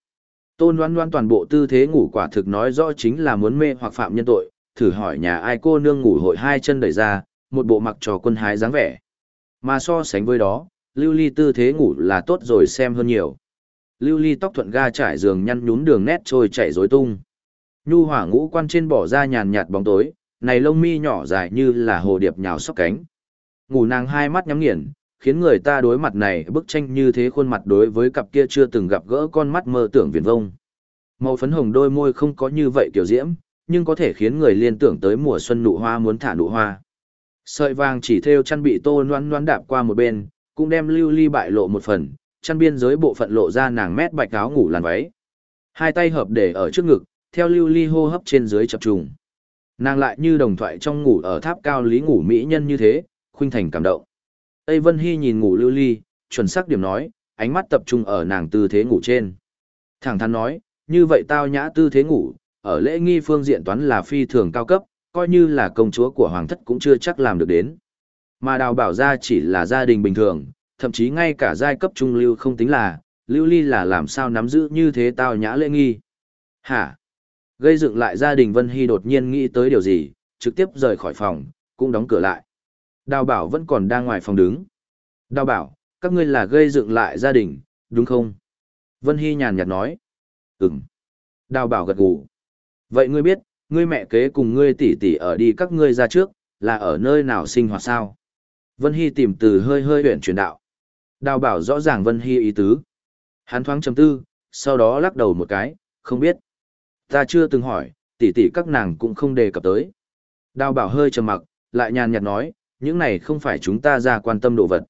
Tôn Loan Loan toàn bộ tư thế ngủ quả thực nói rõ chính là muốn mê hoặc phạm nhân tội, thử hỏi nhà ai cô nương ngủ hội hai chân đẩy ra, một bộ mặc trò quân hái dáng vẻ. Mà so sánh với đó, Lưu Ly tư thế ngủ là tốt rồi xem hơn nhiều. Lưu Ly tóc thuận ga trải giường nhăn nhún đường nét trôi chảy rối tung. Nhu hỏa ngũ quan trên bỏ ra nhàn nhạt bóng tối, này lông mi nhỏ dài như là hồ điệp nhào sóc cánh. Ngủ nàng hai mắt nhắm nghiền, khiến người ta đối mặt này bức tranh như thế khuôn mặt đối với cặp kia chưa từng gặp gỡ con mắt mơ tưởng viển vông. Màu phấn hồng đôi môi không có như vậy tiểu diễm, nhưng có thể khiến người liên tưởng tới mùa xuân nụ hoa muốn thả nụ hoa. Sợi vàng chỉ theo chăn bị tô noan noan đạp qua một bên, cũng đem lưu ly bại lộ một phần, chăn biên giới bộ phận lộ ra nàng mét bạch áo ngủ làn váy. Hai tay hợp để ở trước ngực, theo lưu ly hô hấp trên dưới chập trùng. Nàng lại như đồng thoại trong ngủ ở tháp cao lý ngủ mỹ nhân như thế, khuynh thành cảm động. Tây Vân Hy nhìn ngủ lưu ly, chuẩn xác điểm nói, ánh mắt tập trung ở nàng tư thế ngủ trên. Thẳng thắn nói, như vậy tao nhã tư thế ngủ, ở lễ nghi phương diện toán là phi thường cao cấp, coi như là công chúa của hoàng thất cũng chưa chắc làm được đến. Mà đào bảo gia chỉ là gia đình bình thường, thậm chí ngay cả giai cấp trung lưu không tính là, lưu ly là làm sao nắm giữ như thế tao nhã lễ nghi. Hả? Gây dựng lại gia đình Vân Hy đột nhiên nghĩ tới điều gì, trực tiếp rời khỏi phòng, cũng đóng cửa lại. Đào bảo vẫn còn đang ngoài phòng đứng. Đào bảo, các ngươi là gây dựng lại gia đình, đúng không? Vân Hy nhàn nhạt nói. Ừm. Đào bảo gật gù. Vậy ngươi biết, ngươi mẹ kế cùng ngươi tỷ tỷ ở đi các ngươi ra trước, là ở nơi nào sinh hoạt sao? Vân Hy tìm từ hơi hơi huyện truyền đạo. Đào bảo rõ ràng Vân Hy ý tứ. Hắn thoáng trầm tư, sau đó lắc đầu một cái, không biết. Ta chưa từng hỏi, tỷ tỷ các nàng cũng không đề cập tới. Đào bảo hơi trầm mặc, lại nhàn nhạt nói, những này không phải chúng ta ra quan tâm đồ vật.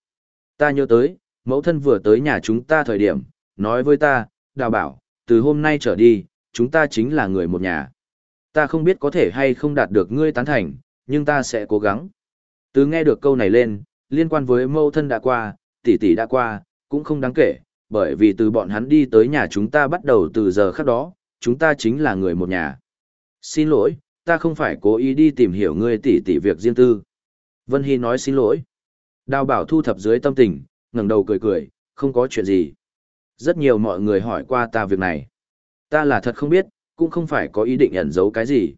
Ta nhớ tới, mẫu thân vừa tới nhà chúng ta thời điểm, nói với ta, đào bảo, từ hôm nay trở đi, chúng ta chính là người một nhà. Ta không biết có thể hay không đạt được ngươi tán thành, nhưng ta sẽ cố gắng. Từ nghe được câu này lên, liên quan với mâu thân đã qua, tỷ tỷ đã qua, cũng không đáng kể, bởi vì từ bọn hắn đi tới nhà chúng ta bắt đầu từ giờ khắc đó, chúng ta chính là người một nhà. Xin lỗi, ta không phải cố ý đi tìm hiểu ngươi tỷ tỷ việc riêng tư. Vân Hy nói xin lỗi. Đào bảo thu thập dưới tâm tình, ngẩng đầu cười cười, không có chuyện gì. Rất nhiều mọi người hỏi qua ta việc này. Ta là thật không biết, cũng không phải có ý định ẩn giấu cái gì.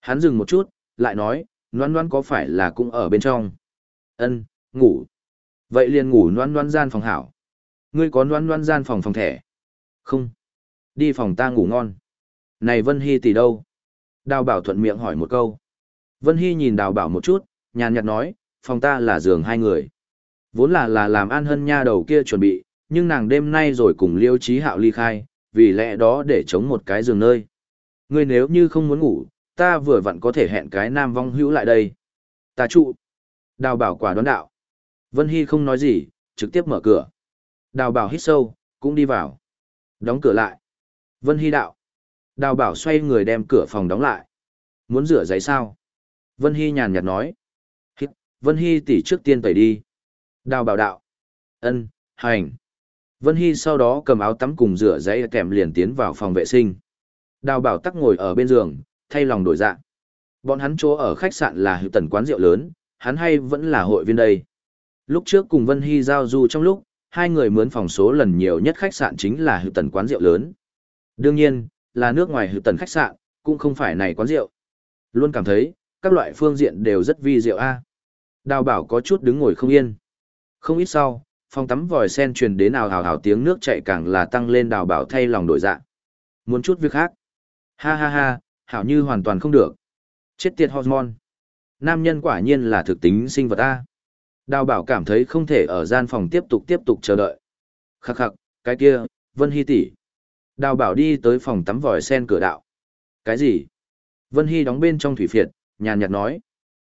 Hắn dừng một chút, lại nói, noan noan có phải là cũng ở bên trong? Ân, ngủ. Vậy liền ngủ noan noan gian phòng hảo. Ngươi có noan noan gian phòng phòng thẻ? Không. Đi phòng ta ngủ ngon. Này Vân Hy tỷ đâu? Đào bảo thuận miệng hỏi một câu. Vân Hy nhìn đào bảo một chút, nhàn nhạt nói, phòng ta là giường hai người. Vốn là là làm an hân nha đầu kia chuẩn bị, nhưng nàng đêm nay rồi cùng liêu trí hạo ly khai, vì lẽ đó để chống một cái giường nơi. Ngươi nếu như không muốn ngủ, ta vừa vặn có thể hẹn cái nam vong hữu lại đây. Ta trụ. Đào bảo quả đoán đạo. Vân Hy không nói gì, trực tiếp mở cửa. Đào bảo hít sâu, cũng đi vào. Đóng cửa lại. Vân Hy đạo. Đào bảo xoay người đem cửa phòng đóng lại. Muốn rửa giấy sao? Vân Hy nhàn nhạt nói. Hít, Vân Hy tỉ trước tiên tẩy đi. Đào bảo đạo. ân hành. Vân Hy sau đó cầm áo tắm cùng rửa giấy kèm liền tiến vào phòng vệ sinh. Đào bảo tắc ngồi ở bên giường, thay lòng đổi dạ, Bọn hắn chỗ ở khách sạn là hữu tần quán rượu lớn, hắn hay vẫn là hội viên đây. Lúc trước cùng Vân Hy giao du trong lúc, hai người mướn phòng số lần nhiều nhất khách sạn chính là hữu tần quán rượu lớn. Đương nhiên, là nước ngoài hữu tần khách sạn, cũng không phải này quán rượu. Luôn cảm thấy, các loại phương diện đều rất vi diệu a. À. Đào bảo có chút đứng ngồi không yên. Không ít sau, phòng tắm vòi sen truyền đến ào hào hào tiếng nước chạy càng là tăng lên đào bảo thay lòng đổi dạ. Muốn chút việc khác. Ha ha ha, hảo như hoàn toàn không được. Chết tiệt hormone. Nam nhân quả nhiên là thực tính sinh vật A. Đào bảo cảm thấy không thể ở gian phòng tiếp tục tiếp tục chờ đợi. Khắc khắc, cái kia, Vân Hy tỷ Đào bảo đi tới phòng tắm vòi sen cửa đạo. Cái gì? Vân Hy đóng bên trong thủy phiệt, nhàn nhạt nói.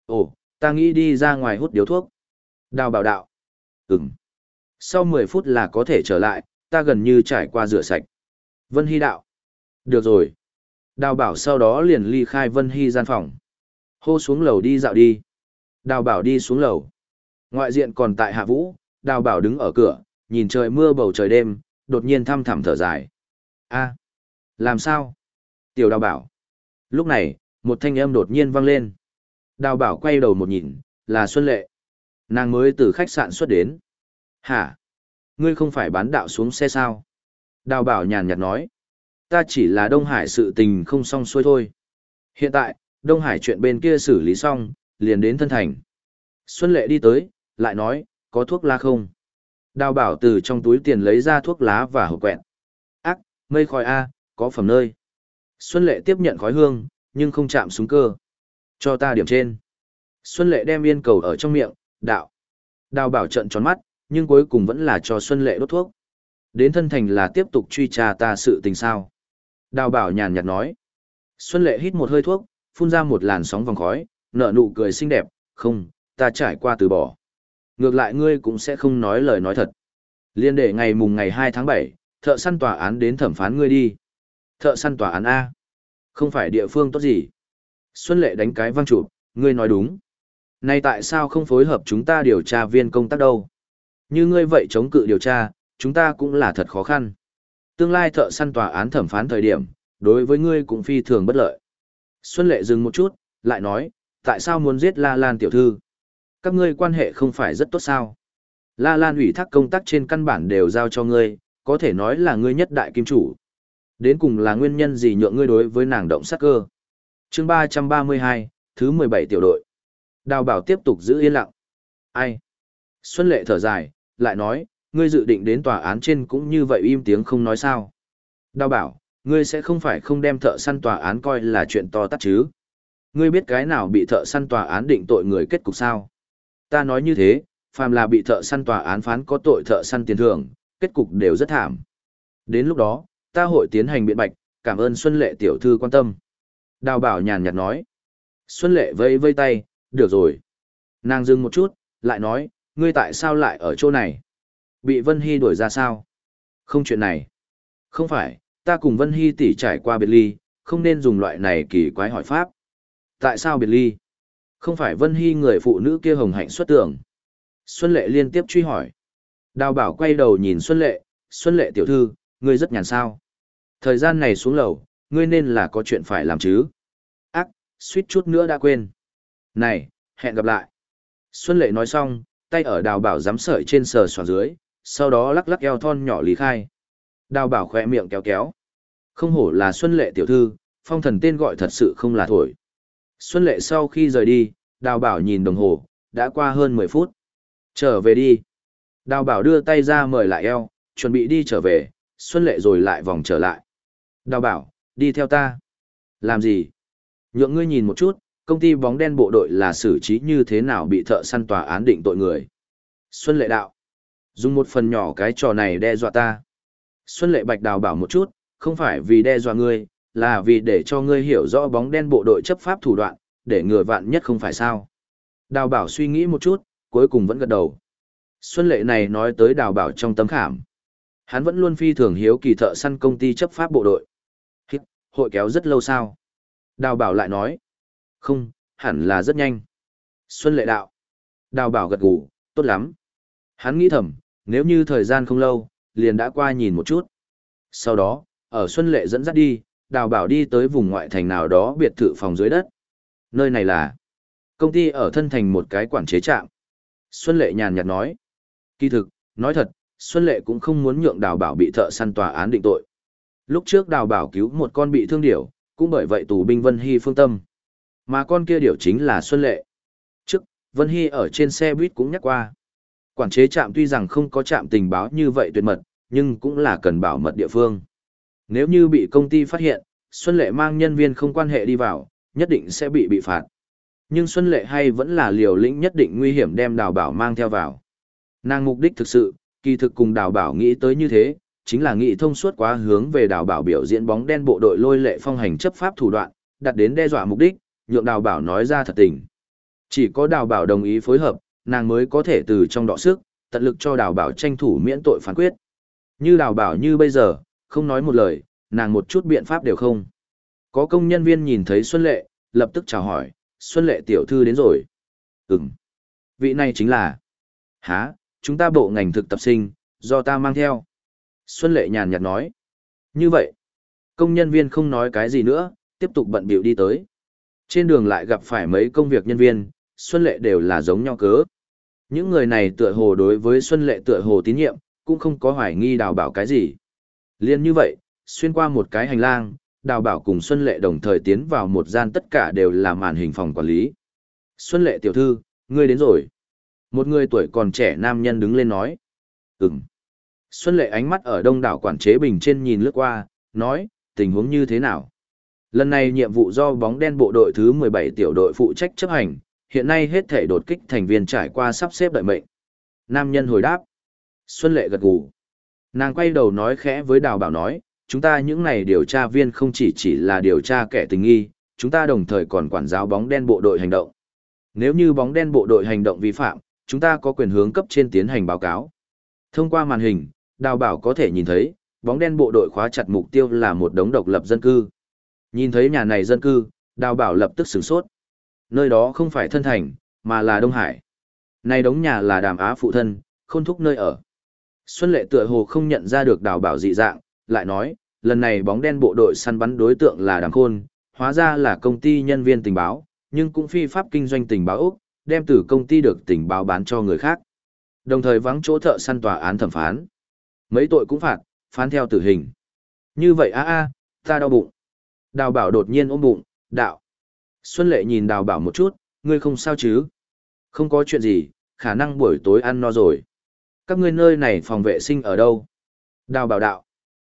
Ồ, ta nghĩ đi ra ngoài hút điếu thuốc. Đào bảo đạo. Ừm. Sau 10 phút là có thể trở lại, ta gần như trải qua rửa sạch. Vân Hy đạo. Được rồi. Đào bảo sau đó liền ly khai Vân Hy gian phòng. Hô xuống lầu đi dạo đi. Đào bảo đi xuống lầu. Ngoại diện còn tại hạ vũ, đào bảo đứng ở cửa, nhìn trời mưa bầu trời đêm, đột nhiên thăm thẳm thở dài. a làm sao? Tiểu đào bảo. Lúc này, một thanh âm đột nhiên vang lên. Đào bảo quay đầu một nhìn, là Xuân Lệ. Nàng mới từ khách sạn xuất đến. Hả? Ngươi không phải bán đạo xuống xe sao? Đào bảo nhàn nhạt nói. Ta chỉ là Đông Hải sự tình không xong xuôi thôi. Hiện tại, Đông Hải chuyện bên kia xử lý xong, liền đến thân thành. Xuân Lệ đi tới, lại nói, có thuốc lá không? Đào bảo từ trong túi tiền lấy ra thuốc lá và hộp quẹn. Ác, mây khói A, có phẩm nơi. Xuân Lệ tiếp nhận khói hương, nhưng không chạm xuống cơ. Cho ta điểm trên. Xuân Lệ đem yên cầu ở trong miệng, đạo. Đào bảo trận tròn mắt, nhưng cuối cùng vẫn là cho Xuân Lệ đốt thuốc. Đến thân thành là tiếp tục truy tra ta sự tình sao. Đào bảo nhàn nhạt nói. Xuân Lệ hít một hơi thuốc, phun ra một làn sóng vòng khói, nở nụ cười xinh đẹp, không, ta trải qua từ bỏ. Ngược lại ngươi cũng sẽ không nói lời nói thật. Liên để ngày mùng ngày 2 tháng 7, thợ săn tòa án đến thẩm phán ngươi đi. Thợ săn tòa án A. Không phải địa phương tốt gì. Xuân Lệ đánh cái văng chụp, ngươi nói đúng. Này tại sao không phối hợp chúng ta điều tra viên công tác đâu? Như ngươi vậy chống cự điều tra, chúng ta cũng là thật khó khăn. Tương lai thợ săn tòa án thẩm phán thời điểm, đối với ngươi cũng phi thường bất lợi. Xuân Lệ dừng một chút, lại nói, tại sao muốn giết La Lan tiểu thư? Các ngươi quan hệ không phải rất tốt sao? La Lan ủy thác công tác trên căn bản đều giao cho ngươi, có thể nói là ngươi nhất đại kim chủ. Đến cùng là nguyên nhân gì nhượng ngươi đối với nàng động sát cơ? chương 332, thứ 17 tiểu đội. Đào bảo tiếp tục giữ yên lặng. Ai? Xuân Lệ thở dài, lại nói, ngươi dự định đến tòa án trên cũng như vậy im tiếng không nói sao. Đào bảo, ngươi sẽ không phải không đem thợ săn tòa án coi là chuyện to tát chứ. Ngươi biết cái nào bị thợ săn tòa án định tội người kết cục sao? Ta nói như thế, phàm là bị thợ săn tòa án phán có tội thợ săn tiền thưởng, kết cục đều rất thảm. Đến lúc đó, ta hội tiến hành biện bạch, cảm ơn Xuân Lệ tiểu thư quan tâm. Đào bảo nhàn nhạt nói. Xuân Lệ vây vây tay, được rồi. Nàng dừng một chút, lại nói, ngươi tại sao lại ở chỗ này? Bị Vân Hy đuổi ra sao? Không chuyện này. Không phải, ta cùng Vân Hy tỷ trải qua biệt ly, không nên dùng loại này kỳ quái hỏi pháp. Tại sao biệt ly? Không phải Vân Hy người phụ nữ kia hồng hạnh xuất tưởng. Xuân Lệ liên tiếp truy hỏi. Đào bảo quay đầu nhìn Xuân Lệ, Xuân Lệ tiểu thư, ngươi rất nhàn sao. Thời gian này xuống lầu, ngươi nên là có chuyện phải làm chứ. Ác, suýt chút nữa đã quên. Này, hẹn gặp lại. Xuân Lệ nói xong, tay ở đào bảo giám sợi trên sờ soạn dưới, sau đó lắc lắc eo thon nhỏ lý khai. Đào bảo khỏe miệng kéo kéo. Không hổ là Xuân Lệ tiểu thư, phong thần tên gọi thật sự không là thổi. Xuân Lệ sau khi rời đi, đào bảo nhìn đồng hồ, đã qua hơn 10 phút. Trở về đi. Đào bảo đưa tay ra mời lại eo, chuẩn bị đi trở về, Xuân Lệ rồi lại vòng trở lại. Đào bảo, đi theo ta. Làm gì? Nhượng ngươi nhìn một chút, công ty bóng đen bộ đội là xử trí như thế nào bị thợ săn tòa án định tội người. Xuân Lệ đạo. Dùng một phần nhỏ cái trò này đe dọa ta. Xuân Lệ Bạch đào bảo một chút, không phải vì đe dọa ngươi, là vì để cho ngươi hiểu rõ bóng đen bộ đội chấp pháp thủ đoạn, để ngừa vạn nhất không phải sao. Đào bảo suy nghĩ một chút, cuối cùng vẫn gật đầu. Xuân Lệ này nói tới đào bảo trong tấm khảm. Hắn vẫn luôn phi thường hiếu kỳ thợ săn công ty chấp pháp bộ đội. Hít, hội kéo rất lâu sao? Đào bảo lại nói. Không, hẳn là rất nhanh. Xuân Lệ đạo. Đào bảo gật gù, tốt lắm. Hắn nghĩ thầm, nếu như thời gian không lâu, liền đã qua nhìn một chút. Sau đó, ở Xuân Lệ dẫn dắt đi, đào bảo đi tới vùng ngoại thành nào đó biệt thự phòng dưới đất. Nơi này là công ty ở thân thành một cái quản chế trạm. Xuân Lệ nhàn nhạt nói. Kỳ thực, nói thật, Xuân Lệ cũng không muốn nhượng đào bảo bị thợ săn tòa án định tội. Lúc trước đào bảo cứu một con bị thương điểu, cũng bởi vậy tù binh Vân Hy phương tâm. Mà con kia điểu chính là Xuân Lệ. Trước, Vân Hy ở trên xe buýt cũng nhắc qua. Quản chế trạm tuy rằng không có trạm tình báo như vậy tuyệt mật, nhưng cũng là cần bảo mật địa phương. Nếu như bị công ty phát hiện, Xuân Lệ mang nhân viên không quan hệ đi vào, nhất định sẽ bị bị phạt. Nhưng Xuân Lệ hay vẫn là liều lĩnh nhất định nguy hiểm đem đào bảo mang theo vào. Nàng mục đích thực sự, kỳ thực cùng đào bảo nghĩ tới như thế, chính là nghĩ thông suốt quá hướng về đào bảo biểu diễn bóng đen bộ đội lôi lệ phong hành chấp pháp thủ đoạn, đặt đến đe dọa mục đích, nhượng đào bảo nói ra thật tình. Chỉ có đào bảo đồng ý phối hợp, nàng mới có thể từ trong đọ sức, tận lực cho đào bảo tranh thủ miễn tội phán quyết. Như đào bảo như bây giờ, không nói một lời, nàng một chút biện pháp đều không. Có công nhân viên nhìn thấy Xuân Lệ, lập tức chào hỏi, Xuân Lệ tiểu thư đến rồi. Ừm. Vị này chính là... Hả, chúng ta bộ ngành thực tập sinh, do ta mang theo. Xuân Lệ nhàn nhạt nói. Như vậy, công nhân viên không nói cái gì nữa, tiếp tục bận biểu đi tới. Trên đường lại gặp phải mấy công việc nhân viên, Xuân Lệ đều là giống nhau cớ. Những người này tựa hồ đối với Xuân Lệ tựa hồ tín nhiệm, cũng không có hoài nghi đào bảo cái gì. Liên như vậy, xuyên qua một cái hành lang, đào bảo cùng Xuân Lệ đồng thời tiến vào một gian tất cả đều là màn hình phòng quản lý. Xuân Lệ tiểu thư, ngươi đến rồi. Một người tuổi còn trẻ nam nhân đứng lên nói. Ừm. Xuân Lệ ánh mắt ở đông đảo quản chế bình trên nhìn lướt qua, nói, tình huống như thế nào? Lần này nhiệm vụ do bóng đen bộ đội thứ 17 tiểu đội phụ trách chấp hành, hiện nay hết thể đột kích thành viên trải qua sắp xếp đợi mệnh. Nam nhân hồi đáp. Xuân Lệ gật gù. Nàng quay đầu nói khẽ với Đào Bảo nói, chúng ta những này điều tra viên không chỉ chỉ là điều tra kẻ tình nghi, chúng ta đồng thời còn quản giáo bóng đen bộ đội hành động. Nếu như bóng đen bộ đội hành động vi phạm, chúng ta có quyền hướng cấp trên tiến hành báo cáo. Thông qua màn hình, Đào Bảo có thể nhìn thấy, bóng đen bộ đội khóa chặt mục tiêu là một đống độc lập dân cư. Nhìn thấy nhà này dân cư, Đào Bảo lập tức sửng sốt. Nơi đó không phải thân thành, mà là Đông Hải. Này đống nhà là đàm á phụ thân, khôn thúc nơi ở. Xuân Lệ tựa hồ không nhận ra được Đào Bảo dị dạng, lại nói, lần này bóng đen bộ đội săn bắn đối tượng là đàm khôn, hóa ra là công ty nhân viên tình báo, nhưng cũng phi pháp kinh doanh tình báo Úc, đem từ công ty được tình báo bán cho người khác. Đồng thời vắng chỗ thợ săn tòa án thẩm phán. Mấy tội cũng phạt, phán theo tử hình. Như vậy a a, ta đau bụng. Đào bảo đột nhiên ôm bụng, đạo. Xuân lệ nhìn đào bảo một chút, ngươi không sao chứ? Không có chuyện gì, khả năng buổi tối ăn no rồi. Các ngươi nơi này phòng vệ sinh ở đâu? Đào bảo đạo.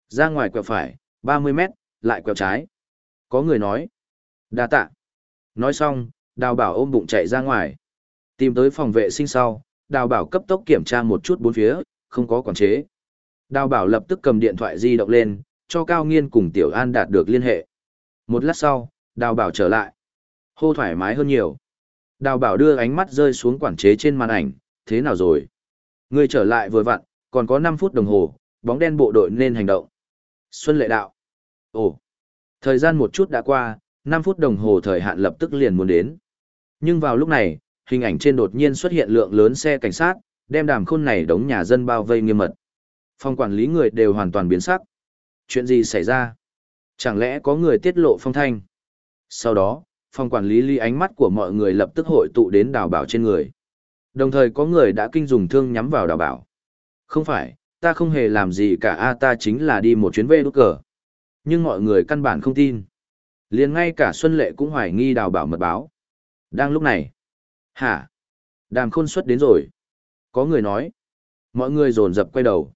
Ra ngoài quẹo phải, 30 mét, lại quẹo trái. Có người nói. đa tạ. Nói xong, đào bảo ôm bụng chạy ra ngoài. Tìm tới phòng vệ sinh sau, đào bảo cấp tốc kiểm tra một chút bốn phía, không có quản chế. Đào bảo lập tức cầm điện thoại di động lên, cho Cao Nghiên cùng Tiểu An đạt được liên hệ. Một lát sau, đào bảo trở lại. Hô thoải mái hơn nhiều. Đào bảo đưa ánh mắt rơi xuống quản chế trên màn ảnh, thế nào rồi? Người trở lại vừa vặn, còn có 5 phút đồng hồ, bóng đen bộ đội nên hành động. Xuân lệ đạo. Ồ, thời gian một chút đã qua, 5 phút đồng hồ thời hạn lập tức liền muốn đến. Nhưng vào lúc này, hình ảnh trên đột nhiên xuất hiện lượng lớn xe cảnh sát, đem đàm khôn này đống nhà dân bao vây nghiêm mật. Phòng quản lý người đều hoàn toàn biến sắc. Chuyện gì xảy ra? Chẳng lẽ có người tiết lộ phong thanh? Sau đó, phòng quản lý ly ánh mắt của mọi người lập tức hội tụ đến đào bảo trên người. Đồng thời có người đã kinh dùng thương nhắm vào đào bảo. Không phải, ta không hề làm gì cả a ta chính là đi một chuyến về đốt cờ. Nhưng mọi người căn bản không tin. liền ngay cả Xuân Lệ cũng hoài nghi đào bảo mật báo. Đang lúc này. Hả? Đàm khôn xuất đến rồi. Có người nói. Mọi người dồn dập quay đầu.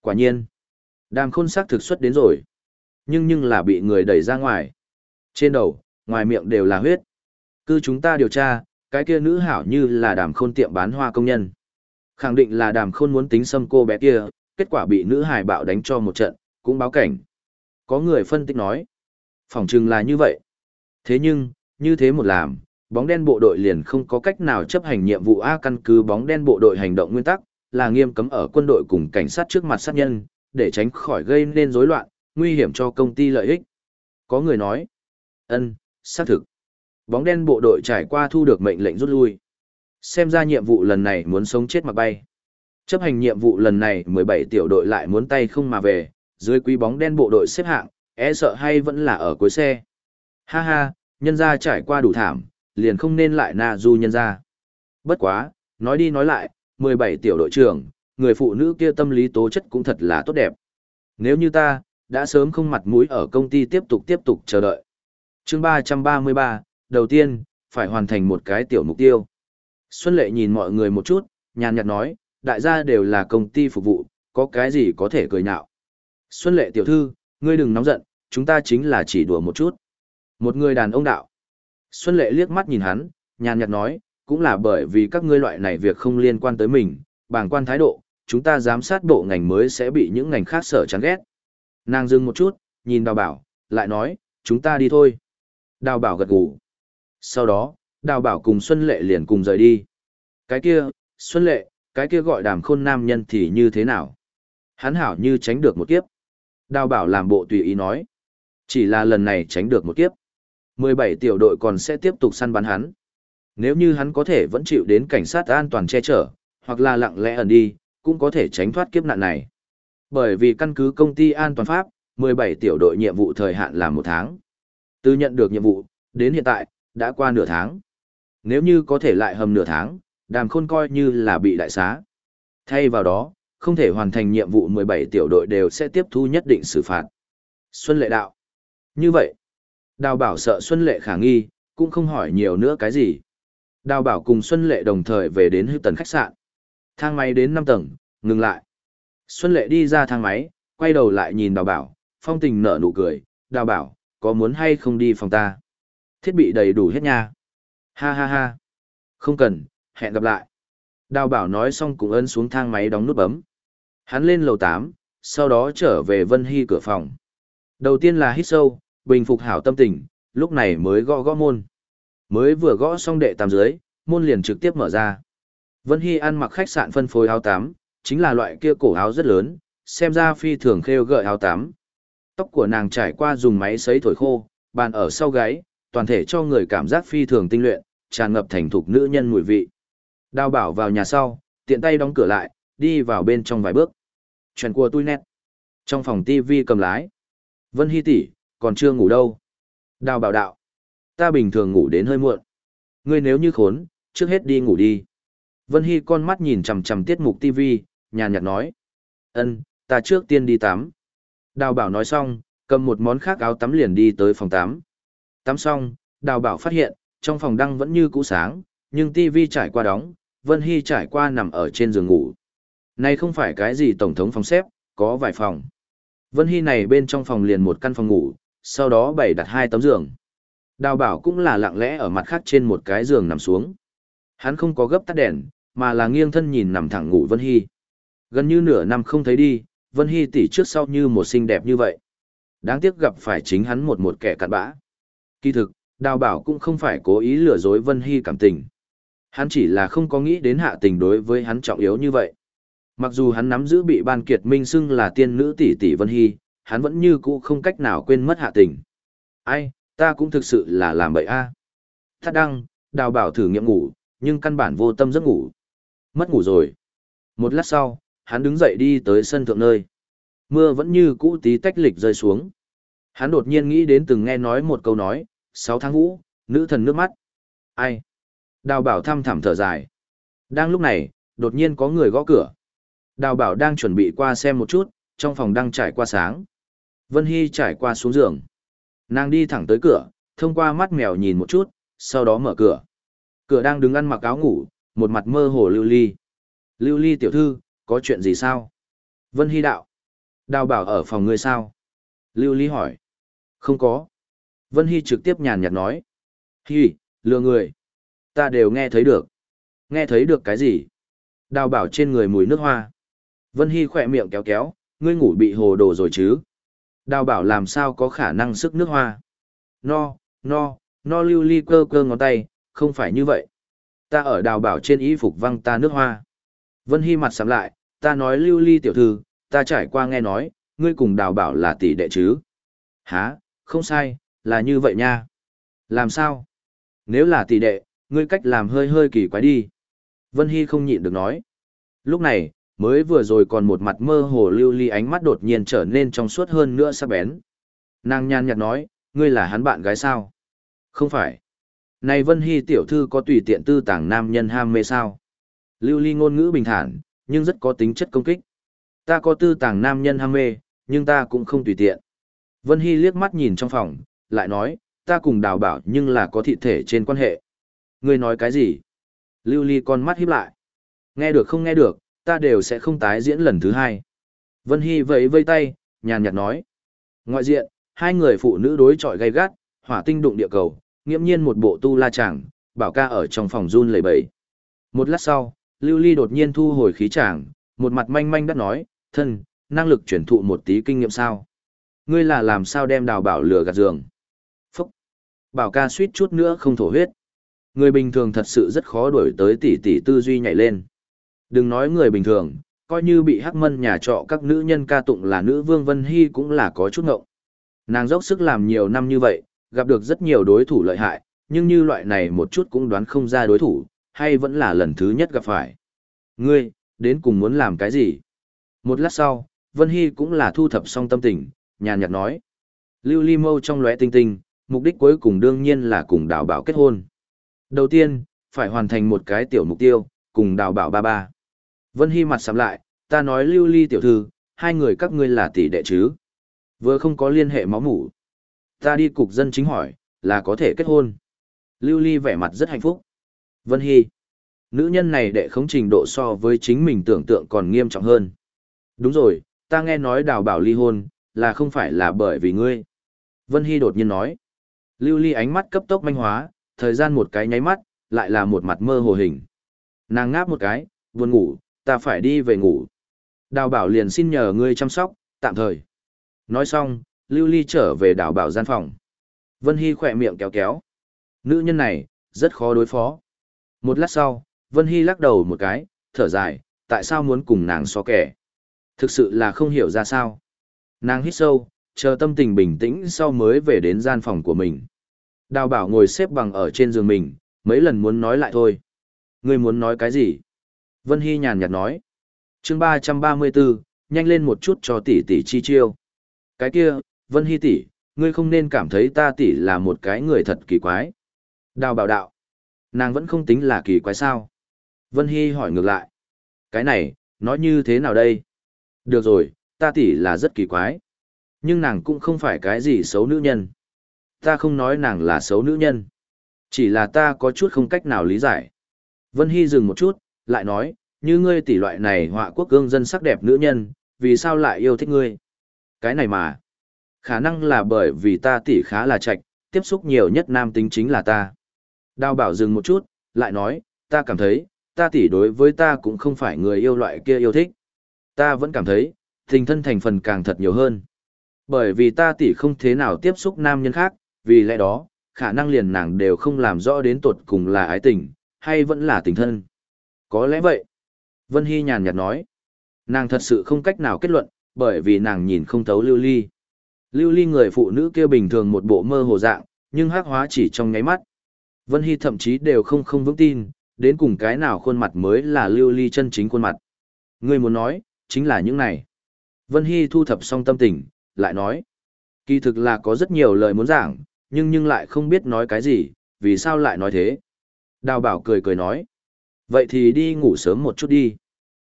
Quả nhiên. Đàm khôn xác thực xuất đến rồi. Nhưng nhưng là bị người đẩy ra ngoài. Trên đầu, ngoài miệng đều là huyết. Cứ chúng ta điều tra, cái kia nữ hảo như là đàm khôn tiệm bán hoa công nhân. Khẳng định là đàm khôn muốn tính xâm cô bé kia, kết quả bị nữ hải bạo đánh cho một trận, cũng báo cảnh. Có người phân tích nói. Phỏng chừng là như vậy. Thế nhưng, như thế một làm, bóng đen bộ đội liền không có cách nào chấp hành nhiệm vụ A căn cứ bóng đen bộ đội hành động nguyên tắc, là nghiêm cấm ở quân đội cùng cảnh sát trước mặt sát nhân, để tránh khỏi gây nên rối loạn, nguy hiểm cho công ty lợi ích. Có người nói, ân, xác thực. Bóng đen bộ đội trải qua thu được mệnh lệnh rút lui. Xem ra nhiệm vụ lần này muốn sống chết mà bay. Chấp hành nhiệm vụ lần này 17 tiểu đội lại muốn tay không mà về, dưới quý bóng đen bộ đội xếp hạng, e sợ hay vẫn là ở cuối xe. Ha ha, nhân ra trải qua đủ thảm, liền không nên lại na du nhân ra. Bất quá, nói đi nói lại, 17 tiểu đội trưởng, người phụ nữ kia tâm lý tố chất cũng thật là tốt đẹp. Nếu như ta, đã sớm không mặt mũi ở công ty tiếp tục tiếp tục chờ đợi chương 333, đầu tiên, phải hoàn thành một cái tiểu mục tiêu. Xuân Lệ nhìn mọi người một chút, nhàn nhạt nói, đại gia đều là công ty phục vụ, có cái gì có thể cười nhạo. Xuân Lệ tiểu thư, ngươi đừng nóng giận, chúng ta chính là chỉ đùa một chút. Một người đàn ông đạo. Xuân Lệ liếc mắt nhìn hắn, nhàn nhạt nói, cũng là bởi vì các ngươi loại này việc không liên quan tới mình, bảng quan thái độ, chúng ta giám sát bộ ngành mới sẽ bị những ngành khác sở chán ghét. Nàng dừng một chút, nhìn đào bảo, lại nói, chúng ta đi thôi. Đào bảo gật gù. Sau đó, đào bảo cùng Xuân Lệ liền cùng rời đi. Cái kia, Xuân Lệ, cái kia gọi đàm khôn nam nhân thì như thế nào? Hắn hảo như tránh được một kiếp. Đào bảo làm bộ tùy ý nói. Chỉ là lần này tránh được một kiếp. 17 tiểu đội còn sẽ tiếp tục săn bắn hắn. Nếu như hắn có thể vẫn chịu đến cảnh sát an toàn che chở, hoặc là lặng lẽ ẩn đi, cũng có thể tránh thoát kiếp nạn này. Bởi vì căn cứ công ty an toàn pháp, 17 tiểu đội nhiệm vụ thời hạn là một tháng. Từ nhận được nhiệm vụ, đến hiện tại, đã qua nửa tháng. Nếu như có thể lại hầm nửa tháng, đàm khôn coi như là bị đại xá. Thay vào đó, không thể hoàn thành nhiệm vụ 17 tiểu đội đều sẽ tiếp thu nhất định xử phạt. Xuân lệ đạo. Như vậy, đào bảo sợ Xuân lệ khả nghi, cũng không hỏi nhiều nữa cái gì. Đào bảo cùng Xuân lệ đồng thời về đến hư tần khách sạn. Thang máy đến 5 tầng, ngừng lại. Xuân lệ đi ra thang máy, quay đầu lại nhìn đào bảo, phong tình nở nụ cười, đào bảo, có muốn hay không đi phòng ta? Thiết bị đầy đủ hết nha. Ha ha ha. Không cần, hẹn gặp lại. Đào bảo nói xong cũng ấn xuống thang máy đóng nút bấm. Hắn lên lầu 8, sau đó trở về Vân Hy cửa phòng. Đầu tiên là hít sâu, bình phục hảo tâm tình, lúc này mới gõ gõ môn. Mới vừa gõ xong đệ tam dưới, môn liền trực tiếp mở ra. Vân Hy ăn mặc khách sạn phân phối áo tắm, chính là loại kia cổ áo rất lớn, xem ra phi thường khêu gợi áo tắm. Tóc của nàng trải qua dùng máy sấy thổi khô, bàn ở sau gáy, toàn thể cho người cảm giác phi thường tinh luyện, tràn ngập thành thục nữ nhân mùi vị. Đào bảo vào nhà sau, tiện tay đóng cửa lại, đi vào bên trong vài bước. Chuyện của tôi nét. Trong phòng TV cầm lái. Vân Hy tỷ, còn chưa ngủ đâu. Đào bảo đạo. Ta bình thường ngủ đến hơi muộn. Ngươi nếu như khốn, trước hết đi ngủ đi. Vân Hy con mắt nhìn chằm chằm tiết mục TV, nhàn nhạt nói. Ân, ta trước tiên đi tắm. Đào bảo nói xong, cầm một món khác áo tắm liền đi tới phòng tắm. Tắm xong, đào bảo phát hiện, trong phòng đăng vẫn như cũ sáng, nhưng TV trải qua đóng, Vân Hy trải qua nằm ở trên giường ngủ. Này không phải cái gì tổng thống phòng xếp, có vài phòng. Vân Hy này bên trong phòng liền một căn phòng ngủ, sau đó bày đặt hai tấm giường. Đào bảo cũng là lặng lẽ ở mặt khác trên một cái giường nằm xuống. Hắn không có gấp tắt đèn, mà là nghiêng thân nhìn nằm thẳng ngủ Vân Hy. Gần như nửa năm không thấy đi, Vân Hy tỷ trước sau như một xinh đẹp như vậy. Đáng tiếc gặp phải chính hắn một một kẻ cặn bã. Kỳ thực, đào bảo cũng không phải cố ý lừa dối Vân Hy cảm tình. Hắn chỉ là không có nghĩ đến hạ tình đối với hắn trọng yếu như vậy. Mặc dù hắn nắm giữ bị ban kiệt minh xưng là tiên nữ tỷ tỷ Vân Hy, hắn vẫn như cũ không cách nào quên mất hạ tình. Ai, ta cũng thực sự là làm bậy a. À. Thắt đăng, đào bảo thử nghiệm ngủ, nhưng căn bản vô tâm giấc ngủ. Mất ngủ rồi. Một lát sau, hắn đứng dậy đi tới sân thượng nơi. Mưa vẫn như cũ tí tách lịch rơi xuống. Hắn đột nhiên nghĩ đến từng nghe nói một câu nói, sáu tháng vũ, nữ thần nước mắt. Ai? Đào bảo thăm thẳm thở dài. Đang lúc này, đột nhiên có người gõ cửa. Đào bảo đang chuẩn bị qua xem một chút, trong phòng đang trải qua sáng. Vân Hy trải qua xuống giường. Nàng đi thẳng tới cửa, thông qua mắt mèo nhìn một chút, sau đó mở cửa. Cửa đang đứng ăn mặc áo ngủ, một mặt mơ hồ lưu ly. Lưu ly tiểu thư, có chuyện gì sao? Vân Hy đạo. Đào bảo ở phòng ngươi sao? Lưu ly hỏi. Không có. Vân Hy trực tiếp nhàn nhạt nói. Hi, lừa người. Ta đều nghe thấy được. Nghe thấy được cái gì? Đào bảo trên người mùi nước hoa. Vân Hy khỏe miệng kéo kéo, ngươi ngủ bị hồ đồ rồi chứ? Đào bảo làm sao có khả năng sức nước hoa? No, no, no lưu ly cơ cơ ngón tay, không phải như vậy. Ta ở đào bảo trên y phục văng ta nước hoa. Vân Hy mặt sắm lại, ta nói lưu ly tiểu thư, ta trải qua nghe nói, ngươi cùng đào bảo là tỷ đệ chứ. Hả, không sai, là như vậy nha. Làm sao? Nếu là tỷ đệ, ngươi cách làm hơi hơi kỳ quái đi. Vân Hy không nhịn được nói. Lúc này, mới vừa rồi còn một mặt mơ hồ lưu ly ánh mắt đột nhiên trở nên trong suốt hơn nữa sắc bén. Nàng nhàn nhạt nói, ngươi là hắn bạn gái sao? Không phải. Này Vân Hy tiểu thư có tùy tiện tư tàng nam nhân ham mê sao? Lưu ly ngôn ngữ bình thản, nhưng rất có tính chất công kích. Ta có tư tàng nam nhân ham mê, nhưng ta cũng không tùy tiện. Vân Hy liếc mắt nhìn trong phòng, lại nói, ta cùng đào bảo nhưng là có thị thể trên quan hệ. Ngươi nói cái gì? Lưu ly con mắt híp lại. Nghe được không nghe được, ta đều sẽ không tái diễn lần thứ hai. Vân Hy vẫy vây tay, nhàn nhạt nói. Ngoại diện, hai người phụ nữ đối chọi gay gắt, hỏa tinh đụng địa cầu, nghiễm nhiên một bộ tu la chẳng bảo ca ở trong phòng run lẩy bẩy. Một lát sau, Lưu Ly đột nhiên thu hồi khí chàng, một mặt manh manh đắt nói, thân, năng lực chuyển thụ một tí kinh nghiệm sao. Ngươi là làm sao đem đào bảo lửa gạt giường. Phúc. Bảo ca suýt chút nữa không thổ huyết. Người bình thường thật sự rất khó đuổi tới tỷ tỷ tư duy nhảy lên. Đừng nói người bình thường, coi như bị hắc mân nhà trọ các nữ nhân ca tụng là nữ vương Vân Hy cũng là có chút ngộng. Nàng dốc sức làm nhiều năm như vậy, gặp được rất nhiều đối thủ lợi hại, nhưng như loại này một chút cũng đoán không ra đối thủ, hay vẫn là lần thứ nhất gặp phải. Ngươi, đến cùng muốn làm cái gì? Một lát sau, Vân Hy cũng là thu thập xong tâm tình, nhàn nhạt nói. Lưu Ly Mâu trong lóe tinh tinh, mục đích cuối cùng đương nhiên là cùng đào bảo kết hôn. Đầu tiên, phải hoàn thành một cái tiểu mục tiêu, cùng đào bảo ba ba. Vân Hy mặt sắm lại, ta nói Lưu Ly tiểu thư, hai người các ngươi là tỷ đệ chứ. Vừa không có liên hệ máu mủ. Ta đi cục dân chính hỏi, là có thể kết hôn. Lưu Ly vẻ mặt rất hạnh phúc. Vân Hy. Nữ nhân này đệ khống trình độ so với chính mình tưởng tượng còn nghiêm trọng hơn. Đúng rồi, ta nghe nói đào bảo ly hôn, là không phải là bởi vì ngươi. Vân Hy đột nhiên nói. Lưu Ly ánh mắt cấp tốc manh hóa, thời gian một cái nháy mắt, lại là một mặt mơ hồ hình. Nàng ngáp một cái, buồn ngủ, ta phải đi về ngủ. Đào bảo liền xin nhờ ngươi chăm sóc, tạm thời. Nói xong, Lưu Ly trở về đào bảo gian phòng. Vân Hy khỏe miệng kéo kéo. Nữ nhân này, rất khó đối phó. Một lát sau, Vân Hy lắc đầu một cái, thở dài, tại sao muốn cùng nàng so kẻ. Thực sự là không hiểu ra sao. Nàng hít sâu, chờ tâm tình bình tĩnh sau mới về đến gian phòng của mình. Đào bảo ngồi xếp bằng ở trên giường mình, mấy lần muốn nói lại thôi. Ngươi muốn nói cái gì? Vân Hy nhàn nhạt nói. chương 334, nhanh lên một chút cho tỷ tỷ chi chiêu. Cái kia, Vân Hy tỷ, ngươi không nên cảm thấy ta tỷ là một cái người thật kỳ quái. Đào bảo đạo. Nàng vẫn không tính là kỳ quái sao. Vân Hy hỏi ngược lại. Cái này, nói như thế nào đây? Được rồi, ta tỷ là rất kỳ quái. Nhưng nàng cũng không phải cái gì xấu nữ nhân. Ta không nói nàng là xấu nữ nhân. Chỉ là ta có chút không cách nào lý giải. Vân Hy dừng một chút, lại nói, như ngươi tỷ loại này họa quốc gương dân sắc đẹp nữ nhân, vì sao lại yêu thích ngươi? Cái này mà, khả năng là bởi vì ta tỷ khá là trạch, tiếp xúc nhiều nhất nam tính chính là ta. Đào bảo dừng một chút, lại nói, ta cảm thấy, ta tỷ đối với ta cũng không phải người yêu loại kia yêu thích. Ta vẫn cảm thấy, tình thân thành phần càng thật nhiều hơn. Bởi vì ta tỷ không thế nào tiếp xúc nam nhân khác, vì lẽ đó, khả năng liền nàng đều không làm rõ đến tột cùng là ái tình, hay vẫn là tình thân. Có lẽ vậy. Vân Hy nhàn nhạt nói. Nàng thật sự không cách nào kết luận, bởi vì nàng nhìn không thấu lưu ly. Lưu ly người phụ nữ kia bình thường một bộ mơ hồ dạng, nhưng hắc hóa chỉ trong nháy mắt. Vân Hy thậm chí đều không không vững tin, đến cùng cái nào khuôn mặt mới là lưu ly chân chính khuôn mặt. Người muốn nói, chính là những này. Vân Hy thu thập xong tâm tình, lại nói. Kỳ thực là có rất nhiều lời muốn giảng, nhưng nhưng lại không biết nói cái gì, vì sao lại nói thế. Đào bảo cười cười nói. Vậy thì đi ngủ sớm một chút đi.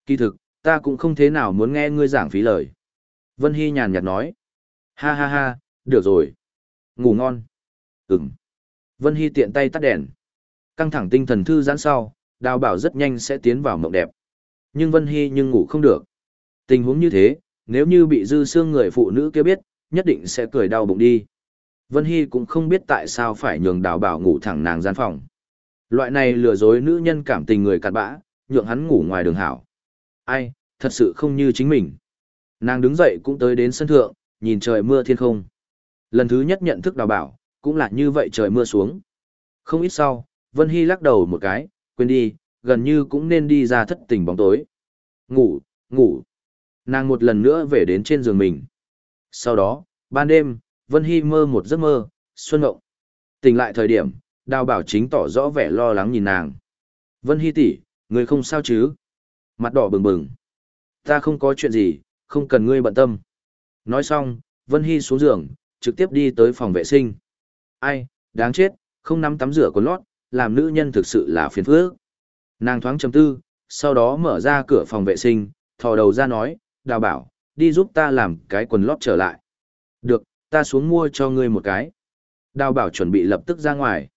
Kỳ thực, ta cũng không thế nào muốn nghe ngươi giảng phí lời. Vân Hy nhàn nhạt nói. Ha ha ha, được rồi. Ngủ ngon. Ừm. Vân Hy tiện tay tắt đèn. Căng thẳng tinh thần thư giãn sau, đào bảo rất nhanh sẽ tiến vào mộng đẹp. Nhưng Vân Hy nhưng ngủ không được. Tình huống như thế, nếu như bị dư xương người phụ nữ kia biết, nhất định sẽ cười đau bụng đi. Vân Hy cũng không biết tại sao phải nhường đào bảo ngủ thẳng nàng gian phòng. Loại này lừa dối nữ nhân cảm tình người cặn bã, nhượng hắn ngủ ngoài đường hảo. Ai, thật sự không như chính mình. Nàng đứng dậy cũng tới đến sân thượng, nhìn trời mưa thiên không. Lần thứ nhất nhận thức đào bảo, cũng là như vậy trời mưa xuống. Không ít sau, Vân Hy lắc đầu một cái, quên đi, gần như cũng nên đi ra thất tình bóng tối. Ngủ, ngủ. Nàng một lần nữa về đến trên giường mình. Sau đó, ban đêm, Vân Hy mơ một giấc mơ, xuân ngộng. Tỉnh lại thời điểm, đào bảo chính tỏ rõ vẻ lo lắng nhìn nàng. Vân Hy tỷ, người không sao chứ? Mặt đỏ bừng bừng. Ta không có chuyện gì, không cần ngươi bận tâm. Nói xong, Vân Hy xuống giường, trực tiếp đi tới phòng vệ sinh. Ai, đáng chết, không nắm tắm rửa quần lót, làm nữ nhân thực sự là phiền phức. Nàng thoáng trầm tư, sau đó mở ra cửa phòng vệ sinh, thò đầu ra nói, đào bảo, đi giúp ta làm cái quần lót trở lại. Được, ta xuống mua cho ngươi một cái. Đào bảo chuẩn bị lập tức ra ngoài.